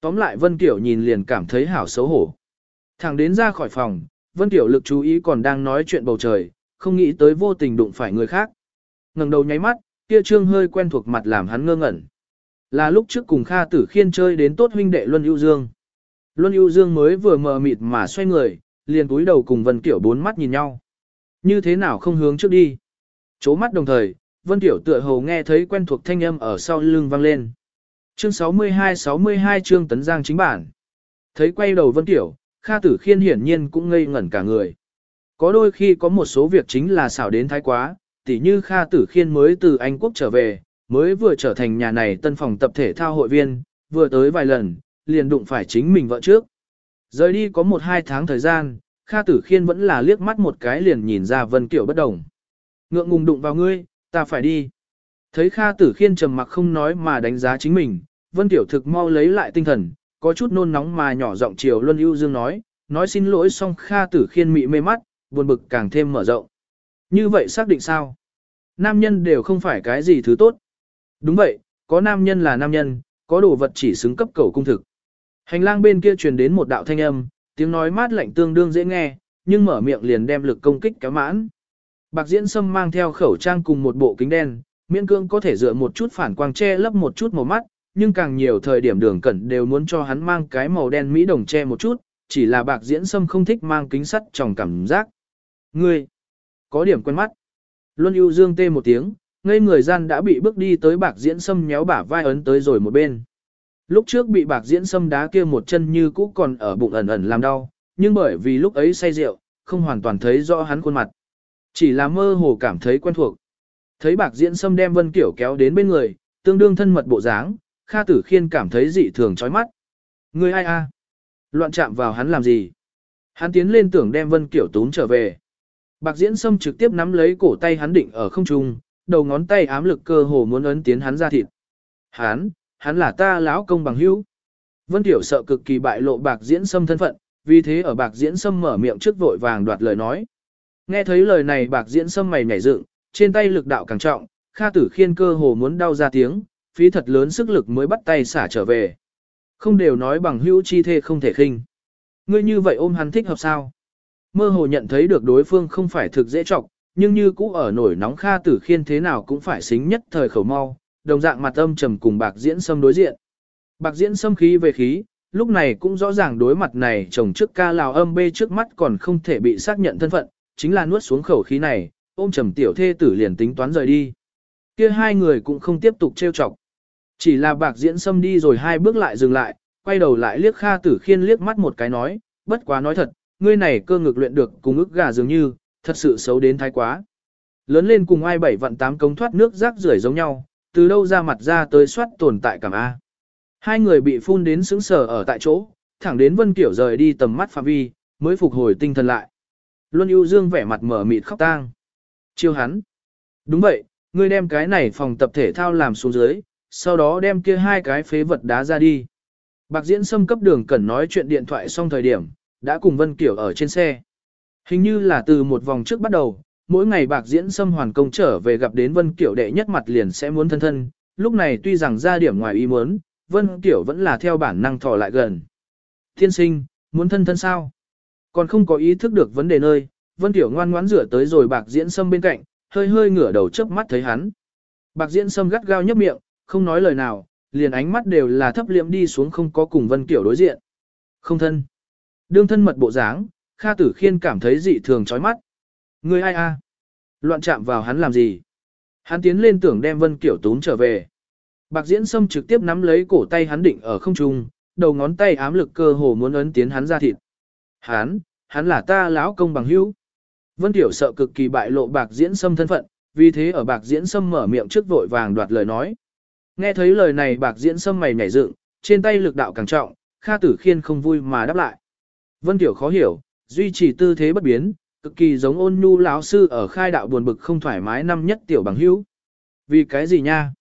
Tóm lại Vân Kiểu nhìn liền cảm thấy hảo xấu hổ. Thẳng đến ra khỏi phòng, Vân Kiểu lực chú ý còn đang nói chuyện bầu trời, không nghĩ tới vô tình đụng phải người khác. ngẩng đầu nháy mắt, kia trương hơi quen thuộc mặt làm hắn ngơ ngẩn. Là lúc trước cùng Kha Tử Khiên chơi đến tốt huynh đệ Luân ưu Dương. Luân ưu Dương mới vừa mờ mịt mà xoay người, liền túi đầu cùng Vân Kiểu bốn mắt nhìn nhau. Như thế nào không hướng trước đi? Chố mắt đồng thời, Vân Kiểu tựa hồ nghe thấy quen thuộc thanh âm ở sau lưng vang lên. Chương 62-62 chương tấn giang chính bản. Thấy quay đầu Vân Kiểu, Kha Tử Khiên hiển nhiên cũng ngây ngẩn cả người. Có đôi khi có một số việc chính là xảo đến thái quá, tỉ như Kha Tử Khiên mới từ Anh Quốc trở về, mới vừa trở thành nhà này tân phòng tập thể thao hội viên, vừa tới vài lần, liền đụng phải chính mình vợ trước. Rời đi có một hai tháng thời gian, Kha Tử Khiên vẫn là liếc mắt một cái liền nhìn ra Vân Kiểu bất đồng. Ngượng ngùng đụng vào ngươi, ta phải đi. Thấy Kha Tử Khiên trầm mặc không nói mà đánh giá chính mình, Vân Tiểu thực mau lấy lại tinh thần, có chút nôn nóng mà nhỏ giọng chiều Luân ưu dương nói, nói xin lỗi xong Kha Tử Khiên mị mê mắt, buồn bực càng thêm mở rộng. Như vậy xác định sao? Nam nhân đều không phải cái gì thứ tốt. Đúng vậy, có nam nhân là nam nhân, có đồ vật chỉ xứng cấp cầu cung thực. Hành lang bên kia truyền đến một đạo thanh âm, tiếng nói mát lạnh tương đương dễ nghe, nhưng mở miệng liền đem lực công kích kéo mãn. Bạc Diễn Sâm mang theo khẩu trang cùng một bộ kính đen, miễn cương có thể dựa một chút phản quang che lấp một chút màu mắt, nhưng càng nhiều thời điểm đường cẩn đều muốn cho hắn mang cái màu đen mỹ đồng che một chút, chỉ là Bạc Diễn Sâm không thích mang kính sắt trong cảm giác. Ngươi, có điểm quen mắt. Luân ưu dương tê một tiếng, ngây người gian đã bị bước đi tới bạc diễn sâm nhéo bả vai ấn tới rồi một bên. Lúc trước bị bạc diễn sâm đá kia một chân như cũ còn ở bụng ẩn ẩn làm đau, nhưng bởi vì lúc ấy say rượu, không hoàn toàn thấy rõ hắn khuôn mặt. Chỉ là mơ hồ cảm thấy quen thuộc. Thấy bạc diễn sâm đem Vân Kiểu kéo đến bên người, tương đương thân mật bộ dáng, Kha Tử Khiên cảm thấy dị thường chói mắt. Người ai a? Loạn chạm vào hắn làm gì? Hắn tiến lên tưởng đem Vân Kiểu túm trở về. Bạc diễn sâm trực tiếp nắm lấy cổ tay hắn định ở không trung, đầu ngón tay ám lực cơ hồ muốn ấn tiến hắn ra thịt. Hắn, hắn là ta lão công bằng hữu. Vân Tiểu sợ cực kỳ bại lộ bạc diễn sâm thân phận, vì thế ở bạc diễn sâm mở miệng trước vội vàng đoạt lời nói. Nghe thấy lời này bạc diễn sâm mày nhảy dựng, trên tay lực đạo càng trọng, Kha Tử Khiên cơ hồ muốn đau ra tiếng, phí thật lớn sức lực mới bắt tay xả trở về. Không đều nói bằng hữu chi thê không thể khinh. Ngươi như vậy ôm hắn thích hợp sao? Mơ hồ nhận thấy được đối phương không phải thực dễ trọng, nhưng như cũ ở nổi nóng Kha Tử Khiên thế nào cũng phải xính nhất thời khẩu mau, đồng dạng mặt âm trầm cùng bạc diễn sâm đối diện. Bạc diễn sâm khí về khí, lúc này cũng rõ ràng đối mặt này chồng trước ca lào âm bê trước mắt còn không thể bị xác nhận thân phận, chính là nuốt xuống khẩu khí này, ôm trầm tiểu thê tử liền tính toán rời đi. Kia hai người cũng không tiếp tục trêu chọc. Chỉ là bạc diễn sâm đi rồi hai bước lại dừng lại, quay đầu lại liếc Kha Tử Khiên liếc mắt một cái nói, bất quá nói thật, ngươi này cơ ngực luyện được cùng ức gà dường như, thật sự xấu đến thái quá. Lớn lên cùng ai bảy vạn tám cống thoát nước rác rưởi giống nhau, từ đâu ra mặt ra tới soát tồn tại cảm A. Hai người bị phun đến sững sờ ở tại chỗ, thẳng đến Vân Kiểu rời đi tầm mắt phạm vi, mới phục hồi tinh thần lại. Luân ưu dương vẻ mặt mở mịt khóc tang. Chiêu hắn. Đúng vậy, ngươi đem cái này phòng tập thể thao làm xuống dưới, sau đó đem kia hai cái phế vật đá ra đi. Bạc diễn xâm cấp đường cần nói chuyện điện thoại xong thời điểm, đã cùng Vân Kiểu ở trên xe. Hình như là từ một vòng trước bắt đầu, mỗi ngày bạc diễn xâm hoàn công trở về gặp đến Vân Kiểu đệ nhất mặt liền sẽ muốn thân thân, lúc này tuy rằng ra điểm ngoài ý muốn, Vân Kiểu vẫn là theo bản năng thò lại gần. Thiên sinh, muốn thân thân sao? Còn không có ý thức được vấn đề nơi, Vân Kiểu ngoan ngoãn rửa tới rồi bạc diễn xâm bên cạnh, hơi hơi ngửa đầu chớp mắt thấy hắn. Bạc diễn xâm gắt gao nhấp miệng, không nói lời nào, liền ánh mắt đều là thấp liệm đi xuống không có cùng Vân Kiểu đối diện. Không thân. Đương thân mật bộ dáng, Kha Tử Khiên cảm thấy dị thường chói mắt. Người ai a? Loạn chạm vào hắn làm gì? Hắn tiến lên tưởng đem Vân Kiểu túm trở về. Bạc Diễn Sâm trực tiếp nắm lấy cổ tay hắn định ở không trung, đầu ngón tay ám lực cơ hồ muốn ấn tiến hắn ra thịt. Hắn, hắn là ta lão công bằng hữu. Vân Tiểu sợ cực kỳ bại lộ Bạc Diễn Sâm thân phận, vì thế ở Bạc Diễn Sâm mở miệng trước vội vàng đoạt lời nói. Nghe thấy lời này Bạc Diễn Sâm mày nhảy dựng, trên tay lực đạo càng trọng, Kha Tử Khiên không vui mà đáp lại. Vân Tiểu khó hiểu, duy trì tư thế bất biến, cực kỳ giống ôn nhu lão sư ở khai đạo buồn bực không thoải mái năm nhất tiểu bằng hữu. Vì cái gì nha?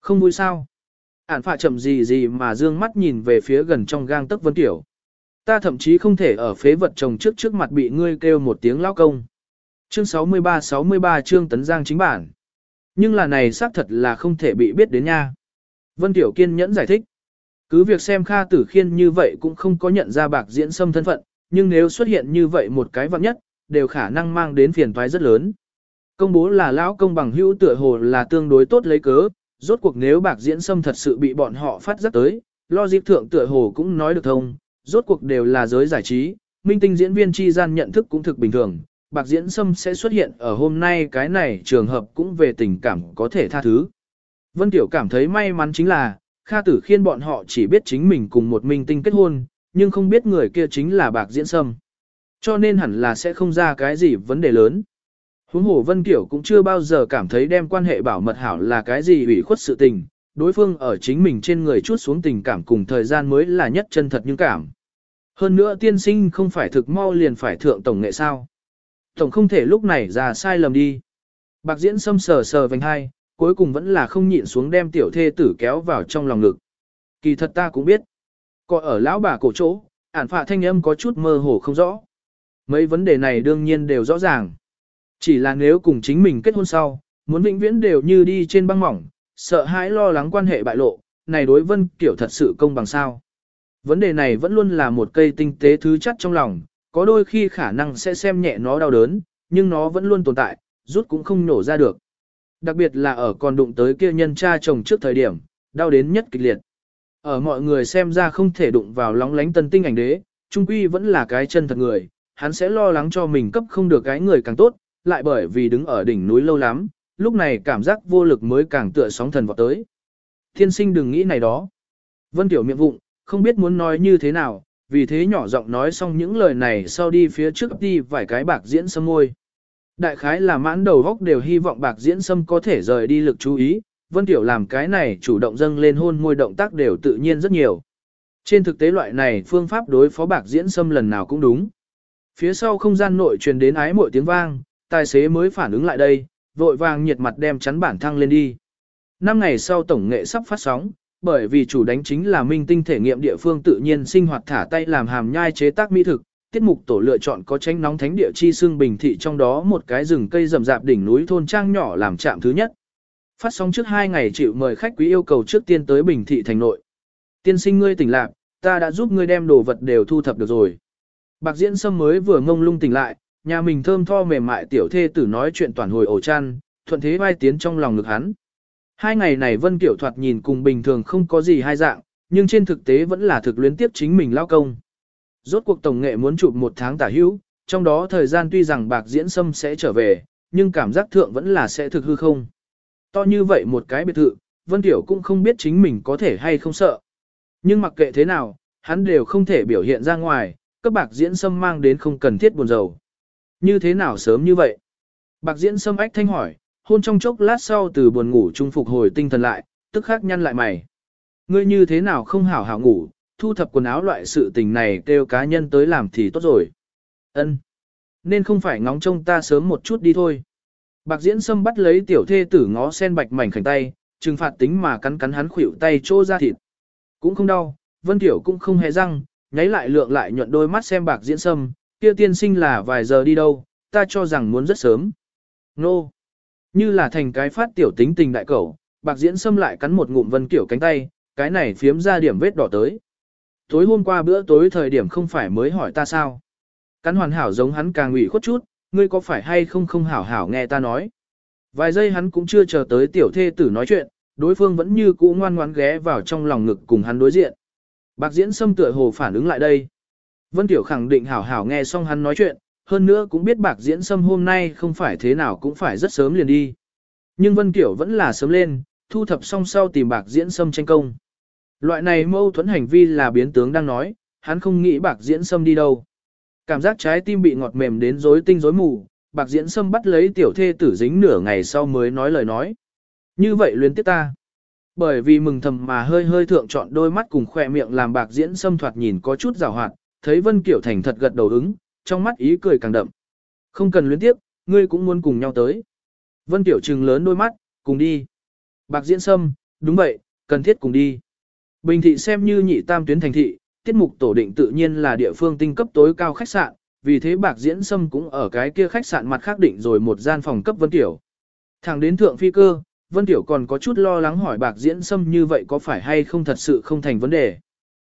Không vui sao? Ản phạ chậm gì gì mà dương mắt nhìn về phía gần trong gang tấc Vân Tiểu. Ta thậm chí không thể ở phế vật chồng trước trước mặt bị ngươi kêu một tiếng lao công. Chương 63-63 chương tấn giang chính bản. Nhưng là này xác thật là không thể bị biết đến nha. Vân Tiểu kiên nhẫn giải thích. Cứ việc xem Kha Tử Khiên như vậy cũng không có nhận ra bạc diễn xâm thân phận, nhưng nếu xuất hiện như vậy một cái vặn nhất, đều khả năng mang đến phiền toái rất lớn. Công bố là lão công bằng hữu tựa hồ là tương đối tốt lấy cớ, rốt cuộc nếu bạc diễn xâm thật sự bị bọn họ phát giác tới, lo dịp thượng tựa hồ cũng nói được thông, rốt cuộc đều là giới giải trí, minh tinh diễn viên chi gian nhận thức cũng thực bình thường, bạc diễn xâm sẽ xuất hiện ở hôm nay cái này trường hợp cũng về tình cảm có thể tha thứ. Vân Tiểu cảm thấy may mắn chính là, Kha Tử Khiên bọn họ chỉ biết chính mình cùng một minh tinh kết hôn, nhưng không biết người kia chính là bạc diễn sâm. Cho nên hẳn là sẽ không ra cái gì vấn đề lớn. Huống hồ Vân Kiểu cũng chưa bao giờ cảm thấy đem quan hệ bảo mật hảo là cái gì ủy khuất sự tình, đối phương ở chính mình trên người chút xuống tình cảm cùng thời gian mới là nhất chân thật nhưng cảm. Hơn nữa tiên sinh không phải thực mau liền phải thượng tổng nghệ sao. Tổng không thể lúc này ra sai lầm đi. Bạc diễn sâm sờ sờ vành hai, cuối cùng vẫn là không nhịn xuống đem tiểu thê tử kéo vào trong lòng ngực. Kỳ thật ta cũng biết. Có ở lão bà cổ chỗ, ản phạ thanh âm có chút mơ hồ không rõ. Mấy vấn đề này đương nhiên đều rõ ràng. Chỉ là nếu cùng chính mình kết hôn sau, muốn vĩnh viễn đều như đi trên băng mỏng, sợ hãi lo lắng quan hệ bại lộ, này đối vân kiểu thật sự công bằng sao. Vấn đề này vẫn luôn là một cây tinh tế thứ chất trong lòng, có đôi khi khả năng sẽ xem nhẹ nó đau đớn, nhưng nó vẫn luôn tồn tại, rút cũng không nổ ra được. Đặc biệt là ở còn đụng tới kia nhân cha chồng trước thời điểm, đau đến nhất kịch liệt. Ở mọi người xem ra không thể đụng vào lóng lánh tân tinh ảnh đế, trung quy vẫn là cái chân thật người, hắn sẽ lo lắng cho mình cấp không được cái người càng tốt, lại bởi vì đứng ở đỉnh núi lâu lắm, lúc này cảm giác vô lực mới càng tựa sóng thần vọt tới. Thiên sinh đừng nghĩ này đó. Vân Tiểu miệng vụng, không biết muốn nói như thế nào, vì thế nhỏ giọng nói xong những lời này sau đi phía trước đi vài cái bạc diễn sâm môi. Đại khái là mãn đầu góc đều hy vọng bạc diễn sâm có thể rời đi lực chú ý, Vân Tiểu làm cái này chủ động dâng lên hôn môi động tác đều tự nhiên rất nhiều. Trên thực tế loại này phương pháp đối phó bạc diễn sâm lần nào cũng đúng. Phía sau không gian nội truyền đến ái mội tiếng vang, tài xế mới phản ứng lại đây, vội vàng nhiệt mặt đem chắn bản thăng lên đi. Năm ngày sau tổng nghệ sắp phát sóng, bởi vì chủ đánh chính là minh tinh thể nghiệm địa phương tự nhiên sinh hoạt thả tay làm hàm nhai chế tác mỹ thực, tiết mục tổ lựa chọn có tránh nóng thánh địa chi xương bình thị trong đó một cái rừng cây rậm rạp đỉnh núi thôn trang nhỏ làm trạm thứ nhất. Phát sóng trước hai ngày chịu mời khách quý yêu cầu trước tiên tới bình thị thành nội. Tiên sinh ngươi tỉnh lạc, ta đã giúp ngươi đem đồ vật đều thu thập được rồi. Bạc diễn sâm mới vừa ngông lung tỉnh lại, nhà mình thơm tho mềm mại tiểu thê tử nói chuyện toàn hồi ổ chăn, thuận thế vai tiến trong lòng ngực hắn. Hai ngày này Vân Kiểu thoạt nhìn cùng bình thường không có gì hai dạng, nhưng trên thực tế vẫn là thực luyến tiếp chính mình lao công. Rốt cuộc tổng nghệ muốn chụp một tháng tả hữu, trong đó thời gian tuy rằng bạc diễn sâm sẽ trở về, nhưng cảm giác thượng vẫn là sẽ thực hư không. To như vậy một cái biệt thự, Vân Tiểu cũng không biết chính mình có thể hay không sợ. Nhưng mặc kệ thế nào, hắn đều không thể biểu hiện ra ngoài, các bạc diễn sâm mang đến không cần thiết buồn rầu. Như thế nào sớm như vậy? Bạc diễn sâm ách thanh hỏi, hôn trong chốc lát sau từ buồn ngủ trung phục hồi tinh thần lại, tức khắc nhăn lại mày. Ngươi như thế nào không hảo hảo ngủ, thu thập quần áo loại sự tình này kêu cá nhân tới làm thì tốt rồi. Ân, Nên không phải ngóng trông ta sớm một chút đi thôi. Bạc diễn sâm bắt lấy tiểu thê tử ngó sen bạch mảnh khảnh tay, trừng phạt tính mà cắn cắn hắn khuỷu tay trô ra thịt. Cũng không đau, vân tiểu cũng không hề răng, nháy lại lượng lại nhuận đôi mắt xem bạc diễn sâm, kia tiên sinh là vài giờ đi đâu, ta cho rằng muốn rất sớm. Nô! Như là thành cái phát tiểu tính tình đại cẩu, bạc diễn sâm lại cắn một ngụm vân kiểu cánh tay, cái này phiếm ra điểm vết đỏ tới. Tối hôm qua bữa tối thời điểm không phải mới hỏi ta sao. Cắn hoàn hảo giống hắn càng ủy khuất chút, ngươi có phải hay không không hảo hảo nghe ta nói. Vài giây hắn cũng chưa chờ tới tiểu thê tử nói chuyện, đối phương vẫn như cũ ngoan ngoãn ghé vào trong lòng ngực cùng hắn đối diện. Bạc diễn sâm tựa hồ phản ứng lại đây. Vân Tiểu khẳng định hảo hảo nghe xong hắn nói chuyện, hơn nữa cũng biết bạc diễn sâm hôm nay không phải thế nào cũng phải rất sớm liền đi. Nhưng Vân Tiểu vẫn là sớm lên, thu thập xong sau tìm bạc diễn sâm tranh công. Loại này mâu thuẫn hành vi là biến tướng đang nói, hắn không nghĩ bạc diễn sâm đi đâu. Cảm giác trái tim bị ngọt mềm đến rối tinh rối mù, bạc diễn sâm bắt lấy tiểu thê tử dính nửa ngày sau mới nói lời nói. Như vậy luyến tiếp ta. Bởi vì mừng thầm mà hơi hơi thượng chọn đôi mắt cùng khoe miệng làm bạc diễn sâm thoạt nhìn có chút rào hoạt, thấy Vân Kiểu Thành thật gật đầu ứng, trong mắt ý cười càng đậm. Không cần luyến tiếp, ngươi cũng muốn cùng nhau tới. Vân Tiểu trừng lớn đôi mắt, cùng đi. Bạc diễn sâm, đúng vậy, cần thiết cùng đi. Bình thị xem như nhị tam tuyến thành thị, tiết mục tổ định tự nhiên là địa phương tinh cấp tối cao khách sạn, vì thế bạc diễn sâm cũng ở cái kia khách sạn mặt khác định rồi một gian phòng cấp Vân Tiểu. Thẳng đến thượng phi cơ, Vân Tiểu còn có chút lo lắng hỏi bạc diễn sâm như vậy có phải hay không thật sự không thành vấn đề.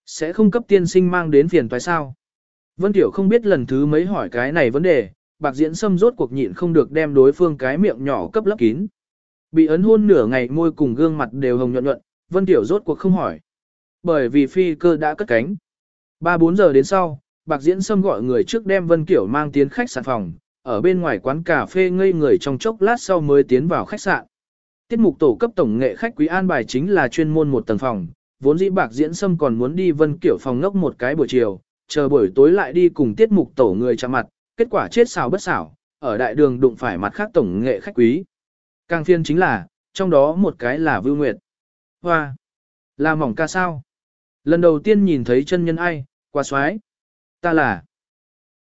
Sẽ không cấp tiên sinh mang đến phiền toái sao? Vân Tiểu không biết lần thứ mấy hỏi cái này vấn đề, bạc diễn sâm rốt cuộc nhịn không được đem đối phương cái miệng nhỏ cấp lấp kín. Bị ấn hôn nửa ngày môi cùng gương mặt đều hồng nhuận nhuận, Vân Tiểu rốt cuộc không hỏi. Bởi vì phi cơ đã cất cánh. 3-4 giờ đến sau, bạc diễn sâm gọi người trước đem Vân kiểu mang tiến khách sạn phòng, ở bên ngoài quán cà phê ngây người trong chốc lát sau mới tiến vào khách sạn. Tiết mục tổ cấp tổng nghệ khách quý an bài chính là chuyên môn một tầng phòng, vốn dĩ bạc diễn sâm còn muốn đi Vân Kiểu phòng ngốc một cái buổi chiều, chờ buổi tối lại đi cùng tiết mục tổ người chạm mặt, kết quả chết xào bất xảo, ở đại đường đụng phải mặt khác tổng nghệ khách quý. Càng phiên chính là, trong đó một cái là Vưu Nguyệt. Hoa! Là mỏng ca sao? Lần đầu tiên nhìn thấy chân nhân ai, qua xoái. Ta là.